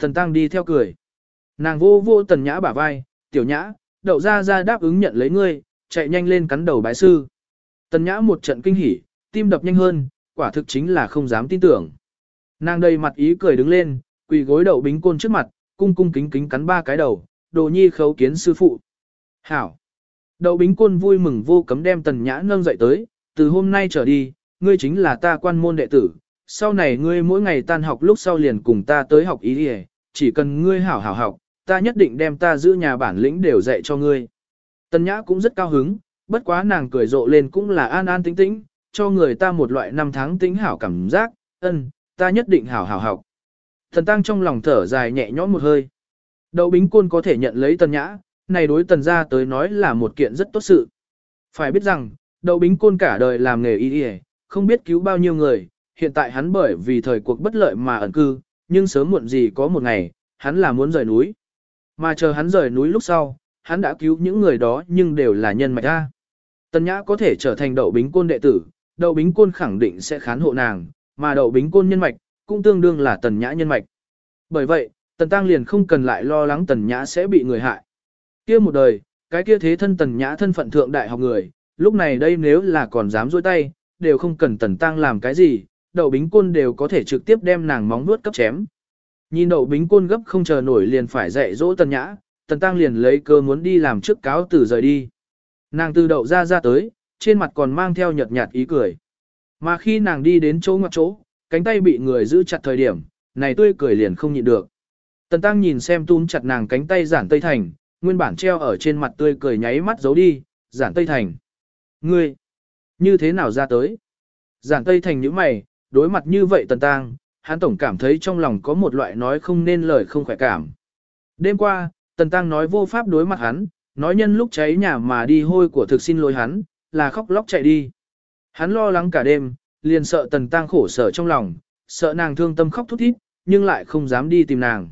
thần Tăng đi theo cười. Nàng vô vô tần nhã bả vai, tiểu nhã, đậu ra ra đáp ứng nhận lấy ngươi, chạy nhanh lên cắn đầu bái sư. Tần nhã một trận kinh hỉ, tim đập nhanh hơn, quả thực chính là không dám tin tưởng. Nàng đầy mặt ý cười đứng lên, quỳ gối đậu bính côn trước mặt, cung cung kính kính cắn ba cái đầu, đồ nhi khấu kiến sư phụ. Hảo! Đậu bính côn vui mừng vô cấm đem tần nhã nâng dậy tới, từ hôm nay trở đi, ngươi chính là ta quan môn đệ tử, sau này ngươi mỗi ngày tan học lúc sau liền cùng ta tới học ý đi chỉ cần ngươi hảo hảo học, ta nhất định đem ta giữ nhà bản lĩnh đều dạy cho ngươi. Tần nhã cũng rất cao hứng, bất quá nàng cười rộ lên cũng là an an tĩnh tĩnh, cho người ta một loại năm tháng tính hảo cảm giác, ân, ta nhất định hảo hảo học. Thần tăng trong lòng thở dài nhẹ nhõm một hơi. Đậu bính côn có thể nhận lấy tần nhã, này đối tần gia tới nói là một kiện rất tốt sự. Phải biết rằng, đậu bính côn cả đời làm nghề y y, không biết cứu bao nhiêu người, hiện tại hắn bởi vì thời cuộc bất lợi mà ẩn cư, nhưng sớm muộn gì có một ngày, hắn là muốn rời núi. Mà chờ hắn rời núi lúc sau, hắn đã cứu những người đó nhưng đều là nhân mạch ra. Tần Nhã có thể trở thành đậu bính côn đệ tử, đậu bính côn khẳng định sẽ khán hộ nàng, mà đậu bính côn nhân mạch, cũng tương đương là tần nhã nhân mạch. Bởi vậy, tần tăng liền không cần lại lo lắng tần nhã sẽ bị người hại. kia một đời, cái kia thế thân tần nhã thân phận thượng đại học người, lúc này đây nếu là còn dám dôi tay, đều không cần tần tăng làm cái gì, đậu bính côn đều có thể trực tiếp đem nàng móng nuốt cấp chém. Nhìn đậu bính côn gấp không chờ nổi liền phải dạy dỗ tần nhã, tần tăng liền lấy cơ muốn đi làm trước cáo từ rời đi. Nàng từ đậu ra ra tới, trên mặt còn mang theo nhợt nhạt ý cười. Mà khi nàng đi đến chỗ ngoặt chỗ, cánh tay bị người giữ chặt thời điểm, này tươi cười liền không nhịn được. Tần Tăng nhìn xem túm chặt nàng cánh tay giản tây thành, nguyên bản treo ở trên mặt tươi cười nháy mắt giấu đi, giản tây thành. Ngươi, như thế nào ra tới? Giản tây thành những mày, đối mặt như vậy Tần Tăng, hắn tổng cảm thấy trong lòng có một loại nói không nên lời không khỏe cảm. Đêm qua, Tần Tăng nói vô pháp đối mặt hắn, nói nhân lúc cháy nhà mà đi hôi của thực xin lỗi hắn, là khóc lóc chạy đi. Hắn lo lắng cả đêm, liền sợ tần tăng khổ sở trong lòng, sợ nàng thương tâm khóc thút thít, nhưng lại không dám đi tìm nàng.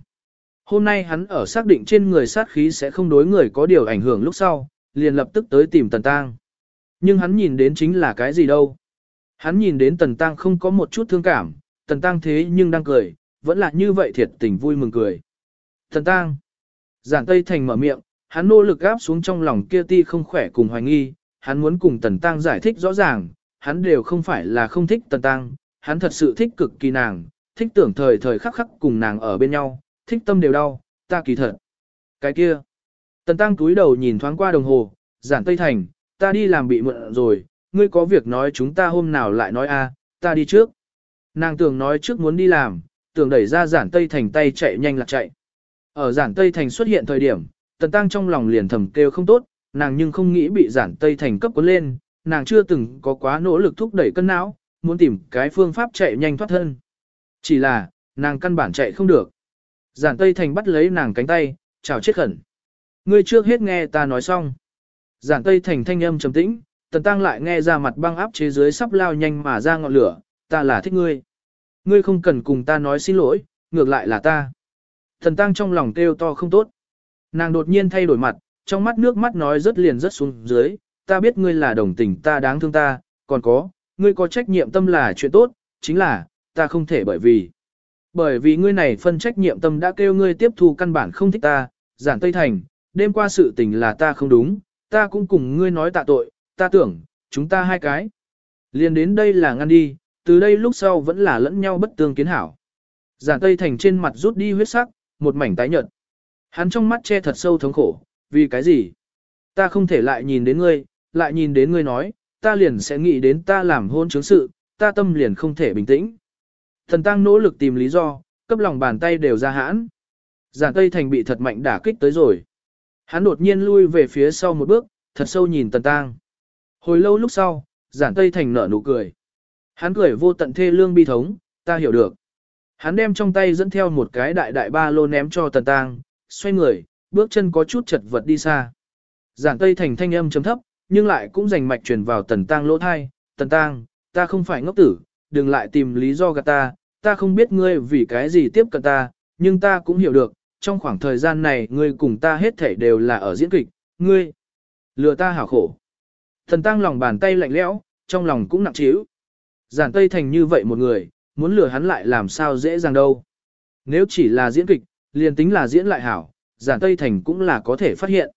Hôm nay hắn ở xác định trên người sát khí sẽ không đối người có điều ảnh hưởng lúc sau, liền lập tức tới tìm tần tăng. Nhưng hắn nhìn đến chính là cái gì đâu. Hắn nhìn đến tần tăng không có một chút thương cảm, tần tăng thế nhưng đang cười, vẫn là như vậy thiệt tình vui mừng cười. Tần tăng. Giản Tây Thành mở miệng, hắn nỗ lực gáp xuống trong lòng kia ti không khỏe cùng hoài nghi, hắn muốn cùng Tần Tăng giải thích rõ ràng, hắn đều không phải là không thích Tần Tăng, hắn thật sự thích cực kỳ nàng, thích tưởng thời thời khắc khắc cùng nàng ở bên nhau, thích tâm đều đau, ta kỳ thật. Cái kia. Tần Tăng túi đầu nhìn thoáng qua đồng hồ, giản Tây Thành, ta đi làm bị mượn rồi, ngươi có việc nói chúng ta hôm nào lại nói a, à, ta đi trước. Nàng tưởng nói trước muốn đi làm, tưởng đẩy ra giản Tây Thành tay chạy nhanh là chạy. Ở giản Tây Thành xuất hiện thời điểm, Tần Tăng trong lòng liền thầm kêu không tốt, nàng nhưng không nghĩ bị giản tây thành cấp cuốn lên, nàng chưa từng có quá nỗ lực thúc đẩy cân não, muốn tìm cái phương pháp chạy nhanh thoát thân. Chỉ là, nàng căn bản chạy không được. Giản tây thành bắt lấy nàng cánh tay, chào chết khẩn. Ngươi trước hết nghe ta nói xong. Giản tây thành thanh âm trầm tĩnh, tần tăng lại nghe ra mặt băng áp chế dưới sắp lao nhanh mà ra ngọn lửa, ta là thích ngươi. Ngươi không cần cùng ta nói xin lỗi, ngược lại là ta. Thần tăng trong lòng kêu to không tốt. Nàng đột nhiên thay đổi mặt, trong mắt nước mắt nói rất liền rất xuống dưới, ta biết ngươi là đồng tình ta đáng thương ta, còn có, ngươi có trách nhiệm tâm là chuyện tốt, chính là, ta không thể bởi vì. Bởi vì ngươi này phân trách nhiệm tâm đã kêu ngươi tiếp thu căn bản không thích ta, giản Tây Thành, đêm qua sự tình là ta không đúng, ta cũng cùng ngươi nói tạ tội, ta tưởng, chúng ta hai cái. Liền đến đây là ngăn đi, từ đây lúc sau vẫn là lẫn nhau bất tương kiến hảo. Giản Tây Thành trên mặt rút đi huyết sắc, một mảnh tái nhợt. Hắn trong mắt che thật sâu thống khổ, vì cái gì? Ta không thể lại nhìn đến ngươi, lại nhìn đến ngươi nói, ta liền sẽ nghĩ đến ta làm hôn chứng sự, ta tâm liền không thể bình tĩnh. Thần tăng nỗ lực tìm lý do, cấp lòng bàn tay đều ra hãn. Giản Tây Thành bị thật mạnh đả kích tới rồi. Hắn đột nhiên lui về phía sau một bước, thật sâu nhìn Tần Tăng. Hồi lâu lúc sau, Giản Tây Thành nở nụ cười. Hắn cười vô tận thê lương bi thống, ta hiểu được. Hắn đem trong tay dẫn theo một cái đại đại ba lô ném cho Tần tang, xoay người, bước chân có chút chật vật đi xa. Giản Tây Thành thanh âm chấm thấp, nhưng lại cũng dành mạch truyền vào Tần tang lỗ thai, Tần tang, ta không phải ngốc tử, đừng lại tìm lý do gạt ta, ta không biết ngươi vì cái gì tiếp cận ta, nhưng ta cũng hiểu được, trong khoảng thời gian này ngươi cùng ta hết thảy đều là ở diễn kịch, ngươi lừa ta hảo khổ. Thần Tăng lòng bàn tay lạnh lẽo, trong lòng cũng nặng trĩu. Giản Tây Thành như vậy một người, muốn lừa hắn lại làm sao dễ dàng đâu. Nếu chỉ là diễn kịch, liền tính là diễn lại hảo, giản Tây Thành cũng là có thể phát hiện.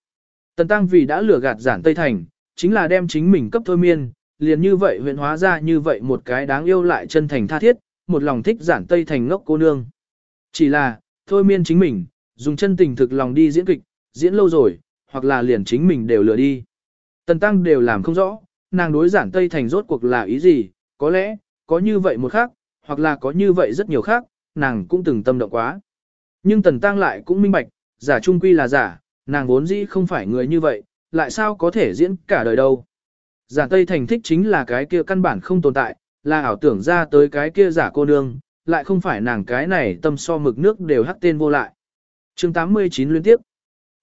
Tần Tăng vì đã lừa gạt giản Tây Thành, chính là đem chính mình cấp thôi miên, liền như vậy huyện hóa ra như vậy một cái đáng yêu lại chân thành tha thiết, một lòng thích giản Tây Thành ngốc cô nương. Chỉ là, thôi miên chính mình, dùng chân tình thực lòng đi diễn kịch, diễn lâu rồi, hoặc là liền chính mình đều lừa đi. Tần Tăng đều làm không rõ, nàng đối giản Tây Thành rốt cuộc là ý gì, có lẽ, có như vậy một khác, hoặc là có như vậy rất nhiều khác, nàng cũng từng tâm động quá. Nhưng Tần Tăng lại cũng minh bạch, giả trung quy là giả, nàng vốn dĩ không phải người như vậy, lại sao có thể diễn cả đời đâu. Giản Tây Thành thích chính là cái kia căn bản không tồn tại, là ảo tưởng ra tới cái kia giả cô nương, lại không phải nàng cái này tâm so mực nước đều hắc tên vô lại. chương 89 liên tiếp.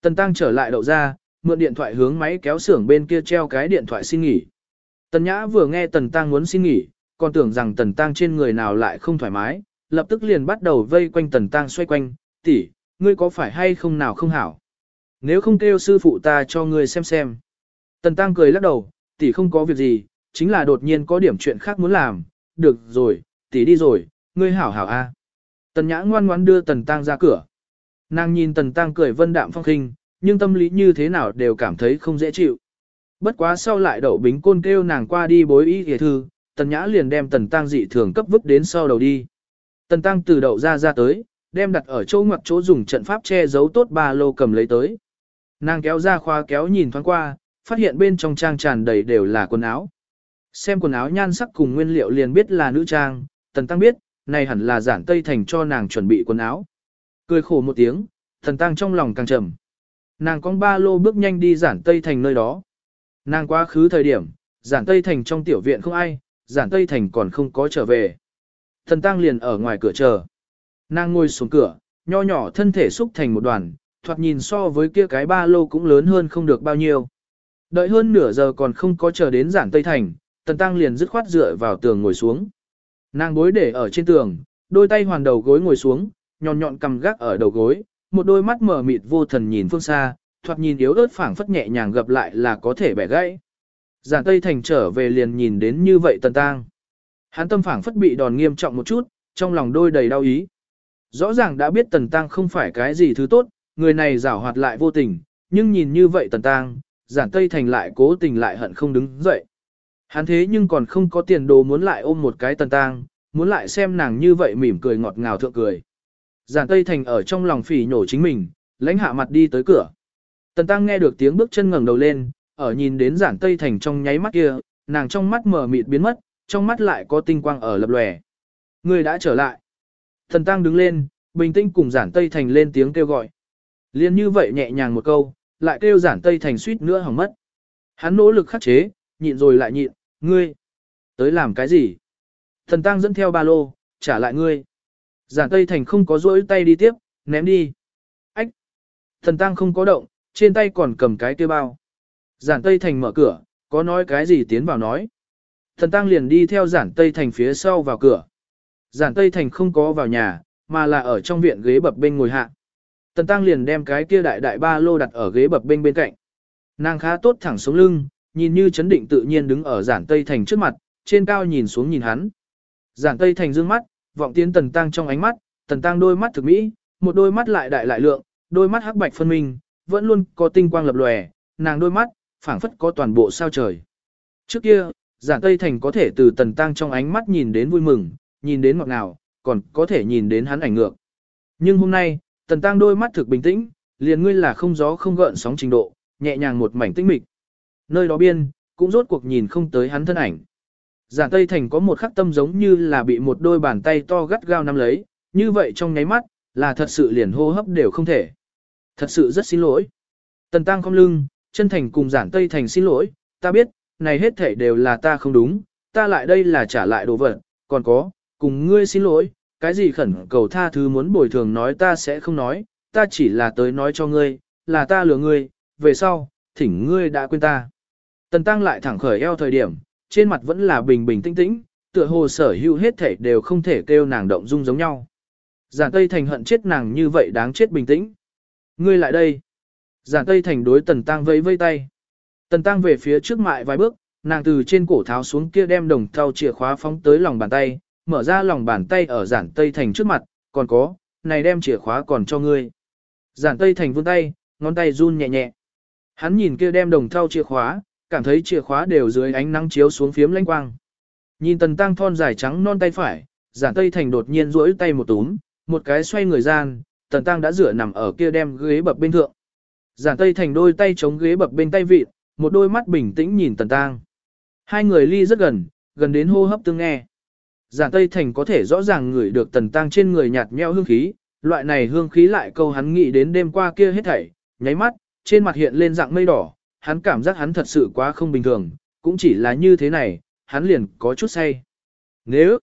Tần Tăng trở lại đậu ra, mượn điện thoại hướng máy kéo xưởng bên kia treo cái điện thoại xin nghỉ. Tần Nhã vừa nghe Tần Tăng muốn xin nghỉ, còn tưởng rằng Tần Tăng trên người nào lại không thoải mái, lập tức liền bắt đầu vây quanh Tần Tăng xoay quanh, tỷ, ngươi có phải hay không nào không hảo? Nếu không kêu sư phụ ta cho ngươi xem xem. Tần Tăng cười lắc đầu, tỷ không có việc gì, chính là đột nhiên có điểm chuyện khác muốn làm, được rồi, tỷ đi rồi, ngươi hảo hảo a. Tần Nhã ngoan ngoãn đưa Tần Tăng ra cửa. Nàng nhìn Tần Tăng cười vân đạm phong khinh, nhưng tâm lý như thế nào đều cảm thấy không dễ chịu. Bất quá sau lại đậu bính côn kêu nàng qua đi bối ý hề thư, Tần Nhã liền đem Tần Tăng dị thường cấp vứt đến sau đầu đi. Tần Tăng từ đậu ra ra tới, đem đặt ở chỗ ngoặc chỗ dùng trận pháp che giấu tốt ba lô cầm lấy tới. Nàng kéo ra khoa kéo nhìn thoáng qua, phát hiện bên trong trang tràn đầy đều là quần áo. Xem quần áo nhan sắc cùng nguyên liệu liền biết là nữ trang, Tần Tăng biết, này hẳn là giản Tây Thành cho nàng chuẩn bị quần áo. Cười khổ một tiếng, Tần Tăng trong lòng càng trầm. Nàng con ba lô bước nhanh đi giản Tây Thành nơi đó. Nàng quá khứ thời điểm, giản Tây Thành trong tiểu viện không ai, giản Tây Thành còn không có trở về. Thần Tăng liền ở ngoài cửa chờ. Nàng ngồi xuống cửa, nho nhỏ thân thể xúc thành một đoàn, thoạt nhìn so với kia cái ba lô cũng lớn hơn không được bao nhiêu. Đợi hơn nửa giờ còn không có chờ đến giản Tây Thành, Tần Tăng liền dứt khoát dựa vào tường ngồi xuống. Nàng gối để ở trên tường, đôi tay hoàn đầu gối ngồi xuống, nhọn nhọn cầm gác ở đầu gối, một đôi mắt mở mịt vô thần nhìn phương xa, thoạt nhìn yếu ớt phảng phất nhẹ nhàng gặp lại là có thể bẻ gãy. Giản Tây Thành trở về liền nhìn đến như vậy Tần tang, Hắn tâm phảng phất bị đòn nghiêm trọng một chút, trong lòng đôi đầy đau ý. Rõ ràng đã biết Tần tang không phải cái gì thứ tốt, người này giảo hoạt lại vô tình, nhưng nhìn như vậy Tần tang, giản Tây Thành lại cố tình lại hận không đứng dậy. Hắn thế nhưng còn không có tiền đồ muốn lại ôm một cái Tần tang, muốn lại xem nàng như vậy mỉm cười ngọt ngào thượng cười. Giản Tây Thành ở trong lòng phỉ nhổ chính mình, lãnh hạ mặt đi tới cửa. Tần Tăng nghe được tiếng bước chân ngẩng đầu lên, ở nhìn đến Giản Tây Thành trong nháy mắt kia, nàng trong mắt mở mịt biến mất, trong mắt lại có tinh quang ở lập lòe. Người đã trở lại. Thần Tăng đứng lên, bình tĩnh cùng Giản Tây Thành lên tiếng kêu gọi. Liên như vậy nhẹ nhàng một câu, lại kêu Giản Tây Thành suýt nữa hỏng mất. Hắn nỗ lực khắc chế, nhịn rồi lại nhịn, ngươi, tới làm cái gì? Thần Tăng dẫn theo ba lô, trả lại ngươi. Giản Tây Thành không có rỗi tay đi tiếp, ném đi. Ách! Thần Tăng không có động, trên tay còn cầm cái kia bao. Giản Tây Thành mở cửa, có nói cái gì tiến vào nói. Thần Tăng liền đi theo Giản Tây Thành phía sau vào cửa. Giản Tây Thành không có vào nhà, mà là ở trong viện ghế bập bên ngồi hạ. Tần Tăng liền đem cái kia đại đại ba lô đặt ở ghế bập bên bên cạnh. Nàng khá tốt thẳng sống lưng, nhìn như chấn định tự nhiên đứng ở Giản Tây Thành trước mặt, trên cao nhìn xuống nhìn hắn. Giản Tây Thành dương mắt, vọng tiến Tần Tăng trong ánh mắt, Tần Tăng đôi mắt thực mỹ, một đôi mắt lại đại lại lượng, đôi mắt hắc bạch phân minh, vẫn luôn có tinh quang lập lòe, nàng đôi mắt, phảng phất có toàn bộ sao trời. Trước kia, Giản Tây Thành có thể từ Tần Tăng trong ánh mắt nhìn đến vui mừng, nhìn đến ngọt ngào, còn có thể nhìn đến hắn ảnh ngược. Nhưng hôm nay, Tần Tăng đôi mắt thực bình tĩnh, liền ngươi là không gió không gợn sóng trình độ, nhẹ nhàng một mảnh tĩnh mịch. Nơi đó biên, cũng rốt cuộc nhìn không tới hắn thân ảnh. Giản Tây Thành có một khắc tâm giống như là bị một đôi bàn tay to gắt gao nắm lấy, như vậy trong nháy mắt, là thật sự liền hô hấp đều không thể. Thật sự rất xin lỗi. Tần Tăng không lưng, chân thành cùng Giản Tây Thành xin lỗi, ta biết, này hết thể đều là ta không đúng, ta lại đây là trả lại đồ vật, còn có, cùng ngươi xin lỗi, cái gì khẩn cầu tha thứ muốn bồi thường nói ta sẽ không nói, ta chỉ là tới nói cho ngươi, là ta lừa ngươi, về sau, thỉnh ngươi đã quên ta. Tần Tăng lại thẳng khởi eo thời điểm, trên mặt vẫn là bình bình tĩnh tĩnh, tựa hồ sở hữu hết thể đều không thể kêu nàng động dung giống nhau. Giản Tây Thành hận chết nàng như vậy đáng chết bình tĩnh. Ngươi lại đây. Giản Tây Thành đối Tần Tăng vẫy vây tay. Tần Tăng về phía trước mại vài bước, nàng từ trên cổ tháo xuống kia đem đồng thau chìa khóa phóng tới lòng bàn tay, mở ra lòng bàn tay ở giản Tây Thành trước mặt, còn có, này đem chìa khóa còn cho ngươi. Giản Tây Thành vươn tay, ngón tay run nhẹ nhẹ. Hắn nhìn kia đem đồng thau chìa khóa, cảm thấy chìa khóa đều dưới ánh nắng chiếu xuống phiếm lanh quang. Nhìn tần tăng thon dài trắng non tay phải, giản Tây Thành đột nhiên duỗi tay một túm, một cái xoay người gian, tần tăng đã rửa nằm ở kia đem ghế bập bên thượng. Giản Tây Thành đôi tay chống ghế bập bên tay vịt, một đôi mắt bình tĩnh nhìn tần tăng. Hai người ly rất gần, gần đến hô hấp tương nghe. Giản Tây Thành có thể rõ ràng ngửi được tần tăng trên người nhạt nhẽo hương khí, loại này hương khí lại câu hắn nghĩ đến đêm qua kia hết thảy, nháy mắt, trên mặt hiện lên dạng mây đỏ, hắn cảm giác hắn thật sự quá không bình thường, cũng chỉ là như thế này, hắn liền có chút say. Nếu,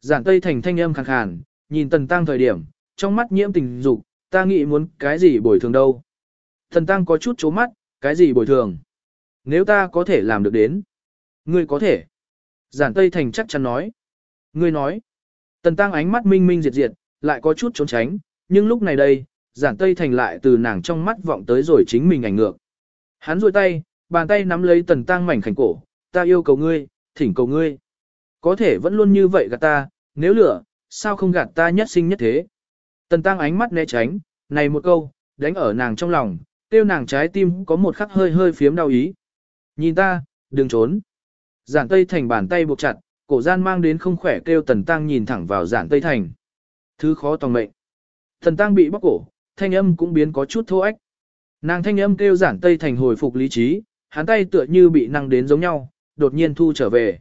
giản Tây Thành thanh âm khàn khàn, nhìn tần tăng thời điểm, trong mắt nhiễm tình dục, ta nghĩ muốn cái gì bồi thường đâu. Tần tăng có chút chố mắt, cái gì bồi thường. Nếu ta có thể làm được đến, ngươi có thể. Giản Tây Thành chắc chắn nói. Ngươi nói, tần tăng ánh mắt minh minh diệt diệt, lại có chút trốn tránh, nhưng lúc này đây, giản Tây Thành lại từ nàng trong mắt vọng tới rồi chính mình ảnh ngược. Hắn rôi tay, bàn tay nắm lấy tần tăng mảnh khảnh cổ, ta yêu cầu ngươi, thỉnh cầu ngươi. Có thể vẫn luôn như vậy gạt ta, nếu lửa, sao không gạt ta nhất sinh nhất thế. Tần tăng ánh mắt né tránh, này một câu, đánh ở nàng trong lòng, tiêu nàng trái tim có một khắc hơi hơi phiếm đau ý. Nhìn ta, đừng trốn. Giản Tây Thành bàn tay buộc chặt, cổ gian mang đến không khỏe kêu Tần Tăng nhìn thẳng vào giản Tây Thành. Thứ khó tòng mệnh. Tần Tăng bị bóc cổ, thanh âm cũng biến có chút thô ách. Nàng thanh âm kêu giản Tây Thành hồi phục lý trí, hắn tay tựa như bị năng đến giống nhau, đột nhiên thu trở về.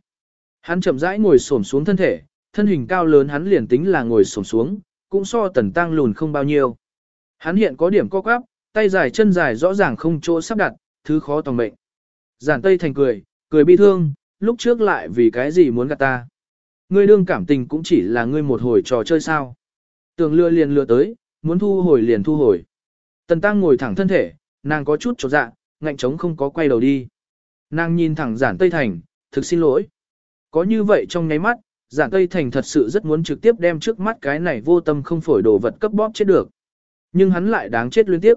Hắn chậm rãi ngồi xổm xuống thân thể, thân hình cao lớn hắn liền tính là ngồi xổm xuống, cũng so Tần Tăng lùn không bao nhiêu. Hắn hiện có điểm co quắp, tay dài chân dài rõ ràng không chỗ sắp đặt, thứ khó tòng mệnh. Giản Tây Thành cười, cười bi thương, lúc trước lại vì cái gì muốn gạt ta. Ngươi đương cảm tình cũng chỉ là ngươi một hồi trò chơi sao. Tưởng lừa liền lừa tới, muốn thu hồi liền thu hồi. Tần Tăng ngồi thẳng thân thể, nàng có chút chột dạ, ngạnh trống không có quay đầu đi. Nàng nhìn thẳng giản Tây Thành, thực xin lỗi. Có như vậy trong nháy mắt, giản Tây Thành thật sự rất muốn trực tiếp đem trước mắt cái này vô tâm không phổi đồ vật cấp bóp chết được. Nhưng hắn lại đáng chết liên tiếp.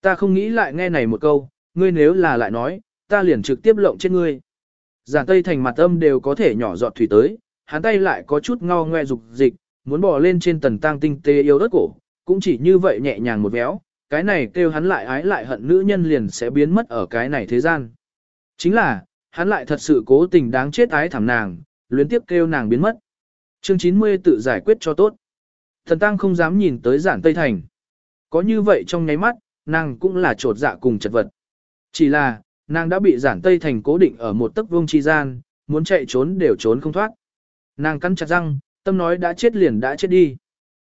Ta không nghĩ lại nghe này một câu, ngươi nếu là lại nói, ta liền trực tiếp lộng chết ngươi. Giản Tây Thành mặt âm đều có thể nhỏ giọt thủy tới, hắn tay lại có chút ngao ngoe dục dịch, muốn bỏ lên trên tần tang tinh tế yếu đất cổ, cũng chỉ như vậy nhẹ nhàng một véo, cái này kêu hắn lại ái lại hận nữ nhân liền sẽ biến mất ở cái này thế gian. Chính là, hắn lại thật sự cố tình đáng chết ái thảm nàng, luyến tiếp kêu nàng biến mất. Chương 90 tự giải quyết cho tốt. Thần Tăng không dám nhìn tới giản Tây Thành. Có như vậy trong nháy mắt, nàng cũng là trột dạ cùng chật vật. Chỉ là, nàng đã bị giản Tây Thành cố định ở một tấc vương chi gian, muốn chạy trốn đều trốn không thoát. Nàng cắn chặt răng, tâm nói đã chết liền đã chết đi.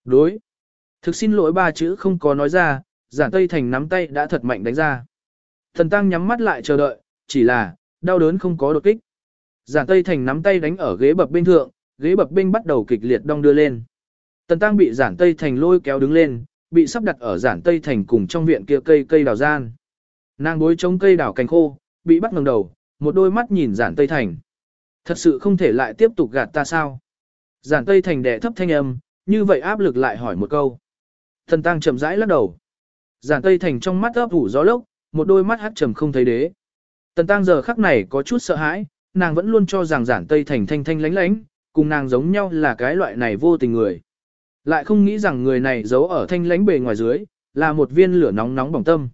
Đối. Thực xin lỗi ba chữ không có nói ra, giản Tây Thành nắm tay đã thật mạnh đánh ra. Thần Tăng nhắm mắt lại chờ đợi, chỉ là, đau đớn không có đột kích. Giản Tây Thành nắm tay đánh ở ghế bập bên thượng, ghế bập bên bắt đầu kịch liệt đong đưa lên. Tần Tăng bị giản Tây Thành lôi kéo đứng lên, bị sắp đặt ở giản Tây Thành cùng trong viện kia cây cây đào gian. Nàng bối chống cây đào cành khô, bị bắt ngẩng đầu, một đôi mắt nhìn giản Tây Thành. Thật sự không thể lại tiếp tục gạt ta sao? Giản Tây Thành đẻ thấp thanh âm, như vậy áp lực lại hỏi một câu. Thần Tăng chậm rãi lắc đầu. Giản Tây Thành trong mắt ấp ủ gió lốc, một đôi mắt hắt trầm không thấy đế. Tần Tăng giờ khắc này có chút sợ hãi, nàng vẫn luôn cho rằng Giản Tây Thành thanh thanh lánh lánh, cùng nàng giống nhau là cái loại này vô tình người. Lại không nghĩ rằng người này giấu ở thanh lánh bề ngoài dưới, là một viên lửa nóng nóng bỏng tâm.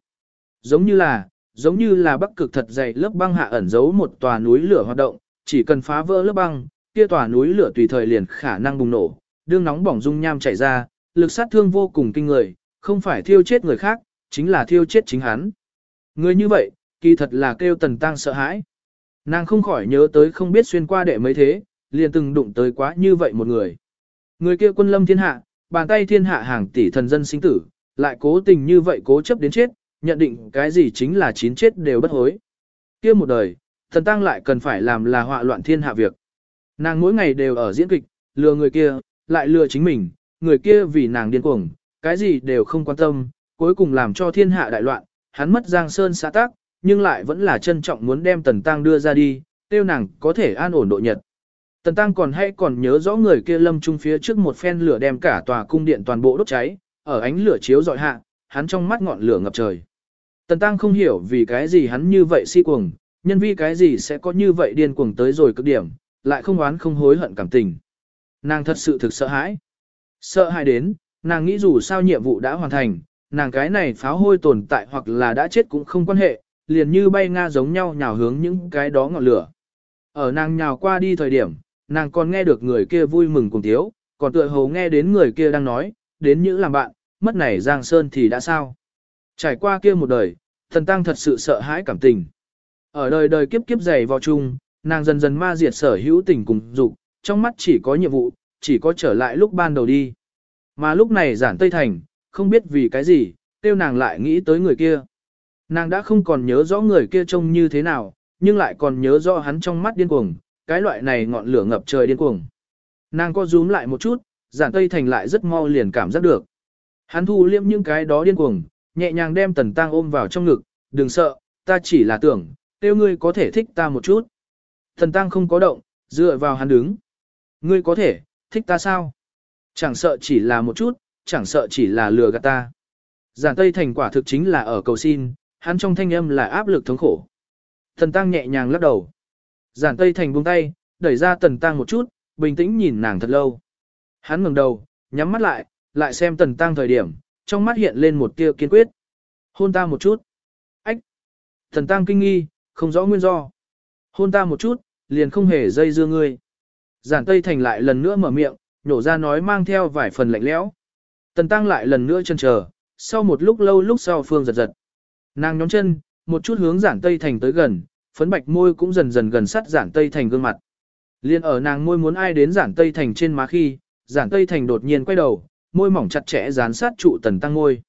Giống như là, giống như là bắc cực thật dày lớp băng hạ ẩn giấu một tòa núi lửa hoạt động, chỉ cần phá vỡ lớp băng, kia tòa núi lửa tùy thời liền khả năng bùng nổ, đương nóng bỏng dung nham chảy ra, lực sát thương vô cùng kinh người, không phải thiêu chết người khác, chính là thiêu chết chính hắn. Người như vậy, kỳ thật là kêu tần tăng sợ hãi. Nàng không khỏi nhớ tới không biết xuyên qua đệ mấy thế, liền từng đụng tới quá như vậy một người. Người kia quân lâm thiên hạ, bàn tay thiên hạ hàng tỷ thần dân sinh tử, lại cố tình như vậy cố chấp đến chết, nhận định cái gì chính là chín chết đều bất hối. kia một đời, thần tăng lại cần phải làm là họa loạn thiên hạ việc. Nàng mỗi ngày đều ở diễn kịch, lừa người kia, lại lừa chính mình, người kia vì nàng điên cuồng, cái gì đều không quan tâm, cuối cùng làm cho thiên hạ đại loạn, hắn mất giang sơn xã tác, nhưng lại vẫn là trân trọng muốn đem tần tăng đưa ra đi, tiêu nàng có thể an ổn độ nhật. Tần tăng còn hay còn nhớ rõ người kia lâm trung phía trước một phen lửa đem cả tòa cung điện toàn bộ đốt cháy, ở ánh lửa chiếu dọi hạ, hắn trong mắt ngọn lửa ngập trời. Tần tăng không hiểu vì cái gì hắn như vậy si cuồng, nhân vi cái gì sẽ có như vậy điên cuồng tới rồi cực điểm, lại không oán không hối hận cảm tình. Nàng thật sự thực sợ hãi. Sợ hãi đến, nàng nghĩ dù sao nhiệm vụ đã hoàn thành, nàng cái này pháo hôi tồn tại hoặc là đã chết cũng không quan hệ, liền như bay nga giống nhau nhào hướng những cái đó ngọn lửa. Ở nàng nhào qua đi thời điểm, nàng còn nghe được người kia vui mừng cùng thiếu, còn tựa hồ nghe đến người kia đang nói, đến những làm bạn, mất này Giang Sơn thì đã sao. Trải qua kia một đời, thần tăng thật sự sợ hãi cảm tình. Ở đời đời kiếp kiếp dày vào chung, nàng dần dần ma diệt sở hữu tình cùng dục, trong mắt chỉ có nhiệm vụ, chỉ có trở lại lúc ban đầu đi. Mà lúc này giản Tây Thành, không biết vì cái gì, tiêu nàng lại nghĩ tới người kia. Nàng đã không còn nhớ rõ người kia trông như thế nào, nhưng lại còn nhớ rõ hắn trong mắt điên cuồng, cái loại này ngọn lửa ngập trời điên cuồng. Nàng có rúm lại một chút, giản Tây Thành lại rất mau liền cảm giác được. Hắn thu liễm những cái đó điên cuồng, nhẹ nhàng đem tần tang ôm vào trong ngực, đừng sợ, ta chỉ là tưởng, tiêu ngươi có thể thích ta một chút. Tần tang không có động, dựa vào hắn đứng. Ngươi có thể, thích ta sao? Chẳng sợ chỉ là một chút, chẳng sợ chỉ là lừa gạt ta. Giản Tây Thành quả thực chính là ở cầu xin, hắn trong thanh âm là áp lực thống khổ. Thần Tăng nhẹ nhàng lắc đầu. Giản Tây Thành buông tay, đẩy ra Tần Tăng một chút, bình tĩnh nhìn nàng thật lâu. Hắn ngẩng đầu, nhắm mắt lại, lại xem Tần Tăng thời điểm, trong mắt hiện lên một tia kiên quyết. Hôn ta một chút. Ách. Tần Tăng kinh nghi, không rõ nguyên do. Hôn ta một chút, liền không hề dây dưa ngươi. Giản Tây Thành lại lần nữa mở miệng, nhổ ra nói mang theo vài phần lạnh lẽo. Tần Tăng lại lần nữa chân chờ, sau một lúc lâu lúc sau Phương giật giật. Nàng nhóm chân, một chút hướng giản Tây Thành tới gần, phấn bạch môi cũng dần dần gần sát giản Tây Thành gương mặt. Liên ở nàng môi muốn ai đến giản Tây Thành trên má khi, giản Tây Thành đột nhiên quay đầu, môi mỏng chặt chẽ dán sát trụ Tần Tăng môi.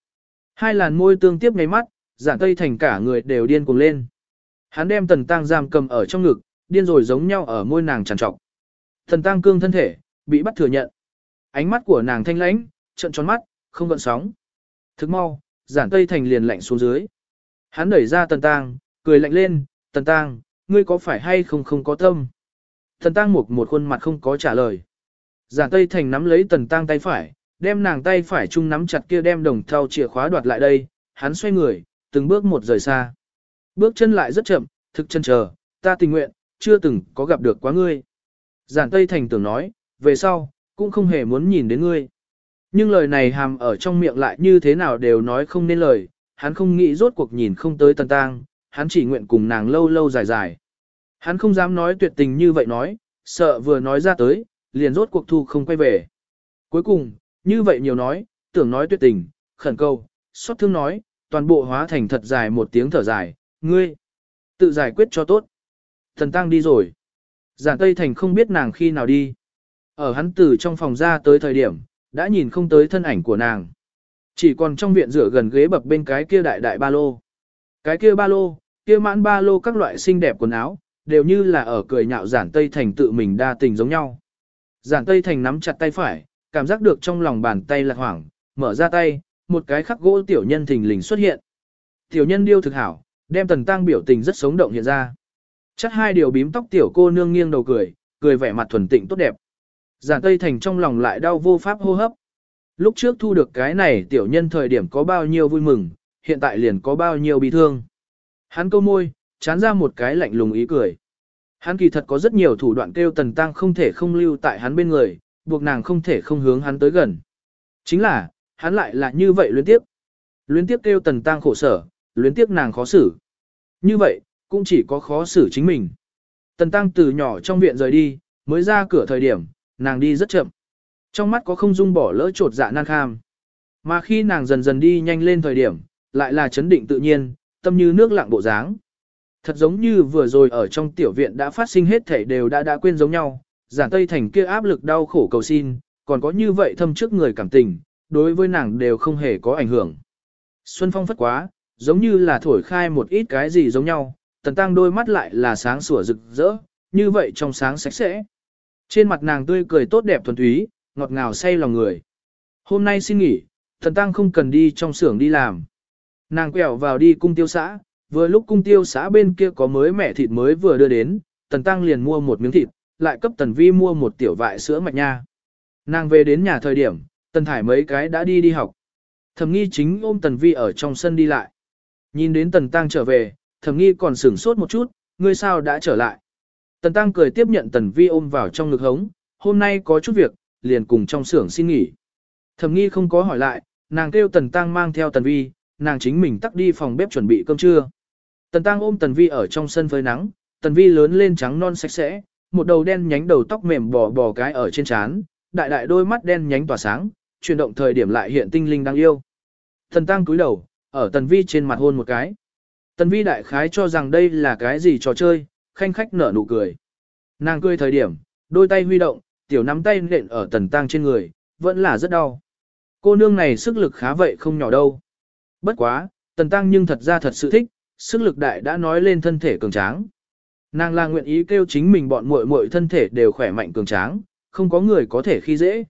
Hai làn môi tương tiếp ngay mắt, giản Tây Thành cả người đều điên cuồng lên. Hắn đem Tần Tăng giam cầm ở trong ngực, điên rồi giống nhau ở môi nàng trằn trọc. Tần Tăng cương thân thể, bị bắt thừa nhận. Ánh mắt của nàng thanh lãnh, trận tròn mắt, không gợn sóng. Thức mau, giản tây thành liền lạnh xuống dưới. Hắn đẩy ra tần tang, cười lạnh lên, tần tang, ngươi có phải hay không không có tâm. Tần tang một một khuôn mặt không có trả lời. Giản tây thành nắm lấy tần tang tay phải, đem nàng tay phải chung nắm chặt kia đem đồng thau chìa khóa đoạt lại đây, hắn xoay người, từng bước một rời xa. Bước chân lại rất chậm, thực chân chờ, ta tình nguyện, chưa từng có gặp được quá ngươi. Giản Tây Thành tưởng nói, về sau, cũng không hề muốn nhìn đến ngươi. Nhưng lời này hàm ở trong miệng lại như thế nào đều nói không nên lời, hắn không nghĩ rốt cuộc nhìn không tới tần tang, hắn chỉ nguyện cùng nàng lâu lâu dài dài. Hắn không dám nói tuyệt tình như vậy nói, sợ vừa nói ra tới, liền rốt cuộc thu không quay về. Cuối cùng, như vậy nhiều nói, tưởng nói tuyệt tình, khẩn câu, xót thương nói, toàn bộ hóa thành thật dài một tiếng thở dài, ngươi, tự giải quyết cho tốt. Thần tăng đi rồi. Giản Tây Thành không biết nàng khi nào đi. Ở hắn từ trong phòng ra tới thời điểm, đã nhìn không tới thân ảnh của nàng. Chỉ còn trong viện rửa gần ghế bập bên cái kia đại đại ba lô. Cái kia ba lô, kia mãn ba lô các loại xinh đẹp quần áo, đều như là ở cười nhạo giản Tây Thành tự mình đa tình giống nhau. Giản Tây Thành nắm chặt tay phải, cảm giác được trong lòng bàn tay lạc hoảng, mở ra tay, một cái khắc gỗ tiểu nhân thình lình xuất hiện. Tiểu nhân điêu thực hảo, đem tần tăng biểu tình rất sống động hiện ra. Chắc hai điều bím tóc tiểu cô nương nghiêng đầu cười, cười vẻ mặt thuần tịnh tốt đẹp. Giản Tây Thành trong lòng lại đau vô pháp hô hấp. Lúc trước thu được cái này tiểu nhân thời điểm có bao nhiêu vui mừng, hiện tại liền có bao nhiêu bị thương. Hắn câu môi, chán ra một cái lạnh lùng ý cười. Hắn kỳ thật có rất nhiều thủ đoạn kêu tần tăng không thể không lưu tại hắn bên người, buộc nàng không thể không hướng hắn tới gần. Chính là, hắn lại là như vậy luyến tiếp. Luyến tiếp kêu tần tăng khổ sở, luyến tiếp nàng khó xử. Như vậy, cũng chỉ có khó xử chính mình. Tần tăng từ nhỏ trong viện rời đi, mới ra cửa thời điểm, nàng đi rất chậm. Trong mắt có không dung bỏ lỡ trột dạ nan kham. Mà khi nàng dần dần đi nhanh lên thời điểm, lại là chấn định tự nhiên, tâm như nước lặng bộ dáng. Thật giống như vừa rồi ở trong tiểu viện đã phát sinh hết thể đều đã đã quên giống nhau, giản tây thành kia áp lực đau khổ cầu xin, còn có như vậy thâm trước người cảm tình, đối với nàng đều không hề có ảnh hưởng. Xuân phong phất quá, giống như là thổi khai một ít cái gì giống nhau, tần tăng đôi mắt lại là sáng sủa rực rỡ, như vậy trong sáng sạch sẽ. Trên mặt nàng tươi cười tốt đẹp thuần túy, ngọt ngào say lòng người. Hôm nay xin nghỉ, thần tăng không cần đi trong xưởng đi làm. Nàng quẹo vào đi cung tiêu xã, vừa lúc cung tiêu xã bên kia có mới mẹ thịt mới vừa đưa đến, tần tăng liền mua một miếng thịt, lại cấp tần vi mua một tiểu vại sữa mạch nha. Nàng về đến nhà thời điểm, tần thải mấy cái đã đi đi học. Thẩm nghi chính ôm tần vi ở trong sân đi lại. Nhìn đến tần tăng trở về, thẩm nghi còn sửng sốt một chút, ngươi sao đã trở lại. Tần Tăng cười tiếp nhận Tần Vi ôm vào trong ngực hống, hôm nay có chút việc, liền cùng trong xưởng xin nghỉ. Thẩm nghi không có hỏi lại, nàng kêu Tần Tăng mang theo Tần Vi, nàng chính mình tắt đi phòng bếp chuẩn bị cơm trưa. Tần Tăng ôm Tần Vi ở trong sân phơi nắng, Tần Vi lớn lên trắng non sạch sẽ, một đầu đen nhánh đầu tóc mềm bò bò cái ở trên trán, đại đại đôi mắt đen nhánh tỏa sáng, chuyển động thời điểm lại hiện tinh linh đáng yêu. Tần Tăng cúi đầu, ở Tần Vi trên mặt hôn một cái. Tần Vi đại khái cho rằng đây là cái gì trò chơi, khanh khách nở nụ cười. Nàng cười thời điểm, đôi tay huy động, tiểu nắm tay nện ở Tần Tăng trên người, vẫn là rất đau. Cô nương này sức lực khá vậy không nhỏ đâu. Bất quá, Tần Tăng nhưng thật ra thật sự thích, sức lực đại đã nói lên thân thể cường tráng. Nàng là nguyện ý kêu chính mình bọn muội muội thân thể đều khỏe mạnh cường tráng, không có người có thể khi dễ.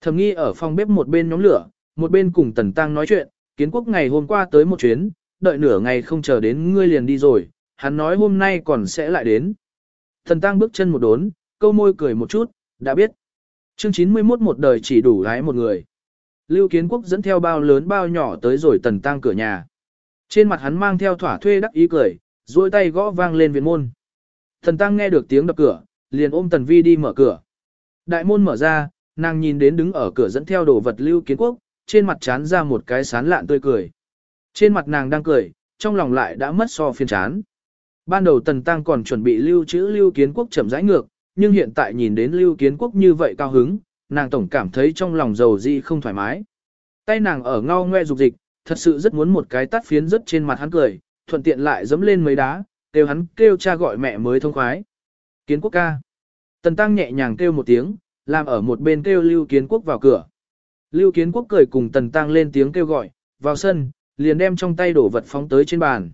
Thầm nghi ở phòng bếp một bên nhóm lửa, một bên cùng Tần Tăng nói chuyện, kiến quốc ngày hôm qua tới một chuyến, đợi nửa ngày không chờ đến ngươi liền đi rồi, hắn nói hôm nay còn sẽ lại đến. Thần Tăng bước chân một đốn, câu môi cười một chút, đã biết. Chương 91 một đời chỉ đủ lái một người. Lưu Kiến Quốc dẫn theo bao lớn bao nhỏ tới rồi Tần Tăng cửa nhà. Trên mặt hắn mang theo thỏa thuê đắc ý cười, duỗi tay gõ vang lên viện môn. Tần Tăng nghe được tiếng đập cửa, liền ôm Tần Vi đi mở cửa. Đại môn mở ra, nàng nhìn đến đứng ở cửa dẫn theo đồ vật Lưu Kiến Quốc, trên mặt chán ra một cái sán lạn tươi cười. Trên mặt nàng đang cười, trong lòng lại đã mất so phiền chán. Ban đầu Tần Tăng còn chuẩn bị lưu trữ Lưu Kiến Quốc chậm rãi ngược, nhưng hiện tại nhìn đến Lưu Kiến Quốc như vậy cao hứng, nàng tổng cảm thấy trong lòng dầu gì không thoải mái. Tay nàng ở ngao ngoe dục dịch, thật sự rất muốn một cái tắt phiến rất trên mặt hắn cười, thuận tiện lại dẫm lên mấy đá, kêu hắn kêu cha gọi mẹ mới thông khoái. Kiến Quốc ca. Tần Tăng nhẹ nhàng kêu một tiếng, làm ở một bên kêu Lưu Kiến Quốc vào cửa. Lưu Kiến Quốc cười cùng Tần Tăng lên tiếng kêu gọi, vào sân, liền đem trong tay đổ vật phóng tới trên bàn.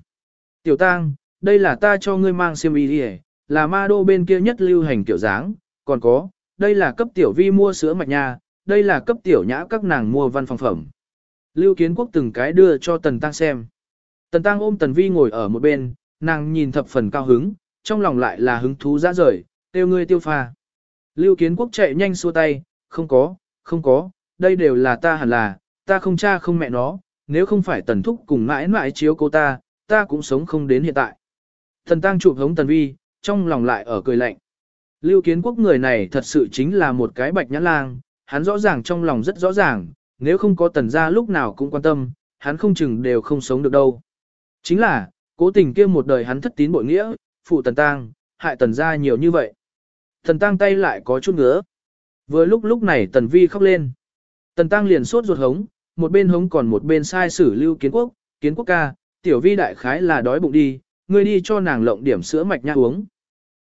Tiểu Tăng, đây là ta cho ngươi mang xiêm y đi là ma đô bên kia nhất lưu hành kiểu dáng, còn có, đây là cấp tiểu vi mua sữa mạch nha, đây là cấp tiểu nhã các nàng mua văn phòng phẩm. Lưu Kiến Quốc từng cái đưa cho Tần Tăng xem. Tần Tăng ôm Tần Vi ngồi ở một bên, nàng nhìn thập phần cao hứng, trong lòng lại là hứng thú ra rời, tiêu ngươi tiêu pha. Lưu Kiến Quốc chạy nhanh xua tay, không có, không có, đây đều là ta hẳn là, ta không cha không mẹ nó, nếu không phải Tần Thúc cùng mãi mãi chiếu cô ta, ta cũng sống không đến hiện tại. Thần Tăng chụp hống Tần Vi, trong lòng lại ở cười lạnh. Lưu Kiến Quốc người này thật sự chính là một cái bạch nhãn lang, hắn rõ ràng trong lòng rất rõ ràng, nếu không có tần gia lúc nào cũng quan tâm, hắn không chừng đều không sống được đâu. Chính là, cố tình kia một đời hắn thất tín bội nghĩa, phụ tần tang, hại tần gia nhiều như vậy. Tần tang tay lại có chút ngứa. Vừa lúc lúc này tần vi khóc lên. Tần tang liền sốt ruột hống, một bên hống còn một bên sai xử lưu kiến quốc, kiến quốc ca, tiểu vi đại khái là đói bụng đi, ngươi đi cho nàng lộng điểm sữa mạch nha uống.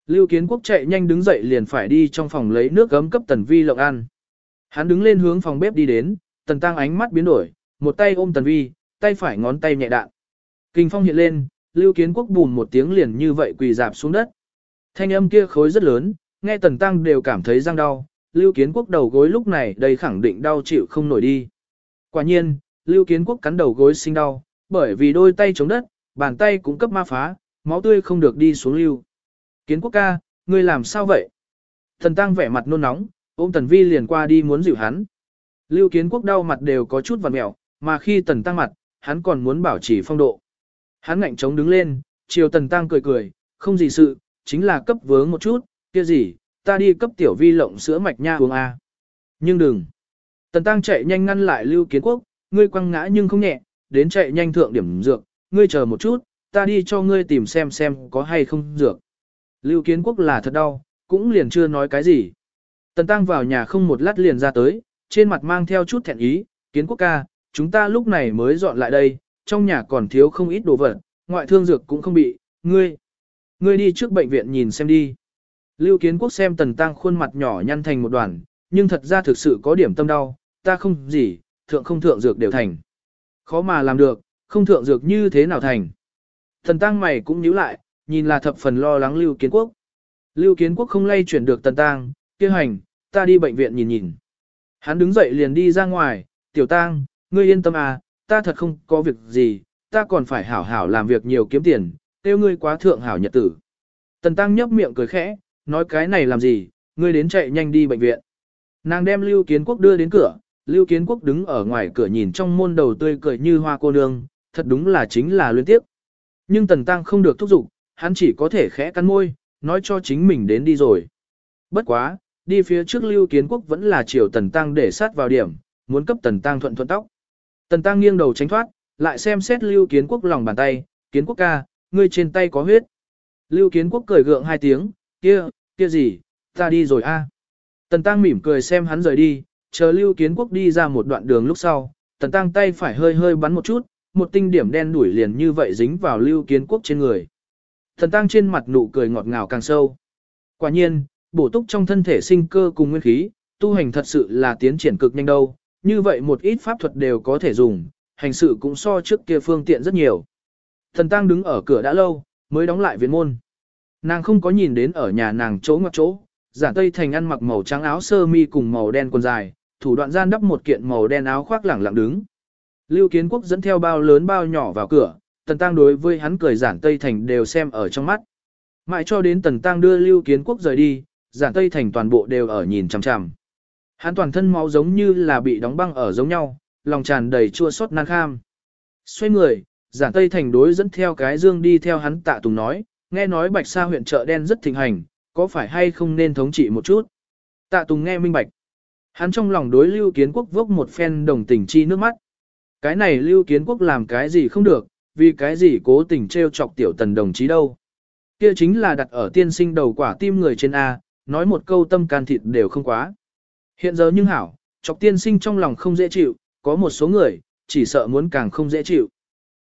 Lưu Kiến Quốc chạy nhanh đứng dậy liền phải đi trong phòng lấy nước gấm cấp Tần Vi lộng ăn. Hắn đứng lên hướng phòng bếp đi đến, Tần Tăng ánh mắt biến đổi, một tay ôm Tần Vi, tay phải ngón tay nhẹ đạn. Kinh phong hiện lên, Lưu Kiến Quốc bùn một tiếng liền như vậy quỳ dạp xuống đất. Thanh âm kia khối rất lớn, nghe Tần Tăng đều cảm thấy răng đau, Lưu Kiến Quốc đầu gối lúc này đây khẳng định đau chịu không nổi đi. Quả nhiên, Lưu Kiến Quốc cắn đầu gối sinh đau, bởi vì đôi tay chống đất, bàn tay cũng cấp ma phá, máu tươi không được đi xuống lưu. Kiến quốc ca, ngươi làm sao vậy? Thần tăng vẻ mặt nôn nóng, ôm tần vi liền qua đi muốn dịu hắn. Lưu kiến quốc đau mặt đều có chút vằn mẹo, mà khi tần tăng mặt, hắn còn muốn bảo trì phong độ. Hắn ngạnh chống đứng lên, chiều tần tăng cười cười, không gì sự, chính là cấp vướng một chút, kia gì, ta đi cấp tiểu vi lộng sữa mạch nha uống a. Nhưng đừng. Tần tăng chạy nhanh ngăn lại lưu kiến quốc, ngươi quăng ngã nhưng không nhẹ, đến chạy nhanh thượng điểm dược, ngươi chờ một chút, ta đi cho ngươi tìm xem xem có hay không dược. Lưu kiến quốc là thật đau, cũng liền chưa nói cái gì. Tần tăng vào nhà không một lát liền ra tới, trên mặt mang theo chút thẹn ý, kiến quốc ca, chúng ta lúc này mới dọn lại đây, trong nhà còn thiếu không ít đồ vật, ngoại thương dược cũng không bị, ngươi. Ngươi đi trước bệnh viện nhìn xem đi. Lưu kiến quốc xem tần tăng khuôn mặt nhỏ nhăn thành một đoàn, nhưng thật ra thực sự có điểm tâm đau, ta không gì, thượng không thượng dược đều thành. Khó mà làm được, không thượng dược như thế nào thành. Tần tăng mày cũng nhíu lại, nhìn là thập phần lo lắng Lưu Kiến Quốc. Lưu Kiến Quốc không lay chuyển được tần tang, kêu hành, ta đi bệnh viện nhìn nhìn. Hắn đứng dậy liền đi ra ngoài, tiểu tang, ngươi yên tâm à, ta thật không có việc gì, ta còn phải hảo hảo làm việc nhiều kiếm tiền, tiêu ngươi quá thượng hảo nhật tử. Tần tăng nhấp miệng cười khẽ, nói cái này làm gì, ngươi đến chạy nhanh đi bệnh viện. Nàng đem Lưu Kiến Quốc đưa đến cửa, Lưu Kiến Quốc đứng ở ngoài cửa nhìn trong môn đầu tươi cười như hoa cô nương, thật đúng là chính là luyến tiếp. Nhưng Tần Tăng không được thúc giục, hắn chỉ có thể khẽ cắn môi, nói cho chính mình đến đi rồi. Bất quá, đi phía trước Lưu Kiến Quốc vẫn là chiều Tần Tăng để sát vào điểm, muốn cấp Tần Tăng thuận thuận tóc. Tần tăng nghiêng đầu tránh thoát, lại xem xét lưu kiến quốc lòng bàn tay, kiến quốc ca, ngươi trên tay có huyết. Lưu kiến quốc cười gượng hai tiếng, kia, kia gì, ta đi rồi a. Tần tăng mỉm cười xem hắn rời đi, chờ lưu kiến quốc đi ra một đoạn đường lúc sau, tần tăng tay phải hơi hơi bắn một chút, một tinh điểm đen đuổi liền như vậy dính vào lưu kiến quốc trên người. Thần tăng trên mặt nụ cười ngọt ngào càng sâu. Quả nhiên, bổ túc trong thân thể sinh cơ cùng nguyên khí, tu hành thật sự là tiến triển cực nhanh đâu, như vậy một ít pháp thuật đều có thể dùng, hành sự cũng so trước kia phương tiện rất nhiều. Thần Tăng đứng ở cửa đã lâu, mới đóng lại viện môn. Nàng không có nhìn đến ở nhà nàng chỗ ngoặc chỗ, giả tây thành ăn mặc màu trắng áo sơ mi cùng màu đen quần dài, thủ đoạn gian đắp một kiện màu đen áo khoác lẳng lặng đứng. Lưu Kiến Quốc dẫn theo bao lớn bao nhỏ vào cửa, Tần Tăng đối với hắn cười giản Tây Thành đều xem ở trong mắt. Mãi cho đến Tần Tăng đưa Lưu Kiến Quốc rời đi, giản Tây Thành toàn bộ đều ở nhìn chằm chằm. Hắn toàn thân máu giống như là bị đóng băng ở giống nhau, lòng tràn đầy chua xót nan kham. Xoay người, giản Tây Thành đối dẫn theo cái dương đi theo hắn tạ tùng nói, nghe nói Bạch Sa huyện chợ đen rất thịnh hành, có phải hay không nên thống trị một chút. Tạ Tùng nghe minh bạch. Hắn trong lòng đối Lưu Kiến Quốc vốc một phen đồng tình chi nước mắt. Cái này Lưu Kiến Quốc làm cái gì không được, vì cái gì cố tình trêu chọc tiểu tần đồng chí đâu. Kia chính là đặt ở tiên sinh đầu quả tim người trên A, nói một câu tâm can thịt đều không quá. Hiện giờ nhưng hảo, chọc tiên sinh trong lòng không dễ chịu, có một số người, chỉ sợ muốn càng không dễ chịu.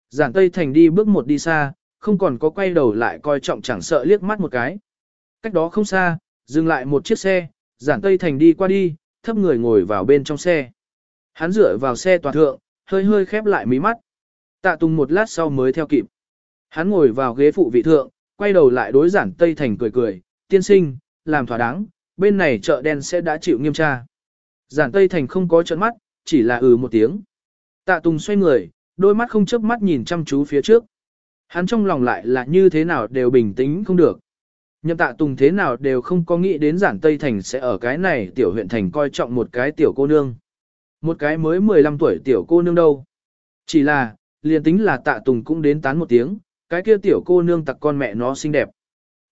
Giản Tây Thành đi bước một đi xa, không còn có quay đầu lại coi trọng chẳng sợ liếc mắt một cái. Cách đó không xa, dừng lại một chiếc xe, Giản Tây Thành đi qua đi, thấp người ngồi vào bên trong xe. Hắn dựa vào xe toàn thượng, hơi hơi khép lại mí mắt. Tạ Tùng một lát sau mới theo kịp. Hắn ngồi vào ghế phụ vị thượng, quay đầu lại đối Giản Tây Thành cười cười, tiên sinh, làm thỏa đáng, bên này chợ đen sẽ đã chịu nghiêm tra. Giản Tây Thành không có trận mắt, chỉ là ừ một tiếng. Tạ Tùng xoay người, đôi mắt không chớp mắt nhìn chăm chú phía trước. Hắn trong lòng lại là như thế nào đều bình tĩnh không được. Nhậm tạ tùng thế nào đều không có nghĩ đến giản Tây Thành sẽ ở cái này tiểu huyện thành coi trọng một cái tiểu cô nương. Một cái mới 15 tuổi tiểu cô nương đâu. Chỉ là, liền tính là tạ tùng cũng đến tán một tiếng, cái kia tiểu cô nương tặc con mẹ nó xinh đẹp.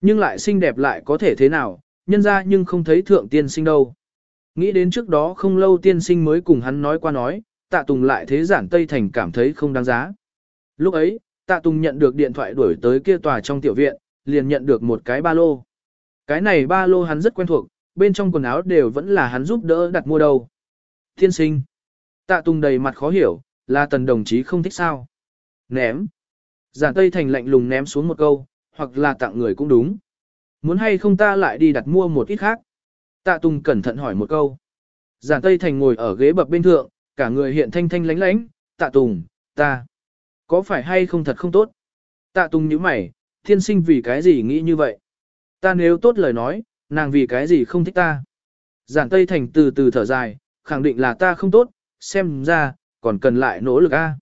Nhưng lại xinh đẹp lại có thể thế nào, nhân ra nhưng không thấy thượng tiên sinh đâu. Nghĩ đến trước đó không lâu tiên sinh mới cùng hắn nói qua nói, tạ tùng lại thế giản Tây Thành cảm thấy không đáng giá. Lúc ấy, tạ tùng nhận được điện thoại đuổi tới kia tòa trong tiểu viện, liền nhận được một cái ba lô. Cái này ba lô hắn rất quen thuộc, bên trong quần áo đều vẫn là hắn giúp đỡ đặt mua đâu. Thiên sinh. Tạ tùng đầy mặt khó hiểu, là tần đồng chí không thích sao. Ném. Giản Tây Thành lạnh lùng ném xuống một câu, hoặc là tặng người cũng đúng. Muốn hay không ta lại đi đặt mua một ít khác. Tạ Tùng cẩn thận hỏi một câu. Giản Tây Thành ngồi ở ghế bập bên thượng, cả người hiện thanh thanh lánh lánh. Tạ Tùng, ta. Có phải hay không thật không tốt? Tạ Tùng nhíu mày, thiên sinh vì cái gì nghĩ như vậy? Ta nếu tốt lời nói, nàng vì cái gì không thích ta? Giản Tây Thành từ từ thở dài, khẳng định là ta không tốt, xem ra, còn cần lại nỗ lực a.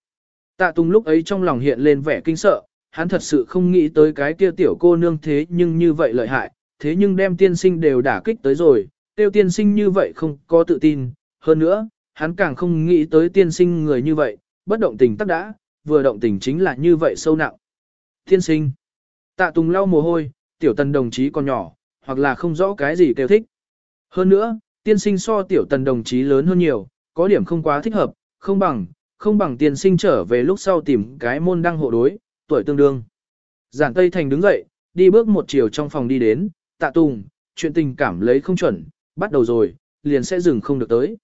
Tạ Tùng lúc ấy trong lòng hiện lên vẻ kinh sợ, hắn thật sự không nghĩ tới cái kia tiểu cô nương thế nhưng như vậy lợi hại, thế nhưng đem tiên sinh đều đả kích tới rồi, tiêu tiên sinh như vậy không có tự tin, hơn nữa, hắn càng không nghĩ tới tiên sinh người như vậy, bất động tình tắc đã, vừa động tình chính là như vậy sâu nặng. Tiên sinh, tạ tùng lau mồ hôi, tiểu tần đồng chí còn nhỏ, hoặc là không rõ cái gì kêu thích. Hơn nữa, tiên sinh so tiểu tần đồng chí lớn hơn nhiều, có điểm không quá thích hợp, không bằng, không bằng tiên sinh trở về lúc sau tìm cái môn đăng hộ đối, tuổi tương đương. Giản Tây Thành đứng dậy, đi bước một chiều trong phòng đi đến, tạ tùng, chuyện tình cảm lấy không chuẩn, bắt đầu rồi, liền sẽ dừng không được tới.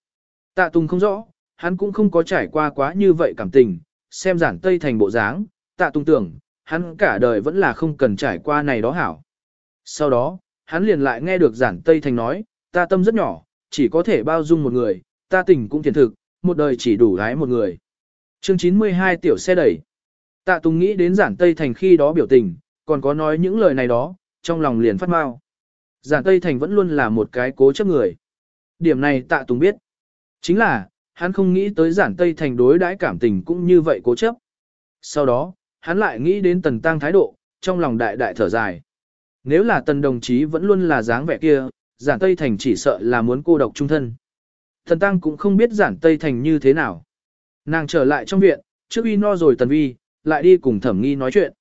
Tạ tùng không rõ, hắn cũng không có trải qua quá như vậy cảm tình, xem giản Tây Thành bộ dáng, tạ tùng tưởng, hắn cả đời vẫn là không cần trải qua này đó hảo. Sau đó, hắn liền lại nghe được giản Tây Thành nói, ta tâm rất nhỏ, chỉ có thể bao dung một người, ta tình cũng thiền thực, một đời chỉ đủ gái một người. Chương 92 tiểu xe đẩy. Tạ Tùng nghĩ đến giản Tây Thành khi đó biểu tình, còn có nói những lời này đó, trong lòng liền phát mau. Giản Tây Thành vẫn luôn là một cái cố chấp người. Điểm này Tạ Tùng biết. Chính là, hắn không nghĩ tới giản Tây Thành đối đãi cảm tình cũng như vậy cố chấp. Sau đó, hắn lại nghĩ đến tần tăng thái độ, trong lòng đại đại thở dài. Nếu là tần đồng chí vẫn luôn là dáng vẻ kia, giản Tây Thành chỉ sợ là muốn cô độc trung thân. Thần tăng cũng không biết giản Tây Thành như thế nào. Nàng trở lại trong viện, trước uy no rồi tần vi, lại đi cùng thẩm nghi nói chuyện.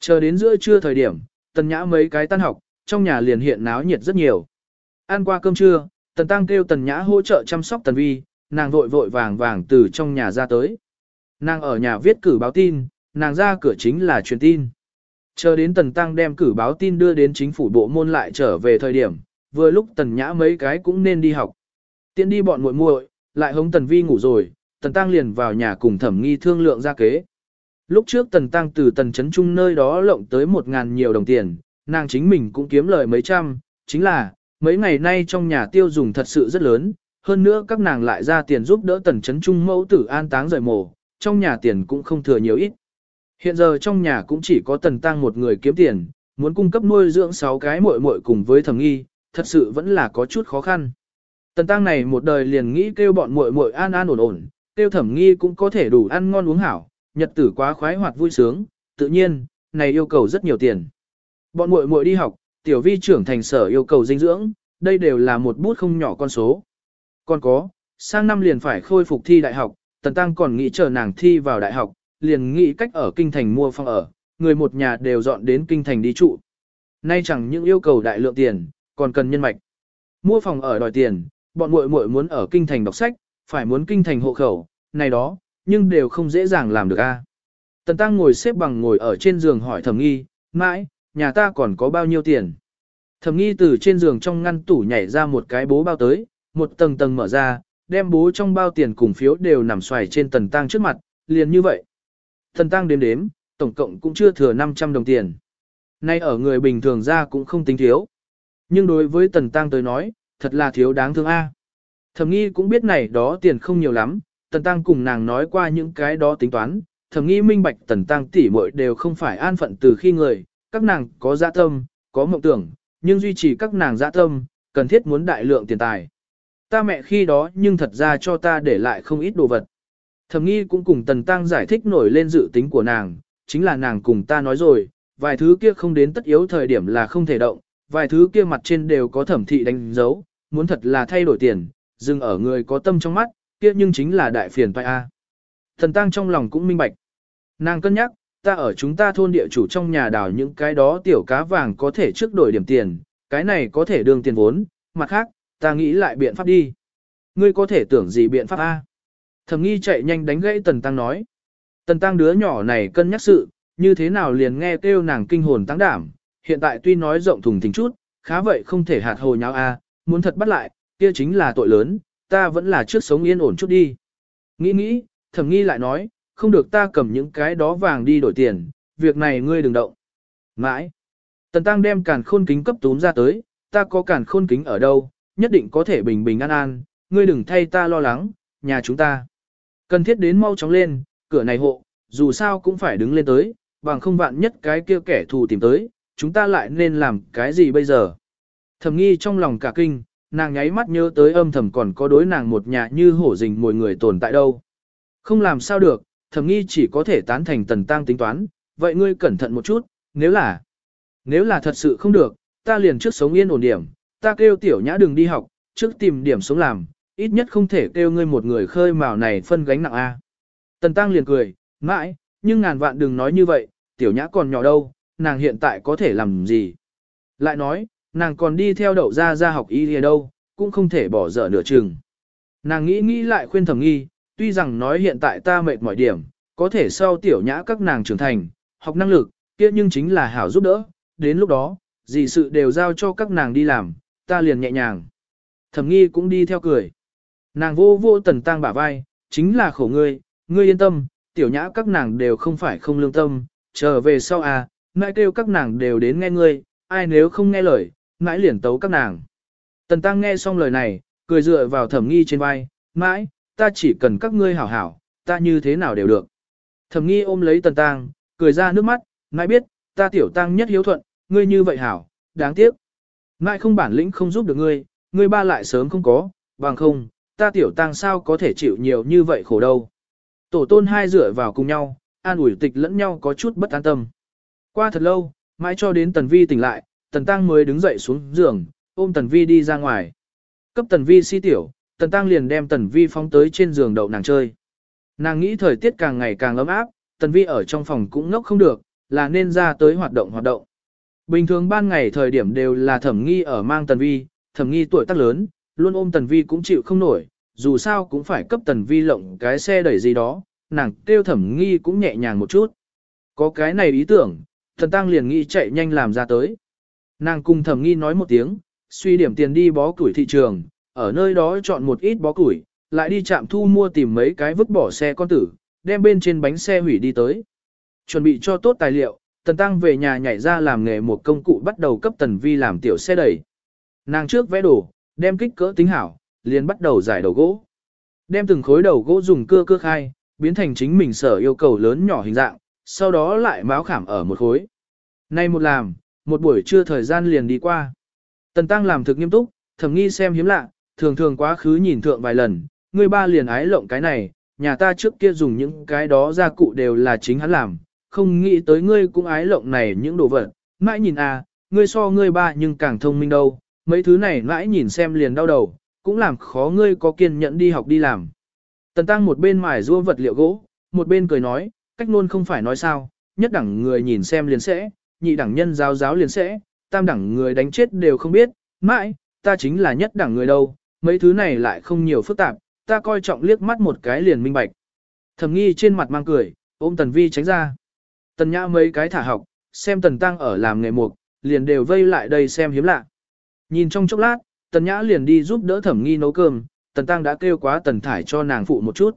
Chờ đến giữa trưa thời điểm, tần nhã mấy cái tan học, trong nhà liền hiện náo nhiệt rất nhiều. Ăn qua cơm trưa, tần tăng kêu tần nhã hỗ trợ chăm sóc tần vi, nàng vội vội vàng vàng từ trong nhà ra tới. Nàng ở nhà viết cử báo tin, nàng ra cửa chính là truyền tin. Chờ đến Tần Tăng đem cử báo tin đưa đến chính phủ bộ môn lại trở về thời điểm, vừa lúc Tần Nhã mấy cái cũng nên đi học. Tiện đi bọn muội muội, lại hống Tần Vi ngủ rồi, Tần Tăng liền vào nhà cùng thẩm nghi thương lượng ra kế. Lúc trước Tần Tăng từ Tần Trấn Trung nơi đó lộng tới một ngàn nhiều đồng tiền, nàng chính mình cũng kiếm lời mấy trăm, chính là, mấy ngày nay trong nhà tiêu dùng thật sự rất lớn, hơn nữa các nàng lại ra tiền giúp đỡ Tần Trấn Trung mẫu tử an táng rời mổ, trong nhà tiền cũng không thừa nhiều ít. Hiện giờ trong nhà cũng chỉ có Tần Tăng một người kiếm tiền, muốn cung cấp nuôi dưỡng sáu cái muội muội cùng với thẩm nghi, thật sự vẫn là có chút khó khăn. Tần Tăng này một đời liền nghĩ kêu bọn muội muội an an ổn ổn, kêu thẩm nghi cũng có thể đủ ăn ngon uống hảo, nhật tử quá khoái hoạt vui sướng, tự nhiên, này yêu cầu rất nhiều tiền. Bọn muội muội đi học, tiểu vi trưởng thành sở yêu cầu dinh dưỡng, đây đều là một bút không nhỏ con số. Còn có, sang năm liền phải khôi phục thi đại học, Tần Tăng còn nghĩ chờ nàng thi vào đại học, liền nghĩ cách ở kinh thành mua phòng ở, người một nhà đều dọn đến kinh thành đi trụ. Nay chẳng những yêu cầu đại lượng tiền, còn cần nhân mạch. Mua phòng ở đòi tiền, bọn muội muội muốn ở kinh thành đọc sách, phải muốn kinh thành hộ khẩu, này đó, nhưng đều không dễ dàng làm được a. Tần Tăng ngồi xếp bằng ngồi ở trên giường hỏi Thẩm Nghi, mãi, nhà ta còn có bao nhiêu tiền? Thẩm Nghi từ trên giường trong ngăn tủ nhảy ra một cái bố bao tới, một tầng tầng mở ra, đem bố trong bao tiền cùng phiếu đều nằm xoài trên Tần Tăng trước mặt, liền như vậy. Tần Tăng đếm đếm, tổng cộng cũng chưa thừa 500 đồng tiền. Nay ở người bình thường ra cũng không tính thiếu. Nhưng đối với Tần Tăng tới nói, thật là thiếu đáng thương a. Thẩm Nghi cũng biết này đó tiền không nhiều lắm, Tần Tăng cùng nàng nói qua những cái đó tính toán, thẩm nghi minh bạch Tần Tăng tỷ muội đều không phải an phận từ khi người, các nàng có dạ tâm, có mộng tưởng, nhưng duy trì các nàng dạ tâm, cần thiết muốn đại lượng tiền tài. Ta mẹ khi đó nhưng thật ra cho ta để lại không ít đồ vật. Thẩm nghi cũng cùng Tần Tăng giải thích nổi lên dự tính của nàng, chính là nàng cùng ta nói rồi, vài thứ kia không đến tất yếu thời điểm là không thể động, vài thứ kia mặt trên đều có thẩm thị đánh dấu, muốn thật là thay đổi tiền, dừng ở người có tâm trong mắt, kia nhưng chính là đại phiền toái a. Thần tăng trong lòng cũng minh bạch. Nàng cân nhắc, ta ở chúng ta thôn địa chủ trong nhà đào những cái đó tiểu cá vàng có thể trước đổi điểm tiền, cái này có thể đương tiền vốn, mặt khác, ta nghĩ lại biện pháp đi. Ngươi có thể tưởng gì biện pháp A. Thẩm nghi chạy nhanh đánh gãy tần tăng nói. Tần tăng đứa nhỏ này cân nhắc sự, như thế nào liền nghe kêu nàng kinh hồn tăng đảm, hiện tại tuy nói rộng thùng thình chút, khá vậy không thể hạt hồ nháo A, muốn thật bắt lại, kia chính là tội lớn, ta vẫn là trước sống yên ổn chút đi. Nghĩ nghĩ, thẩm nghi lại nói, không được ta cầm những cái đó vàng đi đổi tiền, việc này ngươi đừng động. Mãi. Tần tăng đem càn khôn kính cấp túm ra tới, ta có càn khôn kính ở đâu, nhất định có thể bình bình an an, ngươi đừng thay ta lo lắng, nhà chúng ta. Cần thiết đến mau chóng lên, cửa này hộ, dù sao cũng phải đứng lên tới, bằng không vạn nhất cái kia kẻ thù tìm tới, chúng ta lại nên làm cái gì bây giờ. Thẩm nghi trong lòng cả kinh, nàng nháy mắt nhớ tới âm thầm còn có đối nàng một nhà như hổ rình mồi người tồn tại đâu. Không làm sao được, thầm nghi chỉ có thể tán thành tần tăng tính toán, vậy ngươi cẩn thận một chút, nếu là, nếu là thật sự không được, ta liền trước sống yên ổn điểm, ta kêu tiểu nhã đừng đi học, trước tìm điểm sống làm, ít nhất không thể kêu ngươi một người khơi mào này phân gánh nặng a. Tần tăng liền cười, mãi, nhưng ngàn vạn đừng nói như vậy, tiểu nhã còn nhỏ đâu, nàng hiện tại có thể làm gì. Lại nói, nàng còn đi theo đậu ra ra học y ở đâu, cũng không thể bỏ dở nửa chừng. Nàng nghĩ nghĩ lại khuyên thẩm nghi, tuy rằng nói hiện tại ta mệt mỏi điểm, có thể sau tiểu nhã các nàng trưởng thành, học năng lực, kia nhưng chính là hảo giúp đỡ, đến lúc đó, gì sự đều giao cho các nàng đi làm, ta liền nhẹ nhàng. Thẩm nghi cũng đi theo cười. Nàng vô vô tần tang bả vai, chính là khổ ngươi, ngươi yên tâm, tiểu nhã các nàng đều không phải không lương tâm, trở về sau à, Nãi kêu các nàng đều đến nghe ngươi, ai nếu không nghe lời, nãi liền tấu các nàng. Tần tăng nghe xong lời này, cười dựa vào thẩm nghi trên vai, mãi, ta chỉ cần các ngươi hảo hảo, ta như thế nào đều được. Thẩm nghi ôm lấy tần tăng, cười ra nước mắt, mãi biết, ta tiểu tăng nhất hiếu thuận, ngươi như vậy hảo, đáng tiếc. Mãi không bản lĩnh không giúp được ngươi, ngươi ba lại sớm không có, bằng không, ta tiểu tăng sao có thể chịu nhiều như vậy khổ đâu. Tổ tôn hai dựa vào cùng nhau, an ủi tịch lẫn nhau có chút bất an tâm. Qua thật lâu, mãi cho đến tần vi tỉnh lại, tần tăng mới đứng dậy xuống giường, ôm tần vi đi ra ngoài. Cấp tần vi si tiểu, tần tăng liền đem tần vi phóng tới trên giường đậu nàng chơi. Nàng nghĩ thời tiết càng ngày càng ấm áp, tần vi ở trong phòng cũng ngốc không được, là nên ra tới hoạt động hoạt động. Bình thường ban ngày thời điểm đều là thẩm nghi ở mang tần vi, thẩm nghi tuổi tác lớn, luôn ôm tần vi cũng chịu không nổi, dù sao cũng phải cấp tần vi lộng cái xe đẩy gì đó, nàng kêu thẩm nghi cũng nhẹ nhàng một chút. Có cái này ý tưởng, thần tăng liền nghĩ chạy nhanh làm ra tới. Nàng cùng thẩm nghi nói một tiếng, suy điểm tiền đi bó củi thị trường, ở nơi đó chọn một ít bó củi, lại đi chạm thu mua tìm mấy cái vứt bỏ xe con tử, đem bên trên bánh xe hủy đi tới. Chuẩn bị cho tốt tài liệu, Tần Tăng về nhà nhảy ra làm nghề một công cụ bắt đầu cấp Tần Vi làm tiểu xe đẩy. Nàng trước vẽ đồ, đem kích cỡ tính hảo, liền bắt đầu giải đầu gỗ. Đem từng khối đầu gỗ dùng cưa cưa khai, biến thành chính mình sở yêu cầu lớn nhỏ hình dạng, sau đó lại máu khảm ở một khối. Nay một làm, một buổi trưa thời gian liền đi qua. Tần Tăng làm thực nghiêm túc, thầm nghi xem hiếm lạ, thường thường quá khứ nhìn thượng vài lần, người ba liền ái lộng cái này, nhà ta trước kia dùng những cái đó gia cụ đều là chính hắn làm, không nghĩ tới ngươi cũng ái lộng này những đồ vật, mãi nhìn à, ngươi so ngươi ba nhưng càng thông minh đâu, mấy thứ này mãi nhìn xem liền đau đầu, cũng làm khó ngươi có kiên nhẫn đi học đi làm. Tần Tăng một bên mài rua vật liệu gỗ, một bên cười nói, cách luôn không phải nói sao, nhất đẳng người nhìn xem liền sẽ, nhị đẳng nhân giáo giáo liền sẽ, tam đẳng người đánh chết đều không biết, mãi, ta chính là nhất đẳng người đâu, mấy thứ này lại không nhiều phức tạp, ta coi trọng liếc mắt một cái liền minh bạch. Thẩm nghi trên mặt mang cười, ôm tần vi tránh ra. Tần nhã mấy cái thả học, xem tần tăng ở làm nghề mục, liền đều vây lại đây xem hiếm lạ. Nhìn trong chốc lát, tần nhã liền đi giúp đỡ thẩm nghi nấu cơm, tần tăng đã kêu quá tần thải cho nàng phụ một chút.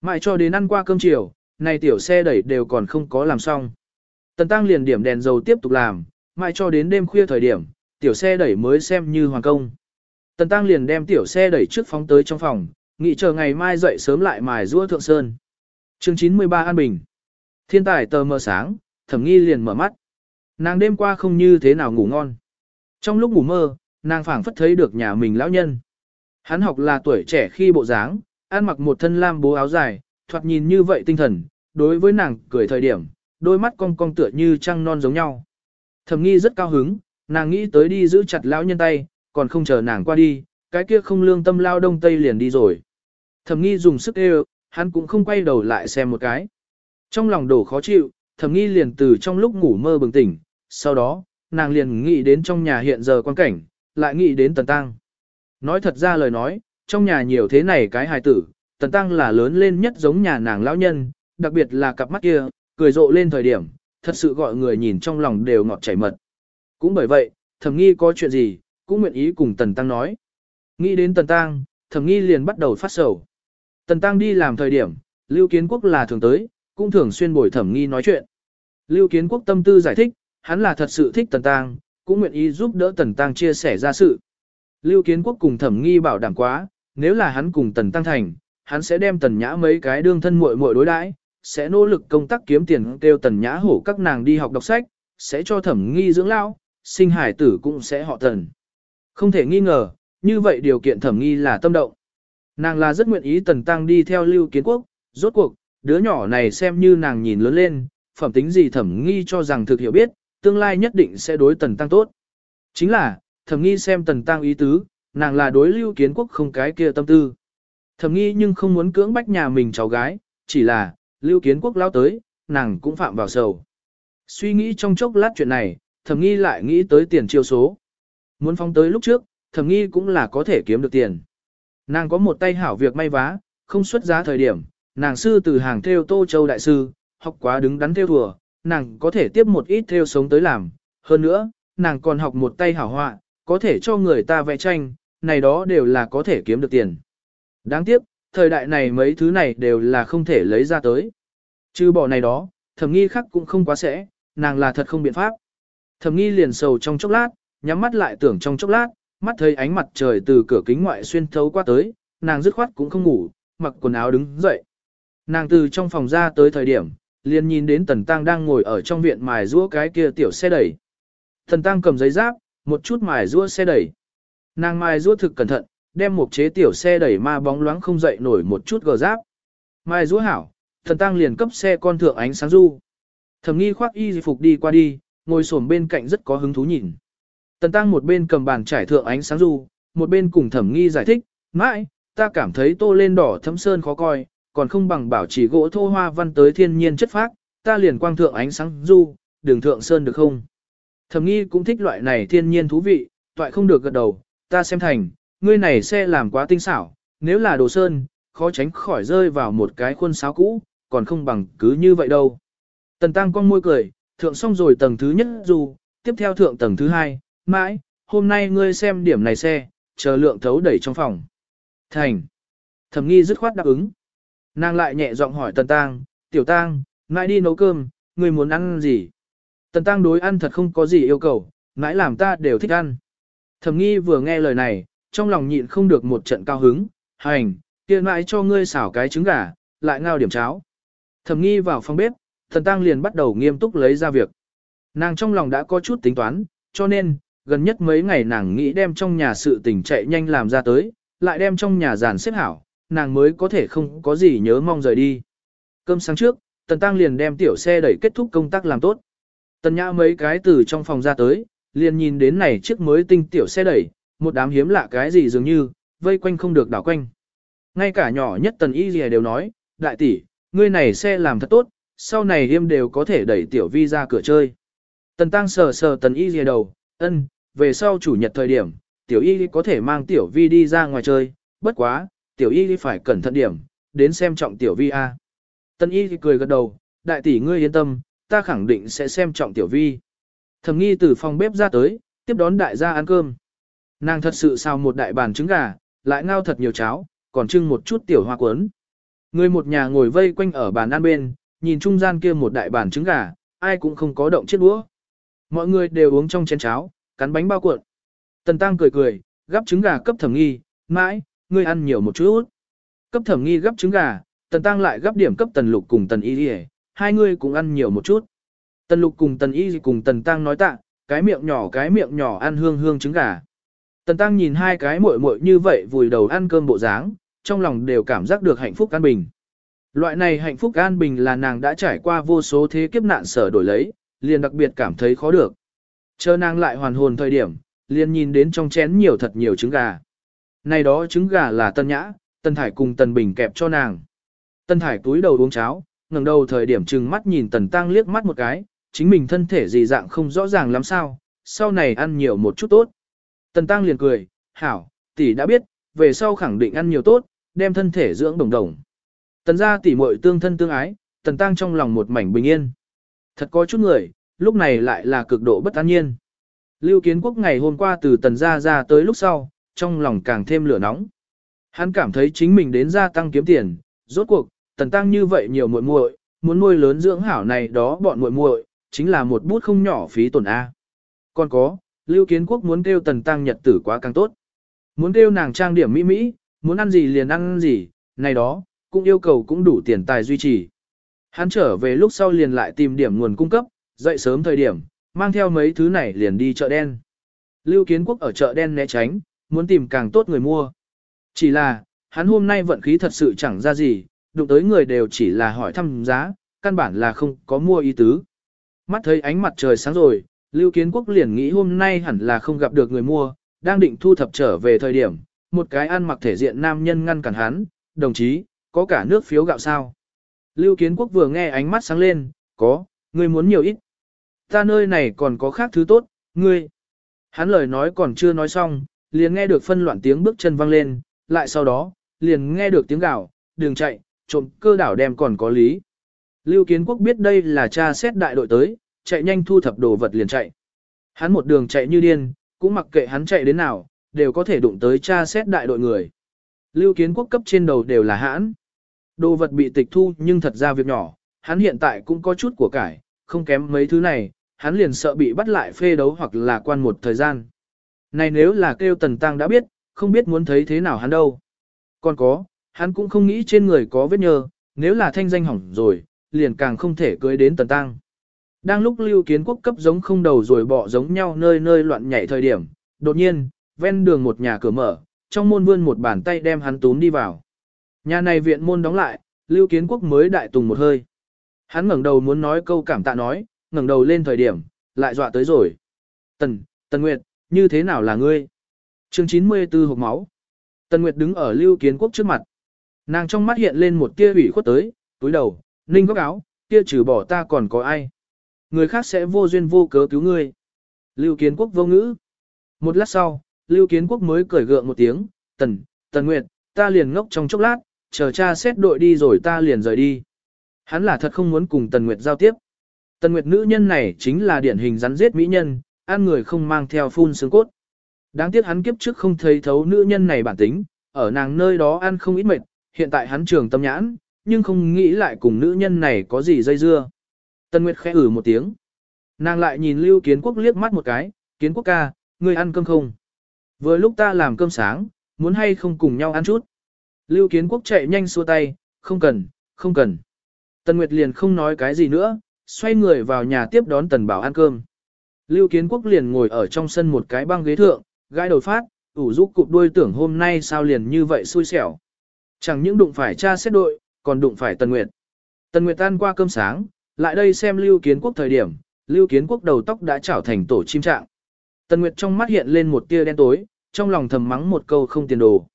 Mãi cho đến ăn qua cơm chiều, này tiểu xe đẩy đều còn không có làm xong. Tần tăng liền điểm đèn dầu tiếp tục làm, mãi cho đến đêm khuya thời điểm, tiểu xe đẩy mới xem như hoàn công. Tần tăng liền đem tiểu xe đẩy trước phóng tới trong phòng, nghĩ chờ ngày mai dậy sớm lại mài rua thượng sơn. Chương 93 An Bình Thiên tài tờ mờ sáng, thẩm nghi liền mở mắt. Nàng đêm qua không như thế nào ngủ ngon. Trong lúc ngủ mơ, nàng phảng phất thấy được nhà mình lão nhân. Hắn học là tuổi trẻ khi bộ dáng, ăn mặc một thân lam bố áo dài, thoạt nhìn như vậy tinh thần, đối với nàng cười thời điểm, đôi mắt cong cong tựa như trăng non giống nhau. Thẩm nghi rất cao hứng, nàng nghĩ tới đi giữ chặt lão nhân tay, còn không chờ nàng qua đi, cái kia không lương tâm lao đông tây liền đi rồi. Thẩm nghi dùng sức êu, hắn cũng không quay đầu lại xem một cái. Trong lòng đổ khó chịu, thẩm nghi liền từ trong lúc ngủ mơ bừng tỉnh, sau đó, nàng liền nghĩ đến trong nhà hiện giờ quan cảnh, lại nghĩ đến tần tăng. Nói thật ra lời nói, trong nhà nhiều thế này cái hài tử, tần tăng là lớn lên nhất giống nhà nàng lão nhân, đặc biệt là cặp mắt kia, cười rộ lên thời điểm, thật sự gọi người nhìn trong lòng đều ngọt chảy mật. Cũng bởi vậy, thẩm nghi có chuyện gì, cũng nguyện ý cùng tần tăng nói. Nghĩ đến tần tăng, thẩm nghi liền bắt đầu phát sầu. Tần tăng đi làm thời điểm, lưu kiến quốc là thường tới, cũng thường xuyên bồi thẩm nghi nói chuyện. Lưu Kiến Quốc tâm tư giải thích, hắn là thật sự thích Tần Tăng, cũng nguyện ý giúp đỡ Tần Tăng chia sẻ ra sự. Lưu Kiến Quốc cùng thẩm nghi bảo đảm quá, nếu là hắn cùng Tần Tăng thành, hắn sẽ đem Tần Nhã mấy cái đương thân muội muội đối đãi, sẽ nỗ lực công tác kiếm tiền kêu Tần Nhã hổ các nàng đi học đọc sách, sẽ cho thẩm nghi dưỡng lao, sinh hải tử cũng sẽ họ Tần. Không thể nghi ngờ, như vậy điều kiện thẩm nghi là tâm động. Nàng là rất nguyện ý Tần Tăng đi theo Lưu Kiến Quốc, rốt cuộc, đứa nhỏ này xem như nàng nhìn lớn lên, phẩm tính gì thẩm nghi cho rằng thực hiểu biết, tương lai nhất định sẽ đối tần tăng tốt. Chính là, thẩm nghi xem tần tăng ý tứ, nàng là đối lưu kiến quốc không cái kia tâm tư. Thẩm nghi nhưng không muốn cưỡng bách nhà mình cháu gái, chỉ là, lưu kiến quốc lao tới, nàng cũng phạm vào sầu. Suy nghĩ trong chốc lát chuyện này, thẩm nghi lại nghĩ tới tiền chiêu số. Muốn phong tới lúc trước, thẩm nghi cũng là có thể kiếm được tiền. Nàng có một tay hảo việc may vá, không xuất giá thời điểm, nàng sư từ hàng theo Tô Châu Đại Sư, học quá đứng đắn theo thùa, nàng có thể tiếp một ít theo sống tới làm. Hơn nữa, nàng còn học một tay hảo họa, có thể cho người ta vẽ tranh, này đó đều là có thể kiếm được tiền. Đáng tiếc, thời đại này mấy thứ này đều là không thể lấy ra tới. Chứ bỏ này đó, thẩm nghi khắc cũng không quá sẽ, nàng là thật không biện pháp. Thẩm nghi liền sầu trong chốc lát, nhắm mắt lại tưởng trong chốc lát, mắt thấy ánh mặt trời từ cửa kính ngoại xuyên thấu qua tới, nàng dứt khoát cũng không ngủ, mặc quần áo đứng dậy. Nàng từ trong phòng ra tới thời điểm, liền nhìn đến Tần Tăng đang ngồi ở trong viện mài rũa cái kia tiểu xe đẩy. Tần Tăng cầm giấy giáp, một chút mài rũa xe đẩy. Nàng mài rũa thực cẩn thận, đem một chế tiểu xe đẩy ma bóng loáng không dậy nổi một chút gờ giáp. mai rũa hảo, thần Tăng liền cấp xe con thượng ánh sáng du. Thẩm nghi khoác y phục đi qua đi, ngồi xổm bên cạnh rất có hứng thú nhìn. Tần Tăng một bên cầm bàn trải thượng ánh sáng du, một bên cùng thẩm nghi giải thích, mãi, ta cảm thấy tô lên đỏ thấm sơn khó coi, còn không bằng bảo chỉ gỗ thô hoa văn tới thiên nhiên chất phác, ta liền quang thượng ánh sáng du, đường thượng sơn được không? Thẩm nghi cũng thích loại này thiên nhiên thú vị, toại không được gật đầu, ta xem thành, ngươi này xe làm quá tinh xảo, nếu là đồ sơn, khó tránh khỏi rơi vào một cái khuôn sáo cũ, còn không bằng cứ như vậy đâu. Tần Tăng con môi cười, thượng xong rồi tầng thứ nhất dù, tiếp theo thượng tầng thứ hai, mãi, hôm nay ngươi xem điểm này xe, chờ lượng thấu đẩy trong phòng. Thành. Thẩm nghi dứt khoát đáp ứng. Nàng lại nhẹ giọng hỏi Tần Tăng, tiểu Tăng, mãi đi nấu cơm, ngươi muốn ăn gì? Tần Tăng đối ăn thật không có gì yêu cầu, mãi làm ta đều thích ăn. Thẩm nghi vừa nghe lời này, trong lòng nhịn không được một trận cao hứng, hành, kia mãi cho ngươi xảo cái trứng gà, lại ngao điểm cháo. Thẩm nghi vào phòng bếp, thần tăng liền bắt đầu nghiêm túc lấy ra việc. Nàng trong lòng đã có chút tính toán, cho nên, gần nhất mấy ngày nàng nghĩ đem trong nhà sự tình chạy nhanh làm ra tới, lại đem trong nhà giàn xếp hảo, nàng mới có thể không có gì nhớ mong rời đi. Cơm sáng trước, tần tăng liền đem tiểu xe đẩy kết thúc công tác làm tốt. Tần nhã mấy cái từ trong phòng ra tới, liền nhìn đến này chiếc mới tinh tiểu xe đẩy, một đám hiếm lạ cái gì dường như, vây quanh không được đảo quanh. Ngay cả nhỏ nhất tần y gì đều nói, đại tỷ, ngươi này xe làm thật tốt, sau này yêm đều có thể đẩy tiểu vi ra cửa chơi. Tần tăng sờ sờ tần y gì đầu, ân, về sau chủ nhật thời điểm, tiểu y có thể mang tiểu vi đi ra ngoài chơi, bất quá, tiểu y phải cẩn thận điểm, đến xem trọng tiểu vi a. Tần y cười gật đầu, đại tỷ ngươi yên tâm, ta khẳng định sẽ xem trọng tiểu vi. Thẩm nghi từ phòng bếp ra tới, tiếp đón đại gia ăn cơm. Nàng thật sự sao một đại bàn trứng gà, lại ngao thật nhiều cháo, còn trưng một chút tiểu hoa cuốn. Người một nhà ngồi vây quanh ở bàn ăn bên, nhìn trung gian kia một đại bàn trứng gà, ai cũng không có động chiếc đũa. Mọi người đều uống trong chén cháo, cắn bánh bao cuộn. Tần Tăng cười cười, gắp trứng gà cấp thẩm nghi, mãi, ngươi ăn nhiều một chút. Cấp thẩm nghi gắp trứng gà, Tần Tăng lại gắp điểm cấp Tần Lục cùng Tần Y đi hai người cũng ăn nhiều một chút. Tần Lục cùng Tần Y cùng Tần Tăng nói tạ, cái miệng nhỏ cái miệng nhỏ ăn hương hương trứng gà. Tần Tăng nhìn hai cái muội muội như vậy vùi đầu ăn cơm bộ dáng, trong lòng đều cảm giác được hạnh phúc an bình. Loại này hạnh phúc an bình là nàng đã trải qua vô số thế kiếp nạn sở đổi lấy, liền đặc biệt cảm thấy khó được. Chờ nàng lại hoàn hồn thời điểm, liền nhìn đến trong chén nhiều thật nhiều trứng gà. Này đó trứng gà là Tân Nhã, Tân Thải cùng Tần Bình kẹp cho nàng. Tân Thải túi đầu uống cháo, ngẩng đầu thời điểm trừng mắt nhìn Tần Tăng liếc mắt một cái, chính mình thân thể gì dạng không rõ ràng lắm sao, sau này ăn nhiều một chút tốt. Tần Tăng liền cười, hảo, tỷ đã biết, về sau khẳng định ăn nhiều tốt, đem thân thể dưỡng đồng đồng. Tần gia tỷ muội tương thân tương ái, Tần Tăng trong lòng một mảnh bình yên. Thật có chút người, lúc này lại là cực độ bất an nhiên. Lưu Kiến Quốc ngày hôm qua từ Tần gia ra tới lúc sau, trong lòng càng thêm lửa nóng. Hắn cảm thấy chính mình đến gia tăng kiếm tiền, rốt cuộc, Tần Tăng như vậy nhiều muội muội, muốn nuôi lớn dưỡng hảo này đó bọn muội muội, chính là một bút không nhỏ phí tổn a. Còn có, Lưu Kiến Quốc muốn kêu Tần Tăng nhật tử quá càng tốt. Muốn kêu nàng trang điểm mỹ mỹ, muốn ăn gì liền ăn gì, này đó, cũng yêu cầu cũng đủ tiền tài duy trì. Hắn trở về lúc sau liền lại tìm điểm nguồn cung cấp, dậy sớm thời điểm, mang theo mấy thứ này liền đi chợ đen. Lưu Kiến Quốc ở chợ đen né tránh, muốn tìm càng tốt người mua. Chỉ là, hắn hôm nay vận khí thật sự chẳng ra gì, đụng tới người đều chỉ là hỏi thăm giá, căn bản là không có mua ý tứ. Mắt thấy ánh mặt trời sáng rồi, Lưu Kiến Quốc liền nghĩ hôm nay hẳn là không gặp được người mua, đang định thu thập trở về thời điểm, một cái ăn mặc thể diện nam nhân ngăn cản hắn, đồng chí, có cả nước phiếu gạo sao? Lưu Kiến Quốc vừa nghe ánh mắt sáng lên, có, ngươi muốn nhiều ít. Ta nơi này còn có khác thứ tốt, ngươi. Hắn lời nói còn chưa nói xong, liền nghe được phân loạn tiếng bước chân vang lên, lại sau đó, liền nghe được tiếng gạo, đường chạy, trộm cơ đảo đem còn có lý. Lưu Kiến Quốc biết đây là cha xét đại đội tới, chạy nhanh thu thập đồ vật liền chạy. Hắn một đường chạy như điên, cũng mặc kệ hắn chạy đến nào, đều có thể đụng tới cha xét đại đội người. Lưu Kiến Quốc cấp trên đầu đều là hãn. Đồ vật bị tịch thu nhưng thật ra việc nhỏ, hắn hiện tại cũng có chút của cải, không kém mấy thứ này, hắn liền sợ bị bắt lại phê đấu hoặc là quan một thời gian. Này nếu là kêu Tần Tăng đã biết, không biết muốn thấy thế nào hắn đâu. Còn có, hắn cũng không nghĩ trên người có vết nhơ, nếu là thanh danh hỏng rồi, liền càng không thể cưới đến Tần Tăng. Đang lúc lưu kiến quốc cấp giống không đầu rồi bỏ giống nhau nơi nơi loạn nhảy thời điểm, đột nhiên, ven đường một nhà cửa mở, trong môn vươn một bàn tay đem hắn túm đi vào. Nhà này viện môn đóng lại, lưu kiến quốc mới đại tùng một hơi. Hắn ngẩng đầu muốn nói câu cảm tạ nói, ngẩng đầu lên thời điểm, lại dọa tới rồi. Tần, Tần Nguyệt, như thế nào là ngươi? chương 94 hộp máu. Tần Nguyệt đứng ở lưu kiến quốc trước mặt. Nàng trong mắt hiện lên một tia ủy khuất tới, túi đầu, ninh góc áo, kia trừ bỏ ta còn có ai người khác sẽ vô duyên vô cớ cứu ngươi. Lưu Kiến Quốc vô ngữ. Một lát sau, Lưu Kiến Quốc mới cười gượng một tiếng, tần, tần nguyệt, ta liền ngốc trong chốc lát, chờ cha xét đội đi rồi ta liền rời đi. Hắn là thật không muốn cùng Tần Nguyệt giao tiếp. Tần Nguyệt nữ nhân này chính là điển hình rắn giết mỹ nhân, ăn người không mang theo phun xương cốt. Đáng tiếc hắn kiếp trước không thấy thấu nữ nhân này bản tính, ở nàng nơi đó ăn không ít mệt, hiện tại hắn trường tâm nhãn, nhưng không nghĩ lại cùng nữ nhân này có gì dây dưa. Tần Nguyệt khẽ ử một tiếng. Nàng lại nhìn Lưu Kiến Quốc liếc mắt một cái, Kiến Quốc ca, ngươi ăn cơm không? Vừa lúc ta làm cơm sáng, muốn hay không cùng nhau ăn chút? Lưu Kiến Quốc chạy nhanh xua tay, không cần, không cần. Tần Nguyệt liền không nói cái gì nữa, xoay người vào nhà tiếp đón Tần Bảo ăn cơm. Lưu Kiến Quốc liền ngồi ở trong sân một cái băng ghế thượng, gãi đầu phát, ủ rũ cụp đuôi tưởng hôm nay sao liền như vậy xui xẻo. Chẳng những đụng phải cha xét đội, còn đụng phải Tần Nguyệt. Tần Nguyệt tan qua cơm sáng, lại đây xem Lưu Kiến Quốc thời điểm, Lưu Kiến Quốc đầu tóc đã trảo thành tổ chim trạng. Tần Nguyệt trong mắt hiện lên một tia đen tối, trong lòng thầm mắng một câu không tiền đồ.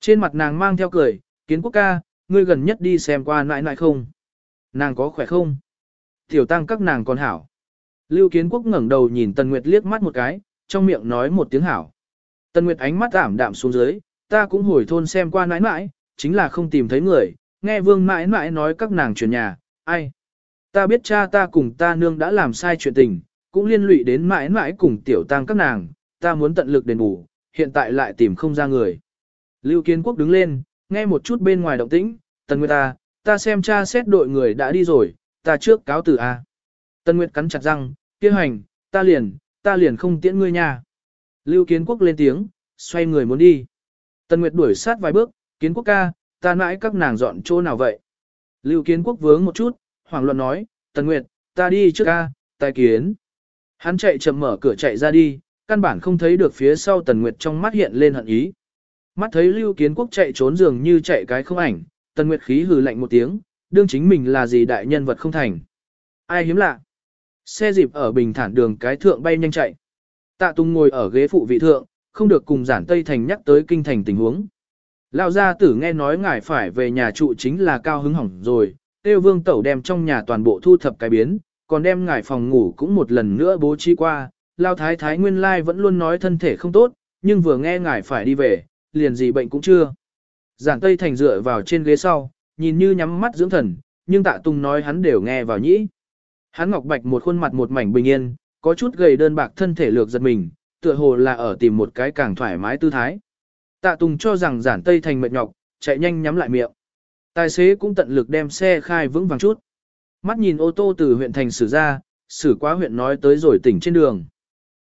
Trên mặt nàng mang theo cười, Kiến Quốc ca, ngươi gần nhất đi xem qua nãi nãi không? Nàng có khỏe không? Tiểu tăng các nàng còn hảo. Lưu Kiến Quốc ngẩng đầu nhìn Tần Nguyệt liếc mắt một cái, trong miệng nói một tiếng hảo. Tần Nguyệt ánh mắt ảm đạm xuống dưới, ta cũng hồi thôn xem qua nãi nãi, chính là không tìm thấy người, nghe vương nãi nãi nói các nàng chuyển nhà, ai? Ta biết cha ta cùng ta nương đã làm sai chuyện tình, cũng liên lụy đến mãi mãi cùng tiểu tăng các nàng, ta muốn tận lực đền bù, hiện tại lại tìm không ra người. Lưu Kiến Quốc đứng lên, nghe một chút bên ngoài động tĩnh, Tần Nguyệt ta, ta xem cha xét đội người đã đi rồi, ta trước cáo từ A. Tần Nguyệt cắn chặt răng, kia hành, ta liền, ta liền không tiễn ngươi nha. Lưu Kiến Quốc lên tiếng, xoay người muốn đi. Tần Nguyệt đuổi sát vài bước, Kiến Quốc ca, ta mãi các nàng dọn chỗ nào vậy? Lưu Kiến Quốc vướng một chút, hoảng loạn nói, Tần Nguyệt, ta đi trước ca, tài kiến. Hắn chạy chậm mở cửa chạy ra đi, căn bản không thấy được phía sau Tần Nguyệt trong mắt hiện lên hận ý. Mắt thấy Lưu Kiến Quốc chạy trốn dường như chạy cái không ảnh, Tần Nguyệt khí hừ lạnh một tiếng, đương chính mình là gì đại nhân vật không thành. Ai hiếm lạ. Xe dịp ở bình thản đường cái thượng bay nhanh chạy. Tạ Tung ngồi ở ghế phụ vị thượng, không được cùng giản Tây Thành nhắc tới kinh thành tình huống. Lão gia tử nghe nói ngài phải về nhà trụ chính là cao hứng hỏng rồi, tiêu vương tẩu đem trong nhà toàn bộ thu thập cái biến, còn đem ngài phòng ngủ cũng một lần nữa bố trí qua, lao thái thái nguyên lai vẫn luôn nói thân thể không tốt, nhưng vừa nghe ngài phải đi về, liền gì bệnh cũng chưa. Giản Tây Thành dựa vào trên ghế sau, nhìn như nhắm mắt dưỡng thần, nhưng tạ Tùng nói hắn đều nghe vào nhĩ. Hắn ngọc bạch một khuôn mặt một mảnh bình yên, có chút gầy đơn bạc thân thể lược giật mình, tựa hồ là ở tìm một cái càng thoải mái tư thái. Tạ Tùng cho rằng giản Tây Thành mệt nhọc, chạy nhanh nhắm lại miệng. Tài xế cũng tận lực đem xe khai vững vàng chút. Mắt nhìn ô tô từ huyện thành xử ra, xử quá huyện nói tới rồi tỉnh trên đường.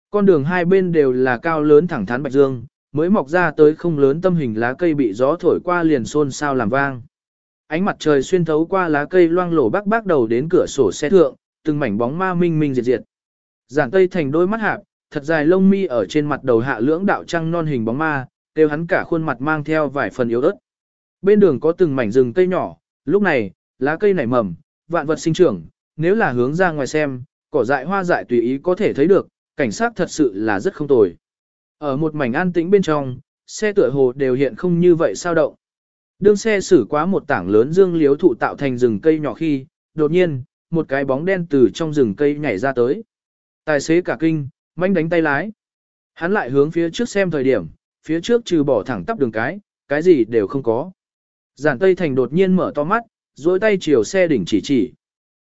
Con đường hai bên đều là cao lớn thẳng thắn bạch dương, mới mọc ra tới không lớn tâm hình lá cây bị gió thổi qua liền xôn xao làm vang. Ánh mặt trời xuyên thấu qua lá cây loang lổ bắc bắc đầu đến cửa sổ xe thượng, từng mảnh bóng ma minh minh diệt diệt. Giản tây thành đôi mắt hạp, thật dài lông mi ở trên mặt đầu hạ lưỡng đạo trăng non hình bóng ma, đều hắn cả khuôn mặt mang theo vài phần yếu ớt. Bên đường có từng mảnh rừng cây nhỏ, lúc này, lá cây nảy mầm, vạn vật sinh trưởng, nếu là hướng ra ngoài xem, cỏ dại hoa dại tùy ý có thể thấy được, cảnh sát thật sự là rất không tồi. Ở một mảnh an tĩnh bên trong, xe tựa hồ đều hiện không như vậy sao động. Đương xe xử quá một tảng lớn dương liếu thụ tạo thành rừng cây nhỏ khi, đột nhiên, một cái bóng đen từ trong rừng cây nhảy ra tới. Tài xế cả kinh, manh đánh tay lái. Hắn lại hướng phía trước xem thời điểm, phía trước trừ bỏ thẳng tắp đường cái, cái gì đều không có. Giản Tây Thành đột nhiên mở to mắt, dối tay chiều xe đỉnh chỉ chỉ.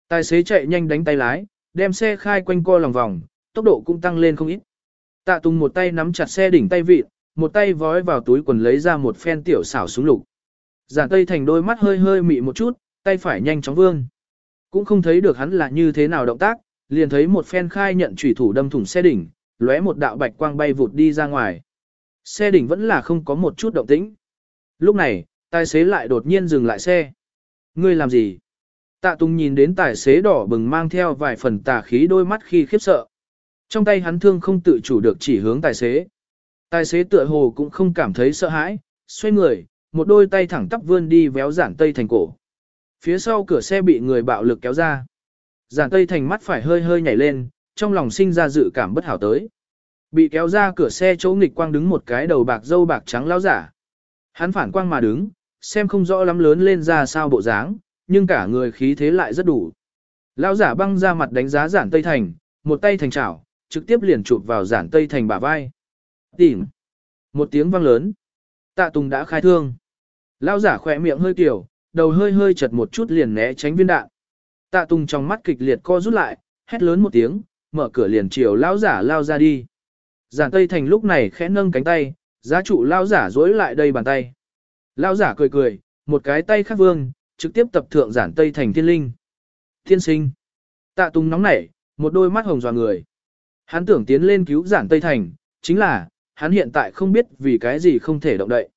Tài xế chạy nhanh đánh tay lái, đem xe khai quanh co lòng vòng, tốc độ cũng tăng lên không ít. Tạ Tùng một tay nắm chặt xe đỉnh tay vịt, một tay vói vào túi quần lấy ra một phen tiểu xảo súng lục. Giản Tây Thành đôi mắt hơi hơi mị một chút, tay phải nhanh chóng vương. Cũng không thấy được hắn là như thế nào động tác, liền thấy một phen khai nhận chủy thủ đâm thủng xe đỉnh, lóe một đạo bạch quang bay vụt đi ra ngoài. Xe đỉnh vẫn là không có một chút động tĩnh. Lúc này, tài xế lại đột nhiên dừng lại xe. Ngươi làm gì? Tạ Tùng nhìn đến tài xế đỏ bừng mang theo vài phần tà khí đôi mắt khi khiếp sợ. Trong tay hắn thương không tự chủ được chỉ hướng tài xế. Tài xế tựa hồ cũng không cảm thấy sợ hãi, xoay người, một đôi tay thẳng tắp vươn đi véo giản tây thành cổ. Phía sau cửa xe bị người bạo lực kéo ra. Giản tây thành mắt phải hơi hơi nhảy lên, trong lòng sinh ra dự cảm bất hảo tới. Bị kéo ra cửa xe chỗ nghịch quang đứng một cái đầu bạc dâu bạc trắng lão giả. Hắn phản quang mà đứng, xem không rõ lắm lớn lên ra sao bộ dáng, nhưng cả người khí thế lại rất đủ. Lão giả băng ra mặt đánh giá giản tây thành, một tay thành chảo, trực tiếp liền chụp vào giản tây thành bả vai. Tỉnh! Một tiếng vang lớn. Tạ Tùng đã khai thương. Lão giả khỏe miệng hơi kiểu, đầu hơi hơi chật một chút liền né tránh viên đạn. Tạ Tùng trong mắt kịch liệt co rút lại, hét lớn một tiếng, mở cửa liền chiều lão giả lao ra đi. Giản Tây Thành lúc này khẽ nâng cánh tay, giá trụ lão giả dối lại đây bàn tay. Lão giả cười cười, một cái tay khác vương, trực tiếp tập thượng giản Tây Thành thiên linh. Thiên sinh. Tạ Tùng nóng nảy, một đôi mắt hồng dò người. Hắn tưởng tiến lên cứu giản Tây Thành, chính là, hắn hiện tại không biết vì cái gì không thể động đậy.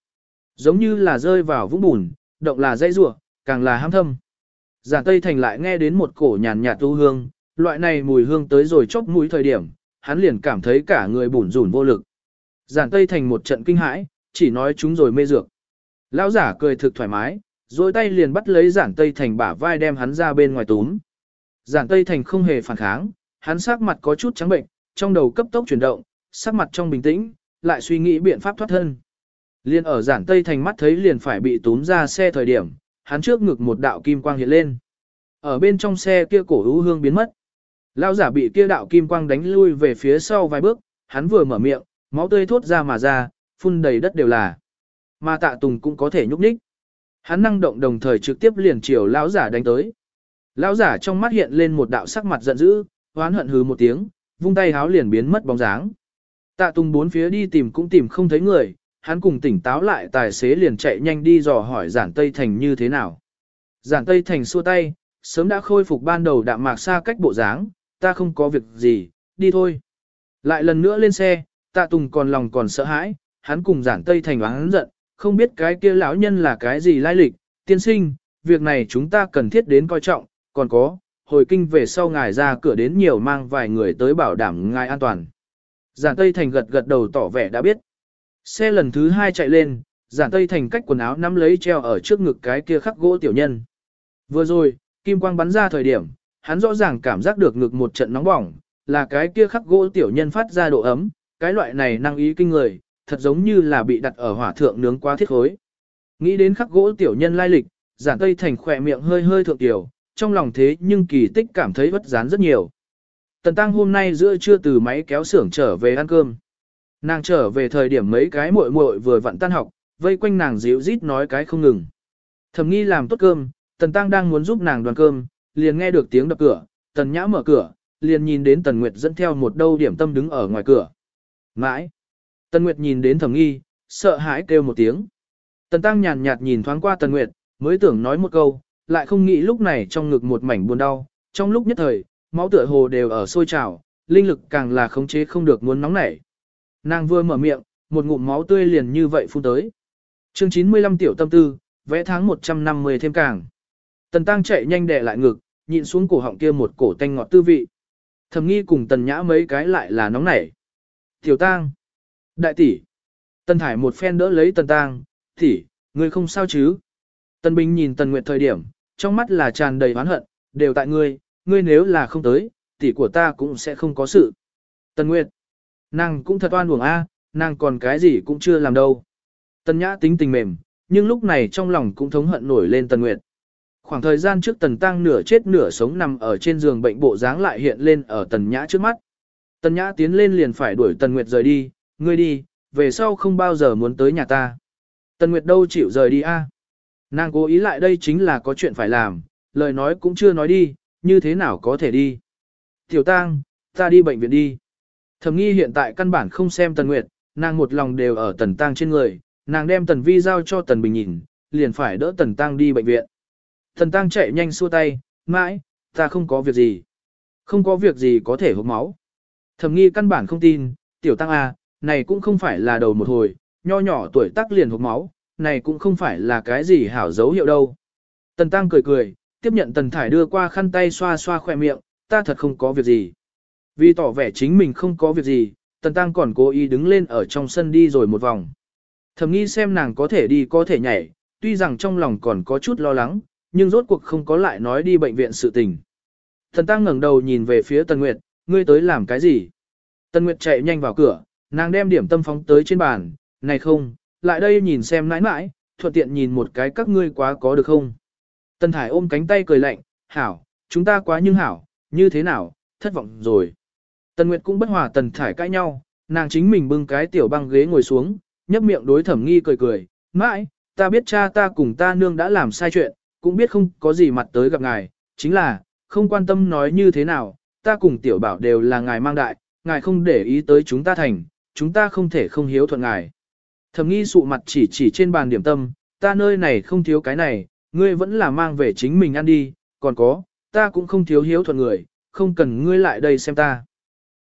Giống như là rơi vào vũng bùn, động là dây rủa, càng là ham thâm. Giản Tây Thành lại nghe đến một cổ nhàn nhạt tu hương, loại này mùi hương tới rồi chốc mũi thời điểm, hắn liền cảm thấy cả người bủn rủn vô lực. Giản Tây Thành một trận kinh hãi, chỉ nói chúng rồi mê dược. Lão giả cười thực thoải mái, rồi tay liền bắt lấy Giản Tây Thành bả vai đem hắn ra bên ngoài túm. Giản Tây Thành không hề phản kháng, hắn sắc mặt có chút trắng bệnh, trong đầu cấp tốc chuyển động, sắc mặt trong bình tĩnh, lại suy nghĩ biện pháp thoát thân. Liên ở Giản Tây Thành mắt thấy liền phải bị túm ra xe thời điểm, hắn trước ngực một đạo kim quang hiện lên. Ở bên trong xe kia cổ hữu hương biến mất. Lão giả bị kia đạo kim quang đánh lui về phía sau vài bước, hắn vừa mở miệng, máu tươi thốt ra mà ra, phun đầy đất đều là. Mà tạ tùng cũng có thể nhúc nhích. Hắn năng động đồng thời trực tiếp liền chiều lão giả đánh tới. Lão giả trong mắt hiện lên một đạo sắc mặt giận dữ, hoán hận hừ một tiếng, vung tay háo liền biến mất bóng dáng. Tạ Tùng bốn phía đi tìm cũng tìm không thấy người, hắn cùng tỉnh táo lại tài xế liền chạy nhanh đi dò hỏi giản Tây Thành như thế nào. Giản Tây Thành xua tay, sớm đã khôi phục ban đầu đạm mạc xa cách bộ dáng, ta không có việc gì, đi thôi. Lại lần nữa lên xe, tạ Tùng còn lòng còn sợ hãi, hắn cùng giản Tây Thành oán giận, không biết cái kia lão nhân là cái gì lai lịch, tiên sinh, việc này chúng ta cần thiết đến coi trọng, còn có, hồi kinh về sau ngài ra cửa đến nhiều mang vài người tới bảo đảm ngài an toàn. Giản Tây Thành gật gật đầu tỏ vẻ đã biết. Xe lần thứ hai chạy lên, giản Tây Thành cách quần áo nắm lấy treo ở trước ngực cái kia khắc gỗ tiểu nhân. Vừa rồi, kim quang bắn ra thời điểm, hắn rõ ràng cảm giác được ngực một trận nóng bỏng, là cái kia khắc gỗ tiểu nhân phát ra độ ấm, cái loại này năng ý kinh người, thật giống như là bị đặt ở hỏa thượng nướng quá thiết khối. Nghĩ đến khắc gỗ tiểu nhân lai lịch, giản Tây Thành khỏe miệng hơi hơi thượng tiểu, trong lòng thế nhưng kỳ tích cảm thấy bất gián rất nhiều. Tần Tăng hôm nay giữa trưa từ máy kéo xưởng trở về ăn cơm. Nàng trở về thời điểm mấy cái muội muội vừa vặn tan học, vây quanh nàng dịu rít nói cái không ngừng. Thẩm nghi làm tốt cơm, Tần Tăng đang muốn giúp nàng đoàn cơm, liền nghe được tiếng đập cửa, Tần Nhã mở cửa, liền nhìn đến Tần Nguyệt dẫn theo một đâu điểm tâm đứng ở ngoài cửa. Mãi! Tần Nguyệt nhìn đến thẩm nghi, sợ hãi kêu một tiếng. Tần Tăng nhàn nhạt nhìn thoáng qua Tần Nguyệt, mới tưởng nói một câu, lại không nghĩ lúc này trong ngực một mảnh buồn đau, trong lúc nhất thời, máu tựa hồ đều ở sôi trào, linh lực càng là khống chế không được muốn nóng nảy. Nàng vừa mở miệng, một ngụm máu tươi liền như vậy phun tới. Chương 95 tiểu tâm tư, vẽ tháng 150 thêm càng. Tần Tăng chạy nhanh đè lại ngực, nhịn xuống cổ họng kia một cổ tanh ngọt tư vị. Thẩm nghi cùng Tần Nhã mấy cái lại là nóng nảy. Tiểu Tăng. Đại tỷ. Tần Thải một phen đỡ lấy Tần Tăng, tỷ, ngươi không sao chứ? Tần Bình nhìn Tần Nguyệt thời điểm, trong mắt là tràn đầy oán hận, đều tại ngươi, ngươi nếu là không tới, tỷ của ta cũng sẽ không có sự. Tần Nguyệt, nàng cũng thật oan uổng a, nàng còn cái gì cũng chưa làm đâu. Tần Nhã tính tình mềm, nhưng lúc này trong lòng cũng thống hận nổi lên Tần Nguyệt. Khoảng thời gian trước Tần Tăng nửa chết nửa sống nằm ở trên giường bệnh bộ dáng lại hiện lên ở Tần Nhã trước mắt. Tần Nhã tiến lên liền phải đuổi Tần Nguyệt rời đi, ngươi đi, về sau không bao giờ muốn tới nhà ta. Tần Nguyệt đâu chịu rời đi a? Nàng cố ý lại đây chính là có chuyện phải làm, lời nói cũng chưa nói đi, như thế nào có thể đi. Tiểu tang, ta đi bệnh viện đi. Thẩm nghi hiện tại căn bản không xem Tần Nguyệt, nàng một lòng đều ở Tần Tăng trên người, nàng đem Tần Vi giao cho Tần Bình nhìn, liền phải đỡ Tần Tăng đi bệnh viện. Tần Tăng chạy nhanh xua tay, mãi, ta không có việc gì. Không có việc gì có thể hút máu. Thẩm nghi căn bản không tin, tiểu tăng à, này cũng không phải là đầu một hồi, nho nhỏ tuổi tác liền hộp máu, này cũng không phải là cái gì hảo dấu hiệu đâu. Tần Tăng cười cười, tiếp nhận Tần Thải đưa qua khăn tay xoa xoa khỏe miệng, ta thật không có việc gì. Vì tỏ vẻ chính mình không có việc gì, Tần Tăng còn cố ý đứng lên ở trong sân đi rồi một vòng. Thầm nghi xem nàng có thể đi có thể nhảy, tuy rằng trong lòng còn có chút lo lắng, nhưng rốt cuộc không có lại nói đi bệnh viện sự tình. Tần Tăng ngẩng đầu nhìn về phía Tần Nguyệt, ngươi tới làm cái gì? Tần Nguyệt chạy nhanh vào cửa, nàng đem điểm tâm phóng tới trên bàn, này không, lại đây nhìn xem nãi nãi, thuận tiện nhìn một cái các ngươi quá có được không. Tân Thải ôm cánh tay cười lạnh, hảo, chúng ta quá nhưng hảo, như thế nào, thất vọng rồi. Tần Nguyệt cũng bất hòa Tần Thải cãi nhau, nàng chính mình bưng cái tiểu băng ghế ngồi xuống, nhấp miệng đối thẩm nghi cười cười, mãi, ta biết cha ta cùng ta nương đã làm sai chuyện, cũng biết không có gì mặt tới gặp ngài, chính là, không quan tâm nói như thế nào, ta cùng tiểu bảo đều là ngài mang đại, ngài không để ý tới chúng ta thành, chúng ta không thể không hiếu thuận ngài. Thẩm nghi sụ mặt chỉ chỉ trên bàn điểm tâm, ta nơi này không thiếu cái này, ngươi vẫn là mang về chính mình ăn đi, còn có, ta cũng không thiếu hiếu thuận người, không cần ngươi lại đây xem ta.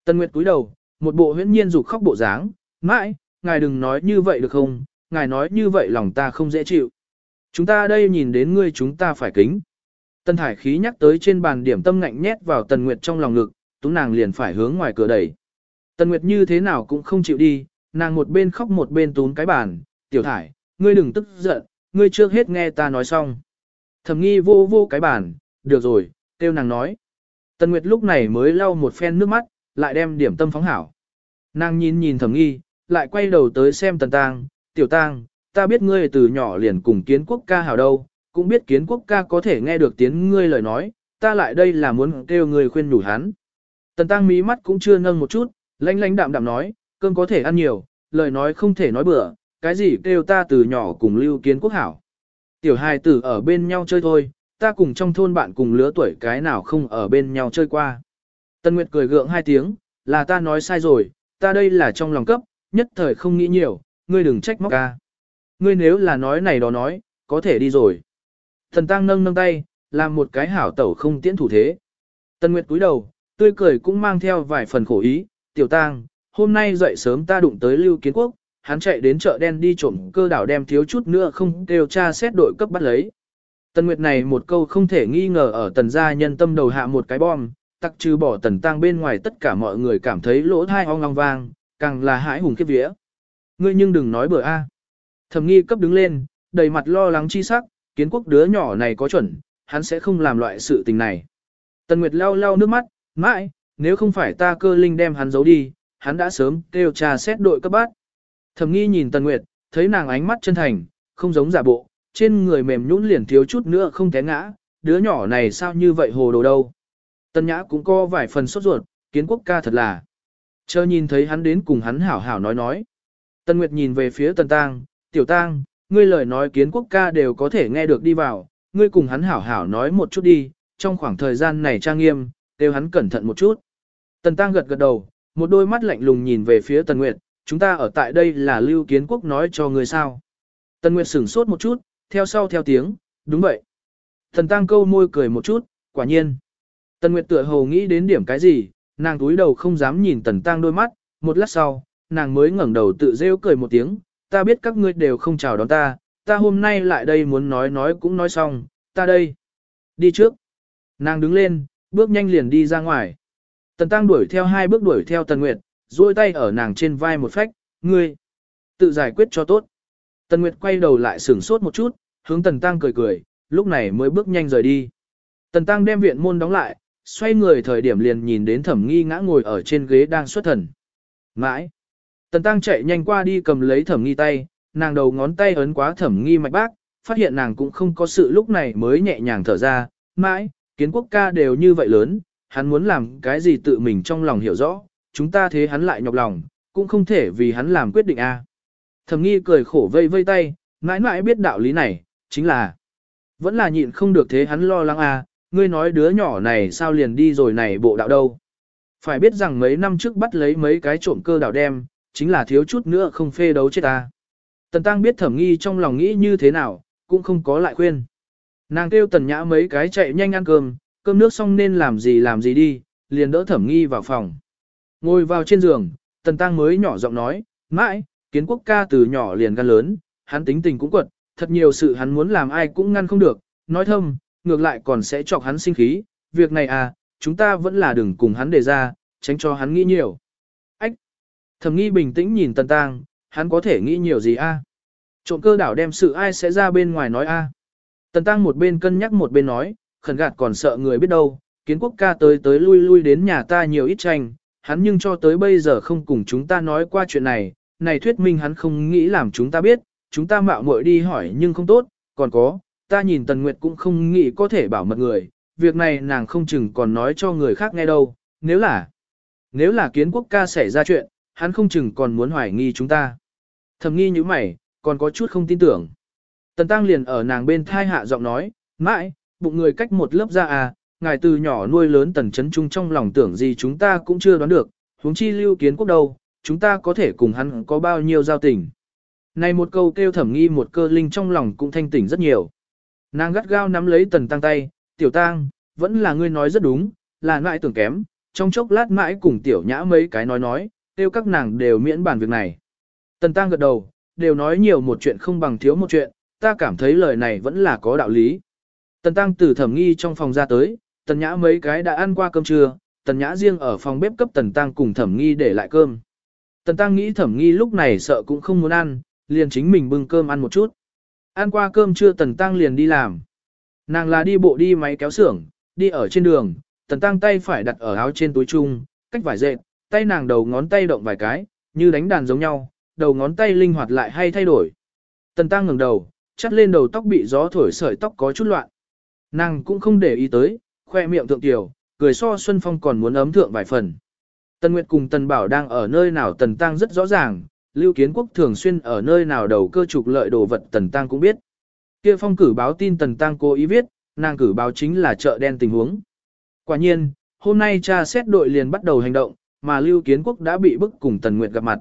Tân Nguyệt cúi đầu, một bộ huyễn nhiên dục khóc bộ dáng, mãi, ngài đừng nói như vậy được không, ngài nói như vậy lòng ta không dễ chịu. Chúng ta đây nhìn đến ngươi chúng ta phải kính. Tân Thải khí nhắc tới trên bàn điểm tâm ngạnh nhét vào Tần Nguyệt trong lòng ngực, tú nàng liền phải hướng ngoài cửa đẩy. Tần Nguyệt như thế nào cũng không chịu đi, nàng một bên khóc một bên tún cái bàn, tiểu thải, ngươi đừng tức giận, ngươi trước hết nghe ta nói xong. Thẩm nghi vô vô cái bàn, được rồi, kêu nàng nói. Tần Nguyệt lúc này mới lau một phen nước mắt, lại đem điểm tâm phóng hảo. Nàng nhìn nhìn thẩm nghi, lại quay đầu tới xem tần tang, tiểu tang, ta biết ngươi từ nhỏ liền cùng kiến quốc ca hảo đâu, cũng biết kiến quốc ca có thể nghe được tiếng ngươi lời nói, ta lại đây là muốn kêu ngươi khuyên nhủ hắn. Tần tăng mí mắt cũng chưa nâng một chút, lanh lanh đạm đạm nói, cơm có thể ăn nhiều, lời nói không thể nói bừa, cái gì kêu ta từ nhỏ cùng lưu kiến quốc hảo. Tiểu hài tử ở bên nhau chơi thôi, ta cùng trong thôn bạn cùng lứa tuổi cái nào không ở bên nhau chơi qua. Tân Nguyệt cười gượng hai tiếng, là ta nói sai rồi, ta đây là trong lòng cấp, nhất thời không nghĩ nhiều, ngươi đừng trách móc ca. Ngươi nếu là nói này đó nói, có thể đi rồi. Thần Tăng nâng nâng tay, làm một cái hảo tẩu không tiễn thủ thế. Tân Nguyệt cúi đầu, tươi cười cũng mang theo vài phần khổ ý, tiểu tang, hôm nay dậy sớm ta đụng tới Lưu Kiến Quốc, hắn chạy đến chợ đen đi trộm cơ đảo đem thiếu chút nữa không kêu cha xét đội cấp bắt lấy. Tần Nguyệt này một câu không thể nghi ngờ ở tần gia nhân tâm đầu hạ một cái bom, tặc trừ bỏ tần tang bên ngoài tất cả mọi người cảm thấy lỗ thai ong ong vang, càng là hãi hùng kiếp vía. Ngươi nhưng đừng nói bừa a. Thẩm nghi cấp đứng lên, đầy mặt lo lắng chi sắc, kiến quốc đứa nhỏ này có chuẩn, hắn sẽ không làm loại sự tình này. Tần Nguyệt lau lau nước mắt, mãi, nếu không phải ta cơ linh đem hắn giấu đi, hắn đã sớm kêu trà xét đội cấp bát. Thẩm nghi nhìn Tần Nguyệt, thấy nàng ánh mắt chân thành, không giống giả bộ, trên người mềm nhũn liền thiếu chút nữa không té ngã, đứa nhỏ này sao như vậy hồ đồ đâu. Tần Nhã cũng có vài phần sốt ruột, kiến quốc ca thật là. Chờ nhìn thấy hắn đến cùng hắn hảo hảo nói nói. Tần Nguyệt nhìn về phía Tần Tang, tiểu Tang, ngươi lời nói kiến quốc ca đều có thể nghe được đi vào, ngươi cùng hắn hảo hảo nói một chút đi, trong khoảng thời gian này trang nghiêm, đều hắn cẩn thận một chút. Tần Tăng gật gật đầu, một đôi mắt lạnh lùng nhìn về phía Tần Nguyệt, chúng ta ở tại đây là Lưu Kiến Quốc nói cho người sao. Tần Nguyệt sửng sốt một chút, theo sau theo tiếng, đúng vậy. Tần Tăng câu môi cười một chút, quả nhiên. Tần Nguyệt tựa hồ nghĩ đến điểm cái gì, nàng túi đầu không dám nhìn Tần Tăng đôi mắt, một lát sau, nàng mới ngẩng đầu tự rêu cười một tiếng, ta biết các ngươi đều không chào đón ta, ta hôm nay lại đây muốn nói nói cũng nói xong, ta đây. Đi trước. Nàng đứng lên, bước nhanh liền đi ra ngoài. Tần Tăng đuổi theo hai bước đuổi theo Tần Nguyệt, duỗi tay ở nàng trên vai một phách, ngươi, tự giải quyết cho tốt. Tần Nguyệt quay đầu lại sửng sốt một chút, hướng Tần Tăng cười cười, lúc này mới bước nhanh rời đi. Tần Tăng đem viện môn đóng lại, xoay người thời điểm liền nhìn đến thẩm nghi ngã ngồi ở trên ghế đang xuất thần. Mãi! Tần Tăng chạy nhanh qua đi cầm lấy thẩm nghi tay, nàng đầu ngón tay ấn quá thẩm nghi mạch bác, phát hiện nàng cũng không có sự lúc này mới nhẹ nhàng thở ra, mãi, kiến quốc ca đều như vậy lớn, hắn muốn làm cái gì tự mình trong lòng hiểu rõ, chúng ta thế hắn lại nhọc lòng, cũng không thể vì hắn làm quyết định a. Thẩm nghi cười khổ vây vây tay, mãi mãi biết đạo lý này, chính là vẫn là nhịn không được thế hắn lo lắng a, ngươi nói đứa nhỏ này sao liền đi rồi này bộ đạo đâu. Phải biết rằng mấy năm trước bắt lấy mấy cái trộm cơ đạo đem, chính là thiếu chút nữa không phê đấu chết ta. Tần Tăng biết thẩm nghi trong lòng nghĩ như thế nào, cũng không có lại khuyên. Nàng kêu tần nhã mấy cái chạy nhanh ăn cơm, cơm nước xong nên làm gì làm gì đi, liền đỡ thẩm nghi vào phòng. Ngồi vào trên giường, tần tăng mới nhỏ giọng nói, mãi, kiến quốc ca từ nhỏ liền gan lớn, hắn tính tình cũng quật, thật nhiều sự hắn muốn làm ai cũng ngăn không được, nói thâm, ngược lại còn sẽ chọc hắn sinh khí, việc này à, chúng ta vẫn là đừng cùng hắn đề ra, tránh cho hắn nghĩ nhiều. Ách! Thẩm nghi bình tĩnh nhìn tần tăng, hắn có thể nghĩ nhiều gì a? Trộm cơ đảo đem sự ai sẽ ra bên ngoài nói a? Tần tăng một bên cân nhắc một bên nói, khẩn gạt còn sợ người biết đâu, kiến quốc ca tới tới lui lui đến nhà ta nhiều ít tranh, hắn nhưng cho tới bây giờ không cùng chúng ta nói qua chuyện này, này thuyết minh hắn không nghĩ làm chúng ta biết, chúng ta mạo muội đi hỏi nhưng không tốt, còn có, ta nhìn Tần Nguyệt cũng không nghĩ có thể bảo mật người, việc này nàng không chừng còn nói cho người khác nghe đâu, nếu là, nếu là kiến quốc ca xảy ra chuyện, hắn không chừng còn muốn hoài nghi chúng ta. Thầm nghi như mày, còn có chút không tin tưởng. Tần Tăng liền ở nàng bên thai hạ giọng nói, mãi, bụng người cách một lớp da à, ngài từ nhỏ nuôi lớn tần chấn trung trong lòng tưởng gì chúng ta cũng chưa đoán được, huống chi lưu kiến quốc đâu, chúng ta có thể cùng hắn có bao nhiêu giao tình. Này một câu kêu thẩm nghi một cơ linh trong lòng cũng thanh tỉnh rất nhiều. Nàng gắt gao nắm lấy tần tăng tay, tiểu tang, vẫn là ngươi nói rất đúng, là ngại tưởng kém, trong chốc lát mãi cùng tiểu nhã mấy cái nói nói, tiêu các nàng đều miễn bàn việc này. Tần tăng gật đầu, đều nói nhiều một chuyện không bằng thiếu một chuyện, ta cảm thấy lời này vẫn là có đạo lý. Tần tăng từ thẩm nghi trong phòng ra tới, tần nhã mấy cái đã ăn qua cơm trưa, tần nhã riêng ở phòng bếp cấp tần tăng cùng thẩm nghi để lại cơm. Tần tăng nghĩ thẩm nghi lúc này sợ cũng không muốn ăn, liền chính mình bưng cơm ăn một chút. Ăn qua cơm trưa tần tăng liền đi làm. Nàng là đi bộ đi máy kéo xưởng, đi ở trên đường, tần tăng tay phải đặt ở áo trên túi chung, cách vải dệt, tay nàng đầu ngón tay động vài cái, như đánh đàn giống nhau, đầu ngón tay linh hoạt lại hay thay đổi. Tần tăng ngẩng đầu, chắt lên đầu tóc bị gió thổi sợi tóc có chút loạn. Nàng cũng không để ý tới, khoe miệng thượng tiểu, cười so Xuân Phong còn muốn ấm thượng vài phần. Tần Nguyệt cùng Tần Bảo đang ở nơi nào Tần Tăng rất rõ ràng, Lưu Kiến Quốc thường xuyên ở nơi nào đầu cơ trục lợi đồ vật Tần Tăng cũng biết. Kia phong cử báo tin Tần Tăng cố ý viết, nàng cử báo chính là chợ đen tình huống. Quả nhiên, hôm nay cha xét đội liền bắt đầu hành động, mà Lưu Kiến Quốc đã bị bức cùng Tần Nguyệt gặp mặt.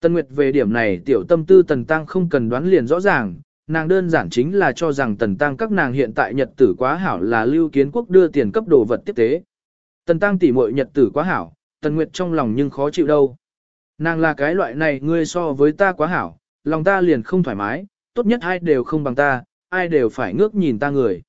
Tần Nguyệt về điểm này tiểu tâm tư Tần Tăng không cần đoán liền rõ ràng, nàng đơn giản chính là cho rằng Tần Tăng các nàng hiện tại nhật tử quá hảo là Lưu Kiến Quốc đưa tiền cấp đồ vật tiếp tế. Tần Tăng tỉ muội nhật tử quá hảo, Tần Nguyệt trong lòng nhưng khó chịu đâu. Nàng là cái loại này ngươi so với ta quá hảo, lòng ta liền không thoải mái, tốt nhất ai đều không bằng ta, ai đều phải ngước nhìn ta người.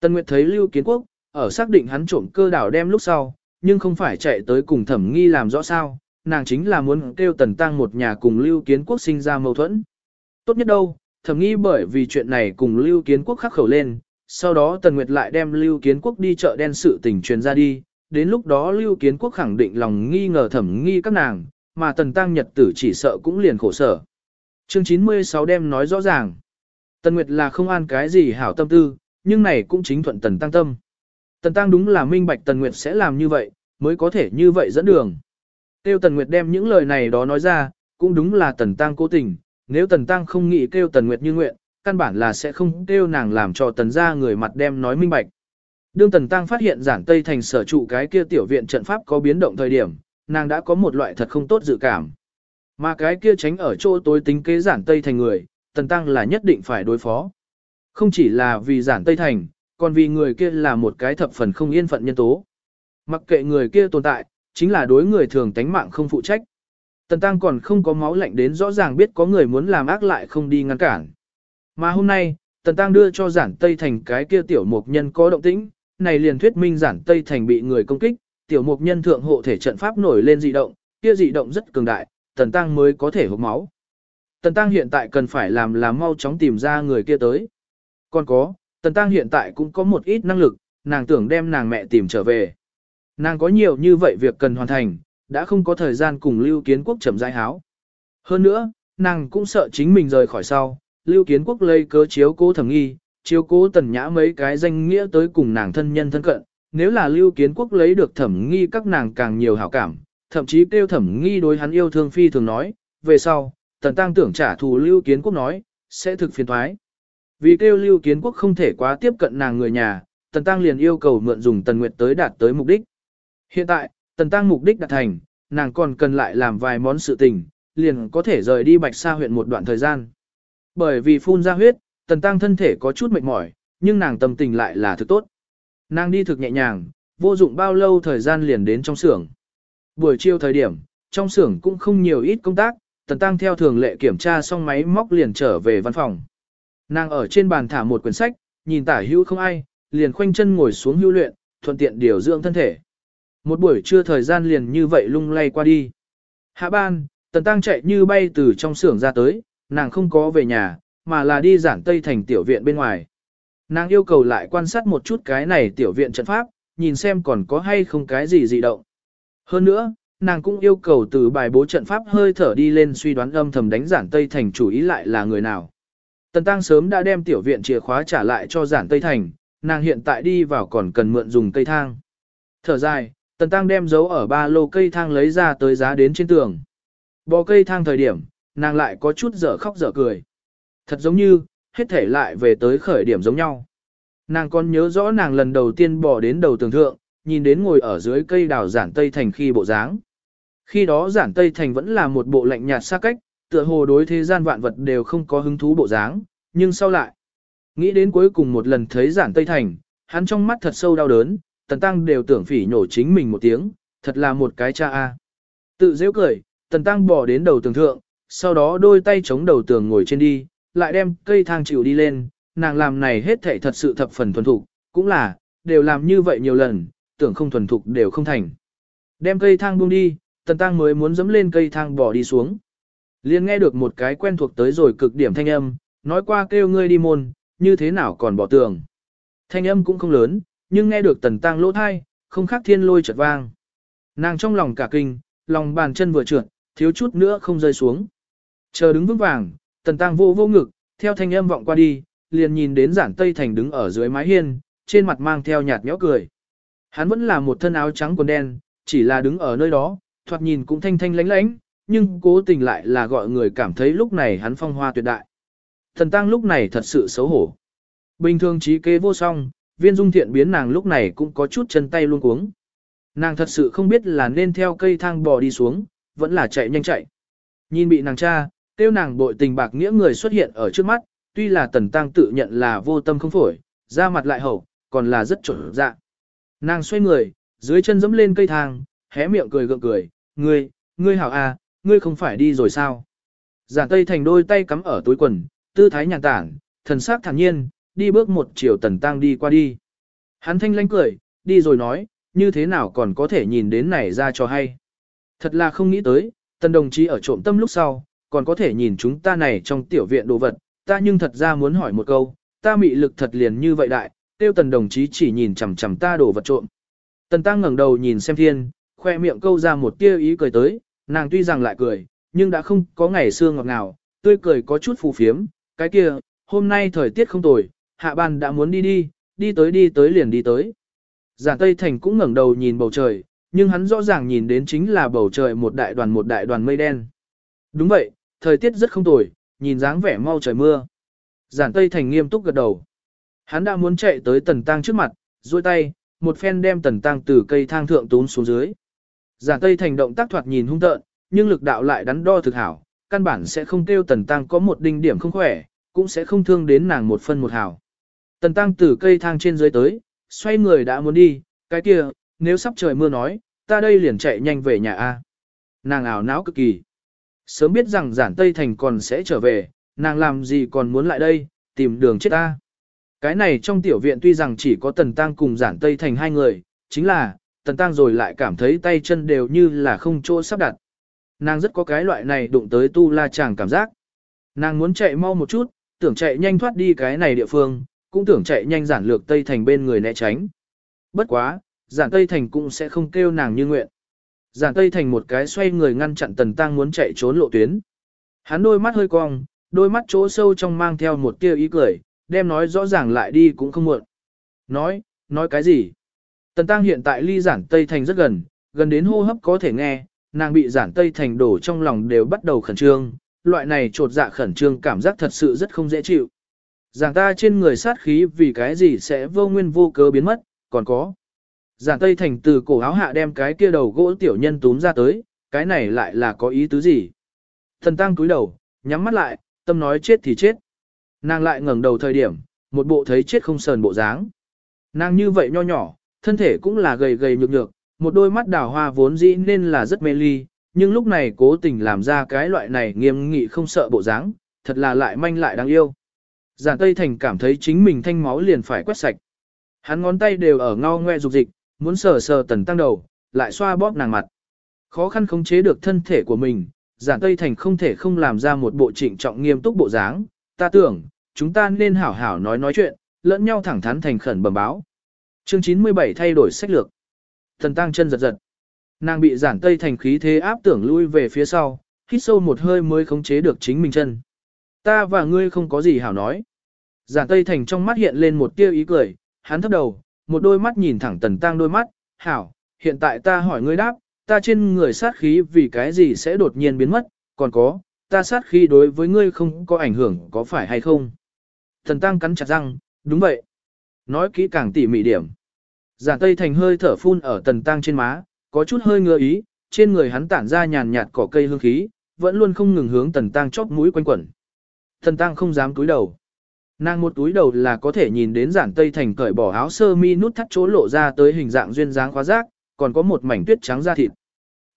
Tần Nguyệt thấy Lưu Kiến Quốc, ở xác định hắn trộm cơ đảo đem lúc sau, nhưng không phải chạy tới cùng thẩm nghi làm rõ sao, nàng chính là muốn kêu Tần Tăng một nhà cùng Lưu Kiến Quốc sinh ra mâu thuẫn. Tốt nhất đâu, thẩm nghi bởi vì chuyện này cùng Lưu Kiến Quốc khắc khẩu lên, sau đó Tần Nguyệt lại đem Lưu Kiến Quốc đi chợ đen sự tình truyền ra đi, đến lúc đó Lưu Kiến Quốc khẳng định lòng nghi ngờ thẩm nghi các nàng, mà Tần Tăng Nhật tử chỉ sợ cũng liền khổ sở. Chương 96 đem nói rõ ràng. Tần Nguyệt là không an cái gì hảo tâm tư, nhưng này cũng chính thuận Tần Tăng tâm. Tần Tăng đúng là minh bạch Tần Nguyệt sẽ làm như vậy, mới có thể như vậy dẫn đường. Tiêu Tần Nguyệt đem những lời này đó nói ra, cũng đúng là Tần Tăng cố tình, nếu Tần Tăng không nghĩ kêu Tần Nguyệt như nguyện, căn bản là sẽ không kêu nàng làm cho Tần ra người mặt đem nói minh bạch. Đương Tần Tăng phát hiện giản Tây Thành sở trụ cái kia tiểu viện trận pháp có biến động thời điểm, nàng đã có một loại thật không tốt dự cảm. Mà cái kia tránh ở chỗ tối tính kế giản Tây Thành người, Tần Tăng là nhất định phải đối phó. Không chỉ là vì giản Tây Thành, còn vì người kia là một cái thập phần không yên phận nhân tố. Mặc kệ người kia tồn tại, chính là đối người thường tánh mạng không phụ trách. Tần Tăng còn không có máu lạnh đến rõ ràng biết có người muốn làm ác lại không đi ngăn cản. Mà hôm nay, Tần Tăng đưa cho giản Tây Thành cái kia tiểu mục nhân có động tĩnh, này liền thuyết minh giản Tây Thành bị người công kích, tiểu mục nhân thượng hộ thể trận pháp nổi lên dị động, kia dị động rất cường đại, Tần Tăng mới có thể hút máu. Tần Tăng hiện tại cần phải làm là mau chóng tìm ra người kia tới. Còn có, Tần Tăng hiện tại cũng có một ít năng lực, nàng tưởng đem nàng mẹ tìm trở về. Nàng có nhiều như vậy việc cần hoàn thành, đã không có thời gian cùng Lưu Kiến Quốc chậm rãi háo. Hơn nữa, nàng cũng sợ chính mình rời khỏi sau, Lưu Kiến Quốc lây cớ chiếu cố thẩm nghi, chiếu cố tần nhã mấy cái danh nghĩa tới cùng nàng thân nhân thân cận. Nếu là Lưu Kiến Quốc lấy được thẩm nghi các nàng càng nhiều hảo cảm, thậm chí kêu thẩm nghi đối hắn yêu thương phi thường nói, về sau, tần tăng tưởng trả thù Lưu Kiến Quốc nói, sẽ thực phiền thoái. Vì kêu Lưu Kiến Quốc không thể quá tiếp cận nàng người nhà, tần tăng liền yêu cầu mượn dùng tần nguyệt tới đạt tới mục đích. Hiện tại, tần tăng mục đích đạt thành, nàng còn cần lại làm vài món sự tình, liền có thể rời đi bạch sa huyện một đoạn thời gian. Bởi vì phun ra huyết, tần tăng thân thể có chút mệt mỏi, nhưng nàng tâm tình lại là thực tốt. Nàng đi thực nhẹ nhàng, vô dụng bao lâu thời gian liền đến trong xưởng. Buổi chiều thời điểm, trong xưởng cũng không nhiều ít công tác, tần tăng theo thường lệ kiểm tra xong máy móc liền trở về văn phòng. Nàng ở trên bàn thả một quyển sách, nhìn tả hữu không ai, liền khoanh chân ngồi xuống hưu luyện, thuận tiện điều dưỡng thân thể. Một buổi trưa thời gian liền như vậy lung lay qua đi. Hạ ban, tần tăng chạy như bay từ trong xưởng ra tới, nàng không có về nhà, mà là đi giản tây thành tiểu viện bên ngoài. Nàng yêu cầu lại quan sát một chút cái này tiểu viện trận pháp, nhìn xem còn có hay không cái gì dị động. Hơn nữa, nàng cũng yêu cầu từ bài bố trận pháp hơi thở đi lên suy đoán âm thầm đánh giản Tây Thành chủ ý lại là người nào. Tần Tăng sớm đã đem tiểu viện chìa khóa trả lại cho giản Tây Thành, nàng hiện tại đi vào còn cần mượn dùng cây thang. Thở dài, Tần Tăng đem dấu ở ba lô cây thang lấy ra tới giá đến trên tường. Bò cây thang thời điểm, nàng lại có chút dở khóc dở cười. Thật giống như, hết thể lại về tới khởi điểm giống nhau. Nàng còn nhớ rõ nàng lần đầu tiên bỏ đến đầu tường thượng, nhìn đến ngồi ở dưới cây đào giản tây thành khi bộ dáng. Khi đó giản tây thành vẫn là một bộ lạnh nhạt xa cách, tựa hồ đối thế gian vạn vật đều không có hứng thú bộ dáng, nhưng sau lại, nghĩ đến cuối cùng một lần thấy giản tây thành, hắn trong mắt thật sâu đau đớn, tần tăng đều tưởng phỉ nhổ chính mình một tiếng, thật là một cái cha a. Tự dễ cười, tần tăng bỏ đến đầu tường thượng, sau đó đôi tay chống đầu tường ngồi trên đi, lại đem cây thang chịu đi lên, nàng làm này hết thảy thật sự thập phần thuần thục, cũng là, đều làm như vậy nhiều lần, tưởng không thuần thục đều không thành. Đem cây thang buông đi, tần tăng mới muốn dẫm lên cây thang bỏ đi xuống. Liên nghe được một cái quen thuộc tới rồi cực điểm thanh âm, nói qua kêu ngươi đi môn, như thế nào còn bỏ tường. Thanh âm cũng không lớn, nhưng nghe được tần tăng lỗ thai, không khác thiên lôi chợt vang. Nàng trong lòng cả kinh, lòng bàn chân vừa trượt, thiếu chút nữa không rơi xuống. Chờ đứng vững vàng, tần tăng vô vô ngực, theo thanh âm vọng qua đi, liền nhìn đến giản tây thành đứng ở dưới mái hiên, trên mặt mang theo nhạt nhẽo cười. Hắn vẫn là một thân áo trắng quần đen, chỉ là đứng ở nơi đó, thoạt nhìn cũng thanh thanh lánh lánh, nhưng cố tình lại là gọi người cảm thấy lúc này hắn phong hoa tuyệt đại. Thần tăng lúc này thật sự xấu hổ. Bình thường trí kế vô song, viên dung thiện biến nàng lúc này cũng có chút chân tay luôn cuống. Nàng thật sự không biết là nên theo cây thang bò đi xuống, vẫn là chạy nhanh chạy. Nhìn bị nàng cha, tiêu nàng bội tình bạc nghĩa người xuất hiện ở trước mắt, tuy là tần tăng tự nhận là vô tâm không phổi, ra mặt lại hậu, còn là rất trộn dạ. Nàng xoay người, dưới chân dẫm lên cây thang, hé miệng cười gượng cười, ngươi, ngươi hảo à, ngươi không phải đi rồi sao? Giản Tây Thành đôi tay cắm ở túi quần, tư thái nhàn tản, thần sắc thản nhiên, đi bước một chiều tần tăng đi qua đi. Hắn thanh lanh cười, đi rồi nói, như thế nào còn có thể nhìn đến này ra cho hay. Thật là không nghĩ tới, tần đồng chí ở trộm tâm lúc sau, còn có thể nhìn chúng ta này trong tiểu viện đồ vật, ta nhưng thật ra muốn hỏi một câu, ta mị lực thật liền như vậy đại, tiêu tần đồng chí chỉ nhìn chằm chằm ta đồ vật trộm. Tần tăng ngẩng đầu nhìn xem thiên, khoe miệng câu ra một tia ý cười tới, nàng tuy rằng lại cười, nhưng đã không có ngày xưa ngọt ngào, tươi cười có chút phù phiếm, cái kia, hôm nay thời tiết không tồi, hạ ban đã muốn đi đi, đi tới đi tới liền đi tới. Giản Tây Thành cũng ngẩng đầu nhìn bầu trời, nhưng hắn rõ ràng nhìn đến chính là bầu trời một đại đoàn một đại đoàn mây đen. Đúng vậy, thời tiết rất không tồi, nhìn dáng vẻ mau trời mưa. Giản Tây Thành nghiêm túc gật đầu. Hắn đã muốn chạy tới Tần Tăng trước mặt, duỗi tay, một phen đem Tần Tăng từ cây thang thượng tún xuống dưới. Giản Tây Thành động tác thoạt nhìn hung tợn, nhưng lực đạo lại đắn đo thực hảo, căn bản sẽ không kêu Tần Tăng có một đinh điểm không khỏe, cũng sẽ không thương đến nàng một phân một hảo. Tần Tăng từ cây thang trên dưới tới, xoay người đã muốn đi, cái kia, nếu sắp trời mưa nói, ta đây liền chạy nhanh về nhà A. Nàng ảo não cực kỳ. Sớm biết rằng giản Tây Thành còn sẽ trở về, nàng làm gì còn muốn lại đây, tìm đường chết ta. Cái này trong tiểu viện tuy rằng chỉ có Tần Tăng cùng giản Tây Thành hai người, chính là, Tần Tăng rồi lại cảm thấy tay chân đều như là không chỗ sắp đặt. Nàng rất có cái loại này đụng tới tu la chàng cảm giác. Nàng muốn chạy mau một chút, tưởng chạy nhanh thoát đi cái này địa phương, cũng tưởng chạy nhanh giản lược Tây Thành bên người né tránh. Bất quá, giản Tây Thành cũng sẽ không kêu nàng như nguyện. Giản Tây Thành một cái xoay người ngăn chặn Tần Tăng muốn chạy trốn lộ tuyến. Hắn đôi mắt hơi cong, đôi mắt chỗ sâu trong mang theo một tia ý cười, đem nói rõ ràng lại đi cũng không muộn. Nói, nói cái gì? Tần Tăng hiện tại ly giản Tây Thành rất gần, gần đến hô hấp có thể nghe, nàng bị giản Tây Thành đổ trong lòng đều bắt đầu khẩn trương, loại này trột dạ khẩn trương cảm giác thật sự rất không dễ chịu. Giảng ta trên người sát khí vì cái gì sẽ vô nguyên vô cớ biến mất, còn có. Giảng Tây Thành từ cổ áo hạ đem cái kia đầu gỗ tiểu nhân túm ra tới, cái này lại là có ý tứ gì? Thần tăng cúi đầu, nhắm mắt lại, tâm nói chết thì chết. Nàng lại ngẩng đầu thời điểm, một bộ thấy chết không sờn bộ dáng. Nàng như vậy nho nhỏ, thân thể cũng là gầy gầy nhược nhược, một đôi mắt đào hoa vốn dĩ nên là rất mê ly, nhưng lúc này cố tình làm ra cái loại này nghiêm nghị không sợ bộ dáng, thật là lại manh lại đáng yêu. Giản Tây Thành cảm thấy chính mình thanh máu liền phải quét sạch. Hắn ngón tay đều ở ngao ngoe dục dịch, muốn sờ sờ tần tăng đầu, lại xoa bóp nàng mặt. Khó khăn khống chế được thân thể của mình, Giản Tây Thành không thể không làm ra một bộ trịnh trọng nghiêm túc bộ dáng. Ta tưởng, chúng ta nên hảo hảo nói nói chuyện, lẫn nhau thẳng thắn thành khẩn bẩm báo. Chương 97 thay đổi sách lược. Thần tăng chân giật giật. Nàng bị giản tây thành khí thế áp tưởng lui về phía sau, hít sâu một hơi mới khống chế được chính mình chân. Ta và ngươi không có gì hảo nói. Giản tây thành trong mắt hiện lên một tia ý cười, hắn thấp đầu, một đôi mắt nhìn thẳng tần tăng đôi mắt, hảo, hiện tại ta hỏi ngươi đáp, ta trên người sát khí vì cái gì sẽ đột nhiên biến mất, còn có, ta sát khí đối với ngươi không có ảnh hưởng có phải hay không? Tần tăng cắn chặt răng, đúng vậy. Nói kỹ càng tỉ mỉ điểm. Giản Tây Thành hơi thở phun ở tần tăng trên má, có chút hơi ngứa ý, trên người hắn tản ra nhàn nhạt cỏ cây hương khí, vẫn luôn không ngừng hướng tần tăng chóp mũi quanh quẩn. Tần tăng không dám cúi đầu. Nàng một túi đầu là có thể nhìn đến giản Tây Thành cởi bỏ áo sơ mi nút thắt chỗ lộ ra tới hình dạng duyên dáng khóa rác, còn có một mảnh tuyết trắng da thịt.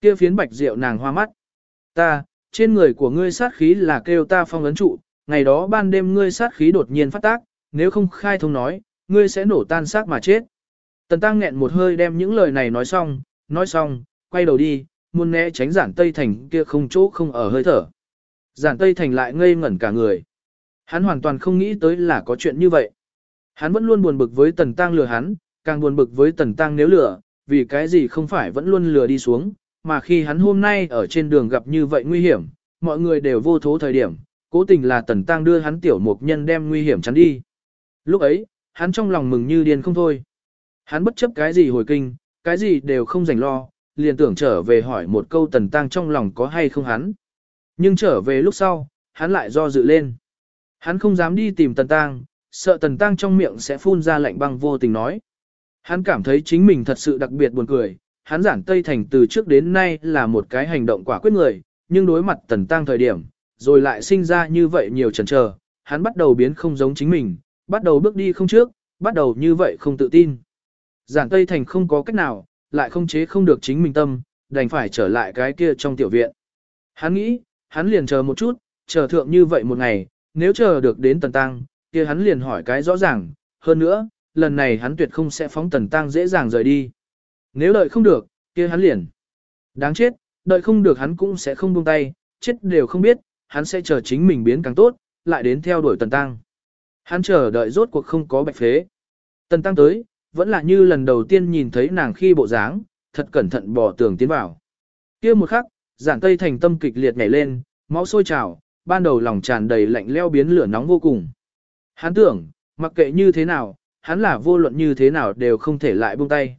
Kia phiến bạch rượu nàng hoa mắt. Ta, trên người của ngươi sát khí là kêu ta phong ấn trụ, ngày đó ban đêm ngươi sát khí đột nhiên phát tác, nếu không khai thông nói, ngươi sẽ nổ tan xác mà chết. Tần Tăng nghẹn một hơi đem những lời này nói xong, nói xong, quay đầu đi, muốn né tránh giản Tây Thành kia không chỗ không ở hơi thở. Giản Tây Thành lại ngây ngẩn cả người. Hắn hoàn toàn không nghĩ tới là có chuyện như vậy. Hắn vẫn luôn buồn bực với Tần Tăng lừa hắn, càng buồn bực với Tần Tăng nếu lừa, vì cái gì không phải vẫn luôn lừa đi xuống, mà khi hắn hôm nay ở trên đường gặp như vậy nguy hiểm, mọi người đều vô thố thời điểm, cố tình là Tần Tăng đưa hắn tiểu mục nhân đem nguy hiểm chắn đi. Lúc ấy, hắn trong lòng mừng như điên không thôi. Hắn bất chấp cái gì hồi kinh, cái gì đều không rảnh lo, liền tưởng trở về hỏi một câu Tần Tăng trong lòng có hay không hắn. Nhưng trở về lúc sau, hắn lại do dự lên. Hắn không dám đi tìm Tần Tăng, sợ Tần Tăng trong miệng sẽ phun ra lạnh băng vô tình nói. Hắn cảm thấy chính mình thật sự đặc biệt buồn cười, hắn giản Tây Thành từ trước đến nay là một cái hành động quả quyết người, nhưng đối mặt Tần Tăng thời điểm, rồi lại sinh ra như vậy nhiều chần chờ, hắn bắt đầu biến không giống chính mình, bắt đầu bước đi không trước, bắt đầu như vậy không tự tin. Giản Tây Thành không có cách nào, lại không chế không được chính mình tâm, đành phải trở lại cái kia trong tiểu viện. Hắn nghĩ, hắn liền chờ một chút, chờ thượng như vậy một ngày, nếu chờ được đến Tần Tăng, kia hắn liền hỏi cái rõ ràng, hơn nữa, lần này hắn tuyệt không sẽ phóng Tần Tăng dễ dàng rời đi. Nếu đợi không được, kia hắn liền. Đáng chết, đợi không được hắn cũng sẽ không buông tay, chết đều không biết, hắn sẽ chờ chính mình biến càng tốt, lại đến theo đuổi Tần Tăng. Hắn chờ đợi rốt cuộc không có bạch phế. Tần Tăng tới, vẫn là như lần đầu tiên nhìn thấy nàng khi bộ dáng, thật cẩn thận bỏ tường tiến vào. kia một khắc, giản tây thành tâm kịch liệt nhảy lên, máu sôi trào, ban đầu lòng tràn đầy lạnh leo biến lửa nóng vô cùng. Hắn tưởng, mặc kệ như thế nào, hắn là vô luận như thế nào đều không thể lại buông tay.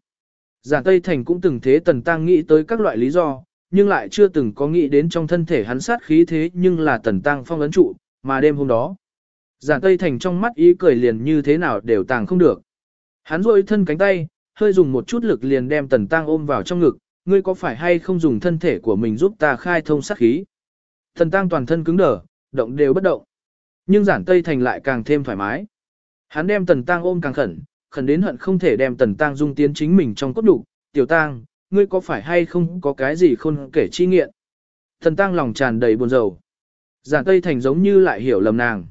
Giản Tây Thành cũng từng thế Tần Tăng nghĩ tới các loại lý do, nhưng lại chưa từng có nghĩ đến trong thân thể hắn sát khí thế nhưng là Tần Tăng phong ấn trụ, mà đêm hôm đó. Giản Tây Thành trong mắt ý cười liền như thế nào đều tàng không được. Hắn rôi thân cánh tay, hơi dùng một chút lực liền đem Tần Tăng ôm vào trong ngực, ngươi có phải hay không dùng thân thể của mình giúp ta khai thông sát khí. Thần Tăng toàn thân cứng đờ, động đều bất động. Nhưng giản Tây Thành lại càng thêm thoải mái. Hắn đem Tần Tăng ôm càng khẩn, khẩn đến hận không thể đem Tần Tăng dung tiến chính mình trong cốt đủ. Tiểu Tăng, ngươi có phải hay không có cái gì không kể chi nghiện. Thần Tăng lòng tràn đầy buồn rầu. Giản Tây Thành giống như lại hiểu lầm nàng.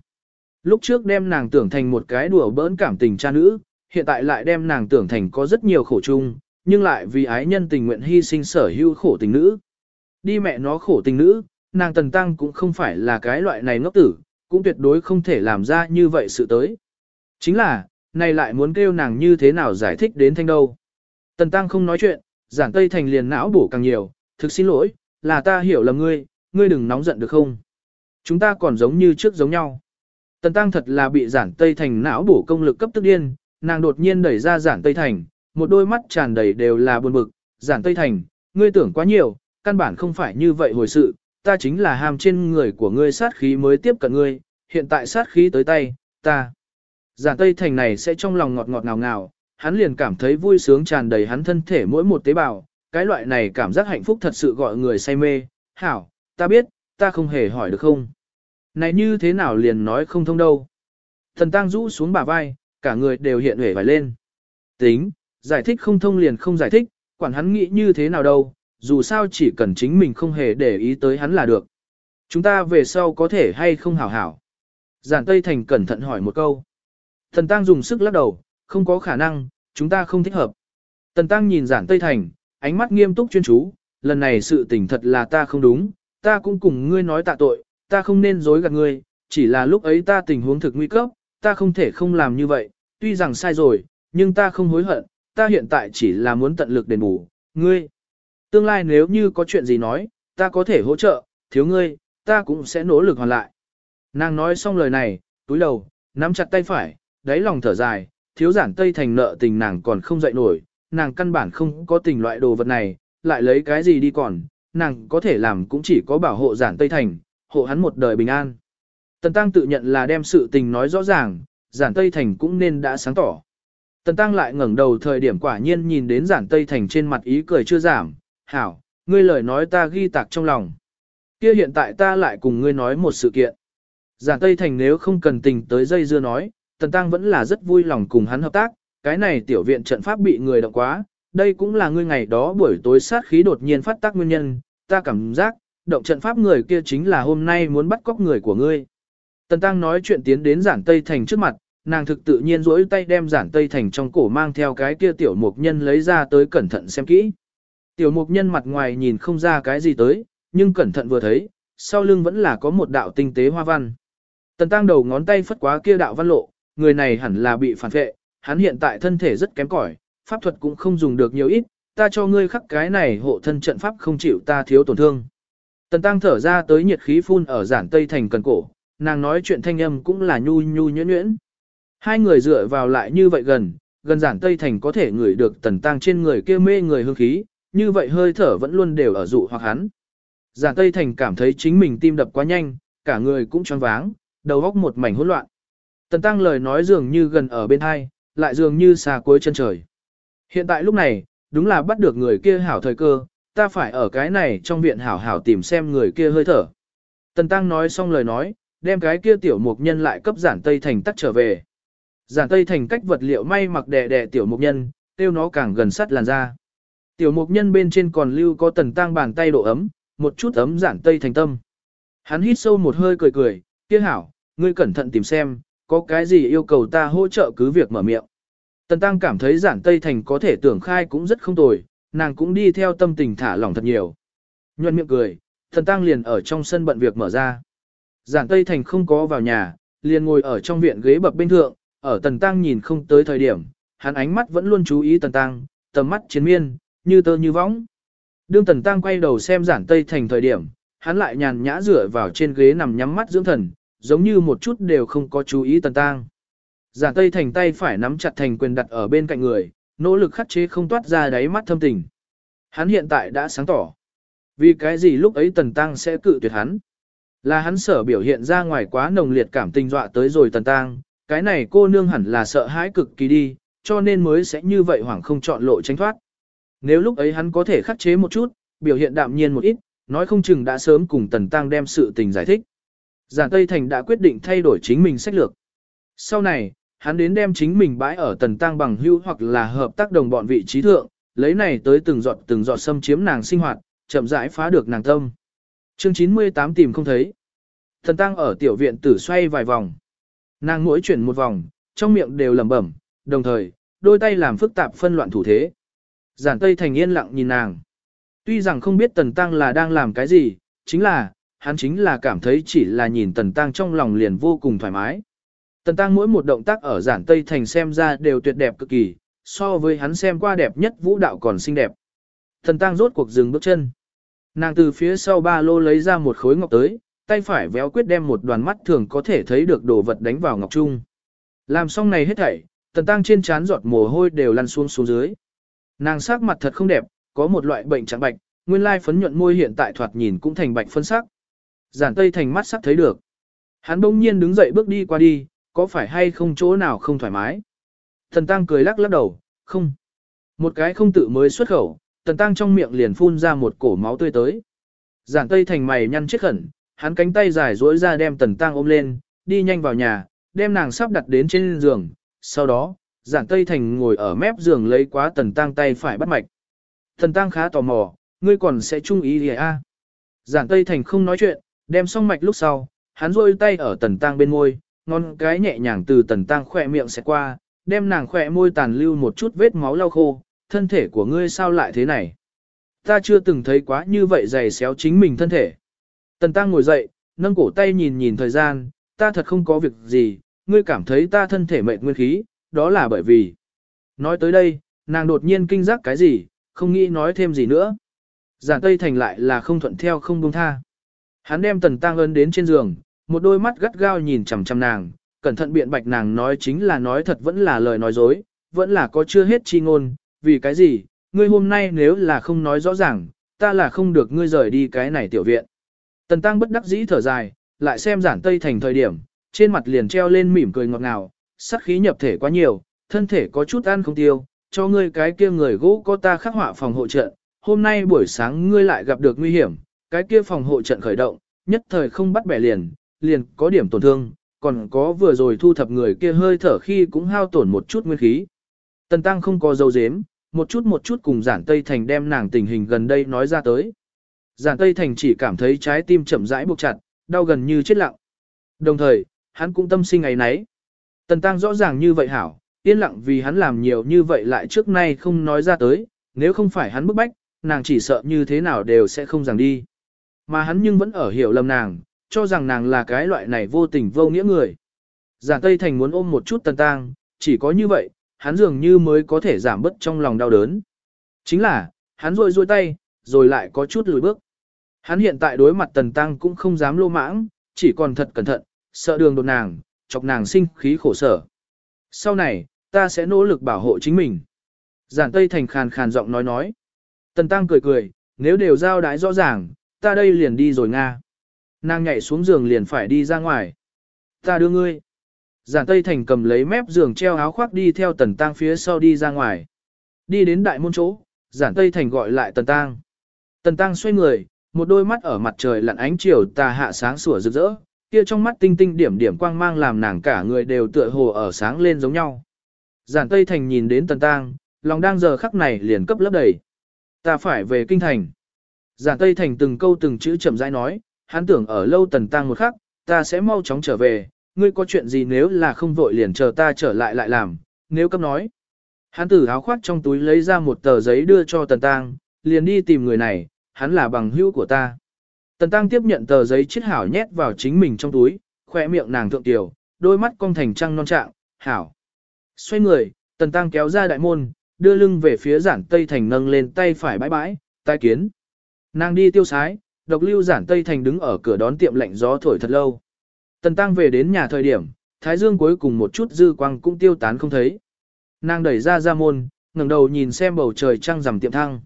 Lúc trước đem nàng tưởng thành một cái đùa bỡn cảm tình cha nữ, hiện tại lại đem nàng tưởng thành có rất nhiều khổ chung, nhưng lại vì ái nhân tình nguyện hy sinh sở hữu khổ tình nữ. Đi mẹ nó khổ tình nữ, nàng tần tăng cũng không phải là cái loại này ngốc tử, cũng tuyệt đối không thể làm ra như vậy sự tới. Chính là, này lại muốn kêu nàng như thế nào giải thích đến thanh đâu. Tần tăng không nói chuyện, giản tây thành liền não bổ càng nhiều, thực xin lỗi, là ta hiểu lầm ngươi, ngươi đừng nóng giận được không. Chúng ta còn giống như trước giống nhau. Tần tăng thật là bị giản tây thành não bổ công lực cấp tức điên, nàng đột nhiên đẩy ra giản Tây Thành, một đôi mắt tràn đầy đều là buồn bực, giản Tây Thành, ngươi tưởng quá nhiều, căn bản không phải như vậy hồi sự, ta chính là ham trên người của ngươi sát khí mới tiếp cận ngươi, hiện tại sát khí tới tay, ta. Giản Tây Thành này sẽ trong lòng ngọt ngọt ngào ngào, hắn liền cảm thấy vui sướng tràn đầy hắn thân thể mỗi một tế bào, cái loại này cảm giác hạnh phúc thật sự gọi người say mê, hảo, ta biết, ta không hề hỏi được không. Này như thế nào liền nói không thông đâu. Thần tang rũ xuống bả vai, cả người đều hiện hể vải lên. Tính, giải thích không thông liền không giải thích, quản hắn nghĩ như thế nào đâu, dù sao chỉ cần chính mình không hề để ý tới hắn là được. Chúng ta về sau có thể hay không hảo hảo. Giản Tây Thành cẩn thận hỏi một câu. Thần Tăng dùng sức lắc đầu, không có khả năng, chúng ta không thích hợp. Tần Tăng nhìn Giản Tây Thành, ánh mắt nghiêm túc chuyên chú, lần này sự tình thật là ta không đúng, ta cũng cùng ngươi nói tạ tội, ta không nên dối gạt ngươi, chỉ là lúc ấy ta tình huống thực nguy cấp, ta không thể không làm như vậy, tuy rằng sai rồi, nhưng ta không hối hận, ta hiện tại chỉ là muốn tận lực đền bù, ngươi. Tương lai nếu như có chuyện gì nói, ta có thể hỗ trợ, thiếu ngươi, ta cũng sẽ nỗ lực hoàn lại. Nàng nói xong lời này, túi đầu, nắm chặt tay phải, đáy lòng thở dài, thiếu giản tây thành nợ tình nàng còn không dậy nổi, nàng căn bản không có tình loại đồ vật này, lại lấy cái gì đi còn, nàng có thể làm cũng chỉ có bảo hộ giản tây thành, hộ hắn một đời bình an. Tần Tăng tự nhận là đem sự tình nói rõ ràng, giản Tây Thành cũng nên đã sáng tỏ. Tần Tăng lại ngẩng đầu thời điểm quả nhiên nhìn đến giản Tây Thành trên mặt ý cười chưa giảm, hảo, ngươi lời nói ta ghi tạc trong lòng. Kia hiện tại ta lại cùng ngươi nói một sự kiện. Giản Tây Thành nếu không cần tình tới dây dưa nói, Tần Tăng vẫn là rất vui lòng cùng hắn hợp tác, cái này tiểu viện trận pháp bị người động quá, đây cũng là ngươi ngày đó buổi tối sát khí đột nhiên phát tác nguyên nhân, ta cảm giác, động trận pháp người kia chính là hôm nay muốn bắt cóc người của ngươi. Tần Tăng nói chuyện tiến đến giản Tây Thành trước mặt, nàng thực tự nhiên rỗi tay đem giản Tây Thành trong cổ mang theo cái kia tiểu mục nhân lấy ra tới cẩn thận xem kỹ. Tiểu mục nhân mặt ngoài nhìn không ra cái gì tới, nhưng cẩn thận vừa thấy, sau lưng vẫn là có một đạo tinh tế hoa văn. Tần Tăng đầu ngón tay phất quá kia đạo văn lộ, người này hẳn là bị phản vệ, hắn hiện tại thân thể rất kém cỏi, pháp thuật cũng không dùng được nhiều ít, ta cho ngươi khắc cái này hộ thân trận pháp không chịu ta thiếu tổn thương. Tần Tăng thở ra tới nhiệt khí phun ở giản tây thành cần cổ, nàng nói chuyện thanh âm cũng là nhu nhu nhuyễn nhuyễn. Hai người dựa vào lại như vậy gần, gần giản tây thành có thể ngửi được tần tăng trên người kia mê người hương khí, như vậy hơi thở vẫn luôn đều ở dụ hoặc hắn. Giản tây thành cảm thấy chính mình tim đập quá nhanh, cả người cũng choáng váng, đầu óc một mảnh hỗn loạn. Tần tăng lời nói dường như gần ở bên hai, lại dường như xa cuối chân trời. Hiện tại lúc này, đúng là bắt được người kia hảo thời cơ, ta phải ở cái này trong viện hảo hảo tìm xem người kia hơi thở. Tần Tăng nói xong lời nói, đem cái kia tiểu mục nhân lại cấp giản Tây Thành tắt trở về. Giản Tây Thành cách vật liệu may mặc đè đè tiểu mục nhân, tiêu nó càng gần sát làn da. Tiểu mục nhân bên trên còn lưu có tần tăng bàn tay độ ấm, một chút ấm giản Tây Thành tâm. Hắn hít sâu một hơi cười cười, kia hảo, ngươi cẩn thận tìm xem, có cái gì yêu cầu ta hỗ trợ cứ việc mở miệng. Tần Tăng cảm thấy giản Tây Thành có thể tưởng khai cũng rất không tồi, nàng cũng đi theo tâm tình thả lỏng thật nhiều. Nhuận miệng cười, Tần Tăng liền ở trong sân bận việc mở ra. Giản Tây Thành không có vào nhà, liền ngồi ở trong viện ghế bập bên thượng, ở Tần Tăng nhìn không tới thời điểm, hắn ánh mắt vẫn luôn chú ý Tần Tăng, tầm mắt chiến miên, như tơ như võng. Đương Tần Tăng quay đầu xem Giản Tây Thành thời điểm, hắn lại nhàn nhã dựa vào trên ghế nằm nhắm mắt dưỡng thần, giống như một chút đều không có chú ý Tần Tăng. Giản Tây Thành tay phải nắm chặt thành quyền đặt ở bên cạnh người, nỗ lực khắc chế không toát ra đáy mắt thâm tình. Hắn hiện tại đã sáng tỏ. Vì cái gì lúc ấy Tần Tăng sẽ cự tuyệt hắn? Là hắn sở biểu hiện ra ngoài quá nồng liệt cảm tình dọa tới rồi Tần Tăng, cái này cô nương hẳn là sợ hãi cực kỳ đi, cho nên mới sẽ như vậy hoảng không chọn lộ tránh thoát. Nếu lúc ấy hắn có thể khắc chế một chút, biểu hiện đạm nhiên một ít, nói không chừng đã sớm cùng Tần Tăng đem sự tình giải thích. Giản Tây Thành đã quyết định thay đổi chính mình sách lược. Sau này, hắn đến đem chính mình bãi ở tần tăng bằng hữu hoặc là hợp tác đồng bọn vị trí thượng, lấy này tới từng giọt từng giọt xâm chiếm nàng sinh hoạt, chậm rãi phá được nàng tâm. Chương 98 tìm không thấy. Thần tăng ở tiểu viện tử xoay vài vòng. Nàng mỗi chuyển một vòng, trong miệng đều lẩm bẩm, đồng thời, đôi tay làm phức tạp phân loạn thủ thế. Giản Tây Thành yên lặng nhìn nàng. Tuy rằng không biết Tần Tăng là đang làm cái gì, chính là, hắn chính là cảm thấy chỉ là nhìn Tần Tăng trong lòng liền vô cùng thoải mái. Tần Tăng mỗi một động tác ở giản Tây Thành xem ra đều tuyệt đẹp cực kỳ, so với hắn xem qua đẹp nhất vũ đạo còn xinh đẹp. Tần Tăng rốt cuộc dừng bước chân. Nàng từ phía sau ba lô lấy ra một khối ngọc tới, tay phải véo quyết đem một đoàn mắt thường có thể thấy được đồ vật đánh vào ngọc trung. Làm xong này hết thảy, Tần Tăng trên trán giọt mồ hôi đều lăn xuống xuống dưới. Nàng sắc mặt thật không đẹp, có một loại bệnh trắng bạch, nguyên lai phấn nhuận môi hiện tại thoạt nhìn cũng thành bạch phân sắc. Giản Tây Thành mắt sắc thấy được. Hắn bỗng nhiên đứng dậy bước đi qua đi, có phải hay không chỗ nào không thoải mái? Thần Tăng cười lắc lắc đầu, không. Một cái không tự mới xuất khẩu, Thần Tăng trong miệng liền phun ra một cổ máu tươi tới. Giản Tây Thành mày nhăn chết khẩn, hắn cánh tay dài duỗi ra đem Tần Tăng ôm lên, đi nhanh vào nhà, đem nàng sắp đặt đến trên giường. Sau đó, Giản Tây Thành ngồi ở mép giường lấy quá Tần Tăng tay phải bắt mạch. Tần Tăng khá tò mò, ngươi còn sẽ chung ý gì a? Giản Tây Thành không nói chuyện, đem xong mạch lúc sau, hắn rôi tay ở Tần Tăng bên môi, ngón cái nhẹ nhàng từ tần tăng khỏe miệng sẽ qua, đem nàng khỏe môi tàn lưu một chút vết máu lau khô, thân thể của ngươi sao lại thế này? Ta chưa từng thấy quá như vậy dày xéo chính mình thân thể. Tần tăng ngồi dậy, nâng cổ tay nhìn nhìn thời gian, ta thật không có việc gì, ngươi cảm thấy ta thân thể mệt nguyên khí, đó là bởi vì. Nói tới đây, nàng đột nhiên kinh giác cái gì, không nghĩ nói thêm gì nữa. Giản Tây Thành lại là không thuận theo không buông tha. Hắn đem tần tăng ấn đến trên giường, một đôi mắt gắt gao nhìn chằm chằm nàng, cẩn thận biện bạch nàng nói chính là nói thật vẫn là lời nói dối, vẫn là có chưa hết chi ngôn, vì cái gì, ngươi hôm nay nếu là không nói rõ ràng, ta là không được ngươi rời đi cái này tiểu viện. Tần tăng bất đắc dĩ thở dài, lại xem giản tây thành thời điểm, trên mặt liền treo lên mỉm cười ngọt ngào, sắc khí nhập thể quá nhiều, thân thể có chút ăn không tiêu, cho ngươi cái kia người gỗ có ta khắc họa phòng hộ trận, hôm nay buổi sáng ngươi lại gặp được nguy hiểm, cái kia phòng hộ trận khởi động, nhất thời không bắt bẻ liền, liền có điểm tổn thương, còn có vừa rồi thu thập người kia hơi thở khi cũng hao tổn một chút nguyên khí. Tần Tăng không có dấu dếm, một chút một chút cùng giản Tây Thành đem nàng tình hình gần đây nói ra tới. Giản Tây Thành chỉ cảm thấy trái tim chậm rãi buộc chặt, đau gần như chết lặng. Đồng thời, hắn cũng tâm sinh ngày nấy. Tần Tăng rõ ràng như vậy hảo, yên lặng vì hắn làm nhiều như vậy lại trước nay không nói ra tới, nếu không phải hắn bức bách, nàng chỉ sợ như thế nào đều sẽ không rằng đi. Mà hắn nhưng vẫn ở hiểu lầm nàng, cho rằng nàng là cái loại này vô tình vô nghĩa người. Giản Tây Thành muốn ôm một chút Tần Tăng, chỉ có như vậy, hắn dường như mới có thể giảm bớt trong lòng đau đớn. Chính là, hắn rôi rôi tay, rồi lại có chút lùi bước. Hắn hiện tại đối mặt Tần Tăng cũng không dám lô mãng, chỉ còn thật cẩn thận, sợ đường đột nàng, chọc nàng sinh khí khổ sở. Sau này, ta sẽ nỗ lực bảo hộ chính mình. Giản Tây Thành khàn khàn giọng nói nói. Tần Tăng cười cười, nếu đều giao đái rõ ràng, ta đây liền đi rồi Nga. Nàng nhảy xuống giường liền phải đi ra ngoài. Ta đưa ngươi. Giản Tây Thành cầm lấy mép giường treo áo khoác đi theo Tần Tăng phía sau đi ra ngoài. Đi đến đại môn chỗ, Giản Tây Thành gọi lại Tần Tăng. Tần Tăng xoay người, một đôi mắt ở mặt trời lặn ánh chiều tà hạ sáng sủa rực rỡ, kia trong mắt tinh tinh điểm điểm quang mang làm nàng cả người đều tựa hồ ở sáng lên giống nhau. Giản Tây Thành nhìn đến Tần Tăng, lòng đang giờ khắc này liền cấp lấp đầy. Ta phải về kinh thành. Giản Tây Thành từng câu từng chữ chậm rãi nói, hắn tưởng ở lâu Tần Tăng một khắc, ta sẽ mau chóng trở về, ngươi có chuyện gì nếu là không vội liền chờ ta trở lại lại làm, nếu cấp nói. Hắn tử áo khoác trong túi lấy ra một tờ giấy đưa cho Tần Tăng, liền đi tìm người này, hắn là bằng hữu của ta. Tần Tăng tiếp nhận tờ giấy chiết hảo nhét vào chính mình trong túi, khỏe miệng nàng thượng tiểu, đôi mắt cong thành trăng non trạng, hảo. Xoay người, Tần Tăng kéo ra đại môn, đưa lưng về phía giản Tây Thành nâng lên tay phải bãi bãi, tai kiến. Nàng đi tiêu sái, độc lưu giản Tây Thành đứng ở cửa đón tiệm lạnh gió thổi thật lâu. Tần Tăng về đến nhà thời điểm, Thái Dương cuối cùng một chút dư quang cũng tiêu tán không thấy. Nàng đẩy ra ra môn, ngẩng đầu nhìn xem bầu trời trăng rằm tiệm thăng.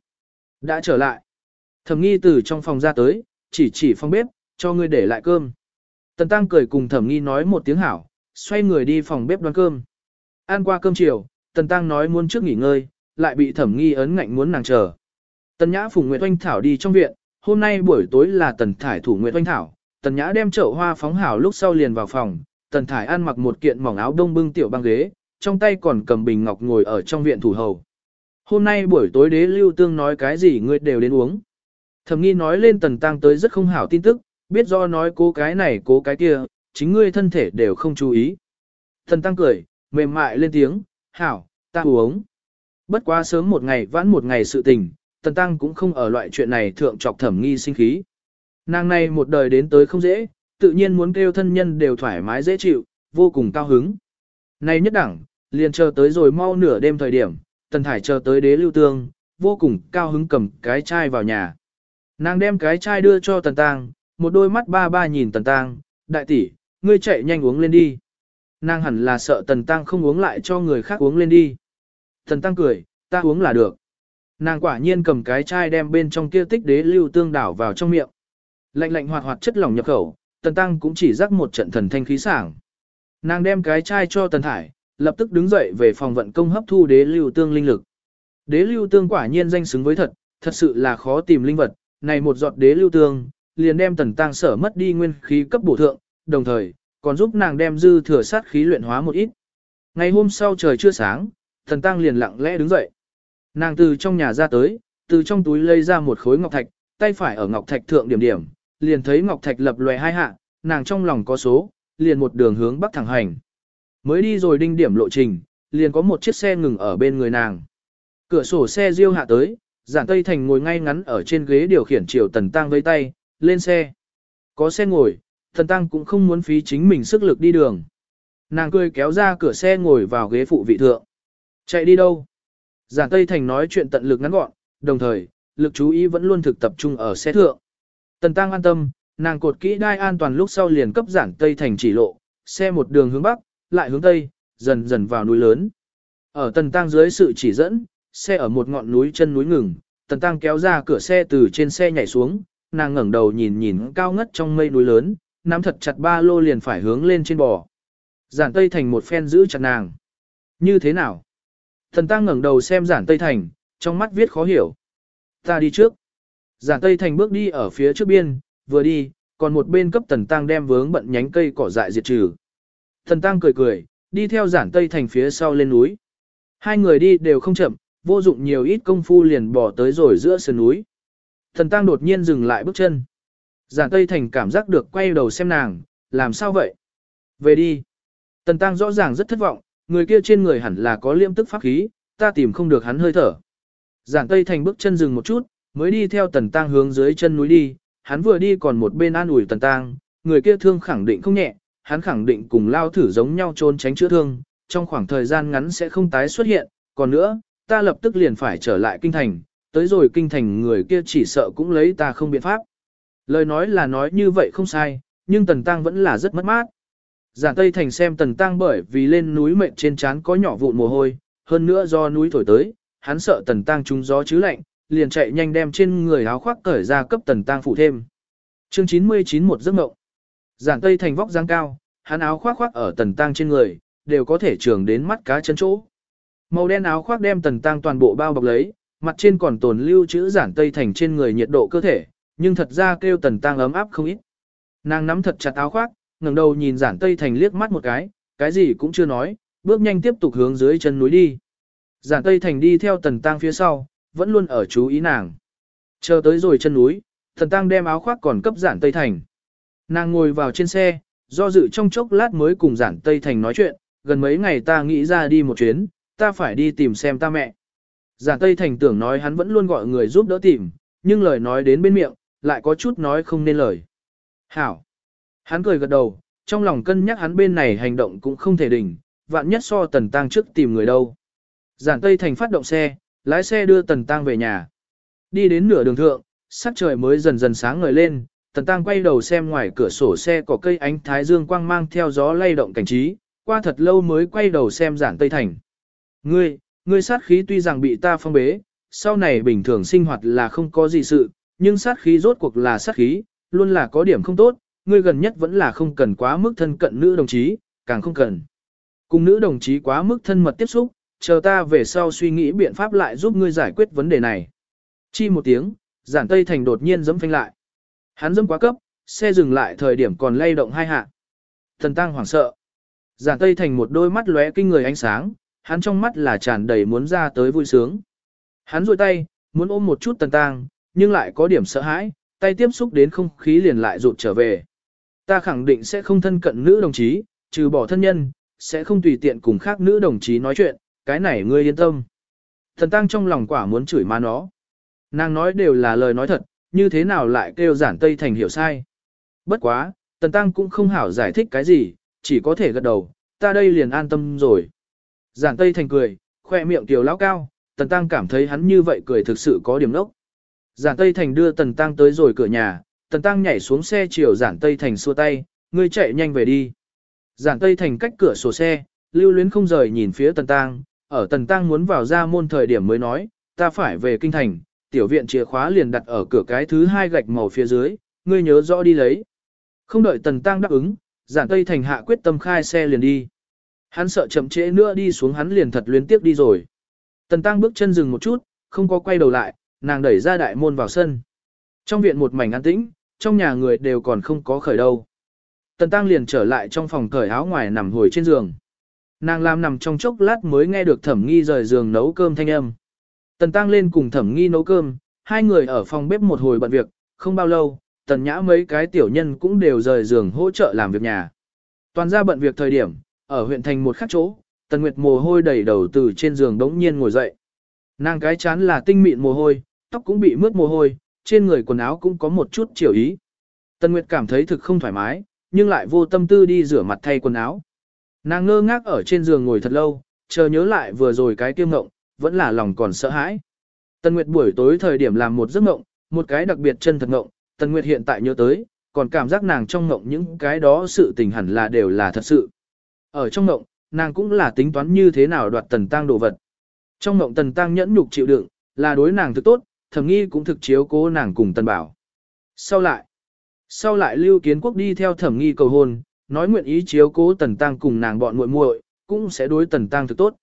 Đã trở lại. Thẩm nghi từ trong phòng ra tới, chỉ chỉ phòng bếp, cho ngươi để lại cơm. Tần Tăng cười cùng thẩm nghi nói một tiếng hảo, xoay người đi phòng bếp đoan cơm. Ăn qua cơm chiều, Tần Tăng nói muốn trước nghỉ ngơi, lại bị thẩm nghi ấn ngạnh muốn nàng chờ. Tần Nhã Phùng Nguyệt Oanh Thảo đi trong viện, hôm nay buổi tối là Tần Thải thủ Nguyệt Oanh Thảo, Tần Nhã đem chậu hoa phóng hảo lúc sau liền vào phòng, Tần Thải ăn mặc một kiện mỏng áo đông bưng tiểu băng ghế, trong tay còn cầm bình ngọc ngồi ở trong viện thủ hầu. Hôm nay buổi tối đế lưu tương nói cái gì ngươi đều đến uống. Thẩm nghi nói lên Tần Tăng tới rất không hảo tin tức, biết do nói cố cái này cố cái kia, chính ngươi thân thể đều không chú ý. Tần Tăng cười, mềm mại lên tiếng, hảo, ta uống. Bất quá sớm một ngày vãn một ngày sự tình, Tần Tăng cũng không ở loại chuyện này thượng trọc thẩm nghi sinh khí. Nàng này một đời đến tới không dễ, tự nhiên muốn kêu thân nhân đều thoải mái dễ chịu, vô cùng cao hứng. Này nhất đẳng, liền chờ tới rồi mau nửa đêm thời điểm, Tần Thải chờ tới đế lưu tương, vô cùng cao hứng cầm cái chai vào nhà. Nàng đem cái chai đưa cho Tần Tăng, một đôi mắt ba ba nhìn Tần Tăng, đại tỷ, ngươi chạy nhanh uống lên đi. Nàng hẳn là sợ Tần Tăng không uống lại cho người khác uống lên đi. Tần Tăng cười, ta uống là được. Nàng quả nhiên cầm cái chai đem bên trong kia tích đế lưu tương đảo vào trong miệng. Lạnh lạnh hoạt hoạt chất lỏng nhập khẩu, Tần Tăng cũng chỉ rắc một trận thần thanh khí sảng. Nàng đem cái chai cho Tần Thải, lập tức đứng dậy về phòng vận công hấp thu đế lưu tương linh lực. Đế lưu tương quả nhiên danh xứng với thật, thật sự là khó tìm linh vật, này một giọt đế lưu tương, liền đem Tần Tăng sở mất đi nguyên khí cấp bổ thượng, đồng thời, còn giúp nàng đem dư thừa sát khí luyện hóa một ít. Ngày hôm sau trời chưa sáng, Tần Tăng liền lặng lẽ đứng dậy. Nàng từ trong nhà ra tới, từ trong túi lấy ra một khối ngọc thạch, tay phải ở ngọc thạch thượng điểm điểm, liền thấy ngọc thạch lập lòe hai hạ, nàng trong lòng có số, liền một đường hướng bắc thẳng hành. Mới đi rồi đinh điểm lộ trình, liền có một chiếc xe ngừng ở bên người nàng. Cửa sổ xe riêu hạ tới, giản tây thành ngồi ngay ngắn ở trên ghế điều khiển chiều tần tăng với tay, lên xe. Có xe ngồi, tần tăng cũng không muốn phí chính mình sức lực đi đường. Nàng cười kéo ra cửa xe ngồi vào ghế phụ vị thượng. Chạy đi đâu? Giản Tây Thành nói chuyện tận lực ngắn gọn, đồng thời, lực chú ý vẫn luôn thực tập trung ở xe thượng. Tần Tăng an tâm, nàng cột kỹ đai an toàn lúc sau liền cấp Giản Tây Thành chỉ lộ, xe một đường hướng bắc, lại hướng tây, dần dần vào núi lớn. Ở Tần Tăng dưới sự chỉ dẫn, xe ở một ngọn núi chân núi ngừng, Tần Tăng kéo ra cửa xe từ trên xe nhảy xuống, nàng ngẩng đầu nhìn nhìn cao ngất trong mây núi lớn, nắm thật chặt ba lô liền phải hướng lên trên bò. Giản Tây Thành một phen giữ chặt nàng. Như thế nào? Tần tăng ngẩng đầu xem giản Tây Thành, trong mắt viết khó hiểu. Ta đi trước. Giản Tây Thành bước đi ở phía trước biên, vừa đi, còn một bên cấp Tần Tăng đem vướng bận nhánh cây cỏ dại diệt trừ. Tần Tăng cười cười, đi theo giản Tây Thành phía sau lên núi. Hai người đi đều không chậm, vô dụng nhiều ít công phu liền bỏ tới rồi giữa sườn núi. thần Tăng đột nhiên dừng lại bước chân. Giản Tây Thành cảm giác được quay đầu xem nàng, làm sao vậy? Về đi. Tần Tăng rõ ràng rất thất vọng, người kia trên người hẳn là có liêm tức pháp khí, ta tìm không được hắn hơi thở. Giản Tây Thành bước chân dừng một chút, mới đi theo Tần Tăng hướng dưới chân núi đi, hắn vừa đi còn một bên an ủi Tần Tăng, người kia thương khẳng định không nhẹ, hắn khẳng định cùng lao thử giống nhau trốn tránh chữa thương, trong khoảng thời gian ngắn sẽ không tái xuất hiện, còn nữa, ta lập tức liền phải trở lại kinh thành, tới rồi kinh thành người kia chỉ sợ cũng lấy ta không biện pháp. Lời nói là nói như vậy không sai, nhưng Tần Tăng vẫn là rất mất mát. Giản Tây Thành xem Tần Tăng bởi vì lên núi mệnh trên trán có nhỏ vụn mồ hôi, hơn nữa do núi thổi tới, hắn sợ Tần Tăng trúng gió chứ lạnh, liền chạy nhanh đem trên người áo khoác cởi ra cấp Tần Tăng phụ thêm. Chương 99 một giấc mộng. Giản Tây Thành vóc dáng cao, hắn áo khoác khoác ở Tần Tăng trên người, đều có thể trường đến mắt cá chân chỗ. Màu đen áo khoác đem Tần Tăng toàn bộ bao bọc lấy, mặt trên còn tồn lưu chữ Giản Tây Thành trên người nhiệt độ cơ thể, nhưng thật ra kêu Tần Tăng ấm áp không ít. Nàng nắm thật chặt áo khoác, ngẩng đầu nhìn giản Tây Thành liếc mắt một cái, cái gì cũng chưa nói, bước nhanh tiếp tục hướng dưới chân núi đi. Giản Tây Thành đi theo Tần Tăng phía sau, vẫn luôn ở chú ý nàng. Chờ tới rồi chân núi, Tần Tăng đem áo khoác còn cấp giản Tây Thành. Nàng ngồi vào trên xe, do dự trong chốc lát mới cùng giản Tây Thành nói chuyện, gần mấy ngày ta nghĩ ra đi một chuyến, ta phải đi tìm xem ta mẹ. Giản Tây Thành tưởng nói hắn vẫn luôn gọi người giúp đỡ tìm, nhưng lời nói đến bên miệng, lại có chút nói không nên lời. Hảo. Hắn cười gật đầu, trong lòng cân nhắc hắn bên này hành động cũng không thể đỉnh, vạn nhất so Tần Tăng trước tìm người đâu. Giản Tây Thành phát động xe, lái xe đưa Tần Tăng về nhà. Đi đến nửa đường thượng, sắc trời mới dần dần sáng ngời lên, Tần Tăng quay đầu xem ngoài cửa sổ xe có cây ánh thái dương quang mang theo gió lay động cảnh trí, qua thật lâu mới quay đầu xem Giản Tây Thành. Ngươi, ngươi sát khí tuy rằng bị ta phong bế, sau này bình thường sinh hoạt là không có gì sự, nhưng sát khí rốt cuộc là sát khí, luôn là có điểm không tốt, ngươi gần nhất vẫn là không cần quá mức thân cận nữ đồng chí, càng không cần. Cùng nữ đồng chí quá mức thân mật tiếp xúc, chờ ta về sau suy nghĩ biện pháp lại giúp ngươi giải quyết vấn đề này. Chi một tiếng, giản tây thành đột nhiên dấm phanh lại. Hắn dấm quá cấp, xe dừng lại thời điểm còn lay động hai hạ. Thần tăng hoảng sợ. Giản tây thành một đôi mắt lóe kinh người ánh sáng, hắn trong mắt là tràn đầy muốn ra tới vui sướng. Hắn rôi tay, muốn ôm một chút tần tang, nhưng lại có điểm sợ hãi, tay tiếp xúc đến không khí liền lại rụt trở về. Ta khẳng định sẽ không thân cận nữ đồng chí, trừ bỏ thân nhân, sẽ không tùy tiện cùng khác nữ đồng chí nói chuyện, cái này ngươi yên tâm. Thần tăng trong lòng quả muốn chửi má nó. Nàng nói đều là lời nói thật, như thế nào lại kêu giản tây thành hiểu sai. Bất quá, tần tăng cũng không hảo giải thích cái gì, chỉ có thể gật đầu, ta đây liền an tâm rồi. Giản tây thành cười, khoe miệng tiểu lão cao, tần tăng cảm thấy hắn như vậy cười thực sự có điểm nốc. Giản tây thành đưa tần tăng tới rồi cửa nhà, Tần Tăng nhảy xuống xe chiều Giản Tây Thành xua tay, ngươi chạy nhanh về đi. Giản Tây Thành cách cửa sổ xe, lưu luyến không rời nhìn phía Tần Tăng, ở Tần Tăng muốn vào ra môn thời điểm mới nói, ta phải về kinh thành, tiểu viện chìa khóa liền đặt ở cửa cái thứ hai gạch màu phía dưới, ngươi nhớ rõ đi lấy. Không đợi Tần Tăng đáp ứng, Giản Tây Thành hạ quyết tâm khai xe liền đi. Hắn sợ chậm trễ nữa đi xuống hắn liền thật luyến tiếp đi rồi. Tần Tăng bước chân dừng một chút, không có quay đầu lại, nàng đẩy ra đại môn vào sân. Trong viện một mảnh an tĩnh, trong nhà người đều còn không có khởi đâu. Tần Tăng liền trở lại trong phòng cởi áo ngoài nằm hồi trên giường. Nàng làm nằm trong chốc lát mới nghe được thẩm nghi rời giường nấu cơm thanh âm. Tần Tăng lên cùng thẩm nghi nấu cơm, hai người ở phòng bếp một hồi bận việc, không bao lâu, tần nhã mấy cái tiểu nhân cũng đều rời giường hỗ trợ làm việc nhà. Toàn ra bận việc thời điểm, ở huyện thành một khắc chỗ, tần nguyệt mồ hôi đầy đầu từ trên giường đống nhiên ngồi dậy. Nàng cái chán là tinh mịn mồ hôi, tóc cũng bị mướt mồ hôi, trên người quần áo cũng có một chút chiều ý. tần Nguyệt cảm thấy thực không thoải mái, nhưng lại vô tâm tư đi rửa mặt thay quần áo. Nàng ngơ ngác ở trên giường ngồi thật lâu, chờ nhớ lại vừa rồi cái kiêm ngộng, vẫn là lòng còn sợ hãi. tần Nguyệt buổi tối thời điểm làm một giấc ngộng, một cái đặc biệt chân thật ngộng, tần Nguyệt hiện tại nhớ tới, còn cảm giác nàng trong ngộng những cái đó sự tình hẳn là đều là thật sự. Ở trong ngộng, nàng cũng là tính toán như thế nào đoạt tần tăng đồ vật. Trong ngộng tần tăng nhẫn nhục chịu đựng, là đối nàng thực tốt, thẩm nghi cũng thực chiếu cố nàng cùng tần bảo. Sau lại, sau lại lưu kiến quốc đi theo thẩm nghi cầu hôn, nói nguyện ý chiếu cố tần tăng cùng nàng bọn muội muội, cũng sẽ đối tần tăng thực tốt.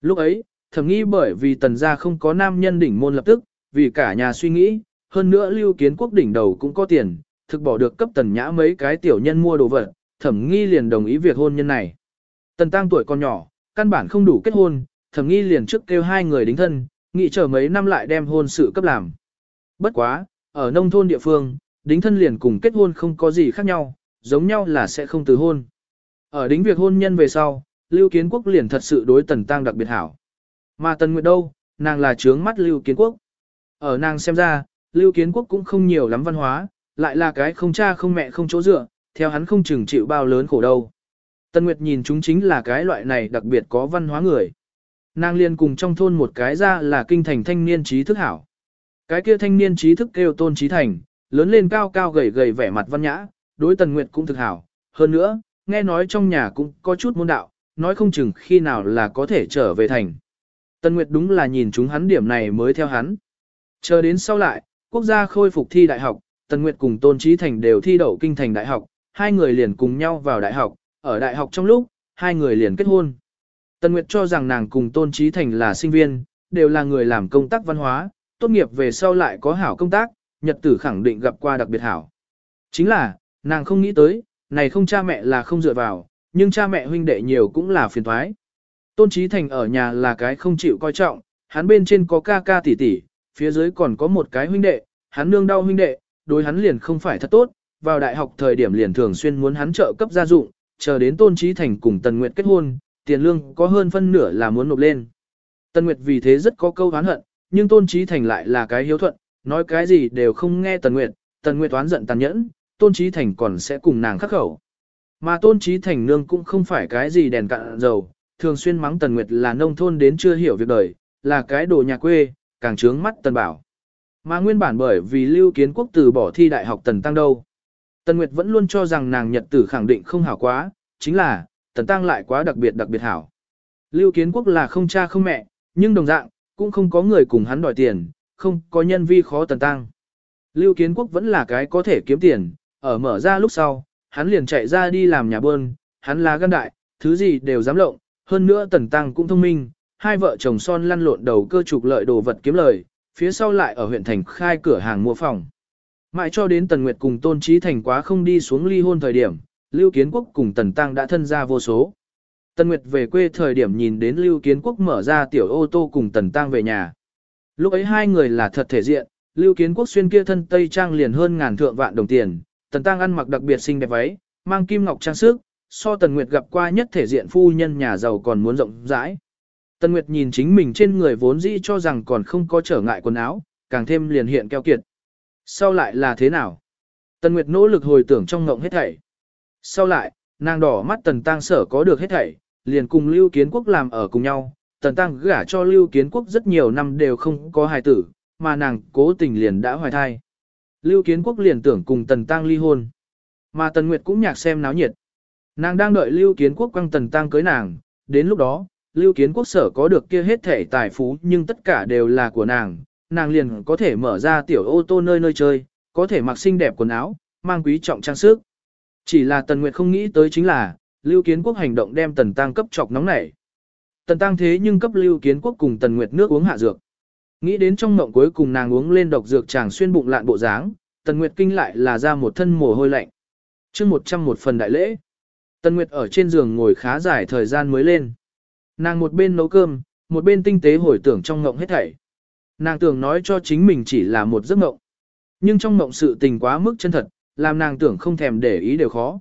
Lúc ấy, thẩm nghi bởi vì tần gia không có nam nhân đỉnh môn lập tức, vì cả nhà suy nghĩ, hơn nữa lưu kiến quốc đỉnh đầu cũng có tiền, thực bỏ được cấp tần nhã mấy cái tiểu nhân mua đồ vật, thẩm nghi liền đồng ý việc hôn nhân này. Tần tăng tuổi còn nhỏ, căn bản không đủ kết hôn, thẩm nghi liền trước kêu hai người đính thân, nghĩ chờ mấy năm lại đem hôn sự cấp làm. Bất quá, ở nông thôn địa phương, đính thân liền cùng kết hôn không có gì khác nhau, giống nhau là sẽ không từ hôn. Ở đính việc hôn nhân về sau, Lưu Kiến Quốc liền thật sự đối Tần Tăng đặc biệt hảo. Mà Tần Nguyệt đâu, nàng là trướng mắt Lưu Kiến Quốc. Ở nàng xem ra, Lưu Kiến Quốc cũng không nhiều lắm văn hóa, lại là cái không cha không mẹ không chỗ dựa, theo hắn không chừng chịu bao lớn khổ đâu. Tần Nguyệt nhìn chúng chính là cái loại này đặc biệt có văn hóa người. Nàng Liên cùng trong thôn một cái ra là kinh thành thanh niên trí thức hảo. Cái kia thanh niên trí thức kêu tôn trí thành, lớn lên cao cao gầy gầy vẻ mặt văn nhã, đối Tần Nguyệt cũng thực hảo. Hơn nữa, nghe nói trong nhà cũng có chút môn đạo, nói không chừng khi nào là có thể trở về thành. Tần Nguyệt đúng là nhìn chúng hắn điểm này mới theo hắn. Chờ đến sau lại, quốc gia khôi phục thi đại học, Tần Nguyệt cùng Tôn Trí Thành đều thi đậu kinh thành đại học, hai người liền cùng nhau vào đại học, ở đại học trong lúc, hai người liền kết hôn. Tần Nguyệt cho rằng nàng cùng Tôn Trí Thành là sinh viên, đều là người làm công tác văn hóa, tốt nghiệp về sau lại có hảo công tác, nhật tử khẳng định gặp qua đặc biệt hảo. Chính là, nàng không nghĩ tới, này không cha mẹ là không dựa vào, nhưng cha mẹ huynh đệ nhiều cũng là phiền thoái. Tôn Trí Thành ở nhà là cái không chịu coi trọng, hắn bên trên có ca ca tỷ tỷ, phía dưới còn có một cái huynh đệ, hắn nương đau huynh đệ, đối hắn liền không phải thật tốt, vào đại học thời điểm liền thường xuyên muốn hắn trợ cấp gia dụng, chờ đến Tôn Trí Thành cùng Tần Nguyệt kết hôn, tiền lương có hơn phân nửa là muốn nộp lên. Tần Nguyệt vì thế rất có câu oán hận, nhưng Tôn Trí Thành lại là cái hiếu thuận, nói cái gì đều không nghe Tần Nguyệt, Tần Nguyệt oán giận tàn nhẫn, Tôn Trí Thành còn sẽ cùng nàng khắc khẩu. Mà Tôn Trí Thành nương cũng không phải cái gì đèn cạn dầu, thường xuyên mắng Tần Nguyệt là nông thôn đến chưa hiểu việc đời, là cái đồ nhà quê, càng trướng mắt Tần Bảo. Mà nguyên bản bởi vì Lưu Kiến Quốc từ bỏ thi đại học Tần Tăng đâu. Tần Nguyệt vẫn luôn cho rằng nàng nhật tử khẳng định không hảo quá, chính là, Tần Tăng lại quá đặc biệt đặc biệt hảo. Lưu Kiến Quốc là không cha không mẹ, nhưng đồng dạng, cũng không có người cùng hắn đòi tiền, không có nhân vi khó Tần Tăng. Lưu Kiến Quốc vẫn là cái có thể kiếm tiền, ở mở ra lúc sau, hắn liền chạy ra đi làm nhà bơn, hắn là gan đại, thứ gì đều dám lộng, hơn nữa Tần Tăng cũng thông minh, hai vợ chồng son lăn lộn đầu cơ trục lợi đồ vật kiếm lời, phía sau lại ở huyện thành khai cửa hàng mua phòng. Mãi cho đến Tần Nguyệt cùng Tôn Trí Thành quá không đi xuống ly hôn thời điểm, Lưu Kiến Quốc cùng Tần Tăng đã thân ra vô số. Tần Nguyệt về quê thời điểm nhìn đến Lưu Kiến Quốc mở ra tiểu ô tô cùng Tần Tăng về nhà. Lúc ấy hai người là thật thể diện, Lưu Kiến Quốc xuyên kia thân Tây Trang liền hơn ngàn thượng vạn đồng tiền, Tần Tăng ăn mặc đặc biệt xinh đẹp váy, mang kim ngọc trang sức, so Tần Nguyệt gặp qua nhất thể diện phu nhân nhà giàu còn muốn rộng rãi. Tần Nguyệt nhìn chính mình trên người vốn dĩ cho rằng còn không có trở ngại quần áo, càng thêm liền hiện keo kiệt. Sau lại là thế nào? Tần Nguyệt nỗ lực hồi tưởng trong ngộng hết thảy. Sau lại, nàng đỏ mắt Tần Tăng sở có được hết thảy, liền cùng Lưu Kiến Quốc làm ở cùng nhau. Tần Tăng gả cho Lưu Kiến Quốc rất nhiều năm đều không có hài tử, mà nàng cố tình liền đã hoài thai. Lưu Kiến Quốc liền tưởng cùng Tần Tăng ly hôn. Mà Tần Nguyệt cũng nhạc xem náo nhiệt. Nàng đang đợi Lưu Kiến Quốc quăng Tần Tăng cưới nàng, đến lúc đó, Lưu Kiến Quốc sở có được kia hết thể tài phú nhưng tất cả đều là của nàng, nàng liền có thể mở ra tiểu ô tô nơi nơi chơi, có thể mặc xinh đẹp quần áo, mang quý trọng trang sức. Chỉ là Tần Nguyệt không nghĩ tới chính là, Lưu Kiến Quốc hành động đem Tần Tăng cấp chọc nóng nảy. Tần Tăng thế nhưng cấp Lưu Kiến Quốc cùng Tần Nguyệt nước uống hạ dược. Nghĩ đến trong mộng cuối cùng nàng uống lên độc dược chàng xuyên bụng lạn bộ dáng, Tần Nguyệt kinh lại là ra một thân mồ hôi lạnh. chương 101 phần đại lễ. Tần Nguyệt ở trên giường ngồi khá dài thời gian mới lên. Nàng một bên nấu cơm, một bên tinh tế hồi tưởng trong ngộng hết thảy. Nàng tưởng nói cho chính mình chỉ là một giấc mộng. Nhưng trong mộng sự tình quá mức chân thật, làm nàng tưởng không thèm để ý đều khó.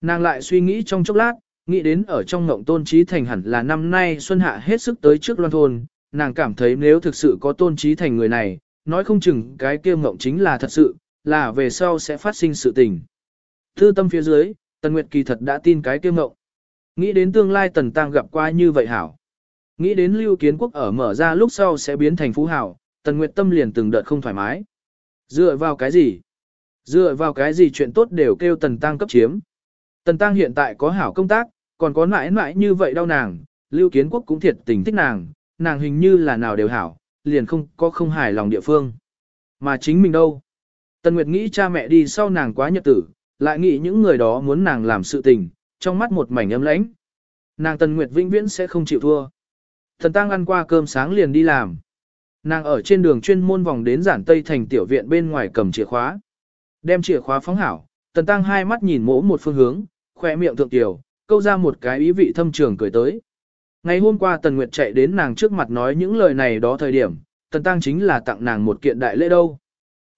Nàng lại suy nghĩ trong chốc lát, nghĩ đến ở trong mộng tôn trí thành hẳn là năm nay xuân hạ hết sức tới trước loan thôn, nàng cảm thấy nếu thực sự có tôn trí thành người này, nói không chừng cái kia mộng chính là thật sự, là về sau sẽ phát sinh sự tình. Thư tâm phía dưới, Tần Nguyệt kỳ thật đã tin cái kia mộng. Nghĩ đến tương lai Tần Tăng gặp qua như vậy hảo. Nghĩ đến lưu kiến quốc ở mở ra lúc sau sẽ biến thành phú hảo, Tần Nguyệt tâm liền từng đợt không thoải mái. Dựa vào cái gì? Dựa vào cái gì chuyện tốt đều kêu Tần Tăng cấp chiếm. Tần Tăng hiện tại có hảo công tác, còn có mãi mãi như vậy đau nàng, lưu kiến quốc cũng thiệt tình thích nàng, nàng hình như là nào đều hảo, liền không có không hài lòng địa phương. Mà chính mình đâu? Tần Nguyệt nghĩ cha mẹ đi sau nàng quá nhật tử, lại nghĩ những người đó muốn nàng làm sự tình, trong mắt một mảnh âm lãnh. Nàng Tần Nguyệt vĩnh viễn sẽ không chịu thua. Thần Tăng ăn qua cơm sáng liền đi làm. Nàng ở trên đường chuyên môn vòng đến giản tây thành tiểu viện bên ngoài cầm chìa khóa. Đem chìa khóa phóng hảo, Tần Tăng hai mắt nhìn mỗ một phương hướng, khoe miệng thượng tiểu, câu ra một cái ý vị thâm trường cười tới. Ngày hôm qua Tần Nguyệt chạy đến nàng trước mặt nói những lời này đó thời điểm, Tần Tăng chính là tặng nàng một kiện đại lễ đâu.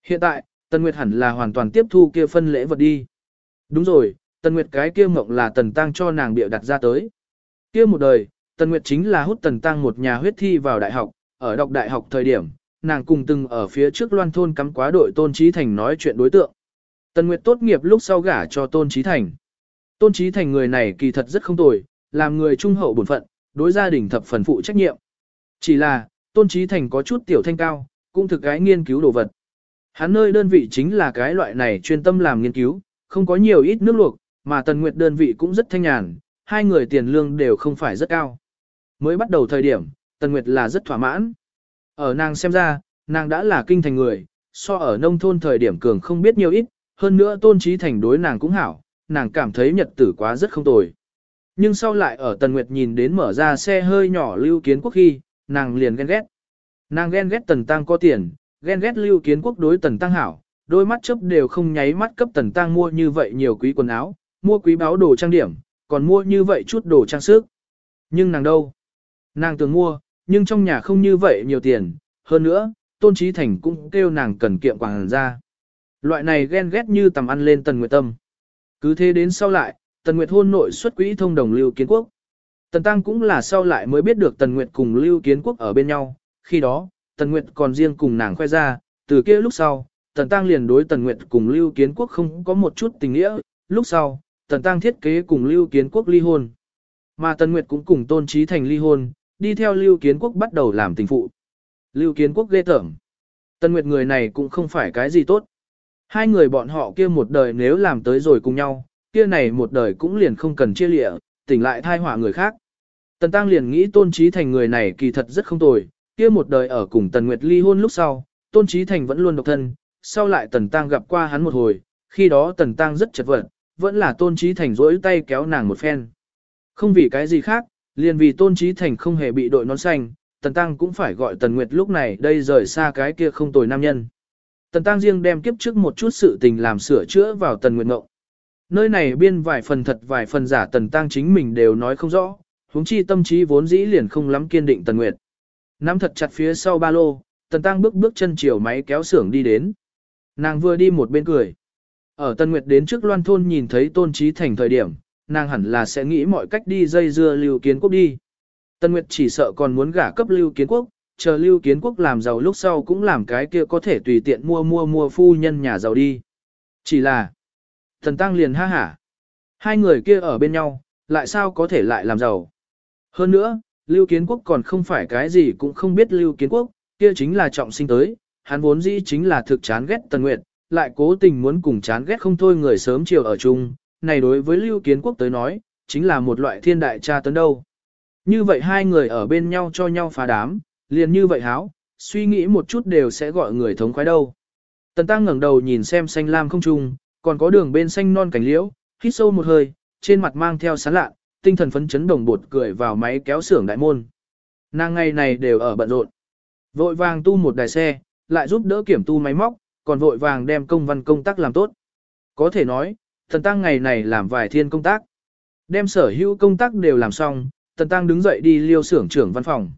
Hiện tại, Tần Nguyệt hẳn là hoàn toàn tiếp thu kia phân lễ vật đi. Đúng rồi, Tần Nguyệt cái kia mộng là Tần Tăng cho nàng bịa đặt ra tới. Kia một đời, Tần Nguyệt chính là hút Tần Tăng một nhà huyết thi vào đại học, ở đọc đại học thời điểm, nàng cùng từng ở phía trước loan thôn cắm quá đội Tôn Trí Thành nói chuyện đối tượng. Tần Nguyệt tốt nghiệp lúc sau gả cho Tôn Trí Thành. Tôn Trí Thành người này kỳ thật rất không tồi, làm người trung hậu bổn phận, đối gia đình thập phần phụ trách nhiệm. Chỉ là, Tôn Trí Thành có chút tiểu thanh cao, cũng thực cái nghiên cứu đồ vật. Hắn nơi đơn vị chính là cái loại này chuyên tâm làm nghiên cứu, không có nhiều ít nước luộc, mà Tần Nguyệt đơn vị cũng rất thanh nhàn, hai người tiền lương đều không phải rất cao. Mới bắt đầu thời điểm, Tần Nguyệt là rất thỏa mãn. Ở nàng xem ra, nàng đã là kinh thành người, so ở nông thôn thời điểm cường không biết nhiều ít, hơn nữa tôn trí thành đối nàng cũng hảo, nàng cảm thấy nhật tử quá rất không tồi. Nhưng sau lại ở Tần Nguyệt nhìn đến mở ra xe hơi nhỏ lưu kiến quốc khi, nàng liền ghen ghét. Nàng ghen ghét Tần Tăng có tiền, ghen ghét lưu kiến quốc đối Tần Tăng hảo, đôi mắt chớp đều không nháy mắt cấp Tần Tăng mua như vậy nhiều quý quần áo, mua quý báo đồ trang điểm, còn mua như vậy chút đồ trang sức. Nhưng nàng đâu? Nàng tưởng mua, nhưng trong nhà không như vậy nhiều tiền, hơn nữa, Tôn Trí Thành cũng kêu nàng cần kiệm quảng ra. Loại này ghen ghét như tầm ăn lên Tần Nguyệt Tâm. Cứ thế đến sau lại, Tần Nguyệt hôn nội xuất quỹ thông đồng Lưu Kiến Quốc. Tần Tăng cũng là sau lại mới biết được Tần Nguyệt cùng Lưu Kiến Quốc ở bên nhau, khi đó, Tần Nguyệt còn riêng cùng nàng khoe ra, từ kia lúc sau, Tần Tăng liền đối Tần Nguyệt cùng Lưu Kiến Quốc không có một chút tình nghĩa, lúc sau, Tần Tăng thiết kế cùng Lưu Kiến Quốc ly hôn. Mà Tần Nguyệt cũng cùng Tôn Trí Thành ly hôn, đi theo Lưu Kiến Quốc bắt đầu làm tình phụ. Lưu Kiến Quốc ghê tởm. Tần Nguyệt người này cũng không phải cái gì tốt. Hai người bọn họ kia một đời nếu làm tới rồi cùng nhau, kia này một đời cũng liền không cần chia lịa, tỉnh lại thai họa người khác. Tần Tăng liền nghĩ Tôn Trí Thành người này kỳ thật rất không tồi, kia một đời ở cùng Tần Nguyệt ly hôn lúc sau, Tôn Trí Thành vẫn luôn độc thân, sau lại Tần Tăng gặp qua hắn một hồi, khi đó Tần Tăng rất chật vật, vẫn là Tôn Trí Thành rỗi tay kéo nàng một phen. Không vì cái gì khác, liên vì Tôn Trí Thành không hề bị đội nón xanh, Tần Tăng cũng phải gọi Tần Nguyệt lúc này đây rời xa cái kia không tồi nam nhân. Tần Tăng riêng đem kiếp trước một chút sự tình làm sửa chữa vào Tần Nguyệt Ngộng. Nơi này biên vài phần thật vài phần giả Tần Tăng chính mình đều nói không rõ, huống chi tâm trí vốn dĩ liền không lắm kiên định Tần Nguyệt. Nắm thật chặt phía sau ba lô, Tần Tăng bước bước chân chiều máy kéo xưởng đi đến. Nàng vừa đi một bên cười. Ở Tần Nguyệt đến trước loan thôn nhìn thấy Tôn Trí Thành thời điểm, nàng hẳn là sẽ nghĩ mọi cách đi dây dưa Lưu Kiến Quốc đi. Tần Nguyệt chỉ sợ còn muốn gả cấp Lưu Kiến Quốc, chờ Lưu Kiến Quốc làm giàu lúc sau cũng làm cái kia có thể tùy tiện mua mua mua phu nhân nhà giàu đi. Chỉ là, thần tăng liền ha hả. Hai người kia ở bên nhau, lại sao có thể lại làm giàu. Hơn nữa, Lưu Kiến Quốc còn không phải cái gì cũng không biết Lưu Kiến Quốc, kia chính là trọng sinh tới, hắn vốn dĩ chính là thực chán ghét Tần Nguyệt, lại cố tình muốn cùng chán ghét không thôi người sớm chiều ở chung, này đối với Lưu Kiến Quốc tới nói, chính là một loại thiên đại tra tấn đâu. Như vậy hai người ở bên nhau cho nhau phá đám, liền như vậy háo, suy nghĩ một chút đều sẽ gọi người thống khoái đâu. Tần Tăng ngẩng đầu nhìn xem xanh lam không trung, còn có đường bên xanh non cảnh liễu, hít sâu một hơi, trên mặt mang theo sán lạ, tinh thần phấn chấn đồng bột cười vào máy kéo xưởng đại môn. Nàng ngày này đều ở bận rộn. Vội vàng tu một đài xe, lại giúp đỡ kiểm tu máy móc, còn vội vàng đem công văn công tác làm tốt. Có thể nói, Tần Tăng ngày này làm vài thiên công tác. Đem sở hữu công tác đều làm xong, Tần Tăng đứng dậy đi liêu xưởng trưởng văn phòng.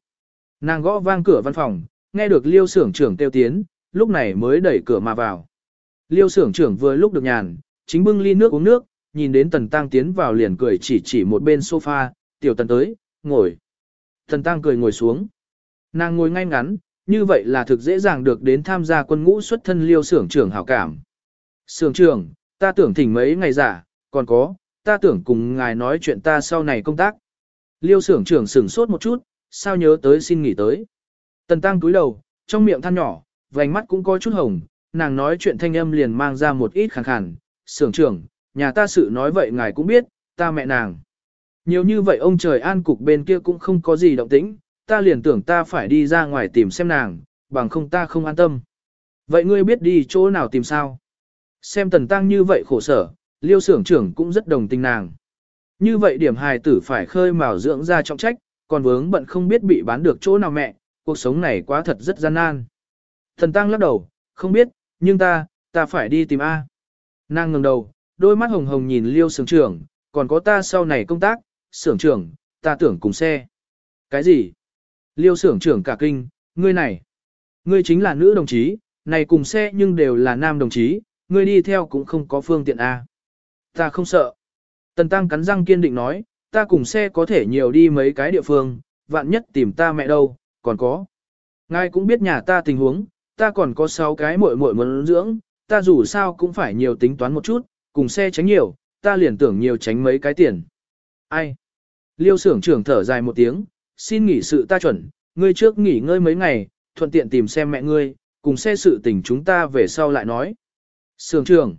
Nàng gõ vang cửa văn phòng, nghe được liêu xưởng trưởng kêu tiến, lúc này mới đẩy cửa mà vào. Liêu xưởng trưởng vừa lúc được nhàn, chính bưng ly nước uống nước, nhìn đến Tần Tăng tiến vào liền cười chỉ chỉ một bên sofa, tiểu Tần tới, ngồi. Tần Tăng cười ngồi xuống. Nàng ngồi ngay ngắn, như vậy là thực dễ dàng được đến tham gia quân ngũ xuất thân liêu xưởng trưởng hảo cảm. Xưởng trưởng, ta tưởng thỉnh mấy ngày giả, còn có, ta tưởng cùng ngài nói chuyện ta sau này công tác. Liêu xưởng trưởng sửng sốt một chút, sao nhớ tới xin nghỉ tới. Tần tăng túi đầu, trong miệng than nhỏ, vành mắt cũng có chút hồng, nàng nói chuyện thanh âm liền mang ra một ít khàn khàn. Sưởng trưởng, nhà ta sự nói vậy ngài cũng biết, ta mẹ nàng. Nhiều như vậy ông trời an cục bên kia cũng không có gì động tĩnh, ta liền tưởng ta phải đi ra ngoài tìm xem nàng, bằng không ta không an tâm. Vậy ngươi biết đi chỗ nào tìm sao? Xem tần tăng như vậy khổ sở, liêu sưởng trưởng cũng rất đồng tình nàng. Như vậy điểm hài tử phải khơi mào dưỡng ra trọng trách, Còn vướng bận không biết bị bán được chỗ nào mẹ, cuộc sống này quá thật rất gian nan. Thần Tăng lắc đầu, không biết, nhưng ta, ta phải đi tìm A. Nàng ngừng đầu, đôi mắt hồng hồng nhìn liêu sưởng trưởng, còn có ta sau này công tác, sưởng trưởng, ta tưởng cùng xe. Cái gì? Liêu sưởng trưởng cả kinh, ngươi này. Ngươi chính là nữ đồng chí, này cùng xe nhưng đều là nam đồng chí, ngươi đi theo cũng không có phương tiện A. Ta không sợ. Tần Tăng cắn răng kiên định nói, ta cùng xe có thể nhiều đi mấy cái địa phương, vạn nhất tìm ta mẹ đâu, còn có. Ngài cũng biết nhà ta tình huống, ta còn có 6 cái muội muội muốn dưỡng, ta dù sao cũng phải nhiều tính toán một chút, cùng xe tránh nhiều, ta liền tưởng nhiều tránh mấy cái tiền. Ai? Liêu xưởng trưởng thở dài một tiếng, xin nghỉ sự ta chuẩn, ngươi trước nghỉ ngơi mấy ngày, thuận tiện tìm xem mẹ ngươi, cùng xe sự tình chúng ta về sau lại nói. Sưởng trưởng.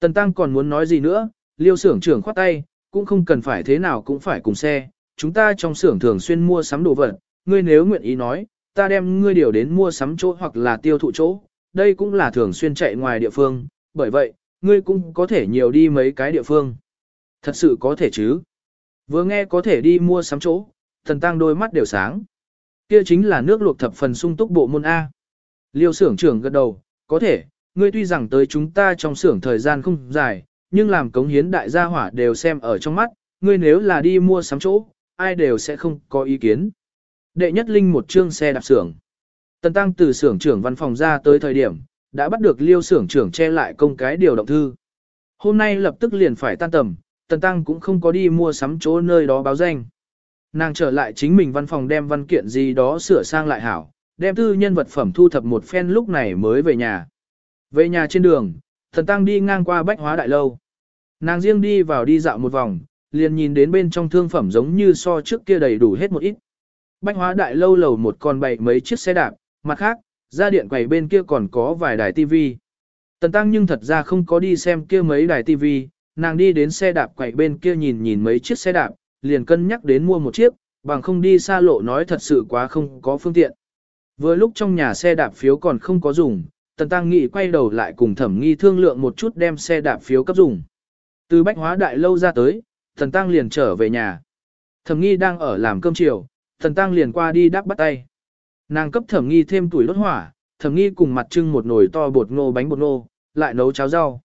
Tần Tăng còn muốn nói gì nữa, liêu sưởng trưởng khoát tay, cũng không cần phải thế nào cũng phải cùng xe, chúng ta trong xưởng thường xuyên mua sắm đồ vật, ngươi nếu nguyện ý nói, ta đem ngươi điều đến mua sắm chỗ hoặc là tiêu thụ chỗ, đây cũng là thường xuyên chạy ngoài địa phương, bởi vậy, ngươi cũng có thể nhiều đi mấy cái địa phương. Thật sự có thể chứ. Vừa nghe có thể đi mua sắm chỗ, thần tăng đôi mắt đều sáng. Kia chính là nước luộc thập phần sung túc bộ môn A. Liêu xưởng trưởng gật đầu, có thể, ngươi tuy rằng tới chúng ta trong xưởng thời gian không dài, nhưng làm cống hiến đại gia hỏa đều xem ở trong mắt, ngươi nếu là đi mua sắm chỗ, ai đều sẽ không có ý kiến. Đệ nhất linh một chương xe đạp xưởng. Tần Tăng từ xưởng trưởng văn phòng ra tới thời điểm, đã bắt được liêu xưởng trưởng che lại công cái điều động thư. Hôm nay lập tức liền phải tan tầm, Tần Tăng cũng không có đi mua sắm chỗ nơi đó báo danh. Nàng trở lại chính mình văn phòng đem văn kiện gì đó sửa sang lại hảo, đem tư nhân vật phẩm thu thập một phen lúc này mới về nhà. Về nhà trên đường, thần Tăng đi ngang qua bách hóa đại lâu. Nàng riêng đi vào đi dạo một vòng, liền nhìn đến bên trong thương phẩm giống như so trước kia đầy đủ hết một ít. Bách hóa đại lâu lầu một con bày mấy chiếc xe đạp, mặt khác, ra điện quầy bên kia còn có vài đài tivi. Tần Tăng nhưng thật ra không có đi xem kia mấy đài tivi, nàng đi đến xe đạp quầy bên kia nhìn nhìn mấy chiếc xe đạp, liền cân nhắc đến mua một chiếc, bằng không đi xa lộ nói thật sự quá không có phương tiện. Vừa lúc trong nhà xe đạp phiếu còn không có dùng, Tần Tăng Nghị quay đầu lại cùng thẩm nghi thương lượng một chút đem xe đạp phiếu cấp dùng. Từ bách hóa đại lâu ra tới, Tần Tăng liền trở về nhà. Thẩm nghi đang ở làm cơm chiều, Tần Tăng liền qua đi đáp bắt tay. Nàng cấp thẩm nghi thêm tuổi đốt hỏa, thẩm nghi cùng mặt trưng một nồi to bột ngô bánh bột ngô, lại nấu cháo rau.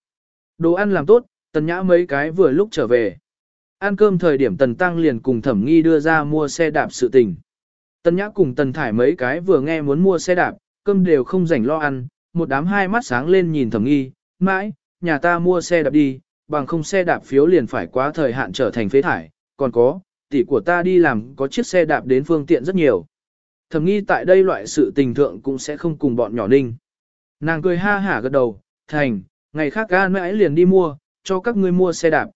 Đồ ăn làm tốt, tần nhã mấy cái vừa lúc trở về. Ăn cơm thời điểm tần tăng liền cùng thẩm nghi đưa ra mua xe đạp sự tình. Tần nhã cùng tần thải mấy cái vừa nghe muốn mua xe đạp, cơm đều không rảnh lo ăn, một đám hai mắt sáng lên nhìn thẩm nghi, mãi, nhà ta mua xe đạp đi, bằng không xe đạp phiếu liền phải quá thời hạn trở thành phế thải, còn có, tỷ của ta đi làm có chiếc xe đạp đến phương tiện rất nhiều thẩm nghi tại đây loại sự tình thượng cũng sẽ không cùng bọn nhỏ ninh. Nàng cười ha hả gật đầu, thành, ngày khác gan mãi liền đi mua, cho các ngươi mua xe đạp.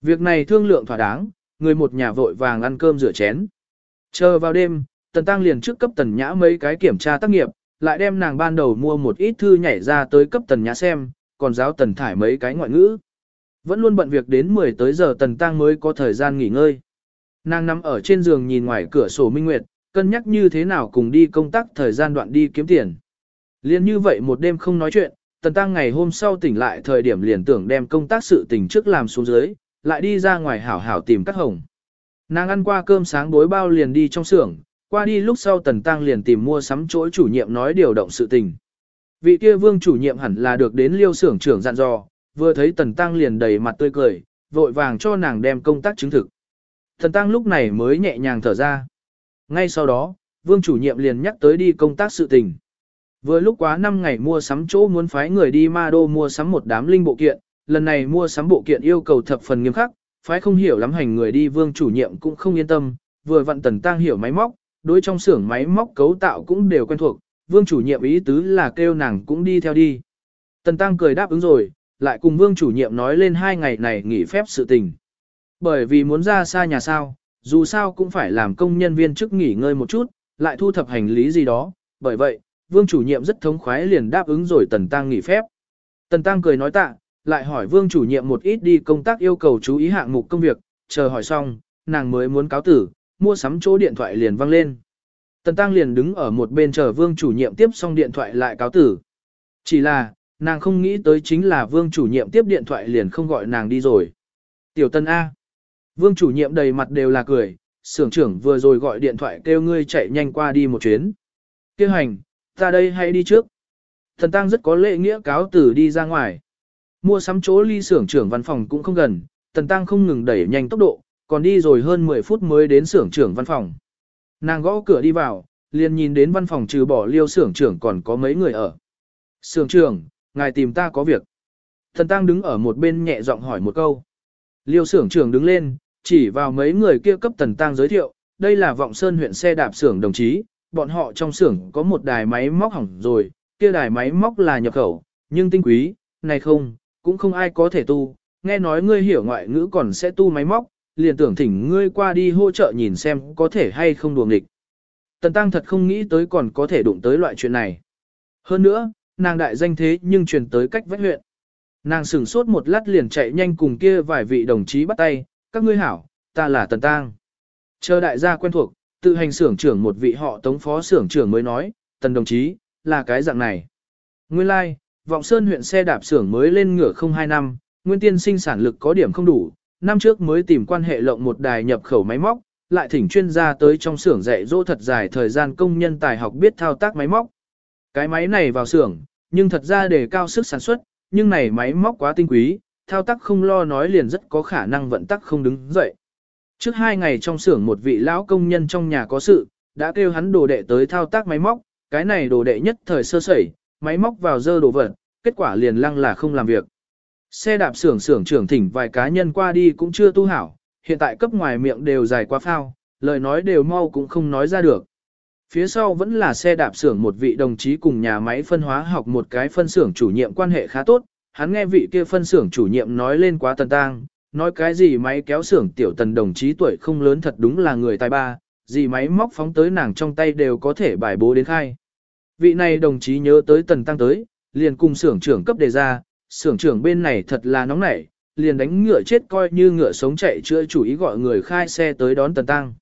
Việc này thương lượng thỏa đáng, người một nhà vội vàng ăn cơm rửa chén. Chờ vào đêm, tần tăng liền trước cấp tần nhã mấy cái kiểm tra tác nghiệp, lại đem nàng ban đầu mua một ít thư nhảy ra tới cấp tần nhã xem, còn giáo tần thải mấy cái ngoại ngữ. Vẫn luôn bận việc đến 10 tới giờ tần tăng mới có thời gian nghỉ ngơi. Nàng nằm ở trên giường nhìn ngoài cửa sổ minh nguyệt, cân nhắc như thế nào cùng đi công tác thời gian đoạn đi kiếm tiền. Liên như vậy một đêm không nói chuyện, Tần Tăng ngày hôm sau tỉnh lại thời điểm liền tưởng đem công tác sự tình trước làm xuống dưới, lại đi ra ngoài hảo hảo tìm các hồng. Nàng ăn qua cơm sáng đối bao liền đi trong xưởng, qua đi lúc sau Tần Tăng liền tìm mua sắm chỗ chủ nhiệm nói điều động sự tình. Vị kia vương chủ nhiệm hẳn là được đến liêu xưởng trưởng dặn dò, vừa thấy Tần Tăng liền đầy mặt tươi cười, vội vàng cho nàng đem công tác chứng thực. Tần Tăng lúc này mới nhẹ nhàng thở ra. Ngay sau đó, vương chủ nhiệm liền nhắc tới đi công tác sự tình. Vừa lúc quá 5 ngày mua sắm chỗ muốn phái người đi ma đô mua sắm một đám linh bộ kiện, lần này mua sắm bộ kiện yêu cầu thập phần nghiêm khắc, phái không hiểu lắm hành người đi vương chủ nhiệm cũng không yên tâm, vừa vặn tần tăng hiểu máy móc, đối trong xưởng máy móc cấu tạo cũng đều quen thuộc, vương chủ nhiệm ý tứ là kêu nàng cũng đi theo đi. Tần tăng cười đáp ứng rồi, lại cùng vương chủ nhiệm nói lên hai ngày này nghỉ phép sự tình. Bởi vì muốn ra xa nhà sao, dù sao cũng phải làm công nhân viên trước nghỉ ngơi một chút, lại thu thập hành lý gì đó, bởi vậy, vương chủ nhiệm rất thống khoái liền đáp ứng rồi Tần Tăng nghỉ phép. Tần Tăng cười nói tạ, lại hỏi vương chủ nhiệm một ít đi công tác yêu cầu chú ý hạng mục công việc, chờ hỏi xong, nàng mới muốn cáo tử, mua sắm chỗ điện thoại liền văng lên. Tần Tăng liền đứng ở một bên chờ vương chủ nhiệm tiếp xong điện thoại lại cáo tử. Chỉ là, nàng không nghĩ tới chính là vương chủ nhiệm tiếp điện thoại liền không gọi nàng đi rồi. Tiểu Tân A. Vương chủ nhiệm đầy mặt đều là cười, sưởng trưởng vừa rồi gọi điện thoại kêu ngươi chạy nhanh qua đi một chuyến. Kêu hành, ta đây hay đi trước. Thần Tăng rất có lễ nghĩa cáo tử đi ra ngoài. Mua sắm chỗ ly sưởng trưởng văn phòng cũng không gần, Tần Tăng không ngừng đẩy nhanh tốc độ, còn đi rồi hơn 10 phút mới đến xưởng trưởng văn phòng. Nàng gõ cửa đi vào, liền nhìn đến văn phòng trừ bỏ liêu xưởng trưởng còn có mấy người ở. Xưởng trưởng, ngài tìm ta có việc. Thần Tăng đứng ở một bên nhẹ giọng hỏi một câu. Liêu xưởng trưởng đứng lên, chỉ vào mấy người kia cấp Tần Tăng giới thiệu, đây là vọng sơn huyện xe đạp xưởng đồng chí, bọn họ trong xưởng có một đài máy móc hỏng rồi, kia đài máy móc là nhập khẩu, nhưng tinh quý, này không, cũng không ai có thể tu, nghe nói ngươi hiểu ngoại ngữ còn sẽ tu máy móc, liền tưởng thỉnh ngươi qua đi hỗ trợ nhìn xem có thể hay không đùa địch. Tần Tăng thật không nghĩ tới còn có thể đụng tới loại chuyện này. Hơn nữa, nàng đại danh thế nhưng truyền tới cách vách huyện. Nàng sửng sốt một lát liền chạy nhanh cùng kia vài vị đồng chí bắt tay, các ngươi hảo, ta là Tần Tăng. Chờ đại gia quen thuộc, tự hành xưởng trưởng một vị họ tống phó xưởng trưởng mới nói, Tần đồng chí, là cái dạng này. Nguyên lai, like, Vọng Sơn huyện xe đạp xưởng mới lên ngựa không hai năm, nguyên tiên sinh sản lực có điểm không đủ, năm trước mới tìm quan hệ lộng một đài nhập khẩu máy móc, lại thỉnh chuyên gia tới trong xưởng dạy dỗ thật dài thời gian công nhân tài học biết thao tác máy móc. Cái máy này vào xưởng, nhưng thật ra để cao sức sản xuất, nhưng này máy móc quá tinh quý, thao tác không lo nói liền rất có khả năng vận tắc không đứng dậy. Trước hai ngày trong xưởng một vị lão công nhân trong nhà có sự, đã kêu hắn đồ đệ tới thao tác máy móc, cái này đồ đệ nhất thời sơ sẩy, máy móc vào dơ đồ vật, kết quả liền lăng là không làm việc. Xe đạp xưởng xưởng trưởng thỉnh vài cá nhân qua đi cũng chưa tu hảo, hiện tại cấp ngoài miệng đều dài quá phao, lời nói đều mau cũng không nói ra được. Phía sau vẫn là xe đạp xưởng một vị đồng chí cùng nhà máy phân hóa học một cái phân xưởng chủ nhiệm quan hệ khá tốt, hắn nghe vị kia phân xưởng chủ nhiệm nói lên quá tần tang, nói cái gì máy kéo xưởng tiểu tần đồng chí tuổi không lớn thật đúng là người tài ba, gì máy móc phóng tới nàng trong tay đều có thể bài bố đến khai. Vị này đồng chí nhớ tới tần tăng tới, liền cùng xưởng trưởng cấp đề ra, xưởng trưởng bên này thật là nóng nảy, liền đánh ngựa chết coi như ngựa sống chạy chữa chủ ý gọi người khai xe tới đón tần tăng.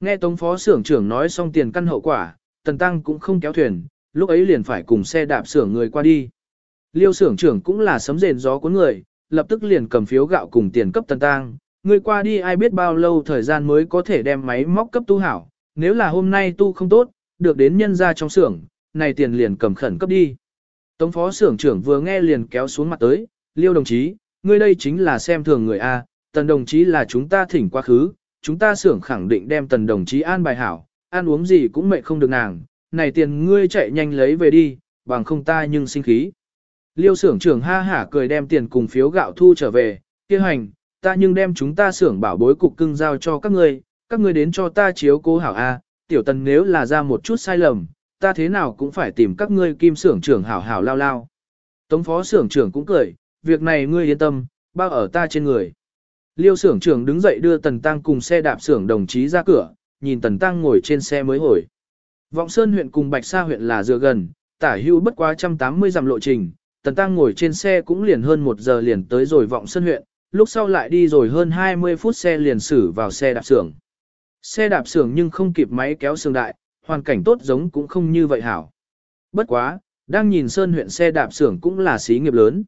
Nghe tống phó xưởng trưởng nói xong tiền căn hậu quả, tần tăng cũng không kéo thuyền, lúc ấy liền phải cùng xe đạp xưởng người qua đi. Liêu xưởng trưởng cũng là sấm rền gió cuốn người, lập tức liền cầm phiếu gạo cùng tiền cấp tần tăng, người qua đi ai biết bao lâu thời gian mới có thể đem máy móc cấp tu hảo, nếu là hôm nay tu không tốt, được đến nhân ra trong xưởng, này tiền liền cầm khẩn cấp đi. Tống phó xưởng trưởng vừa nghe liền kéo xuống mặt tới, liêu đồng chí, ngươi đây chính là xem thường người A, tần đồng chí là chúng ta thỉnh quá khứ, chúng ta xưởng khẳng định đem tần đồng chí an bài hảo, ăn uống gì cũng mệt không được nàng, này tiền ngươi chạy nhanh lấy về đi, bằng không ta nhưng sinh khí. Liêu xưởng trưởng ha hả cười đem tiền cùng phiếu gạo thu trở về, kia hành, ta nhưng đem chúng ta xưởng bảo bối cục cưng giao cho các ngươi, các ngươi đến cho ta chiếu cố hảo A, tiểu tần nếu là ra một chút sai lầm, ta thế nào cũng phải tìm các ngươi kim xưởng trưởng hảo hảo lao lao. Tống phó xưởng trưởng cũng cười, việc này ngươi yên tâm, bao ở ta trên người. Liêu xưởng trưởng đứng dậy đưa Tần Tăng cùng xe đạp xưởng đồng chí ra cửa, nhìn Tần Tăng ngồi trên xe mới hồi. Vọng Sơn huyện cùng Bạch Sa huyện là dựa gần, tả hưu bất quá 180 dặm lộ trình, Tần Tăng ngồi trên xe cũng liền hơn một giờ liền tới rồi Vọng Sơn huyện, lúc sau lại đi rồi hơn 20 phút xe liền xử vào xe đạp xưởng. Xe đạp xưởng nhưng không kịp máy kéo xương đại, hoàn cảnh tốt giống cũng không như vậy hảo. Bất quá, đang nhìn Sơn huyện xe đạp xưởng cũng là xí nghiệp lớn.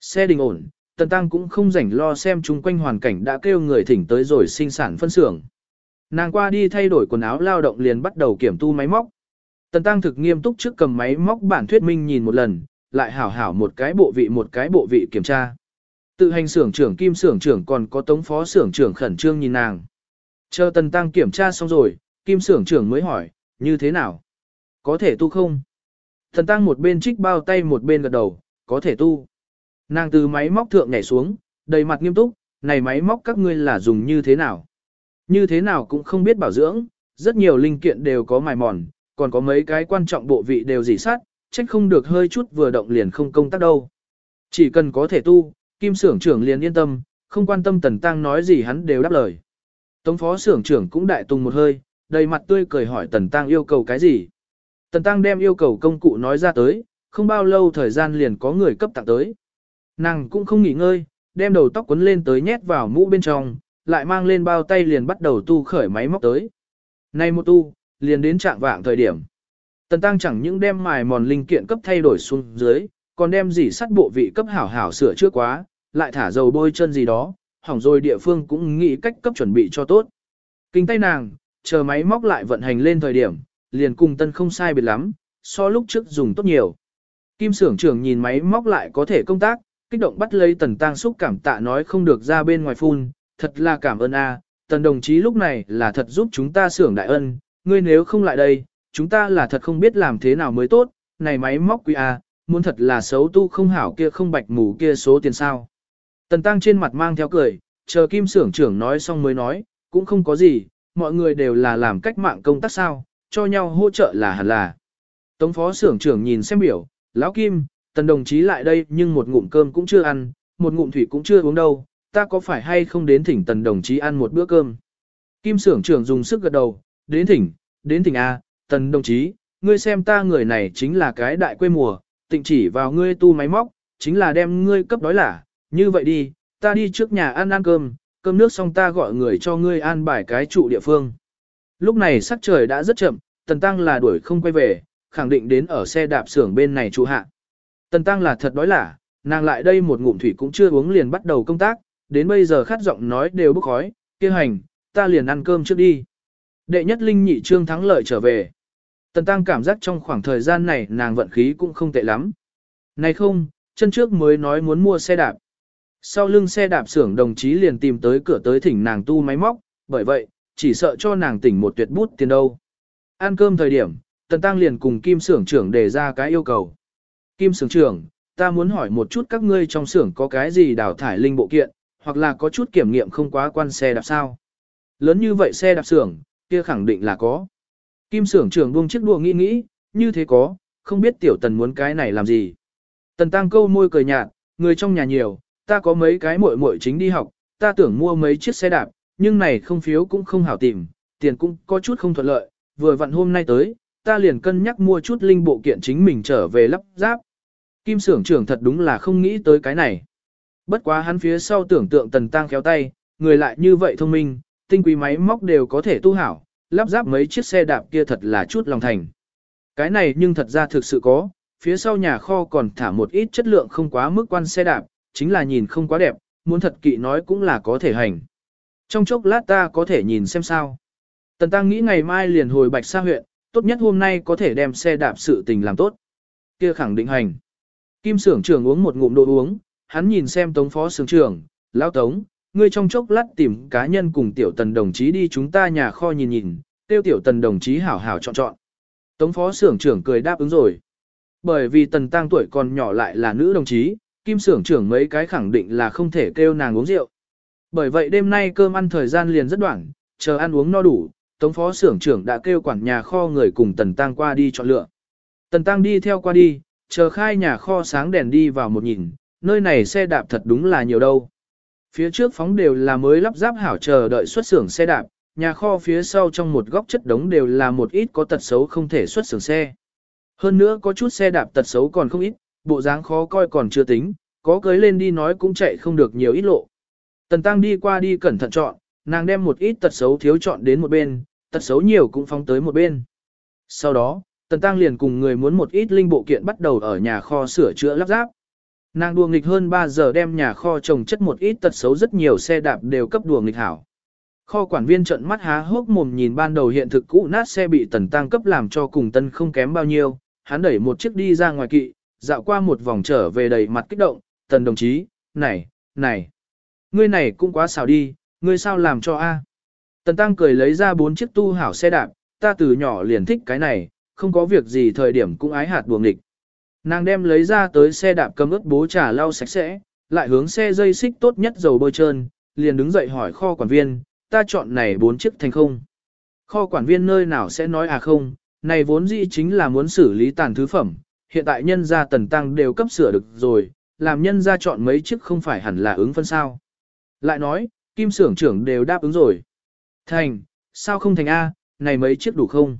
Xe đình ổn, Tần Tăng cũng không rảnh lo xem chung quanh hoàn cảnh đã kêu người thỉnh tới rồi sinh sản phân xưởng. Nàng qua đi thay đổi quần áo lao động liền bắt đầu kiểm tu máy móc. Tần Tăng thực nghiêm túc trước cầm máy móc bản thuyết minh nhìn một lần, lại hảo hảo một cái bộ vị một cái bộ vị kiểm tra. Tự hành xưởng trưởng kim xưởng trưởng còn có tống phó xưởng trưởng khẩn trương nhìn nàng. Chờ Tần Tăng kiểm tra xong rồi, kim xưởng trưởng mới hỏi, như thế nào? Có thể tu không? Thần tăng một bên trích bao tay một bên gật đầu, có thể tu. Nàng từ máy móc thượng nhảy xuống, đầy mặt nghiêm túc, này máy móc các ngươi là dùng như thế nào? Như thế nào cũng không biết bảo dưỡng, rất nhiều linh kiện đều có mài mòn, còn có mấy cái quan trọng bộ vị đều dỉ sát, trách không được hơi chút vừa động liền không công tác đâu. Chỉ cần có thể tu, kim sưởng trưởng liền yên tâm, không quan tâm tần tăng nói gì hắn đều đáp lời. Tống phó sưởng trưởng cũng đại tung một hơi, đầy mặt tươi cười hỏi Tần Tăng yêu cầu cái gì. Tần Tăng đem yêu cầu công cụ nói ra tới, không bao lâu thời gian liền có người cấp tặng tới. Nàng cũng không nghỉ ngơi, đem đầu tóc quấn lên tới nhét vào mũ bên trong, lại mang lên bao tay liền bắt đầu tu khởi máy móc tới. Nay một tu, liền đến trạng vạng thời điểm. Tần Tăng chẳng những đem mài mòn linh kiện cấp thay đổi xuống dưới, còn đem dỉ sắt bộ vị cấp hảo hảo sửa trước quá, lại thả dầu bôi chân gì đó, hỏng rồi địa phương cũng nghĩ cách cấp chuẩn bị cho tốt. Kinh tay nàng, chờ máy móc lại vận hành lên thời điểm, liền cùng tân không sai biệt lắm, so lúc trước dùng tốt nhiều. Kim sưởng trưởng nhìn máy móc lại có thể công tác, kích động bắt lấy tần tăng xúc cảm tạ nói không được ra bên ngoài phun, thật là cảm ơn a, tần đồng chí lúc này là thật giúp chúng ta sưởng đại ân, ngươi nếu không lại đây, chúng ta là thật không biết làm thế nào mới tốt, này máy móc quý a, muốn thật là xấu tu không hảo kia không bạch mù kia số tiền sao. Tần tăng trên mặt mang theo cười, chờ kim sưởng trưởng nói xong mới nói, cũng không có gì, mọi người đều là làm cách mạng công tác sao, cho nhau hỗ trợ là hẳn là. Tống phó xưởng trưởng nhìn xem biểu, lão kim, tần đồng chí lại đây nhưng một ngụm cơm cũng chưa ăn, một ngụm thủy cũng chưa uống đâu, ta có phải hay không đến thỉnh tần đồng chí ăn một bữa cơm. Kim xưởng trưởng dùng sức gật đầu, đến thỉnh, đến thỉnh A, tần đồng chí, ngươi xem ta người này chính là cái đại quê mùa, tịnh chỉ vào ngươi tu máy móc, chính là đem ngươi cấp đói lả, như vậy đi, ta đi trước nhà ăn ăn cơm, cơm nước xong ta gọi người cho ngươi an bài cái trụ địa phương. Lúc này sắc trời đã rất chậm, Tần Tăng là đuổi không quay về, khẳng định đến ở xe đạp xưởng bên này trụ hạ. Tần Tăng là thật đói lả, nàng lại đây một ngụm thủy cũng chưa uống liền bắt đầu công tác, đến bây giờ khát giọng nói đều bức khói, kia hành, ta liền ăn cơm trước đi. Đệ nhất linh nhị trương thắng lợi trở về. Tần Tăng cảm giác trong khoảng thời gian này nàng vận khí cũng không tệ lắm. Này không, chân trước mới nói muốn mua xe đạp. Sau lưng xe đạp xưởng đồng chí liền tìm tới cửa tới thỉnh nàng tu máy móc, bởi vậy, chỉ sợ cho nàng tỉnh một tuyệt bút tiền đâu. Ăn cơm thời điểm, Tần Tăng liền cùng Kim xưởng trưởng đề ra cái yêu cầu. Kim xưởng trưởng, ta muốn hỏi một chút các ngươi trong xưởng có cái gì đào thải linh bộ kiện, hoặc là có chút kiểm nghiệm không quá quan xe đạp sao. Lớn như vậy xe đạp xưởng, kia khẳng định là có. Kim xưởng trưởng buông chiếc đùa nghĩ nghĩ, như thế có, không biết tiểu tần muốn cái này làm gì. Tần tăng câu môi cười nhạt, người trong nhà nhiều, ta có mấy cái muội muội chính đi học, ta tưởng mua mấy chiếc xe đạp, nhưng này không phiếu cũng không hảo tìm, tiền cũng có chút không thuận lợi, vừa vặn hôm nay tới, ta liền cân nhắc mua chút linh bộ kiện chính mình trở về lắp ráp. Kim xưởng trưởng thật đúng là không nghĩ tới cái này. Bất quá hắn phía sau tưởng tượng tần tăng khéo tay, người lại như vậy thông minh, tinh quý máy móc đều có thể tu hảo, lắp ráp mấy chiếc xe đạp kia thật là chút lòng thành. Cái này nhưng thật ra thực sự có, phía sau nhà kho còn thả một ít chất lượng không quá mức quan xe đạp, chính là nhìn không quá đẹp, muốn thật kỵ nói cũng là có thể hành. Trong chốc lát ta có thể nhìn xem sao. Tần Tăng nghĩ ngày mai liền hồi Bạch Sa huyện, tốt nhất hôm nay có thể đem xe đạp sự tình làm tốt. Kia khẳng định hành. Kim sưởng trưởng uống một ngụm đồ uống, hắn nhìn xem tống phó sưởng trưởng, lão tống, ngươi trong chốc lát tìm cá nhân cùng tiểu tần đồng chí đi chúng ta nhà kho nhìn nhìn, tiêu tiểu tần đồng chí hảo hảo chọn chọn. Tống phó sưởng trưởng cười đáp ứng rồi. Bởi vì tần tăng tuổi còn nhỏ lại là nữ đồng chí, kim Sưởng trưởng mấy cái khẳng định là không thể kêu nàng uống rượu. Bởi vậy đêm nay cơm ăn thời gian liền rất đoạn, chờ ăn uống no đủ, tống phó Sưởng trưởng đã kêu quản nhà kho người cùng tần tăng qua đi chọn lựa. Tần tăng đi theo qua đi, chờ khai nhà kho sáng đèn đi vào một nhìn, nơi này xe đạp thật đúng là nhiều đâu. Phía trước phóng đều là mới lắp ráp hảo chờ đợi xuất xưởng xe đạp, nhà kho phía sau trong một góc chất đống đều là một ít có tật xấu không thể xuất xưởng xe. Hơn nữa có chút xe đạp tật xấu còn không ít, bộ dáng khó coi còn chưa tính, có cưới lên đi nói cũng chạy không được nhiều ít lộ. Tần Tăng đi qua đi cẩn thận chọn, nàng đem một ít tật xấu thiếu chọn đến một bên, tật xấu nhiều cũng phóng tới một bên. Sau đó, Tần Tăng liền cùng người muốn một ít linh bộ kiện bắt đầu ở nhà kho sửa chữa lắp ráp. Nàng đùa nghịch hơn 3 giờ đem nhà kho trồng chất một ít tật xấu rất nhiều xe đạp đều cấp đùa nghịch hảo. Kho quản viên trận mắt há hốc mồm nhìn ban đầu hiện thực cũ nát xe bị tần tăng cấp làm cho cùng tân không kém bao nhiêu, hắn đẩy một chiếc đi ra ngoài kỵ, dạo qua một vòng trở về đầy mặt kích động, tần đồng chí, này, này, ngươi này cũng quá xào đi, ngươi sao làm cho a? Tần tăng cười lấy ra bốn chiếc tu hảo xe đạp, ta từ nhỏ liền thích cái này, không có việc gì thời điểm cũng ái hạt buồng địch. Nàng đem lấy ra tới xe đạp cầm ướt bố trà lau sạch sẽ, lại hướng xe dây xích tốt nhất dầu bôi trơn, liền đứng dậy hỏi kho quản viên, ta chọn này bốn chiếc thành không. Kho quản viên nơi nào sẽ nói à không, này vốn dĩ chính là muốn xử lý tàn thứ phẩm, hiện tại nhân gia tần tăng đều cấp sửa được rồi, làm nhân gia chọn mấy chiếc không phải hẳn là ứng phân sao. Lại nói, kim sưởng trưởng đều đáp ứng rồi. Thành, sao không thành A, này mấy chiếc đủ không?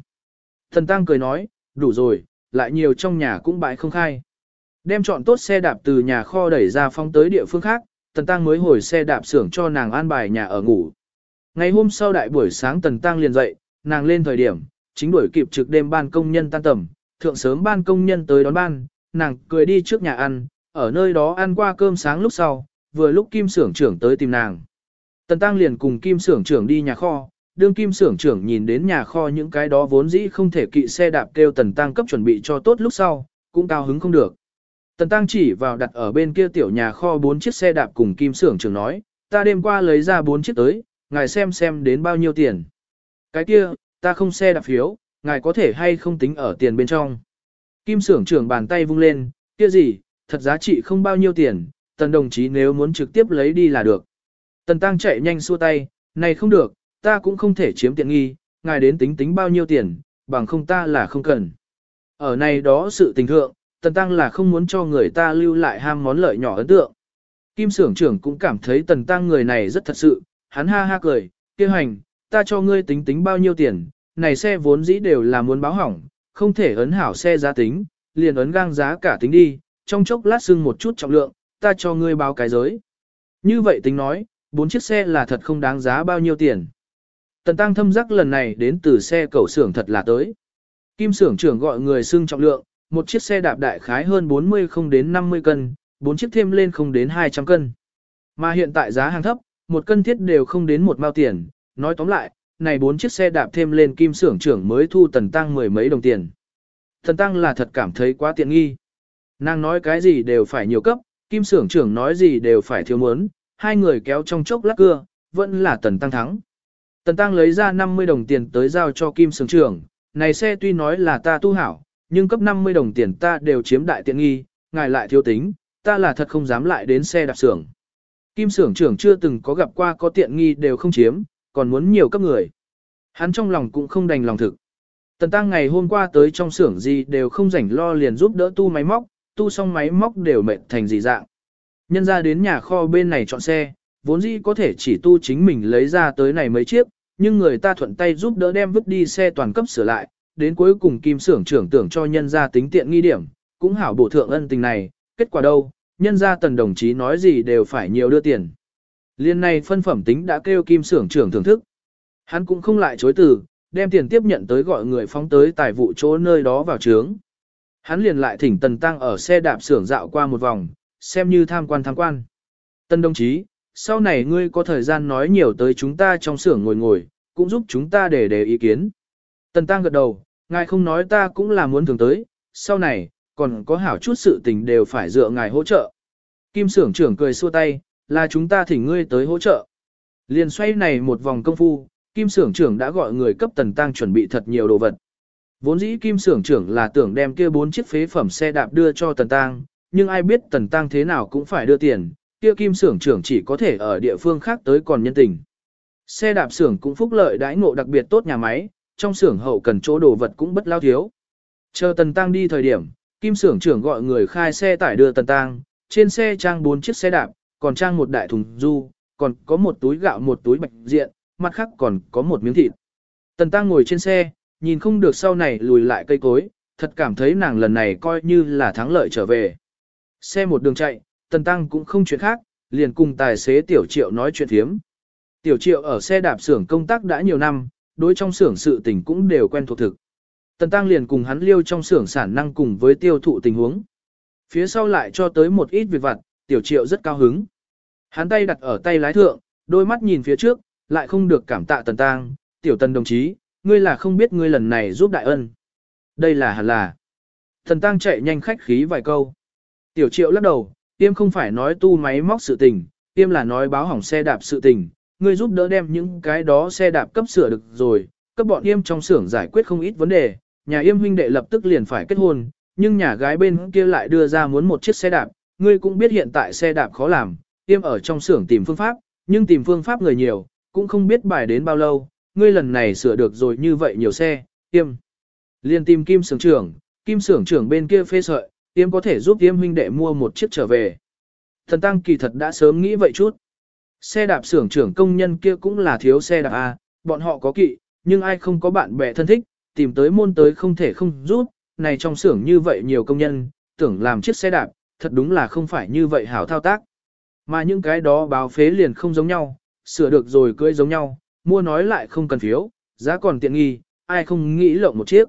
Thần tăng cười nói, đủ rồi, lại nhiều trong nhà cũng bãi không khai. Đem chọn tốt xe đạp từ nhà kho đẩy ra phong tới địa phương khác, Tần Tăng mới hồi xe đạp xưởng cho nàng an bài nhà ở ngủ. Ngày hôm sau đại buổi sáng Tần Tăng liền dậy, nàng lên thời điểm, chính đuổi kịp trực đêm ban công nhân tan tầm, thượng sớm ban công nhân tới đón ban, nàng cười đi trước nhà ăn, ở nơi đó ăn qua cơm sáng lúc sau, vừa lúc Kim Sưởng trưởng tới tìm nàng. Tần Tăng liền cùng Kim Sưởng trưởng đi nhà kho, đương kim Sưởng trưởng nhìn đến nhà kho những cái đó vốn dĩ không thể kỵ xe đạp kêu tần tăng cấp chuẩn bị cho tốt lúc sau, cũng cao hứng không được. Tần tăng chỉ vào đặt ở bên kia tiểu nhà kho bốn chiếc xe đạp cùng kim Sưởng trưởng nói, ta đêm qua lấy ra bốn chiếc tới, ngài xem xem đến bao nhiêu tiền. Cái kia, ta không xe đạp phiếu, ngài có thể hay không tính ở tiền bên trong. Kim Sưởng trưởng bàn tay vung lên, kia gì, thật giá trị không bao nhiêu tiền, tần đồng chí nếu muốn trực tiếp lấy đi là được. Tần tăng chạy nhanh xua tay, này không được, ta cũng không thể chiếm tiện nghi, ngài đến tính tính bao nhiêu tiền, bằng không ta là không cần. Ở này đó sự tình thượng, tần tăng là không muốn cho người ta lưu lại ham món lợi nhỏ ấn tượng. Kim Sưởng trưởng cũng cảm thấy tần tăng người này rất thật sự, hắn ha ha cười, kia hành, ta cho ngươi tính tính bao nhiêu tiền, này xe vốn dĩ đều là muốn báo hỏng, không thể ấn hảo xe giá tính, liền ấn gang giá cả tính đi, trong chốc lát xưng một chút trọng lượng, ta cho ngươi báo cái giới. Như vậy tính nói, bốn chiếc xe là thật không đáng giá bao nhiêu tiền. Tần tăng thâm giác lần này đến từ xe cầu xưởng thật là tới. Kim xưởng trưởng gọi người xưng trọng lượng, một chiếc xe đạp đại khái hơn 40 không đến 50 cân, bốn chiếc thêm lên không đến 200 cân. Mà hiện tại giá hàng thấp, một cân thiết đều không đến một mao tiền, nói tóm lại, này bốn chiếc xe đạp thêm lên kim xưởng trưởng mới thu tần tăng mười mấy đồng tiền. Tần tăng là thật cảm thấy quá tiện nghi. Nàng nói cái gì đều phải nhiều cấp, kim xưởng trưởng nói gì đều phải thiếu muốn, hai người kéo trong chốc lắc cưa, vẫn là tần tăng thắng. Tần tăng lấy ra 50 đồng tiền tới giao cho kim xưởng trưởng, này xe tuy nói là ta tu hảo, nhưng cấp 50 đồng tiền ta đều chiếm đại tiện nghi, ngài lại thiếu tính, ta là thật không dám lại đến xe đạp xưởng. Kim xưởng trưởng chưa từng có gặp qua có tiện nghi đều không chiếm, còn muốn nhiều cấp người. Hắn trong lòng cũng không đành lòng thực. Tần tăng ngày hôm qua tới trong xưởng gì đều không rảnh lo liền giúp đỡ tu máy móc, tu xong máy móc đều mệt thành gì dạng. Nhân ra đến nhà kho bên này chọn xe, vốn dĩ có thể chỉ tu chính mình lấy ra tới này mấy chiếc, nhưng người ta thuận tay giúp đỡ đem vứt đi xe toàn cấp sửa lại, đến cuối cùng kim xưởng trưởng tưởng cho nhân ra tính tiện nghi điểm, cũng hảo bổ thượng ân tình này, kết quả đâu, nhân ra tần đồng chí nói gì đều phải nhiều đưa tiền. Liên này phân phẩm tính đã kêu kim sưởng trưởng thưởng thức. Hắn cũng không lại chối từ, đem tiền tiếp nhận tới gọi người phóng tới tài vụ chỗ nơi đó vào trướng. Hắn liền lại thỉnh Tần Tăng ở xe đạp xưởng dạo qua một vòng, xem như tham quan tham quan. Tân đồng chí, sau này ngươi có thời gian nói nhiều tới chúng ta trong xưởng ngồi ngồi, cũng giúp chúng ta để đề ý kiến. Tần Tăng gật đầu, ngài không nói ta cũng là muốn thường tới, sau này, còn có hảo chút sự tình đều phải dựa ngài hỗ trợ. Kim xưởng trưởng cười xua tay, là chúng ta thỉnh ngươi tới hỗ trợ. Liền xoay này một vòng công phu, Kim Sưởng trưởng đã gọi người cấp Tần Tăng chuẩn bị thật nhiều đồ vật. Vốn dĩ Kim Sưởng trưởng là tưởng đem kia bốn chiếc phế phẩm xe đạp đưa cho Tần Tăng, nhưng ai biết Tần Tăng thế nào cũng phải đưa tiền, kia Kim Sưởng trưởng chỉ có thể ở địa phương khác tới còn nhân tình. Xe đạp xưởng cũng phúc lợi đãi ngộ đặc biệt tốt nhà máy, trong xưởng hậu cần chỗ đồ vật cũng bất lao thiếu. Chờ Tần Tăng đi thời điểm, Kim Sưởng trưởng gọi người khai xe tải đưa Tần Tăng, trên xe trang bốn chiếc xe đạp, còn trang một đại thùng du, còn có một túi gạo một túi bạch diện, mặt khác còn có một miếng thịt. Tần Tăng ngồi trên xe, nhìn không được sau này lùi lại cây cối, thật cảm thấy nàng lần này coi như là thắng lợi trở về. Xe một đường chạy, Tần Tăng cũng không chuyện khác, liền cùng tài xế Tiểu Triệu nói chuyện thiếm. Tiểu Triệu ở xe đạp xưởng công tác đã nhiều năm, đối trong xưởng sự tình cũng đều quen thuộc thực. Tần Tăng liền cùng hắn liêu trong xưởng sản năng cùng với tiêu thụ tình huống. Phía sau lại cho tới một ít việc vặt, Tiểu Triệu rất cao hứng. Hắn tay đặt ở tay lái thượng, đôi mắt nhìn phía trước, lại không được cảm tạ Tần Tăng, Tiểu Tần đồng chí, ngươi là không biết ngươi lần này giúp đại ân. Đây là hẳn là. Thần tăng chạy nhanh khách khí vài câu. Tiểu triệu lắc đầu, tiêm không phải nói tu máy móc sự tình, tiêm là nói báo hỏng xe đạp sự tình. Ngươi giúp đỡ đem những cái đó xe đạp cấp sửa được rồi, cấp bọn yêm trong xưởng giải quyết không ít vấn đề. Nhà yêm huynh đệ lập tức liền phải kết hôn, nhưng nhà gái bên kia lại đưa ra muốn một chiếc xe đạp. Ngươi cũng biết hiện tại xe đạp khó làm, Tiêm ở trong xưởng tìm phương pháp, nhưng tìm phương pháp người nhiều, cũng không biết bài đến bao lâu, ngươi lần này sửa được rồi như vậy nhiều xe, tiêm. Liên tìm kim sưởng trưởng, kim sưởng trưởng bên kia phê sợi, tiêm có thể giúp tiêm huynh đệ mua một chiếc trở về. Thần tăng kỳ thật đã sớm nghĩ vậy chút. Xe đạp xưởng trưởng công nhân kia cũng là thiếu xe đạp A, bọn họ có kỵ, nhưng ai không có bạn bè thân thích, tìm tới môn tới không thể không rút, này trong xưởng như vậy nhiều công nhân, tưởng làm chiếc xe đạp, thật đúng là không phải như vậy hảo thao tác. Mà những cái đó báo phế liền không giống nhau, sửa được rồi cưỡi giống nhau, mua nói lại không cần phiếu, giá còn tiện nghi, ai không nghĩ lộng một chiếc.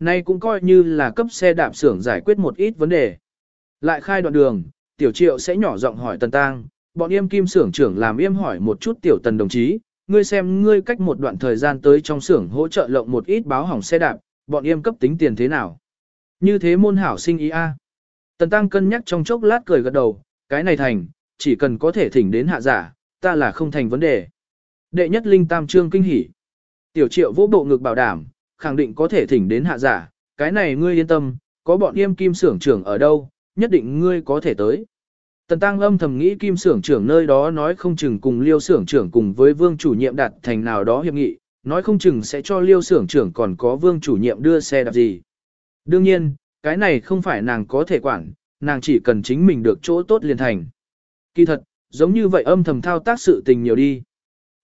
Nay cũng coi như là cấp xe đạp xưởng giải quyết một ít vấn đề. Lại khai đoạn đường, tiểu triệu sẽ nhỏ giọng hỏi tần tang, bọn yêm kim xưởng trưởng làm yêm hỏi một chút tiểu tần đồng chí, ngươi xem ngươi cách một đoạn thời gian tới trong xưởng hỗ trợ lộng một ít báo hỏng xe đạp, bọn em cấp tính tiền thế nào. Như thế môn hảo sinh ý a. Tần Tăng cân nhắc trong chốc lát cười gật đầu, cái này thành, chỉ cần có thể thỉnh đến hạ giả, ta là không thành vấn đề. Đệ nhất linh tam trương kinh hỉ. Tiểu triệu vô bộ ngực bảo đảm, khẳng định có thể thỉnh đến hạ giả, cái này ngươi yên tâm, có bọn yêm kim sưởng trưởng ở đâu, nhất định ngươi có thể tới. Tần Tăng âm thầm nghĩ kim sưởng trưởng nơi đó nói không chừng cùng liêu sưởng trưởng cùng với vương chủ nhiệm đạt thành nào đó hiệp nghị, nói không chừng sẽ cho liêu sưởng trưởng còn có vương chủ nhiệm đưa xe đạp gì. Đương nhiên, cái này không phải nàng có thể quản, nàng chỉ cần chính mình được chỗ tốt liền thành. Kỳ thật, giống như vậy âm thầm thao tác sự tình nhiều đi.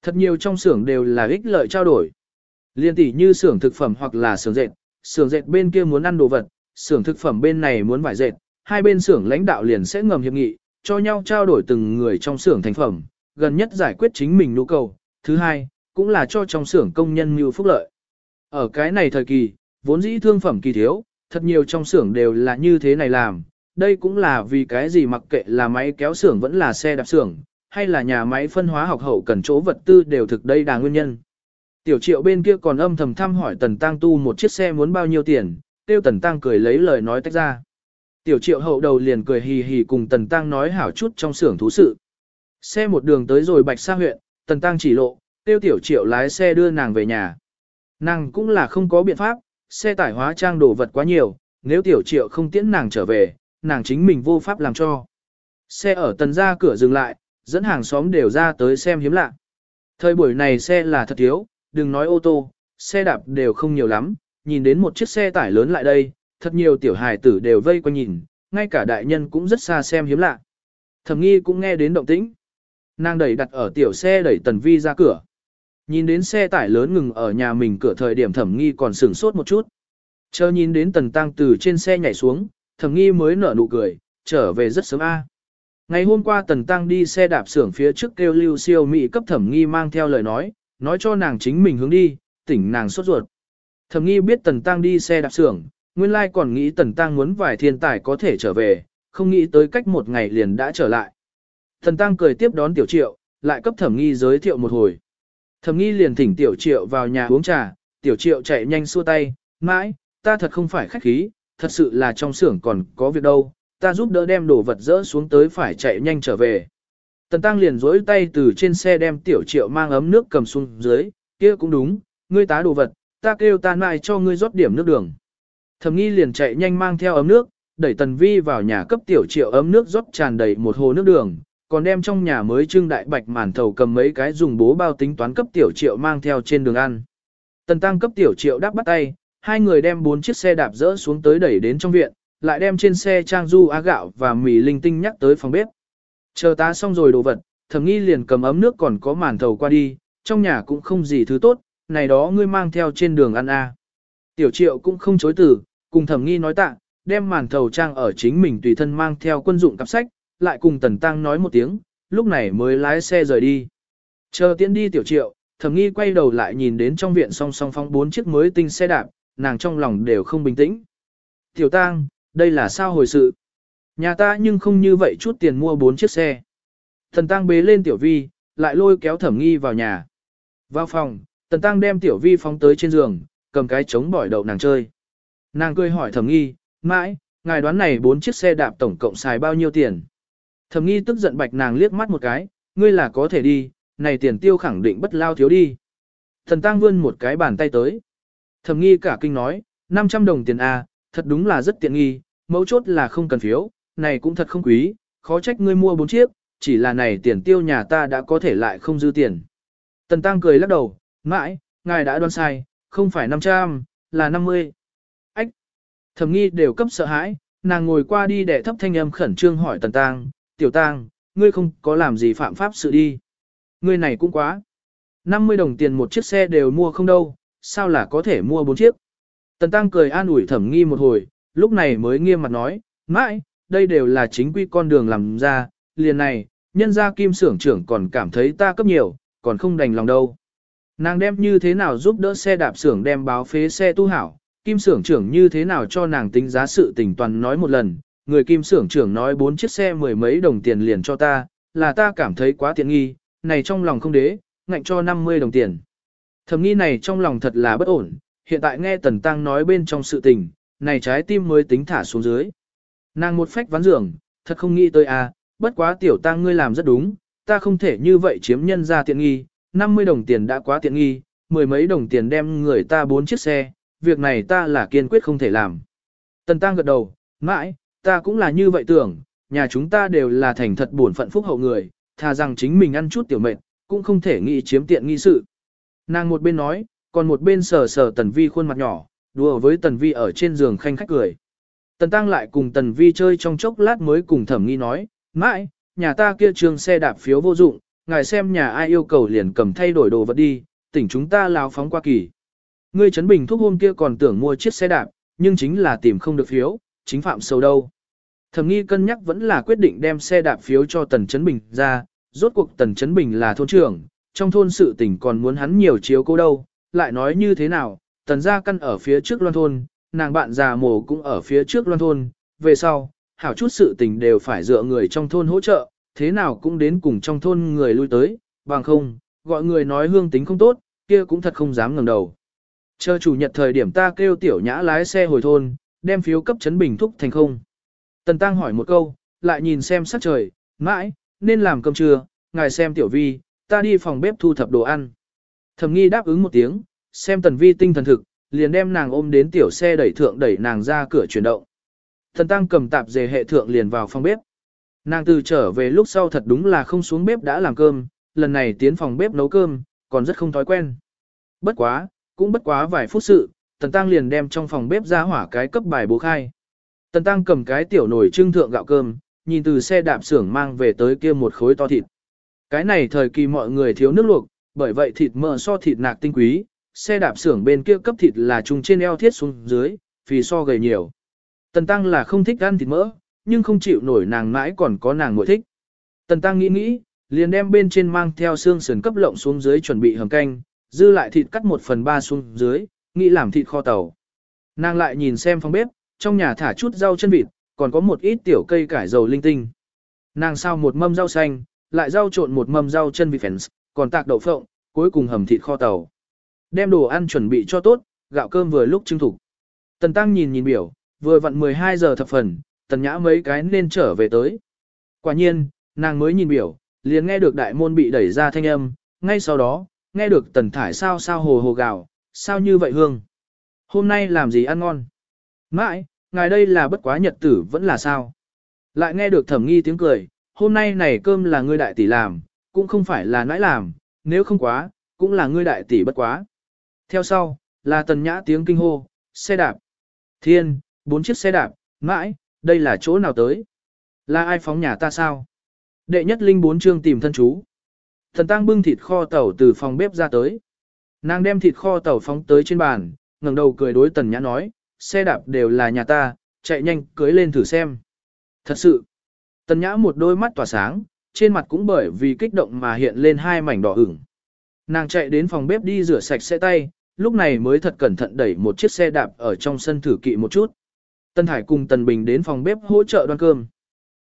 Thật nhiều trong xưởng đều là ích lợi trao đổi. Liên tỷ như xưởng thực phẩm hoặc là xưởng dệt, xưởng dệt bên kia muốn ăn đồ vật, xưởng thực phẩm bên này muốn vải dệt, hai bên xưởng lãnh đạo liền sẽ ngầm hiệp nghị, cho nhau trao đổi từng người trong xưởng thành phẩm, gần nhất giải quyết chính mình nhu cầu. Thứ hai, cũng là cho trong xưởng công nhân mưu phúc lợi. Ở cái này thời kỳ, vốn dĩ thương phẩm kỳ thiếu, thật nhiều trong xưởng đều là như thế này làm, đây cũng là vì cái gì mặc kệ là máy kéo xưởng vẫn là xe đạp xưởng, hay là nhà máy phân hóa học hậu cần chỗ vật tư đều thực đây là nguyên nhân. Tiểu triệu bên kia còn âm thầm thăm hỏi Tần Tăng tu một chiếc xe muốn bao nhiêu tiền, tiêu Tần Tăng cười lấy lời nói tách ra. Tiểu triệu hậu đầu liền cười hì hì cùng Tần Tăng nói hảo chút trong xưởng thú sự. Xe một đường tới rồi Bạch Sa huyện, Tần Tăng chỉ lộ, tiêu tiểu triệu lái xe đưa nàng về nhà. Nàng cũng là không có biện pháp, xe tải hóa trang đồ vật quá nhiều, nếu tiểu triệu không tiễn nàng trở về, nàng chính mình vô pháp làm cho. Xe ở tần ra cửa dừng lại, dẫn hàng xóm đều ra tới xem hiếm lạ. Thời buổi này xe là thật thiếu, đừng nói ô tô, xe đạp đều không nhiều lắm, nhìn đến một chiếc xe tải lớn lại đây, thật nhiều tiểu hài tử đều vây quanh nhìn, ngay cả đại nhân cũng rất xa xem hiếm lạ. Thẩm nghi cũng nghe đến động tĩnh. Nàng đẩy đặt ở tiểu xe đẩy tần vi ra cửa. Nhìn đến xe tải lớn ngừng ở nhà mình cửa thời điểm thẩm nghi còn sửng sốt một chút. Chờ nhìn đến tần tăng từ trên xe nhảy xuống, thẩm nghi mới nở nụ cười, trở về rất sớm a. Ngày hôm qua tần tăng đi xe đạp xưởng phía trước kêu lưu siêu mỹ cấp thẩm nghi mang theo lời nói, nói cho nàng chính mình hướng đi, tỉnh nàng sốt ruột. Thẩm nghi biết tần tăng đi xe đạp xưởng, nguyên lai còn nghĩ tần tăng muốn vài thiên tài có thể trở về, không nghĩ tới cách một ngày liền đã trở lại. Tần tăng cười tiếp đón tiểu triệu, lại cấp thẩm nghi giới thiệu một hồi. Thẩm nghi liền thỉnh tiểu triệu vào nhà uống trà, tiểu triệu chạy nhanh xua tay, mãi, ta thật không phải khách khí, thật sự là trong xưởng còn có việc đâu, ta giúp đỡ đem đồ vật dỡ xuống tới phải chạy nhanh trở về. Tần Tăng liền dối tay từ trên xe đem tiểu triệu mang ấm nước cầm xuống dưới, kia cũng đúng, ngươi tá đồ vật, ta kêu ta lại cho ngươi rót điểm nước đường. Thẩm nghi liền chạy nhanh mang theo ấm nước, đẩy tần vi vào nhà cấp tiểu triệu ấm nước rót tràn đầy một hồ nước đường, còn đem trong nhà mới trưng đại bạch màn thầu cầm mấy cái dùng bố bao tính toán cấp tiểu triệu mang theo trên đường ăn. Tần tăng cấp tiểu triệu đáp bắt tay, hai người đem bốn chiếc xe đạp dỡ xuống tới đẩy đến trong viện, lại đem trên xe trang du á gạo và mì linh tinh nhắc tới phòng bếp. Chờ ta xong rồi đồ vật, thầm nghi liền cầm ấm nước còn có màn thầu qua đi, trong nhà cũng không gì thứ tốt, này đó ngươi mang theo trên đường ăn a. Tiểu triệu cũng không chối từ, cùng thẩm nghi nói tạ, đem màn thầu trang ở chính mình tùy thân mang theo quân dụng cặp sách, lại cùng tần tăng nói một tiếng, lúc này mới lái xe rời đi. Chờ tiễn đi tiểu triệu, thầm nghi quay đầu lại nhìn đến trong viện song song phong bốn chiếc mới tinh xe đạp, nàng trong lòng đều không bình tĩnh. Tiểu tang, đây là sao hồi sự? Nhà ta nhưng không như vậy chút tiền mua bốn chiếc xe. Thần tang bế lên tiểu vi, lại lôi kéo thẩm nghi vào nhà. Vào phòng, tần tăng đem tiểu vi phóng tới trên giường, cầm cái chống bỏi đậu nàng chơi. Nàng cười hỏi thẩm nghi, mãi, ngài đoán này bốn chiếc xe đạp tổng cộng xài bao nhiêu tiền? Thẩm nghi tức giận bạch nàng liếc mắt một cái, ngươi là có thể đi, này tiền tiêu khẳng định bất lao thiếu đi. Thần tăng vươn một cái bàn tay tới. Thẩm nghi cả kinh nói, 500 đồng tiền A, thật đúng là rất tiện nghi, mấu chốt là không cần phiếu, này cũng thật không quý, khó trách ngươi mua bốn chiếc, chỉ là này tiền tiêu nhà ta đã có thể lại không dư tiền. Tần Tăng cười lắc đầu, mãi, ngài đã đoán sai, không phải 500, là 50. Ách! Thẩm nghi đều cấp sợ hãi, nàng ngồi qua đi để thấp thanh âm khẩn trương hỏi Tần Tăng, tiểu Tăng, ngươi không có làm gì phạm pháp sự đi. Ngươi này cũng quá. 50 đồng tiền một chiếc xe đều mua không đâu, sao là có thể mua bốn chiếc. Tần Tăng cười an ủi thẩm nghi một hồi, lúc này mới nghiêm mặt nói, mãi, đây đều là chính quy con đường làm ra, liền này, nhân gia kim Sưởng trưởng còn cảm thấy ta cấp nhiều, còn không đành lòng đâu. Nàng đem như thế nào giúp đỡ xe đạp xưởng đem báo phế xe tu hảo, kim xưởng trưởng như thế nào cho nàng tính giá sự tình toàn nói một lần, người kim xưởng trưởng nói bốn chiếc xe mười mấy đồng tiền liền cho ta, là ta cảm thấy quá tiện nghi, này trong lòng không đế, ngạnh cho 50 đồng tiền. Thầm nghi này trong lòng thật là bất ổn, hiện tại nghe Tần Tăng nói bên trong sự tình, này trái tim mới tính thả xuống dưới. Nàng một phách ván giường, thật không nghĩ tới à, bất quá tiểu Tăng ngươi làm rất đúng, ta không thể như vậy chiếm nhân ra tiện nghi, 50 đồng tiền đã quá tiện nghi, mười mấy đồng tiền đem người ta bốn chiếc xe, việc này ta là kiên quyết không thể làm. Tần Tăng gật đầu, mãi, ta cũng là như vậy tưởng, nhà chúng ta đều là thành thật buồn phận phúc hậu người, thà rằng chính mình ăn chút tiểu mệnh, cũng không thể nghĩ chiếm tiện nghi sự. Nàng một bên nói, còn một bên sờ sờ Tần Vi khuôn mặt nhỏ, đùa với Tần Vi ở trên giường khanh khách cười. Tần Tăng lại cùng Tần Vi chơi trong chốc lát mới cùng thẩm nghi nói, mãi, nhà ta kia trường xe đạp phiếu vô dụng, ngài xem nhà ai yêu cầu liền cầm thay đổi đồ vật đi, tỉnh chúng ta lao phóng qua kỳ. Ngươi Trấn Bình thúc hôm kia còn tưởng mua chiếc xe đạp, nhưng chính là tìm không được phiếu, chính phạm sâu đâu. Thẩm nghi cân nhắc vẫn là quyết định đem xe đạp phiếu cho Tần Trấn Bình ra, rốt cuộc Tần Trấn Bình là thôn trưởng, trong thôn sự tỉnh còn muốn hắn nhiều chiếu cố đâu, lại nói như thế nào, Tần gia căn ở phía trước loan thôn, nàng bạn già mồ cũng ở phía trước loan thôn, về sau, hảo chút sự tình đều phải dựa người trong thôn hỗ trợ, thế nào cũng đến cùng trong thôn người lui tới, bằng không, gọi người nói hương tính không tốt, kia cũng thật không dám ngẩng đầu. Chờ chủ nhật thời điểm ta kêu tiểu nhã lái xe hồi thôn, đem phiếu cấp chấn bình thúc thành không. Tần Tăng hỏi một câu, lại nhìn xem sắc trời, mãi, nên làm cơm trưa, ngài xem tiểu vi, ta đi phòng bếp thu thập đồ ăn. Thẩm nghi đáp ứng một tiếng, xem tần vi tinh thần thực, liền đem nàng ôm đến tiểu xe đẩy thượng đẩy nàng ra cửa chuyển động. Thần Tăng cầm tạp dề hệ thượng liền vào phòng bếp. Nàng từ trở về lúc sau thật đúng là không xuống bếp đã làm cơm, lần này tiến phòng bếp nấu cơm, còn rất không thói quen. Bất quá, cũng bất quá vài phút sự, Tần Tăng liền đem trong phòng bếp ra hỏa cái cấp bài bố khai. Tần Tăng cầm cái tiểu nồi trưng thượng gạo cơm, nhìn từ xe đạp xưởng mang về tới kia một khối to thịt. Cái này thời kỳ mọi người thiếu nước luộc, bởi vậy thịt mỡ so thịt nạc tinh quý, xe đạp xưởng bên kia cấp thịt là trùng trên eo thiết xuống dưới, vì so gầy nhiều. Tần Tăng là không thích ăn thịt mỡ, nhưng không chịu nổi nàng mãi còn có nàng ngồi thích. Tần Tăng nghĩ nghĩ, liền đem bên trên mang theo xương sườn cấp lộng xuống dưới chuẩn bị hầm canh, dư lại thịt cắt một phần ba xuống dưới, nghĩ làm thịt kho tàu. Nàng lại nhìn xem phòng bếp, trong nhà thả chút rau chân vịt, còn có một ít tiểu cây cải dầu linh tinh. Nàng sao một mâm rau xanh, lại rau trộn một mâm rau chân vịt phèn, còn tạc đậu phộng, cuối cùng hầm thịt kho tàu. Đem đồ ăn chuẩn bị cho tốt, gạo cơm vừa lúc trưng thủ. Tần Tăng nhìn nhìn biểu, vừa vặn 12 giờ thập phần, tần nhã mấy cái nên trở về tới. Quả nhiên, nàng mới nhìn biểu, liền nghe được đại môn bị đẩy ra thanh âm, ngay sau đó, nghe được tần thải sao sao hồ hồ gạo, sao như vậy hương. Hôm nay làm gì ăn ngon? Mãi, ngài đây là bất quá nhật tử vẫn là sao? Lại nghe được thẩm nghi tiếng cười, hôm nay này cơm là ngươi đại tỷ làm, cũng không phải là nãi làm, nếu không quá, cũng là ngươi đại tỷ bất quá. Theo sau, là tần nhã tiếng kinh hô, xe đạp. Thiên, bốn chiếc xe đạp, mãi, đây là chỗ nào tới? Là ai phóng nhà ta sao? Đệ nhất linh bốn chương tìm thân chú. Thần tăng bưng thịt kho tàu từ phòng bếp ra tới. Nàng đem thịt kho tàu phóng tới trên bàn, ngẩng đầu cười đối tần nhã nói, xe đạp đều là nhà ta, chạy nhanh cưới lên thử xem. Thật sự, tần nhã một đôi mắt tỏa sáng, trên mặt cũng bởi vì kích động mà hiện lên hai mảnh đỏ ửng. Nàng chạy đến phòng bếp đi rửa sạch xe tay, lúc này mới thật cẩn thận đẩy một chiếc xe đạp ở trong sân thử kỵ một chút. Tân Thải cùng Tần Bình đến phòng bếp hỗ trợ đoan cơm.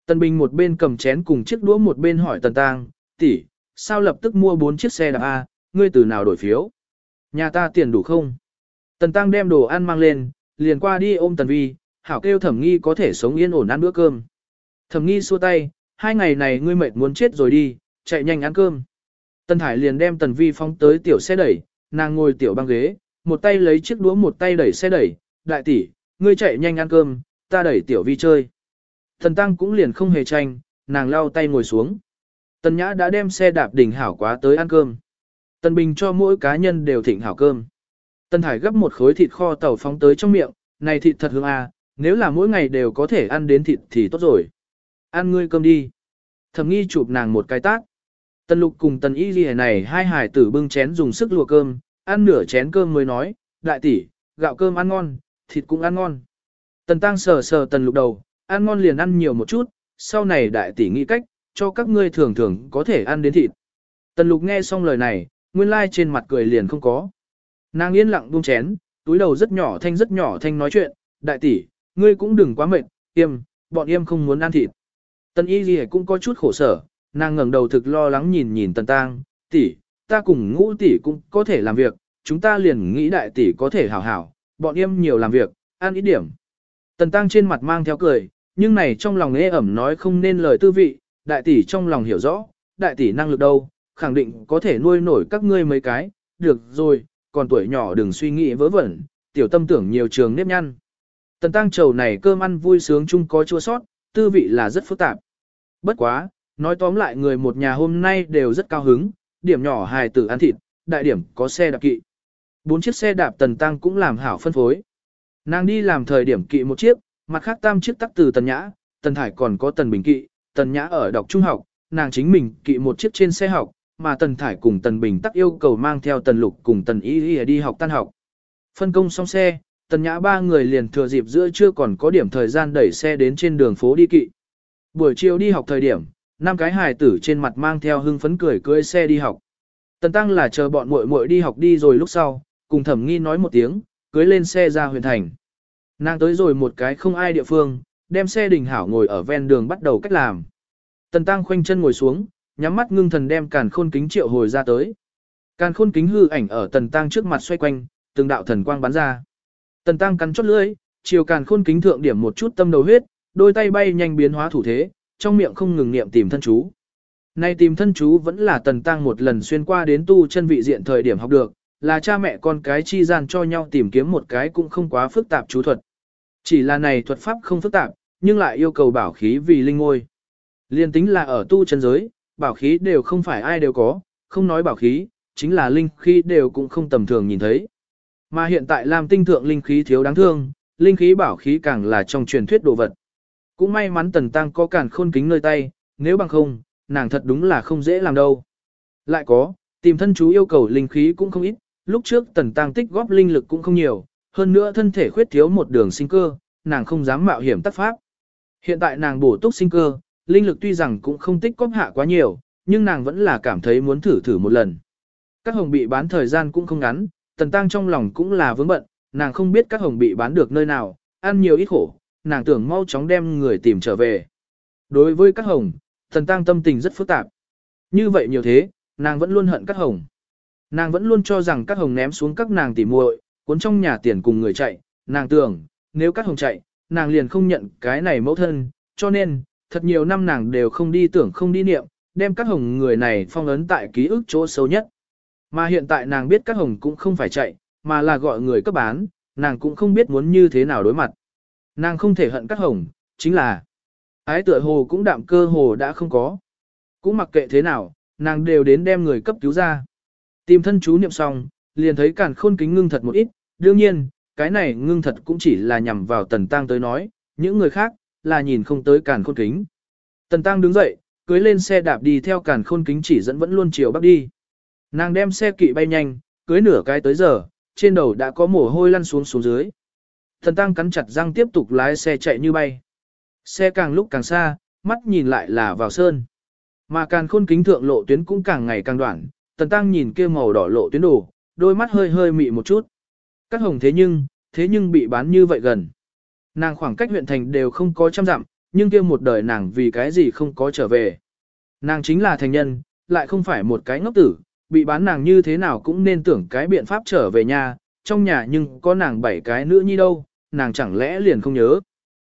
Tần Bình một bên cầm chén cùng chiếc đũa một bên hỏi Tần Tang, tỷ, sao lập tức mua bốn chiếc xe đạp A, ngươi từ nào đổi phiếu? Nhà ta tiền đủ không? Tần Tăng đem đồ ăn mang lên, liền qua đi ôm Tần Vi, hảo kêu thẩm nghi có thể sống yên ổn ăn bữa cơm. Thẩm nghi xua tay, hai ngày này ngươi mệt muốn chết rồi đi, chạy nhanh ăn cơm. Tần Thải liền đem Tần Vi phóng tới tiểu xe đẩy, nàng ngồi tiểu băng ghế, một tay lấy chiếc đũa một tay đẩy xe đẩy, đại tỷ, ngươi chạy nhanh ăn cơm, ta đẩy tiểu vi chơi. Thần Tăng cũng liền không hề tranh, nàng lau tay ngồi xuống. Tần Nhã đã đem xe đạp đỉnh hảo quá tới ăn cơm. Tần Bình cho mỗi cá nhân đều thịnh hảo cơm. Tần Thải gấp một khối thịt kho tàu phóng tới trong miệng, này thịt thật hương à, nếu là mỗi ngày đều có thể ăn đến thịt thì tốt rồi. Ăn ngươi cơm đi. Thẩm nghi chụp nàng một cái tác. Tần lục cùng tần y ghi này hai hải tử bưng chén dùng sức lùa cơm, ăn nửa chén cơm mới nói, đại tỷ, gạo cơm ăn ngon, thịt cũng ăn ngon. Tần tăng sờ sờ tần lục đầu, ăn ngon liền ăn nhiều một chút, sau này đại tỷ nghĩ cách, cho các ngươi thường thường có thể ăn đến thịt. Tần lục nghe xong lời này, nguyên lai trên mặt cười liền không có. Nàng yên lặng buông chén, túi đầu rất nhỏ thanh rất nhỏ thanh nói chuyện, đại tỷ, ngươi cũng đừng quá mệt, yêm, bọn em không muốn ăn thịt. Tần y gì cũng có chút khổ sở, nàng ngẩng đầu thực lo lắng nhìn nhìn tần tang, tỷ, ta cùng ngũ tỷ cũng có thể làm việc, chúng ta liền nghĩ đại tỷ có thể hảo hảo, bọn em nhiều làm việc, ăn ít điểm. Tần tăng trên mặt mang theo cười, nhưng này trong lòng ế ẩm nói không nên lời tư vị, đại tỷ trong lòng hiểu rõ, đại tỷ năng lực đâu, khẳng định có thể nuôi nổi các ngươi mấy cái, được rồi, còn tuổi nhỏ đừng suy nghĩ vớ vẩn, tiểu tâm tưởng nhiều trường nếp nhăn. Tần tăng trầu này cơm ăn vui sướng chung có chua sót, tư vị là rất phức tạp. Bất quá, nói tóm lại người một nhà hôm nay đều rất cao hứng, điểm nhỏ hài tử ăn thịt, đại điểm có xe đạp kỵ. Bốn chiếc xe đạp tần tăng cũng làm hảo phân phối. Nàng đi làm thời điểm kỵ một chiếc, mặt khác tam chiếc tắc từ tần nhã, tần thải còn có tần bình kỵ, tần nhã ở đọc trung học, nàng chính mình kỵ một chiếc trên xe học, mà tần thải cùng tần bình tắc yêu cầu mang theo tần lục cùng tần y y đi học tan học. Phân công xong xe, tần nhã ba người liền thừa dịp giữa trưa còn có điểm thời gian đẩy xe đến trên đường phố đi kỵ. Buổi chiều đi học thời điểm, năm cái hài tử trên mặt mang theo hưng phấn cười cưỡi xe đi học. Tần tăng là chờ bọn muội muội đi học đi rồi lúc sau, cùng thẩm nghi nói một tiếng, cưới lên xe ra huyện thành. Nàng tới rồi một cái không ai địa phương, đem xe đình hảo ngồi ở ven đường bắt đầu cách làm. Tần tăng khoanh chân ngồi xuống, nhắm mắt ngưng thần đem càn khôn kính triệu hồi ra tới. Càn khôn kính hư ảnh ở tần tăng trước mặt xoay quanh, từng đạo thần quang bắn ra. Tần tăng cắn chốt lưỡi, chiều càn khôn kính thượng điểm một chút tâm đầu huyết, đôi tay bay nhanh biến hóa thủ thế, trong miệng không ngừng niệm tìm thân chú. Nay tìm thân chú vẫn là tần tăng một lần xuyên qua đến tu chân vị diện thời điểm học được, là cha mẹ con cái chi gian cho nhau tìm kiếm một cái cũng không quá phức tạp chú thuật. Chỉ là này thuật pháp không phức tạp, nhưng lại yêu cầu bảo khí vì linh ngôi. Liên tính là ở tu chân giới, bảo khí đều không phải ai đều có, không nói bảo khí, chính là linh khí đều cũng không tầm thường nhìn thấy. Mà hiện tại làm tinh thượng linh khí thiếu đáng thương, linh khí bảo khí càng là trong truyền thuyết đồ vật. Cũng may mắn tần tăng có cản khôn kính nơi tay, nếu bằng không, nàng thật đúng là không dễ làm đâu. Lại có, tìm thân chú yêu cầu linh khí cũng không ít, lúc trước tần tăng tích góp linh lực cũng không nhiều, hơn nữa thân thể khuyết thiếu một đường sinh cơ, nàng không dám mạo hiểm tác pháp. Hiện tại nàng bổ túc sinh cơ, linh lực tuy rằng cũng không tích góp hạ quá nhiều, nhưng nàng vẫn là cảm thấy muốn thử thử một lần. Các hồng bị bán thời gian cũng không ngắn, tần tăng trong lòng cũng là vướng bận, nàng không biết các hồng bị bán được nơi nào, ăn nhiều ít khổ, nàng tưởng mau chóng đem người tìm trở về. Đối với các hồng, tần tăng tâm tình rất phức tạp. Như vậy nhiều thế, nàng vẫn luôn hận các hồng. Nàng vẫn luôn cho rằng các hồng ném xuống các nàng tỉ muội, cuốn trong nhà tiền cùng người chạy, nàng tưởng, nếu các hồng chạy, nàng liền không nhận cái này mẫu thân, cho nên, thật nhiều năm nàng đều không đi tưởng không đi niệm, đem các hồng người này phong ấn tại ký ức chỗ sâu nhất. Mà hiện tại nàng biết các hồng cũng không phải chạy, mà là gọi người cấp bán, nàng cũng không biết muốn như thế nào đối mặt. Nàng không thể hận các hồng, chính là ái tựa hồ cũng đạm cơ hồ đã không có. Cũng mặc kệ thế nào, nàng đều đến đem người cấp cứu ra. Tìm thân chú niệm xong, liền thấy càn khôn kính ngưng thật một ít, đương nhiên, cái này ngưng thật cũng chỉ là nhằm vào tần tăng tới nói, những người khác, là nhìn không tới càn khôn kính. Tần tăng đứng dậy, cưới lên xe đạp đi theo càn khôn kính chỉ dẫn vẫn luôn chiều bắc đi. Nàng đem xe kỵ bay nhanh, cưới nửa cái tới giờ, trên đầu đã có mồ hôi lăn xuống xuống dưới. Tần tăng cắn chặt răng tiếp tục lái xe chạy như bay. Xe càng lúc càng xa, mắt nhìn lại là vào sơn. Mà càn khôn kính thượng lộ tuyến cũng càng ngày càng đoạn, tần tăng nhìn kia màu đỏ lộ tuyến đồ, đôi mắt hơi hơi mị một chút. Các hồng thế nhưng, thế nhưng bị bán như vậy gần. Nàng khoảng cách huyện thành đều không có trăm dặm, nhưng kia một đời nàng vì cái gì không có trở về. Nàng chính là thành nhân, lại không phải một cái ngốc tử, bị bán nàng như thế nào cũng nên tưởng cái biện pháp trở về nhà, trong nhà nhưng có nàng bảy cái nữ nhi đâu, nàng chẳng lẽ liền không nhớ.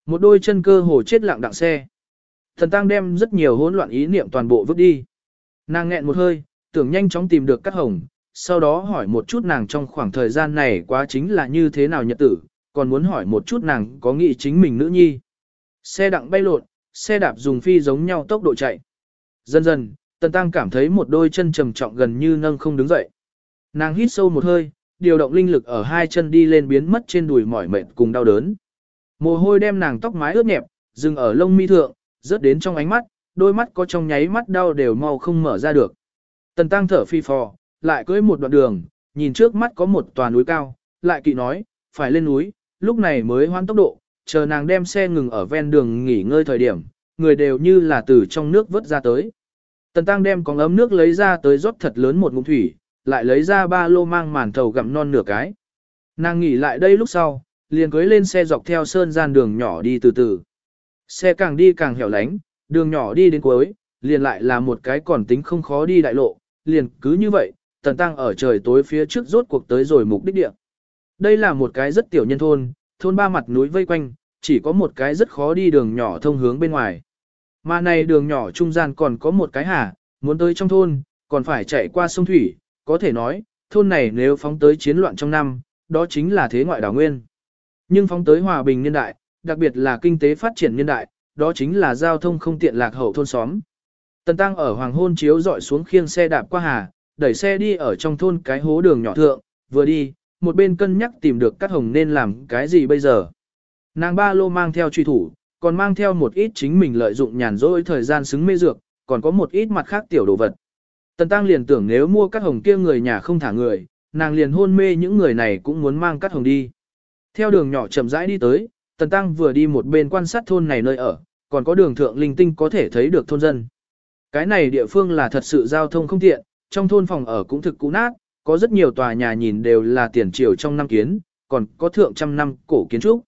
Một đôi chân cơ hồ chết lặng đặng xe. Thần tăng đem rất nhiều hỗn loạn ý niệm toàn bộ vứt đi. Nàng nghẹn một hơi, tưởng nhanh chóng tìm được các hồng, sau đó hỏi một chút nàng trong khoảng thời gian này quá chính là như thế nào nhật tử, còn muốn hỏi một chút nàng có nghĩ chính mình nữ nhi. Xe đặng bay lộn, xe đạp dùng phi giống nhau tốc độ chạy. Dần dần, Tần Tăng cảm thấy một đôi chân trầm trọng gần như nâng không đứng dậy. Nàng hít sâu một hơi, điều động linh lực ở hai chân đi lên biến mất trên đùi mỏi mệt cùng đau đớn. Mồ hôi đem nàng tóc mái ướt nhẹp, dừng ở lông mi thượng, rớt đến trong ánh mắt, đôi mắt có trong nháy mắt đau đều mau không mở ra được. Tần Tăng thở phi phò, lại cưỡi một đoạn đường, nhìn trước mắt có một tòa núi cao, lại kỵ nói, phải lên núi, lúc này mới hoan tốc độ, chờ nàng đem xe ngừng ở ven đường nghỉ ngơi thời điểm, người đều như là từ trong nước vớt ra tới. Tần Tăng đem con ấm nước lấy ra tới rót thật lớn một ngụm thủy, lại lấy ra ba lô mang màn thầu gặm non nửa cái. Nàng nghỉ lại đây lúc sau, liền cưới lên xe dọc theo sơn gian đường nhỏ đi từ từ. Xe càng đi càng hẻo lánh, đường nhỏ đi đến cuối, liền lại là một cái còn tính không khó đi đại lộ, liền cứ như vậy, Tần Tăng ở trời tối phía trước rốt cuộc tới rồi mục đích địa. Đây là một cái rất tiểu nhân thôn, thôn ba mặt núi vây quanh, chỉ có một cái rất khó đi đường nhỏ thông hướng bên ngoài. Mà này đường nhỏ trung gian còn có một cái hà, muốn tới trong thôn, còn phải chạy qua sông Thủy, có thể nói, thôn này nếu phóng tới chiến loạn trong năm, đó chính là thế ngoại đảo nguyên. Nhưng phóng tới hòa bình niên đại, đặc biệt là kinh tế phát triển niên đại, đó chính là giao thông không tiện lạc hậu thôn xóm. Tần Tăng ở hoàng hôn chiếu dọi xuống khiêng xe đạp qua hà, đẩy xe đi ở trong thôn cái hố đường nhỏ thượng, vừa đi, một bên cân nhắc tìm được Cát Hồng nên làm cái gì bây giờ. Nàng ba lô mang theo truy thủ, còn mang theo một ít chính mình lợi dụng nhàn rỗi thời gian xứng mê dược, còn có một ít mặt khác tiểu đồ vật. Tần Tăng liền tưởng nếu mua Cát Hồng kia người nhà không thả người, nàng liền hôn mê những người này cũng muốn mang Cát Hồng đi. Theo đường nhỏ chậm rãi đi tới, Tần Tăng vừa đi một bên quan sát thôn này nơi ở, còn có đường thượng linh tinh có thể thấy được thôn dân. Cái này địa phương là thật sự giao thông không tiện, trong thôn phòng ở cũng thực cũ nát, có rất nhiều tòa nhà nhìn đều là tiền triều trong năm kiến, còn có thượng trăm năm cổ kiến trúc.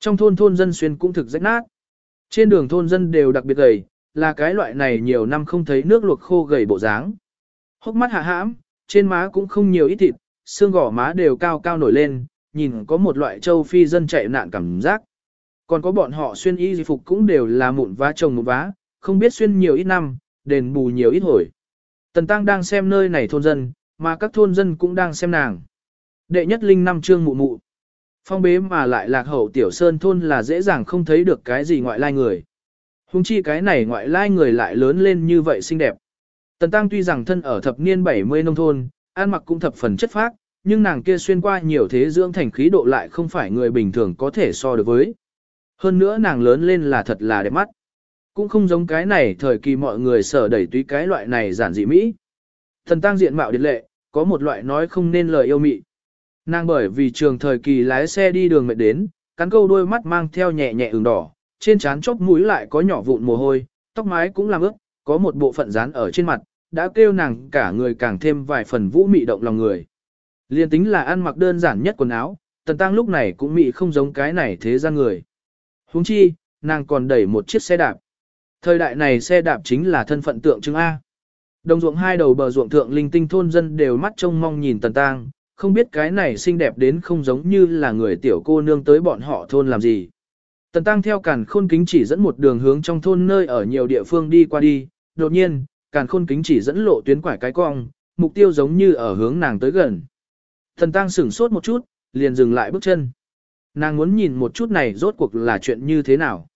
Trong thôn thôn dân xuyên cũng thực rách nát. Trên đường thôn dân đều đặc biệt gầy, là cái loại này nhiều năm không thấy nước luộc khô gầy bộ dáng. Hốc mắt hạ hãm, trên má cũng không nhiều ít thịt, xương gỏ má đều cao cao nổi lên, nhìn có một loại châu phi dân chạy nạn cảm giác. Còn có bọn họ xuyên y phục cũng đều là mụn vá chồng một vá, không biết xuyên nhiều ít năm, đền bù nhiều ít hồi. Tần Tăng đang xem nơi này thôn dân, mà các thôn dân cũng đang xem nàng. Đệ nhất linh năm trương mụ mụ. Phong bế mà lại lạc hậu tiểu sơn thôn là dễ dàng không thấy được cái gì ngoại lai người. Hùng chi cái này ngoại lai người lại lớn lên như vậy xinh đẹp. Tần Tăng tuy rằng thân ở thập niên 70 nông thôn, ăn mặc cũng thập phần chất phác, nhưng nàng kia xuyên qua nhiều thế dưỡng thành khí độ lại không phải người bình thường có thể so được với. Hơn nữa nàng lớn lên là thật là đẹp mắt. Cũng không giống cái này thời kỳ mọi người sở đẩy tuy cái loại này giản dị mỹ. Thần tăng diện mạo điệt lệ, có một loại nói không nên lời yêu mị. Nàng bởi vì trường thời kỳ lái xe đi đường mệt đến, cắn câu đôi mắt mang theo nhẹ nhẹ ửng đỏ, trên trán chóp mũi lại có nhỏ vụn mồ hôi, tóc mái cũng làm ướt, có một bộ phận dán ở trên mặt, đã kêu nàng cả người càng thêm vài phần vũ mị động lòng người. Liên tính là ăn mặc đơn giản nhất quần áo, tần tăng lúc này cũng mị không giống cái này thế gian người. huống chi, nàng còn đẩy một chiếc xe đạp. Thời đại này xe đạp chính là thân phận tượng trưng A. Đồng ruộng hai đầu bờ ruộng thượng linh tinh thôn dân đều mắt trông mong nhìn tần tang, không biết cái này xinh đẹp đến không giống như là người tiểu cô nương tới bọn họ thôn làm gì. Tần tăng theo càn khôn kính chỉ dẫn một đường hướng trong thôn nơi ở nhiều địa phương đi qua đi, đột nhiên, càn khôn kính chỉ dẫn lộ tuyến quải cái cong, mục tiêu giống như ở hướng nàng tới gần. Tần tăng sửng sốt một chút, liền dừng lại bước chân. Nàng muốn nhìn một chút này rốt cuộc là chuyện như thế nào.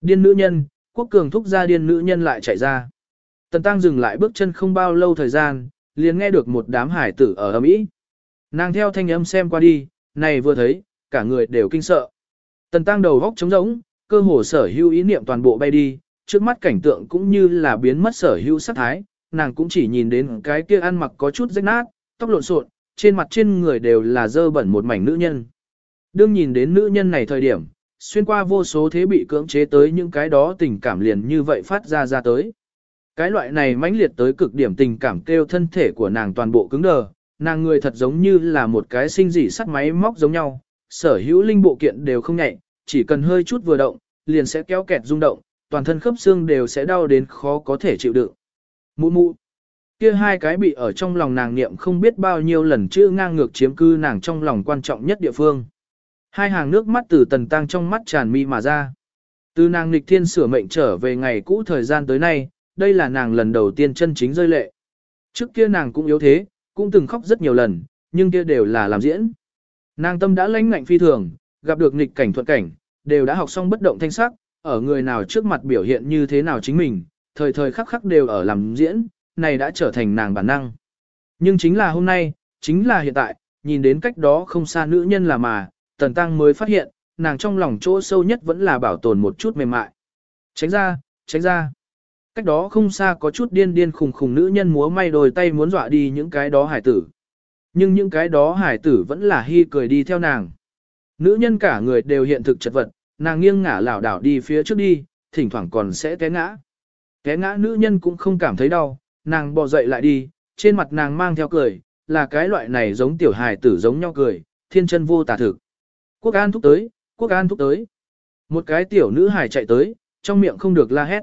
Điên nữ nhân, quốc cường thúc ra điên nữ nhân lại chạy ra. Tần Tăng dừng lại bước chân không bao lâu thời gian, liền nghe được một đám hải tử ở ầm ĩ. Nàng theo thanh âm xem qua đi, này vừa thấy, cả người đều kinh sợ. Tần Tăng đầu góc trống rỗng, cơ hồ sở hữu ý niệm toàn bộ bay đi, trước mắt cảnh tượng cũng như là biến mất sở hữu sắc thái, nàng cũng chỉ nhìn đến cái kia ăn mặc có chút rách nát, tóc lộn xộn, trên mặt trên người đều là dơ bẩn một mảnh nữ nhân. Đương nhìn đến nữ nhân này thời điểm, xuyên qua vô số thế bị cưỡng chế tới những cái đó tình cảm liền như vậy phát ra ra tới. Cái loại này mãnh liệt tới cực điểm tình cảm kêu thân thể của nàng toàn bộ cứng đờ, nàng người thật giống như là một cái sinh dị sắt máy móc giống nhau, sở hữu linh bộ kiện đều không nhạy, chỉ cần hơi chút vừa động, liền sẽ kéo kẹt rung động, toàn thân khớp xương đều sẽ đau đến khó có thể chịu đựng. Mụ mụ, kia hai cái bị ở trong lòng nàng niệm không biết bao nhiêu lần chữ ngang ngược chiếm cư nàng trong lòng quan trọng nhất địa phương. Hai hàng nước mắt từ tần tăng trong mắt tràn mi mà ra. Từ nàng nghịch thiên sửa mệnh trở về ngày cũ thời gian tới nay, đây là nàng lần đầu tiên chân chính rơi lệ. Trước kia nàng cũng yếu thế, cũng từng khóc rất nhiều lần, nhưng kia đều là làm diễn. Nàng tâm đã lãnh ngạnh phi thường, gặp được nghịch cảnh thuận cảnh, đều đã học xong bất động thanh sắc, ở người nào trước mặt biểu hiện như thế nào chính mình, thời thời khắc khắc đều ở làm diễn, này đã trở thành nàng bản năng. Nhưng chính là hôm nay, chính là hiện tại, nhìn đến cách đó không xa nữ nhân là mà, Tần Tăng mới phát hiện, nàng trong lòng chỗ sâu nhất vẫn là bảo tồn một chút mềm mại. Tránh ra, tránh ra. Cách đó không xa có chút điên điên khùng khùng nữ nhân múa may đôi tay muốn dọa đi những cái đó hải tử. Nhưng những cái đó hải tử vẫn là hy cười đi theo nàng. Nữ nhân cả người đều hiện thực chật vật, nàng nghiêng ngả lảo đảo đi phía trước đi, thỉnh thoảng còn sẽ té ngã. Té ngã nữ nhân cũng không cảm thấy đau, nàng bò dậy lại đi, trên mặt nàng mang theo cười, là cái loại này giống tiểu hài tử giống nhau cười, thiên chân vô tà thực. Quốc an thúc tới, quốc an thúc tới. Một cái tiểu nữ hài chạy tới, trong miệng không được la hét.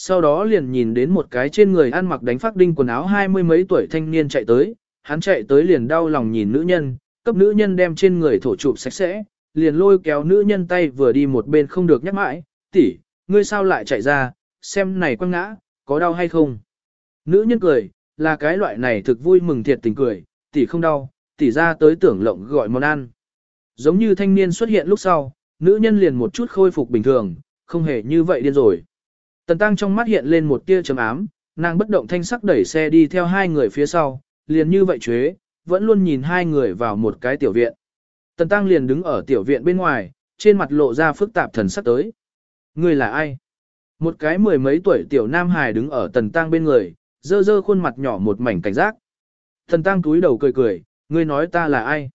Sau đó liền nhìn đến một cái trên người ăn mặc đánh phát đinh quần áo hai mươi mấy tuổi thanh niên chạy tới, hắn chạy tới liền đau lòng nhìn nữ nhân, cấp nữ nhân đem trên người thổ chụp sạch sẽ, liền lôi kéo nữ nhân tay vừa đi một bên không được nhắc mãi, tỷ, ngươi sao lại chạy ra, xem này quăng ngã, có đau hay không. Nữ nhân cười, là cái loại này thực vui mừng thiệt tình cười, tỷ không đau, tỷ ra tới tưởng lộng gọi món ăn. Giống như thanh niên xuất hiện lúc sau, nữ nhân liền một chút khôi phục bình thường, không hề như vậy điên rồi. Tần tăng trong mắt hiện lên một tia trầm ám, nàng bất động thanh sắc đẩy xe đi theo hai người phía sau, liền như vậy chế, vẫn luôn nhìn hai người vào một cái tiểu viện. Tần tăng liền đứng ở tiểu viện bên ngoài, trên mặt lộ ra phức tạp thần sắc tới. Người là ai? Một cái mười mấy tuổi tiểu nam hài đứng ở tần tăng bên người, dơ dơ khuôn mặt nhỏ một mảnh cảnh giác. Tần tăng túi đầu cười cười, ngươi nói ta là ai?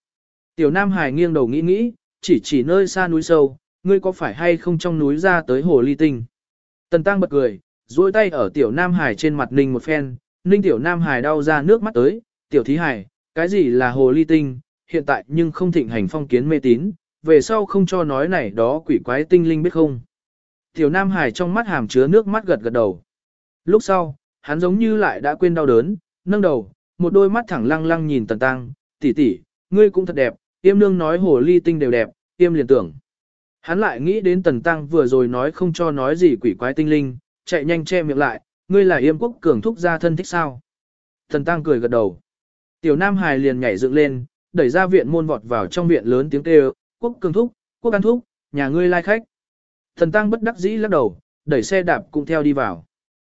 Tiểu nam hài nghiêng đầu nghĩ nghĩ, chỉ chỉ nơi xa núi sâu, ngươi có phải hay không trong núi ra tới hồ ly tinh? Tần tăng bật cười, duỗi tay ở tiểu nam Hải trên mặt ninh một phen, ninh tiểu nam Hải đau ra nước mắt tới, tiểu thí Hải, cái gì là hồ ly tinh, hiện tại nhưng không thịnh hành phong kiến mê tín, về sau không cho nói này đó quỷ quái tinh linh biết không. Tiểu Nam Hải trong mắt hàm chứa nước mắt gật gật đầu. Lúc sau, hắn giống như lại đã quên đau đớn, nâng đầu, một đôi mắt thẳng lăng lăng nhìn Tần Tăng, tỷ tỷ, ngươi cũng thật đẹp, Yêm nương nói hồ ly tinh đều đẹp, Yêm liền tưởng. Hắn lại nghĩ đến Tần Tăng vừa rồi nói không cho nói gì quỷ quái tinh linh, chạy nhanh che miệng lại, ngươi là Yêm quốc cường thúc gia thân thích sao? Tần Tăng cười gật đầu. Tiểu Nam Hải liền nhảy dựng lên, đẩy ra viện môn vọt vào trong viện lớn tiếng kêu, quốc cường thúc, quốc an thúc, nhà ngươi lai khách. Thần tăng bất đắc dĩ lắc đầu, đẩy xe đạp cũng theo đi vào.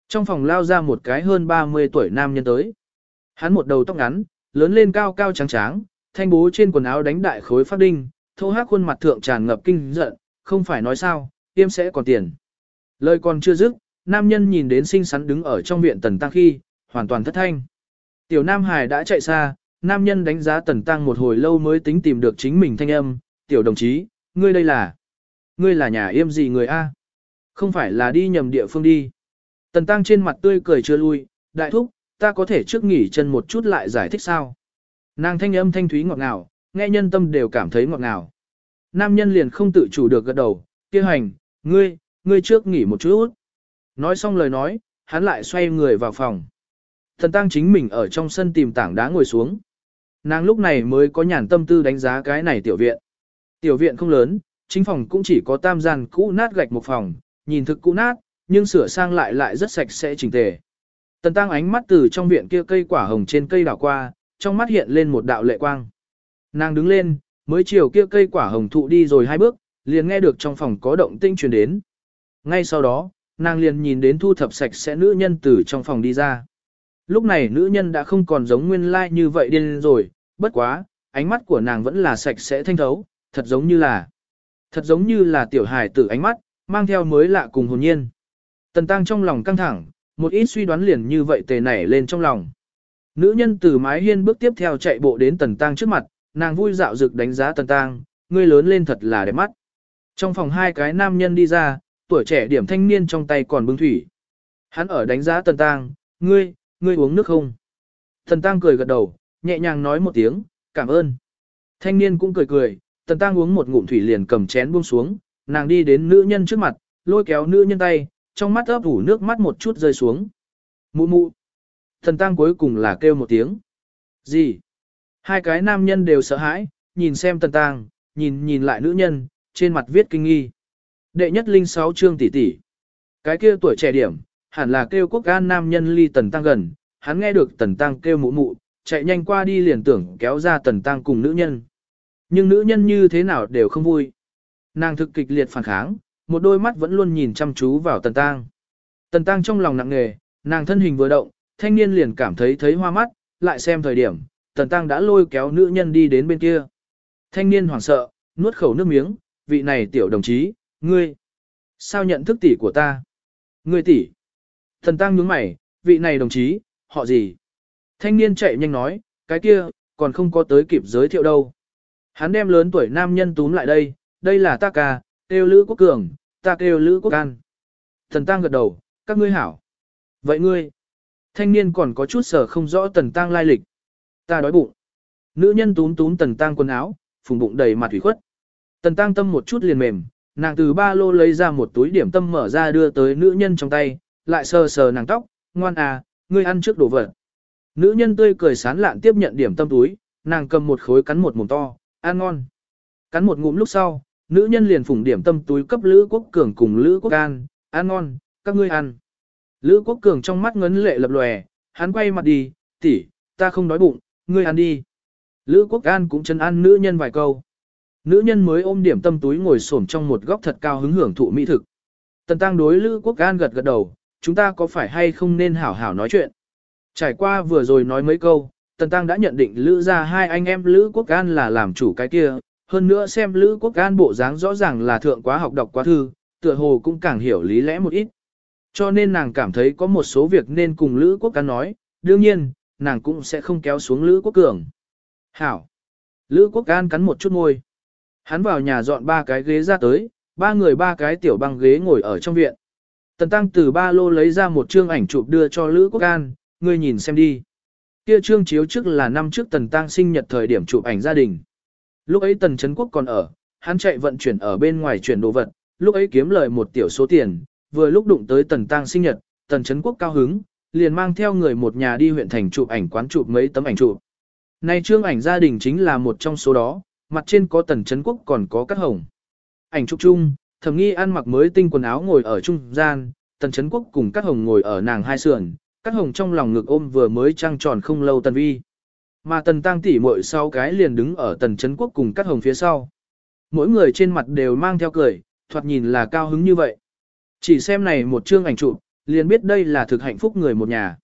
Trong phòng lao ra một cái hơn 30 tuổi nam nhân tới. Hắn một đầu tóc ngắn, lớn lên cao cao trắng tráng, thanh bố trên quần áo đánh đại khối phát đinh, thô hát khuôn mặt thượng tràn ngập kinh giận, không phải nói sao, tiêm sẽ còn tiền. Lời còn chưa dứt, nam nhân nhìn đến xinh xắn đứng ở trong viện tần tăng khi, hoàn toàn thất thanh. Tiểu Nam Hải đã chạy xa, nam nhân đánh giá tần tăng một hồi lâu mới tính tìm được chính mình thanh âm, tiểu đồng chí, ngươi đây là, ngươi là nhà yêm gì người a? Không phải là đi nhầm địa phương đi. Tần tăng trên mặt tươi cười chưa lui, đại thúc, ta có thể trước nghỉ chân một chút lại giải thích sao? Nàng thanh âm thanh thúy ngọt ngào, nghe nhân tâm đều cảm thấy ngọt ngào. Nam nhân liền không tự chủ được gật đầu, kia hành, ngươi, ngươi trước nghỉ một chút. Nói xong lời nói, hắn lại xoay người vào phòng. Thần tăng chính mình ở trong sân tìm tảng đá ngồi xuống. Nàng lúc này mới có nhàn tâm tư đánh giá cái này tiểu viện. Tiểu viện không lớn, chính phòng cũng chỉ có tam gian cũ nát gạch một phòng, nhìn thực cũ nát, nhưng sửa sang lại lại rất sạch sẽ chỉnh tề. Tần tăng ánh mắt từ trong viện kia cây quả hồng trên cây đảo qua, trong mắt hiện lên một đạo lệ quang. Nàng đứng lên, mới chiều kia cây quả hồng thụ đi rồi hai bước, liền nghe được trong phòng có động tinh truyền đến. Ngay sau đó, nàng liền nhìn đến thu thập sạch sẽ nữ nhân từ trong phòng đi ra. Lúc này nữ nhân đã không còn giống nguyên lai like như vậy điên rồi, bất quá, ánh mắt của nàng vẫn là sạch sẽ thanh thấu, thật giống như là, thật giống như là tiểu hài tử ánh mắt, mang theo mới lạ cùng hồn nhiên. Tần tăng trong lòng căng thẳng, một ít suy đoán liền như vậy tề nảy lên trong lòng. Nữ nhân từ mái hiên bước tiếp theo chạy bộ đến tần tăng trước mặt, nàng vui dạo dực đánh giá tần tang, ngươi lớn lên thật là đẹp mắt. Trong phòng hai cái nam nhân đi ra, tuổi trẻ điểm thanh niên trong tay còn bưng thủy. Hắn ở đánh giá tần tang, ngươi, ngươi uống nước không? Tần tang cười gật đầu, nhẹ nhàng nói một tiếng, cảm ơn. Thanh niên cũng cười cười, tần tang uống một ngụm thủy liền cầm chén buông xuống, nàng đi đến nữ nhân trước mặt, lôi kéo nữ nhân tay, trong mắt ấp ủ nước mắt một chút rơi xuống. Mụ mụ. Thần tang cuối cùng là kêu một tiếng. Gì? Hai cái nam nhân đều sợ hãi, nhìn xem tần tàng, nhìn nhìn lại nữ nhân, trên mặt viết kinh nghi. Đệ nhất linh sáu trương tỷ tỷ. Cái kia tuổi trẻ điểm, hẳn là kêu quốc gan nam nhân ly tần tăng gần, hắn nghe được tần tăng kêu mụ mụ, chạy nhanh qua đi liền tưởng kéo ra tần tăng cùng nữ nhân. Nhưng nữ nhân như thế nào đều không vui. Nàng thực kịch liệt phản kháng, một đôi mắt vẫn luôn nhìn chăm chú vào tần tăng. Tần tăng trong lòng nặng nề, nàng thân hình vừa động, thanh niên liền cảm thấy thấy hoa mắt, lại xem thời điểm, tần tăng đã lôi kéo nữ nhân đi đến bên kia. Thanh niên hoảng sợ, nuốt khẩu nước miếng, vị này tiểu đồng chí, ngươi, sao nhận thức tỷ của ta? Ngươi tỷ. Tần tăng nhướng mày, vị này đồng chí, họ gì? Thanh niên chạy nhanh nói, cái kia, còn không có tới kịp giới thiệu đâu. Hắn đem lớn tuổi nam nhân túm lại đây, đây là ta ca, kêu Lữ Quốc Cường, ta kêu Lữ Quốc An. Thần Tăng gật đầu, các ngươi hảo. Vậy ngươi? Thanh niên còn có chút sở không rõ Tần Tăng lai lịch. Ta đói bụng. Nữ nhân túm túm Tần Tăng quần áo, phùng bụng đầy mặt thủy khuất. Tần Tăng tâm một chút liền mềm, nàng từ ba lô lấy ra một túi điểm tâm mở ra đưa tới nữ nhân trong tay, lại sờ sờ nàng tóc, ngoan à, ngươi ăn trước đồ vật. Nữ nhân tươi cười sán lạn tiếp nhận điểm tâm túi, nàng cầm một khối cắn một mồm to, ăn ngon. Cắn một ngụm lúc sau, nữ nhân liền phủng điểm tâm túi cấp Lữ Quốc Cường cùng Lữ Quốc An, ăn ngon, các ngươi ăn. Lữ Quốc Cường trong mắt ngấn lệ lập lòe, hắn quay mặt đi, tỷ, ta không đói bụng, ngươi ăn đi. Lữ Quốc An cũng chân ăn nữ nhân vài câu. Nữ nhân mới ôm điểm tâm túi ngồi xổm trong một góc thật cao hứng hưởng thụ mỹ thực. Tần Tăng đối Lữ Quốc An gật gật đầu, chúng ta có phải hay không nên hảo hảo nói chuyện. Trải qua vừa rồi nói mấy câu, Tần Tăng đã nhận định Lữ ra hai anh em Lữ Quốc An là làm chủ cái kia, hơn nữa xem Lữ Quốc An bộ dáng rõ ràng là thượng quá học đọc quá thư, tựa hồ cũng càng hiểu lý lẽ một ít. Cho nên nàng cảm thấy có một số việc nên cùng Lữ Quốc An nói, đương nhiên, nàng cũng sẽ không kéo xuống Lữ Quốc Cường. Hảo! Lữ Quốc An cắn một chút môi. Hắn vào nhà dọn ba cái ghế ra tới, ba người ba cái tiểu băng ghế ngồi ở trong viện. Tần Tăng từ ba lô lấy ra một chương ảnh chụp đưa cho Lữ Quốc An, ngươi nhìn xem đi. Kia trương chiếu trước là năm trước Tần Tăng sinh nhật thời điểm chụp ảnh gia đình. Lúc ấy Tần Trấn Quốc còn ở, hắn chạy vận chuyển ở bên ngoài chuyển đồ vật, lúc ấy kiếm lời một tiểu số tiền, vừa lúc đụng tới Tần Tăng sinh nhật, Tần Trấn Quốc cao hứng, liền mang theo người một nhà đi huyện thành chụp ảnh quán chụp mấy tấm ảnh chụp. Này trương ảnh gia đình chính là một trong số đó, mặt trên có Tần chấn Quốc còn có cắt hồng. Ảnh chụp chung, thẩm nghi ăn mặc mới tinh quần áo ngồi ở trung gian, Tần chấn Quốc cùng cắt hồng ngồi ở nàng hai sườn, cắt hồng trong lòng ngực ôm vừa mới trăng tròn không lâu Tần Vi. Mà Tần Tăng tỷ muội sau cái liền đứng ở Tần chấn Quốc cùng cắt hồng phía sau. Mỗi người trên mặt đều mang theo cười, thoạt nhìn là cao hứng như vậy. Chỉ xem này một chương ảnh chụp, liền biết đây là thực hạnh phúc người một nhà.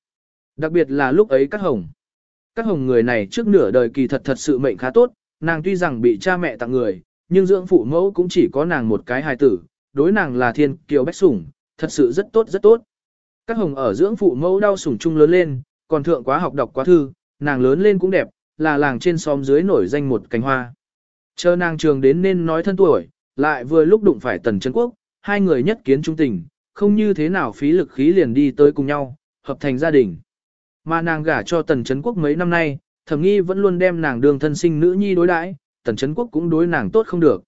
Đặc biệt là lúc ấy các hồng. Các hồng người này trước nửa đời kỳ thật thật sự mệnh khá tốt, nàng tuy rằng bị cha mẹ tặng người, nhưng dưỡng phụ mẫu cũng chỉ có nàng một cái hài tử, đối nàng là thiên kiều bách sủng, thật sự rất tốt rất tốt. Các hồng ở dưỡng phụ mẫu đau sủng chung lớn lên, còn thượng quá học đọc quá thư, nàng lớn lên cũng đẹp, là làng trên xóm dưới nổi danh một cánh hoa. Chờ nàng trường đến nên nói thân tuổi, lại vừa lúc đụng phải tần chân quốc, hai người nhất kiến trung tình, không như thế nào phí lực khí liền đi tới cùng nhau, hợp thành gia đình. Mà nàng gả cho tần chấn quốc mấy năm nay, thẩm nghi vẫn luôn đem nàng đường thân sinh nữ nhi đối đãi, tần chấn quốc cũng đối nàng tốt không được.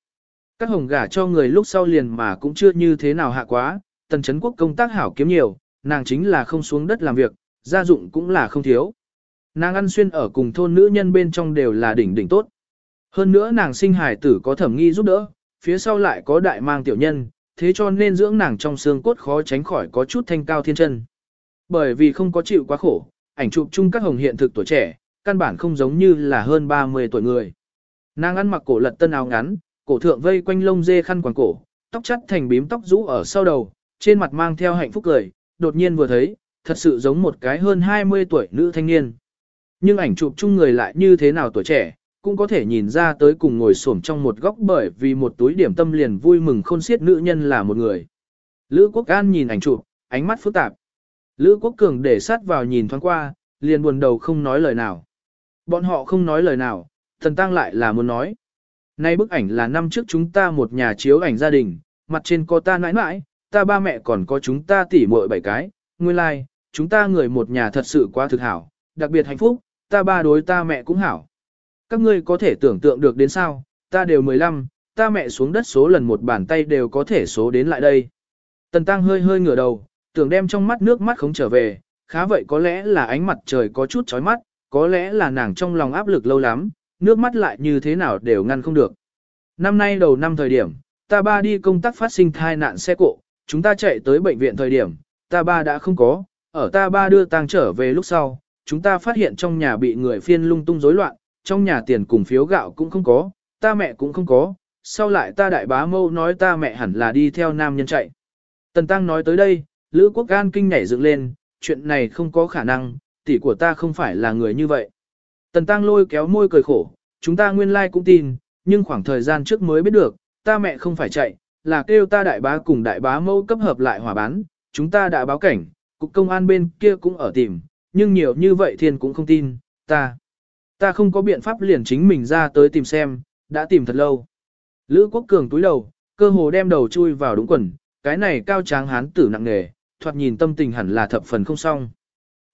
Các hồng gả cho người lúc sau liền mà cũng chưa như thế nào hạ quá, tần chấn quốc công tác hảo kiếm nhiều, nàng chính là không xuống đất làm việc, gia dụng cũng là không thiếu. Nàng ăn xuyên ở cùng thôn nữ nhân bên trong đều là đỉnh đỉnh tốt. Hơn nữa nàng sinh hải tử có thẩm nghi giúp đỡ, phía sau lại có đại mang tiểu nhân, thế cho nên dưỡng nàng trong xương cốt khó tránh khỏi có chút thanh cao thiên chân. Bởi vì không có chịu quá khổ, ảnh chụp chung các hồng hiện thực tuổi trẻ, căn bản không giống như là hơn 30 tuổi người. Nàng ăn mặc cổ lật tân áo ngắn, cổ thượng vây quanh lông dê khăn quàng cổ, tóc chắt thành bím tóc rũ ở sau đầu, trên mặt mang theo hạnh phúc cười, đột nhiên vừa thấy, thật sự giống một cái hơn 20 tuổi nữ thanh niên. Nhưng ảnh chụp chung người lại như thế nào tuổi trẻ, cũng có thể nhìn ra tới cùng ngồi xổm trong một góc bởi vì một túi điểm tâm liền vui mừng khôn xiết nữ nhân là một người. Lữ Quốc An nhìn ảnh chụp, ánh mắt phức tạp. Lữ Quốc Cường để sát vào nhìn thoáng qua, liền buồn đầu không nói lời nào. Bọn họ không nói lời nào, thần tăng lại là muốn nói. Nay bức ảnh là năm trước chúng ta một nhà chiếu ảnh gia đình, mặt trên có ta nãi nãi, ta ba mẹ còn có chúng ta tỉ muội bảy cái, nguyên lai, like, chúng ta người một nhà thật sự quá thực hảo, đặc biệt hạnh phúc, ta ba đối ta mẹ cũng hảo. Các ngươi có thể tưởng tượng được đến sao, ta đều 15, ta mẹ xuống đất số lần một bàn tay đều có thể số đến lại đây. Tần Tăng hơi hơi ngửa đầu, tưởng đem trong mắt nước mắt không trở về, khá vậy có lẽ là ánh mặt trời có chút chói mắt, có lẽ là nàng trong lòng áp lực lâu lắm, nước mắt lại như thế nào đều ngăn không được. Năm nay đầu năm thời điểm, ta ba đi công tác phát sinh thai nạn xe cộ, chúng ta chạy tới bệnh viện thời điểm, ta ba đã không có, ở ta ba đưa tang trở về lúc sau, chúng ta phát hiện trong nhà bị người phiên lung tung rối loạn, trong nhà tiền cùng phiếu gạo cũng không có, ta mẹ cũng không có, sau lại ta đại bá mâu nói ta mẹ hẳn là đi theo nam nhân chạy. Tần Tăng nói tới đây, Lữ Quốc Gan kinh nhảy dựng lên, chuyện này không có khả năng, tỷ của ta không phải là người như vậy. Tần Tăng lôi kéo môi cười khổ, chúng ta nguyên lai like cũng tin, nhưng khoảng thời gian trước mới biết được, ta mẹ không phải chạy, là kêu ta đại bá cùng đại bá mâu cấp hợp lại hỏa bán, chúng ta đã báo cảnh, cục công an bên kia cũng ở tìm, nhưng nhiều như vậy thiên cũng không tin, ta. Ta không có biện pháp liền chính mình ra tới tìm xem, đã tìm thật lâu. Lữ Quốc Cường túi đầu, cơ hồ đem đầu chui vào đúng quần, cái này cao tráng hán tử nặng nề, thoạt nhìn tâm tình hẳn là thập phần không xong.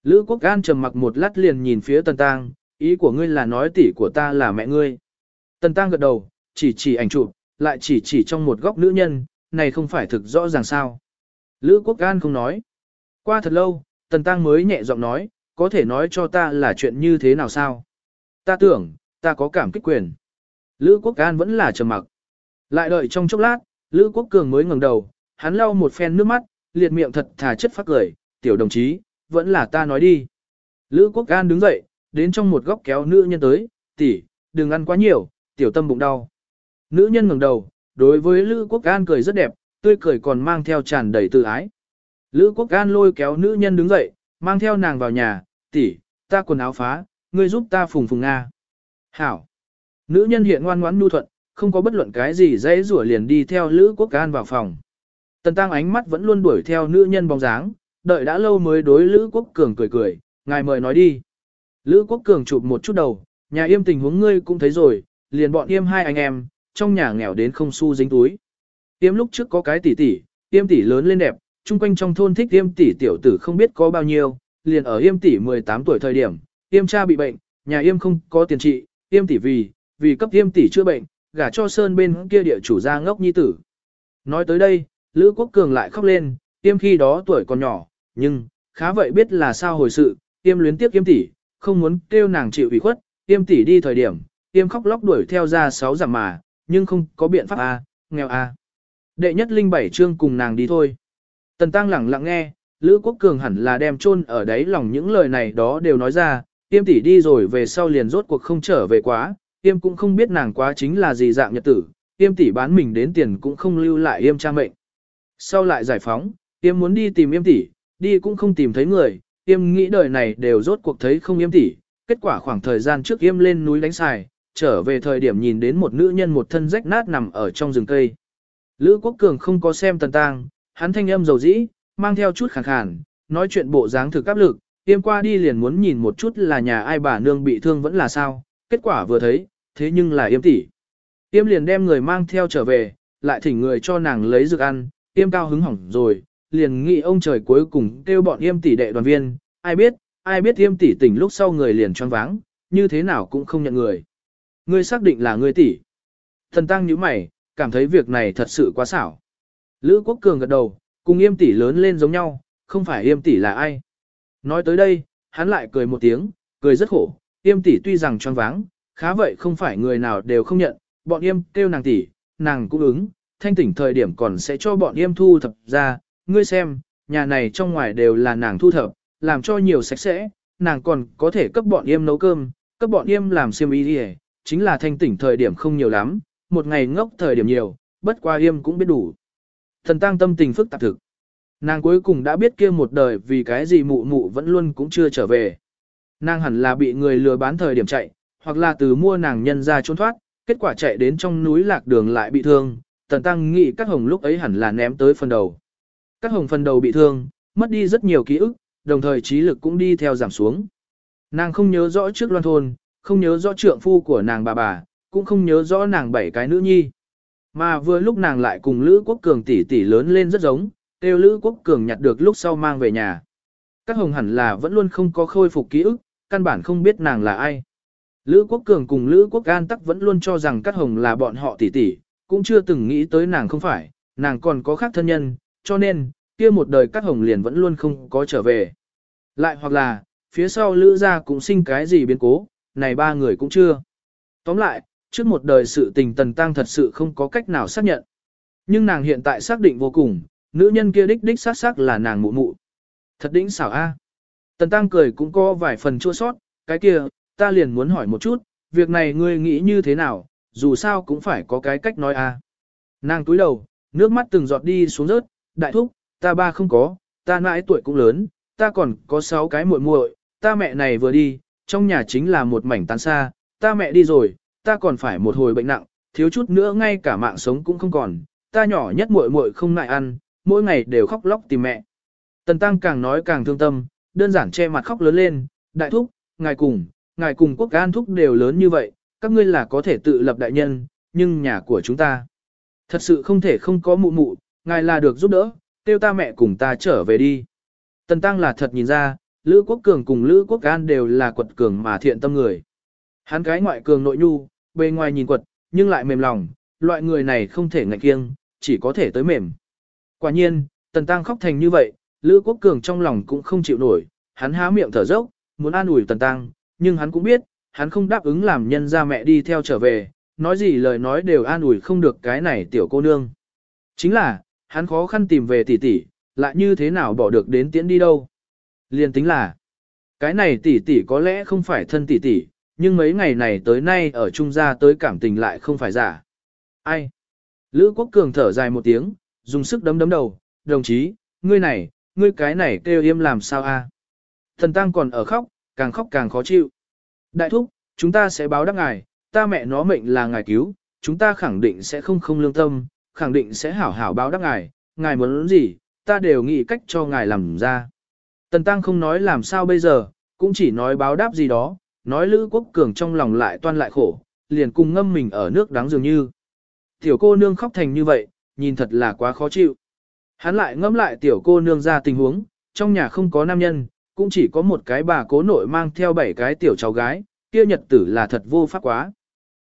Lữ Quốc Gan trầm mặc một lát liền nhìn phía Tần Tăng, ý của ngươi là nói tỷ của ta là mẹ ngươi. Tần Tăng gật đầu, chỉ chỉ ảnh chụp, lại chỉ chỉ trong một góc nữ nhân, này không phải thực rõ ràng sao. Lữ Quốc Gan không nói. Qua thật lâu, Tần Tăng mới nhẹ giọng nói, có thể nói cho ta là chuyện như thế nào sao? Ta tưởng, ta có cảm kích quyền. Lữ Quốc An vẫn là trầm mặc. Lại đợi trong chốc lát, Lữ Quốc Cường mới ngẩng đầu, hắn lau một phen nước mắt, liệt miệng thật thà chất phát cười, tiểu đồng chí, vẫn là ta nói đi. Lữ Quốc An đứng dậy, đến trong một góc kéo nữ nhân tới, tỷ, đừng ăn quá nhiều, tiểu tâm bụng đau. Nữ nhân ngẩng đầu, đối với Lữ Quốc An cười rất đẹp, tươi cười còn mang theo tràn đầy tự ái. Lữ Quốc An lôi kéo nữ nhân đứng dậy, mang theo nàng vào nhà, tỷ, ta quần áo phá, ngươi giúp ta phùng phùng Nga. Hảo. Nữ nhân hiện ngoan ngoãn nhu thuận, không có bất luận cái gì dễ rủa liền đi theo Lữ Quốc An vào phòng. Tần Tăng ánh mắt vẫn luôn đuổi theo nữ nhân bóng dáng, đợi đã lâu mới đối Lữ Quốc Cường cười cười, ngài mời nói đi. Lữ Quốc Cường chụp một chút đầu, nhà yêm tình huống ngươi cũng thấy rồi, liền bọn yêm hai anh em, trong nhà nghèo đến không xu dính túi. Yêm lúc trước có cái tỷ tỷ, yêm tỷ lớn lên đẹp, chung quanh trong thôn thích yêm tỷ tiểu tử không biết có bao nhiêu, liền ở yêm tỷ 18 tuổi thời điểm, yêm cha bị bệnh, nhà yêm không có tiền trị, yêm tỷ vì, vì cấp yêm tỷ chữa bệnh, gả cho sơn bên kia địa chủ gia ngốc nhi tử. Nói tới đây, Lữ Quốc Cường lại khóc lên, yêm khi đó tuổi còn nhỏ, nhưng, khá vậy biết là sao hồi sự, yêm luyến tiếc yêm tỷ, không muốn kêu nàng chịu ủy khuất, yêm tỷ đi thời điểm, yêm khóc lóc đuổi theo ra sáu giảm mà, nhưng không có biện pháp a, nghèo a. Đệ nhất linh bảy chương cùng nàng đi thôi. Tần Tăng lẳng lặng nghe, Lữ Quốc Cường hẳn là đem chôn ở đấy lòng những lời này đó đều nói ra, Tiêm tỷ đi rồi về sau liền rốt cuộc không trở về quá, Tiêm cũng không biết nàng quá chính là gì dạng nhật tử, Tiêm tỷ bán mình đến tiền cũng không lưu lại yêm cha mệnh. Sau lại giải phóng, Tiêm muốn đi tìm yêm tỷ, đi cũng không tìm thấy người, Tiêm nghĩ đời này đều rốt cuộc thấy không yêm tỷ, kết quả khoảng thời gian trước yêm lên núi đánh xài, trở về thời điểm nhìn đến một nữ nhân một thân rách nát nằm ở trong rừng cây. Lữ Quốc Cường không có xem tần tang, hắn thanh âm dầu dĩ, mang theo chút khàn khàn, nói chuyện bộ dáng thực áp lực, Tiêm qua đi liền muốn nhìn một chút là nhà ai bà nương bị thương vẫn là sao, kết quả vừa thấy, thế nhưng là yêm tỷ. Tiêm liền đem người mang theo trở về, lại thỉnh người cho nàng lấy dược ăn, Tiêm cao hứng hỏng rồi, liền nghĩ ông trời cuối cùng kêu bọn yêm tỷ đệ đoàn viên, ai biết, ai biết yêm tỷ tỉnh lúc sau người liền choáng váng, như thế nào cũng không nhận người. Ngươi xác định là ngươi tỷ. Thần tăng nhíu mày, cảm thấy việc này thật sự quá xảo. Lữ Quốc Cường gật đầu, cùng yêm tỷ lớn lên giống nhau, không phải yêm tỷ là ai. Nói tới đây, hắn lại cười một tiếng, cười rất khổ, yêm tỷ tuy rằng choáng váng, khá vậy không phải người nào đều không nhận, bọn yêm kêu nàng tỷ, nàng cũng ứng, thanh tỉnh thời điểm còn sẽ cho bọn yêm thu thập ra, ngươi xem, nhà này trong ngoài đều là nàng thu thập, làm cho nhiều sạch sẽ, nàng còn có thể cấp bọn yêm nấu cơm, cấp bọn yêm làm xiêm y đi chính là thanh tỉnh thời điểm không nhiều lắm, một ngày ngốc thời điểm nhiều, bất qua yêm cũng biết đủ. Thần tăng tâm tình phức tạp thực. Nàng cuối cùng đã biết kia một đời vì cái gì mụ mụ vẫn luôn cũng chưa trở về. Nàng hẳn là bị người lừa bán thời điểm chạy, hoặc là từ mua nàng nhân ra trốn thoát, kết quả chạy đến trong núi lạc đường lại bị thương. Tần tăng nghĩ các hồng lúc ấy hẳn là ném tới phần đầu. Các hồng phần đầu bị thương, mất đi rất nhiều ký ức, đồng thời trí lực cũng đi theo giảm xuống. Nàng không nhớ rõ trước loan thôn, không nhớ rõ trượng phu của nàng bà bà, cũng không nhớ rõ nàng bảy cái nữ nhi. Mà vừa lúc nàng lại cùng Lữ Quốc Cường tỷ tỷ lớn lên rất giống, tiêu Lữ Quốc Cường nhặt được lúc sau mang về nhà. Các hồng hẳn là vẫn luôn không có khôi phục ký ức, căn bản không biết nàng là ai. Lữ Quốc Cường cùng Lữ Quốc Gan tắc vẫn luôn cho rằng Cát Hồng là bọn họ tỷ tỷ, cũng chưa từng nghĩ tới nàng không phải, nàng còn có khác thân nhân, cho nên, kia một đời Cát Hồng liền vẫn luôn không có trở về. Lại hoặc là, phía sau Lữ gia cũng sinh cái gì biến cố, này ba người cũng chưa. Tóm lại, trước một đời sự tình tần tăng thật sự không có cách nào xác nhận. Nhưng nàng hiện tại xác định vô cùng, nữ nhân kia đích đích xác xác là nàng mụ mụ. Thật đỉnh xảo a. Tần tăng cười cũng có vài phần chua sót, cái kia, ta liền muốn hỏi một chút, việc này ngươi nghĩ như thế nào, dù sao cũng phải có cái cách nói a. Nàng túi đầu, nước mắt từng giọt đi xuống rớt, đại thúc, ta ba không có, ta mãi tuổi cũng lớn, ta còn có sáu cái muội muội, ta mẹ này vừa đi, trong nhà chính là một mảnh tán xa, ta mẹ đi rồi, ta còn phải một hồi bệnh nặng, thiếu chút nữa ngay cả mạng sống cũng không còn, ta nhỏ nhất muội muội không ngại ăn, mỗi ngày đều khóc lóc tìm mẹ. Tần Tăng càng nói càng thương tâm, đơn giản che mặt khóc lớn lên, đại thúc, ngài cùng, ngài cùng quốc an thúc đều lớn như vậy, các ngươi là có thể tự lập đại nhân, nhưng nhà của chúng ta. Thật sự không thể không có mụ mụ, ngài là được giúp đỡ, kêu ta mẹ cùng ta trở về đi. Tần Tăng là thật nhìn ra, Lữ Quốc Cường cùng Lữ Quốc An đều là quật cường mà thiện tâm người. Hắn cái ngoại cường nội nhu, bề ngoài nhìn quật, nhưng lại mềm lòng, loại người này không thể ngạnh kiêng, chỉ có thể tới mềm. Quả nhiên, Tần Tăng khóc thành như vậy, Lữ Quốc Cường trong lòng cũng không chịu nổi, hắn há miệng thở dốc, muốn an ủi Tần Tăng, nhưng hắn cũng biết, hắn không đáp ứng làm nhân ra mẹ đi theo trở về, nói gì lời nói đều an ủi không được cái này tiểu cô nương. Chính là, hắn khó khăn tìm về tỷ tỷ, lại như thế nào bỏ được đến tiễn đi đâu. Liên tính là, cái này tỷ tỷ có lẽ không phải thân tỷ tỷ, nhưng mấy ngày này tới nay ở trung gia tới cảm tình lại không phải giả. Ai? Lữ Quốc Cường thở dài một tiếng, dùng sức đấm đấm đầu, đồng chí, ngươi này, ngươi cái này kêu im làm sao a? Thần Tăng còn ở khóc, càng khóc càng khó chịu. Đại thúc, chúng ta sẽ báo đáp ngài, ta mẹ nó mệnh là ngài cứu, chúng ta khẳng định sẽ không không lương tâm, khẳng định sẽ hảo hảo báo đáp ngài, ngài muốn gì, ta đều nghĩ cách cho ngài làm ra. Tần Tăng không nói làm sao bây giờ, cũng chỉ nói báo đáp gì đó, nói Lữ Quốc Cường trong lòng lại toan lại khổ, liền cùng ngâm mình ở nước đáng dường như. Tiểu cô nương khóc thành như vậy, nhìn thật là quá khó chịu. Hắn lại ngẫm lại tiểu cô nương ra tình huống, trong nhà không có nam nhân, cũng chỉ có một cái bà cố nội mang theo bảy cái tiểu cháu gái, kia nhật tử là thật vô pháp quá.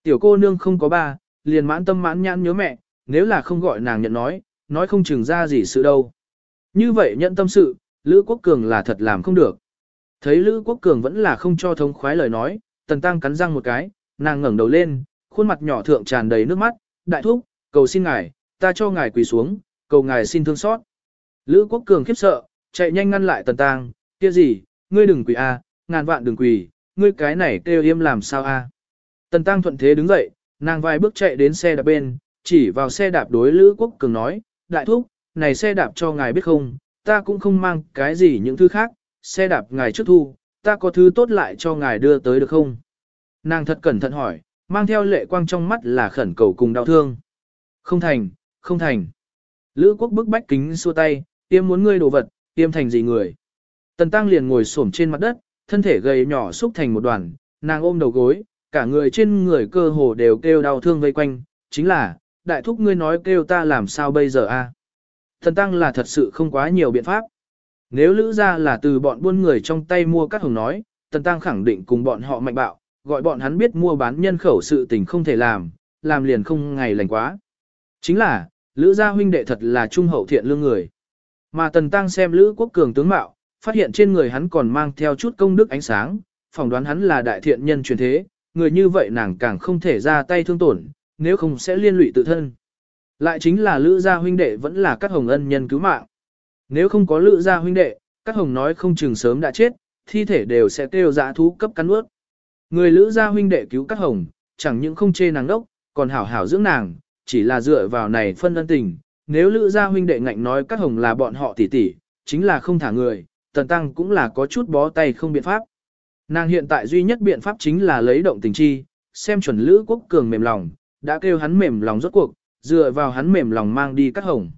Tiểu cô nương không có ba, liền mãn tâm mãn nhãn nhớ mẹ, nếu là không gọi nàng nhận nói, nói không chừng ra gì sự đâu. Như vậy nhận tâm sự, Lữ Quốc Cường là thật làm không được. Thấy Lữ Quốc Cường vẫn là không cho thông khoái lời nói, Tần Tăng cắn răng một cái, nàng ngẩng đầu lên, khuôn mặt nhỏ thượng tràn đầy nước mắt, đại thúc, cầu xin ngài, ta cho ngài quỳ xuống, cầu ngài xin thương xót. Lữ Quốc Cường khiếp sợ, chạy nhanh ngăn lại Tần Tăng, kia gì, ngươi đừng quỳ a, ngàn vạn đừng quỳ, ngươi cái này kêu im làm sao a? Tần Tăng thuận thế đứng dậy, nàng vài bước chạy đến xe đạp bên, chỉ vào xe đạp đối Lữ Quốc Cường nói, đại thúc, này xe đạp cho ngài biết không, ta cũng không mang cái gì những thứ khác, xe đạp ngài trước thu, ta có thứ tốt lại cho ngài đưa tới được không? Nàng thật cẩn thận hỏi, mang theo lệ quang trong mắt là khẩn cầu cùng đau thương. Không thành, không thành. Lữ quốc bức bách kính xua tay, tiêm muốn ngươi đồ vật, tiêm thành gì người. Tần tăng liền ngồi xổm trên mặt đất, thân thể gầy nhỏ xúc thành một đoàn, nàng ôm đầu gối, cả người trên người cơ hồ đều kêu đau thương vây quanh, chính là, đại thúc ngươi nói kêu ta làm sao bây giờ a? À? Thần tăng là thật sự không quá nhiều biện pháp. Nếu lữ ra là từ bọn buôn người trong tay mua các hồng nói, tần tăng khẳng định cùng bọn họ mạnh bạo, gọi bọn hắn biết mua bán nhân khẩu sự tình không thể làm, làm liền không ngày lành quá. Chính là, lữ gia huynh đệ thật là trung hậu thiện lương người. Mà tần tăng xem lữ quốc cường tướng mạo, phát hiện trên người hắn còn mang theo chút công đức ánh sáng, phỏng đoán hắn là đại thiện nhân truyền thế, người như vậy nàng càng không thể ra tay thương tổn, nếu không sẽ liên lụy tự thân. Lại chính là Lữ gia huynh đệ vẫn là các hồng ân nhân cứu mạng. Nếu không có Lữ gia huynh đệ, các hồng nói không chừng sớm đã chết, thi thể đều sẽ tiêu dã thú cấp cắn ướt. Người Lữ gia huynh đệ cứu các hồng, chẳng những không chê nàng đốc, còn hảo hảo dưỡng nàng, chỉ là dựa vào này phân ân tình. Nếu Lữ gia huynh đệ ngạnh nói các hồng là bọn họ tỷ tỷ, chính là không thả người, tần tăng cũng là có chút bó tay không biện pháp. Nàng hiện tại duy nhất biện pháp chính là lấy động tình chi, xem chuẩn Lữ Quốc Cường mềm lòng, đã kêu hắn mềm lòng rốt cuộc, dựa vào hắn mềm lòng mang đi cắt hồng.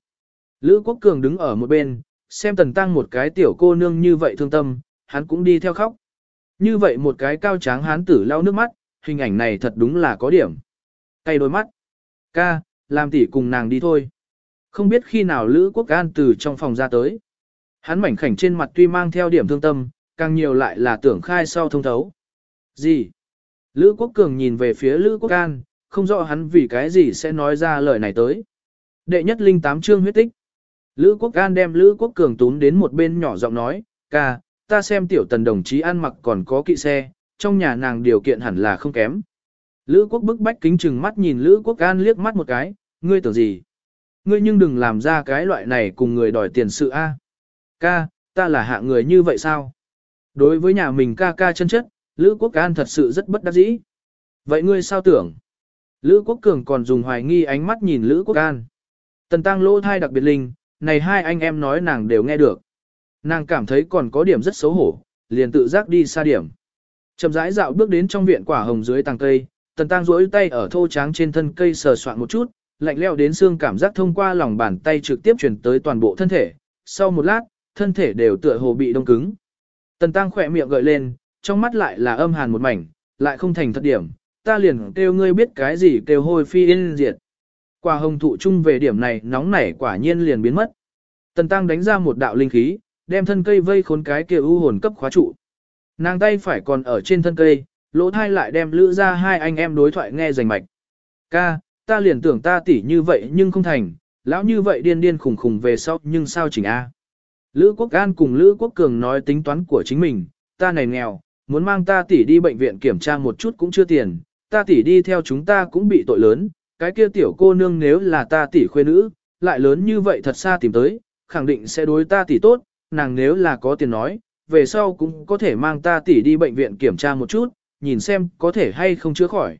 Lữ Quốc Cường đứng ở một bên, xem Tần Tăng một cái tiểu cô nương như vậy thương tâm, hắn cũng đi theo khóc. Như vậy một cái cao tráng hán tử lau nước mắt, hình ảnh này thật đúng là có điểm. Cay đôi mắt. Ca, làm tỷ cùng nàng đi thôi. Không biết khi nào Lữ Quốc An từ trong phòng ra tới. Hắn mảnh khảnh trên mặt tuy mang theo điểm thương tâm, càng nhiều lại là tưởng khai sau thông thấu. Gì? Lữ Quốc Cường nhìn về phía Lữ Quốc An, không rõ hắn vì cái gì sẽ nói ra lời này tới. Đệ nhất linh tám chương huyết tích. Lữ Quốc An đem Lữ Quốc Cường tún đến một bên nhỏ giọng nói, ca, ta xem tiểu tần đồng chí ăn mặc còn có kỵ xe, trong nhà nàng điều kiện hẳn là không kém. Lữ Quốc bức bách kính chừng mắt nhìn Lữ Quốc An liếc mắt một cái, ngươi tưởng gì? Ngươi nhưng đừng làm ra cái loại này cùng người đòi tiền sự a. Ca, ta là hạ người như vậy sao? Đối với nhà mình ca ca chân chất, Lữ Quốc An thật sự rất bất đắc dĩ. Vậy ngươi sao tưởng? Lữ Quốc Cường còn dùng hoài nghi ánh mắt nhìn Lữ Quốc An. Tần tăng lỗ thai đặc biệt linh, này hai anh em nói nàng đều nghe được. Nàng cảm thấy còn có điểm rất xấu hổ, liền tự giác đi xa điểm. Chậm rãi dạo bước đến trong viện quả hồng dưới tàng cây, tần tăng duỗi tay ở thô tráng trên thân cây sờ soạn một chút, lạnh leo đến xương cảm giác thông qua lòng bàn tay trực tiếp truyền tới toàn bộ thân thể. Sau một lát, thân thể đều tựa hồ bị đông cứng. Tần tăng khỏe miệng gợi lên, trong mắt lại là âm hàn một mảnh, lại không thành thật điểm, ta liền kêu ngươi biết cái gì kêu hôi phi yên diệt. Quả hồng thụ chung về điểm này nóng nảy quả nhiên liền biến mất. Tần tăng đánh ra một đạo linh khí, đem thân cây vây khốn cái kia u hồn cấp khóa trụ. Nàng tay phải còn ở trên thân cây, lỗ thai lại đem lữ ra hai anh em đối thoại nghe rành mạch. Ca, ta liền tưởng ta tỉ như vậy nhưng không thành, lão như vậy điên điên khủng khủng về sau nhưng sao chỉnh A. Lữ Quốc An cùng Lữ Quốc Cường nói tính toán của chính mình, ta này nghèo, muốn mang ta tỷ đi bệnh viện kiểm tra một chút cũng chưa tiền, ta tỷ đi theo chúng ta cũng bị tội lớn, cái kia tiểu cô nương nếu là ta tỷ khuê nữ, lại lớn như vậy thật xa tìm tới, khẳng định sẽ đối ta tỷ tốt, nàng nếu là có tiền nói, về sau cũng có thể mang ta tỷ đi bệnh viện kiểm tra một chút, nhìn xem có thể hay không chữa khỏi.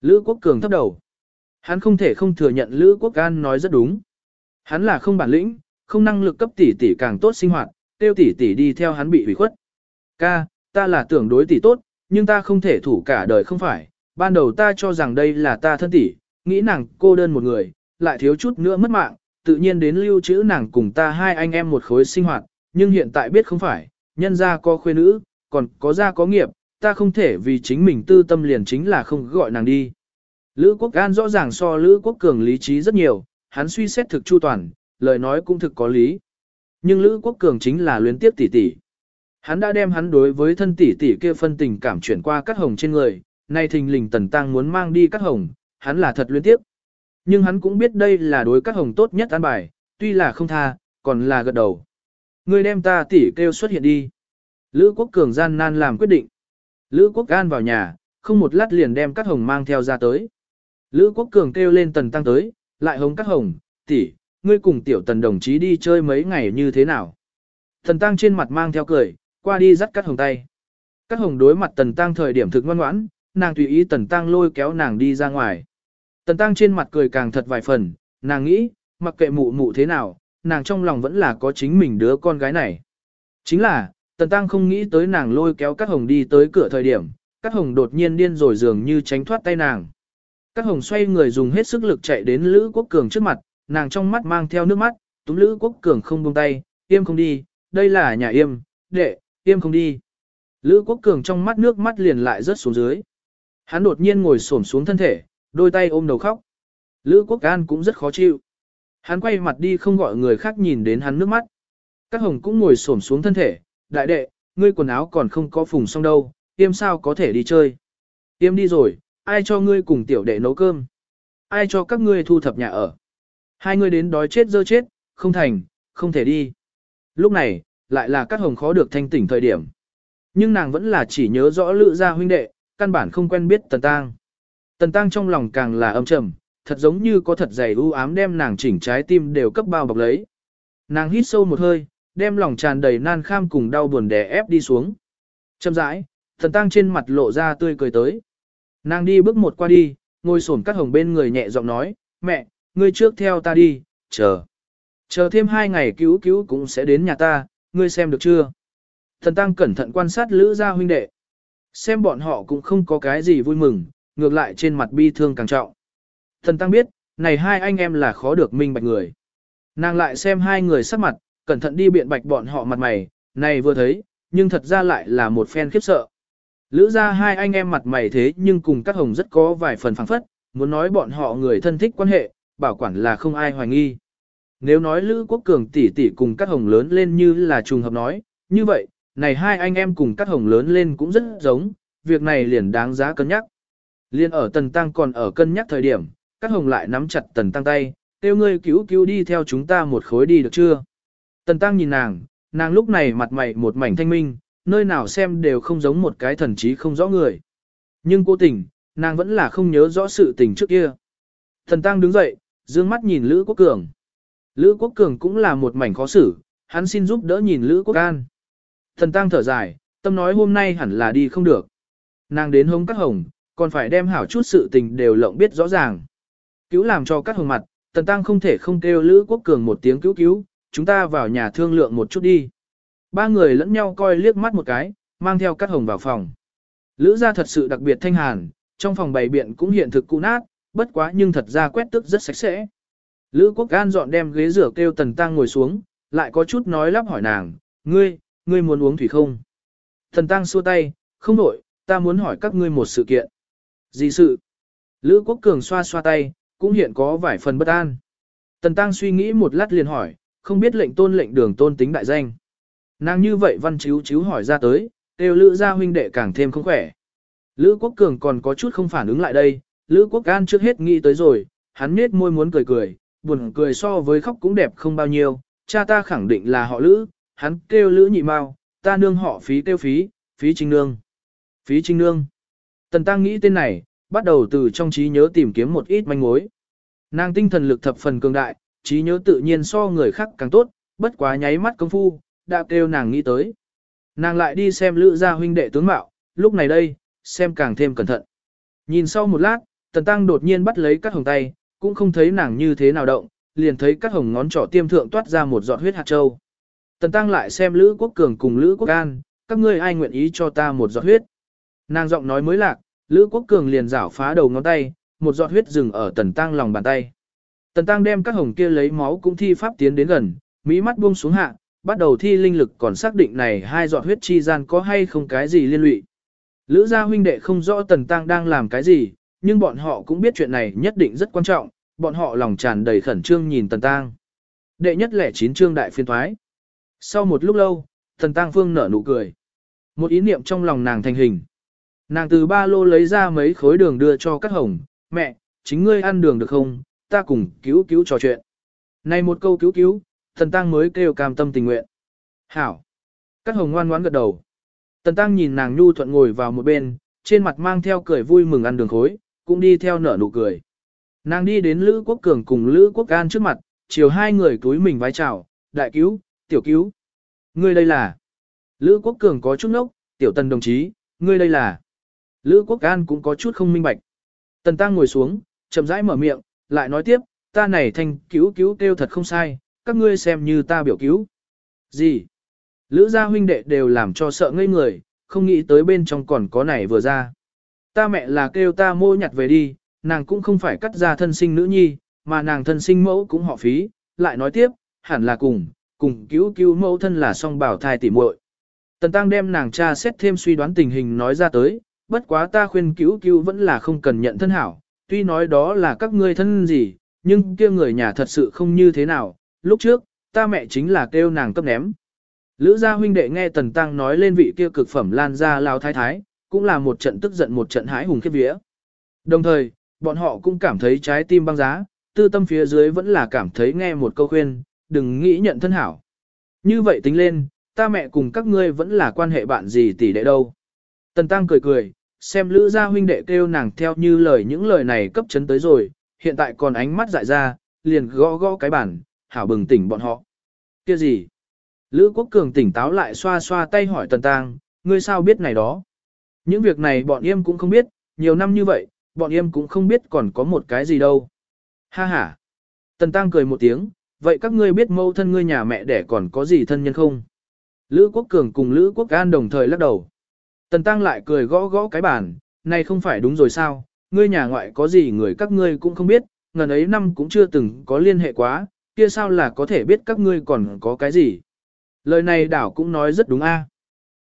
Lữ Quốc Cường thấp đầu. Hắn không thể không thừa nhận Lữ Quốc An nói rất đúng. Hắn là không bản lĩnh, không năng lực cấp tỷ tỷ càng tốt sinh hoạt, tiêu tỷ tỷ đi theo hắn bị hủy khuất. Ca, ta là tưởng đối tỷ tốt, nhưng ta không thể thủ cả đời không phải. Ban đầu ta cho rằng đây là ta thân tỷ, nghĩ nàng cô đơn một người, lại thiếu chút nữa mất mạng, tự nhiên đến lưu trữ nàng cùng ta hai anh em một khối sinh hoạt, nhưng hiện tại biết không phải, nhân gia có khuê nữ, còn có gia có nghiệp, ta không thể vì chính mình tư tâm liền chính là không gọi nàng đi. Lữ Quốc An rõ ràng so Lữ Quốc Cường lý trí rất nhiều, hắn suy xét thực chu toàn, lời nói cũng thực có lý. Nhưng Lữ Quốc Cường chính là luyến tiếp tỷ tỷ. Hắn đã đem hắn đối với thân tỷ tỷ kia phân tình cảm chuyển qua cắt hồng trên người, nay thình lình tần tăng muốn mang đi cắt hồng, hắn là thật luyến tiếp. Nhưng hắn cũng biết đây là đối cắt hồng tốt nhất an bài, tuy là không tha, còn là gật đầu. Người đem ta tỷ kêu xuất hiện đi. Lữ Quốc Cường gian nan làm quyết định. Lữ Quốc An vào nhà, không một lát liền đem Cát hồng mang theo ra tới. Lữ Quốc Cường kêu lên tần tăng tới, lại hống Cát hồng, tỷ, ngươi cùng tiểu tần đồng chí đi chơi mấy ngày như thế nào. Tần tăng trên mặt mang theo cười, qua đi dắt Cát hồng tay. Cát hồng đối mặt tần tăng thời điểm thực ngoan ngoãn, nàng tùy ý tần tăng lôi kéo nàng đi ra ngoài. Tần tăng trên mặt cười càng thật vài phần, nàng nghĩ, mặc kệ mụ mụ thế nào, nàng trong lòng vẫn là có chính mình đứa con gái này. Chính là, tần tăng không nghĩ tới nàng lôi kéo các hồng đi tới cửa thời điểm, các hồng đột nhiên điên rồi dường như tránh thoát tay nàng. Các hồng xoay người dùng hết sức lực chạy đến Lữ Quốc Cường trước mặt, nàng trong mắt mang theo nước mắt, túm Lữ Quốc Cường không buông tay, im không đi, đây là nhà im, đệ, im không đi. Lữ Quốc Cường trong mắt nước mắt liền lại rớt xuống dưới. Hắn đột nhiên ngồi xổm xuống thân thể, đôi tay ôm đầu khóc. Lữ Quốc An cũng rất khó chịu. Hắn quay mặt đi không gọi người khác nhìn đến hắn nước mắt. Các hồng cũng ngồi xổm xuống thân thể, đại đệ, ngươi quần áo còn không có phùng xong đâu, tiêm sao có thể đi chơi. Tiêm đi rồi, ai cho ngươi cùng tiểu đệ nấu cơm? Ai cho các ngươi thu thập nhà ở? Hai ngươi đến đói chết dơ chết, không thành, không thể đi. Lúc này, lại là các hồng khó được thanh tỉnh thời điểm. Nhưng nàng vẫn là chỉ nhớ rõ lữ gia huynh đệ, căn bản không quen biết tần tang. Tần tăng trong lòng càng là âm trầm, thật giống như có thật dày u ám đem nàng chỉnh trái tim đều cấp bao bọc lấy. Nàng hít sâu một hơi, đem lòng tràn đầy nan kham cùng đau buồn đè ép đi xuống. Chậm rãi, thần tăng trên mặt lộ ra tươi cười tới. Nàng đi bước một qua đi, ngồi xổm cắt hồng bên người nhẹ giọng nói, mẹ, ngươi trước theo ta đi, chờ. Chờ thêm hai ngày cứu cứu cũng sẽ đến nhà ta, ngươi xem được chưa? Thần tăng cẩn thận quan sát lữ gia huynh đệ. Xem bọn họ cũng không có cái gì vui mừng, ngược lại trên mặt bi thương càng trọng. Thần tăng biết, này hai anh em là khó được minh bạch người. Nàng lại xem hai người sắc mặt, cẩn thận đi biện bạch bọn họ mặt mày, này vừa thấy, nhưng thật ra lại là một phen khiếp sợ. Lữ ra hai anh em mặt mày thế nhưng cùng các hồng rất có vài phần phẳng phất, muốn nói bọn họ người thân thích quan hệ, bảo quản là không ai hoài nghi. Nếu nói Lữ Quốc Cường tỷ tỷ cùng các hồng lớn lên như là trùng hợp nói, như vậy, này hai anh em cùng các hồng lớn lên cũng rất giống, việc này liền đáng giá cân nhắc. Liên ở Tần Tăng còn ở cân nhắc thời điểm, các hồng lại nắm chặt Tần Tăng tay, tiêu ngươi cứu cứu đi theo chúng ta một khối đi được chưa? Tần Tăng nhìn nàng, nàng lúc này mặt mày một mảnh thanh minh, nơi nào xem đều không giống một cái thần trí không rõ người. Nhưng cố tình, nàng vẫn là không nhớ rõ sự tình trước kia. Tần Tăng đứng dậy, dương mắt nhìn Lữ Quốc Cường. Lữ Quốc Cường cũng là một mảnh khó xử, hắn xin giúp đỡ nhìn Lữ Quốc An. Tần Tăng thở dài, tâm nói hôm nay hẳn là đi không được. Nàng đến hống các hồng, còn phải đem hảo chút sự tình đều lộng biết rõ ràng. Cứu làm cho các hồng mặt, Tần Tăng không thể không kêu Lữ Quốc Cường một tiếng cứu cứu, chúng ta vào nhà thương lượng một chút đi. Ba người lẫn nhau coi liếc mắt một cái, mang theo cắt hồng vào phòng. Lữ gia thật sự đặc biệt thanh hàn, trong phòng bày biện cũng hiện thực cũ nát, bất quá nhưng thật ra quét tức rất sạch sẽ. Lữ Quốc Gan dọn đem ghế rửa kêu Tần Tăng ngồi xuống, lại có chút nói lắp hỏi nàng, ngươi, ngươi muốn uống thủy không? Tần Tăng xua tay, không đổi, ta muốn hỏi các ngươi một sự kiện. Gì sự? Lữ Quốc Cường xoa xoa tay, cũng hiện có vài phần bất an. Tần Tăng suy nghĩ một lát liền hỏi, không biết lệnh tôn lệnh đường tôn tính đại danh. Nàng như vậy văn chiếu chiếu hỏi ra tới, đều lữ gia huynh đệ càng thêm không khỏe. Lữ Quốc Cường còn có chút không phản ứng lại đây, Lữ Quốc An trước hết nghĩ tới rồi, hắn nết môi muốn cười cười, buồn cười so với khóc cũng đẹp không bao nhiêu, cha ta khẳng định là họ Lữ, hắn kêu lữ nhị mao, ta nương họ phí kêu phí, phí trinh nương. Phí trinh nương. Tần tăng nghĩ tên này, bắt đầu từ trong trí nhớ tìm kiếm một ít manh mối. Nàng tinh thần lực thập phần cường đại, trí nhớ tự nhiên so người khác càng tốt, bất quá nháy mắt công phu, đã kêu nàng nghĩ tới. Nàng lại đi xem lữ gia huynh đệ tướng mạo, lúc này đây, xem càng thêm cẩn thận. Nhìn sau một lát, tần tăng đột nhiên bắt lấy các hồng tay, cũng không thấy nàng như thế nào động, liền thấy các hồng ngón trỏ tiêm thượng toát ra một giọt huyết hạt châu. Tần tăng lại xem lữ quốc cường cùng lữ quốc an, các ngươi ai nguyện ý cho ta một giọt huyết. Nàng giọng nói mới lạc, lữ quốc cường liền rảo phá đầu ngón tay, một giọt huyết dừng ở tần tăng lòng bàn tay. Tần tăng đem các hồng kia lấy máu cũng thi pháp tiến đến gần, mỹ mắt buông xuống hạ, bắt đầu thi linh lực còn xác định này hai giọt huyết chi gian có hay không cái gì liên lụy. Lữ gia huynh đệ không rõ tần tăng đang làm cái gì, nhưng bọn họ cũng biết chuyện này nhất định rất quan trọng, bọn họ lòng tràn đầy khẩn trương nhìn tần tăng. Đệ nhất lẻ chín trương đại phiên thoái. Sau một lúc lâu, tần tăng phương nở nụ cười. Một ý niệm trong lòng nàng thành hình. Nàng từ ba lô lấy ra mấy khối đường đưa cho các hồng, mẹ, chính ngươi ăn đường được không, ta cùng cứu cứu trò chuyện. Này một câu cứu cứu, Tần Tăng mới kêu cam tâm tình nguyện. Hảo. Các hồng ngoan ngoãn gật đầu. Tần Tăng nhìn nàng nhu thuận ngồi vào một bên, trên mặt mang theo cười vui mừng ăn đường khối, cũng đi theo nở nụ cười. Nàng đi đến Lữ Quốc Cường cùng Lữ Quốc An trước mặt, chiều hai người túi mình vái chào, đại cứu, tiểu cứu. Ngươi đây là. Lữ Quốc Cường có chút nốc, tiểu tần đồng chí, ngươi đây là. Lữ Quốc An cũng có chút không minh bạch. Tần Tăng ngồi xuống, chậm rãi mở miệng, lại nói tiếp, ta này thành cứu cứu kêu thật không sai, các ngươi xem như ta biểu cứu. Gì? Lữ gia huynh đệ đều làm cho sợ ngây người, không nghĩ tới bên trong còn có này vừa ra. Ta mẹ là kêu ta mô nhặt về đi, nàng cũng không phải cắt ra thân sinh nữ nhi, mà nàng thân sinh mẫu cũng họ phí, lại nói tiếp, hẳn là cùng, cùng cứu cứu mẫu thân là song bảo thai tỉ muội. Tần Tăng đem nàng cha xét thêm suy đoán tình hình nói ra tới, bất quá ta khuyên cứu cứu vẫn là không cần nhận thân hảo, tuy nói đó là các ngươi thân gì, nhưng kia người nhà thật sự không như thế nào, lúc trước, ta mẹ chính là kêu nàng cấp ném. Lữ gia huynh đệ nghe Tần Tăng nói lên vị kia cực phẩm lan ra lao thái thái, cũng là một trận tức giận một trận hãi hùng khiếp vía. Đồng thời, bọn họ cũng cảm thấy trái tim băng giá, tư tâm phía dưới vẫn là cảm thấy nghe một câu khuyên, đừng nghĩ nhận thân hảo. Như vậy tính lên, ta mẹ cùng các ngươi vẫn là quan hệ bạn gì tỷ đệ đâu. Tần Tăng cười cười, xem Lữ gia huynh đệ kêu nàng theo như lời những lời này cấp chấn tới rồi, hiện tại còn ánh mắt dại ra, liền gõ gõ cái bản, hảo bừng tỉnh bọn họ. Kia gì? Lữ Quốc Cường tỉnh táo lại xoa xoa tay hỏi Tần tang ngươi sao biết này đó? Những việc này bọn em cũng không biết, nhiều năm như vậy, bọn em cũng không biết còn có một cái gì đâu. Ha ha. Tần Tăng cười một tiếng, vậy các ngươi biết mâu thân ngươi nhà mẹ đẻ còn có gì thân nhân không? Lữ Quốc Cường cùng Lữ Quốc An đồng thời lắc đầu. Tần Tăng lại cười gõ gõ cái bàn, này không phải đúng rồi sao, ngươi nhà ngoại có gì người các ngươi cũng không biết, ngần ấy năm cũng chưa từng có liên hệ quá, kia sao là có thể biết các ngươi còn có cái gì. Lời này đảo cũng nói rất đúng a.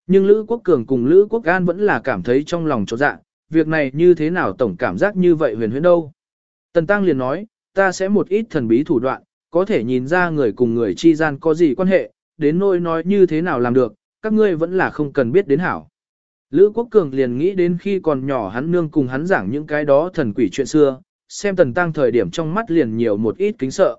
Nhưng Lữ Quốc Cường cùng Lữ Quốc An vẫn là cảm thấy trong lòng chỗ dạ, việc này như thế nào tổng cảm giác như vậy huyền huyễn đâu. Tần Tăng liền nói, ta sẽ một ít thần bí thủ đoạn, có thể nhìn ra người cùng người chi gian có gì quan hệ, đến nỗi nói như thế nào làm được, các ngươi vẫn là không cần biết đến hảo. Lữ Quốc Cường liền nghĩ đến khi còn nhỏ hắn nương cùng hắn giảng những cái đó thần quỷ chuyện xưa, xem tần tăng thời điểm trong mắt liền nhiều một ít kính sợ.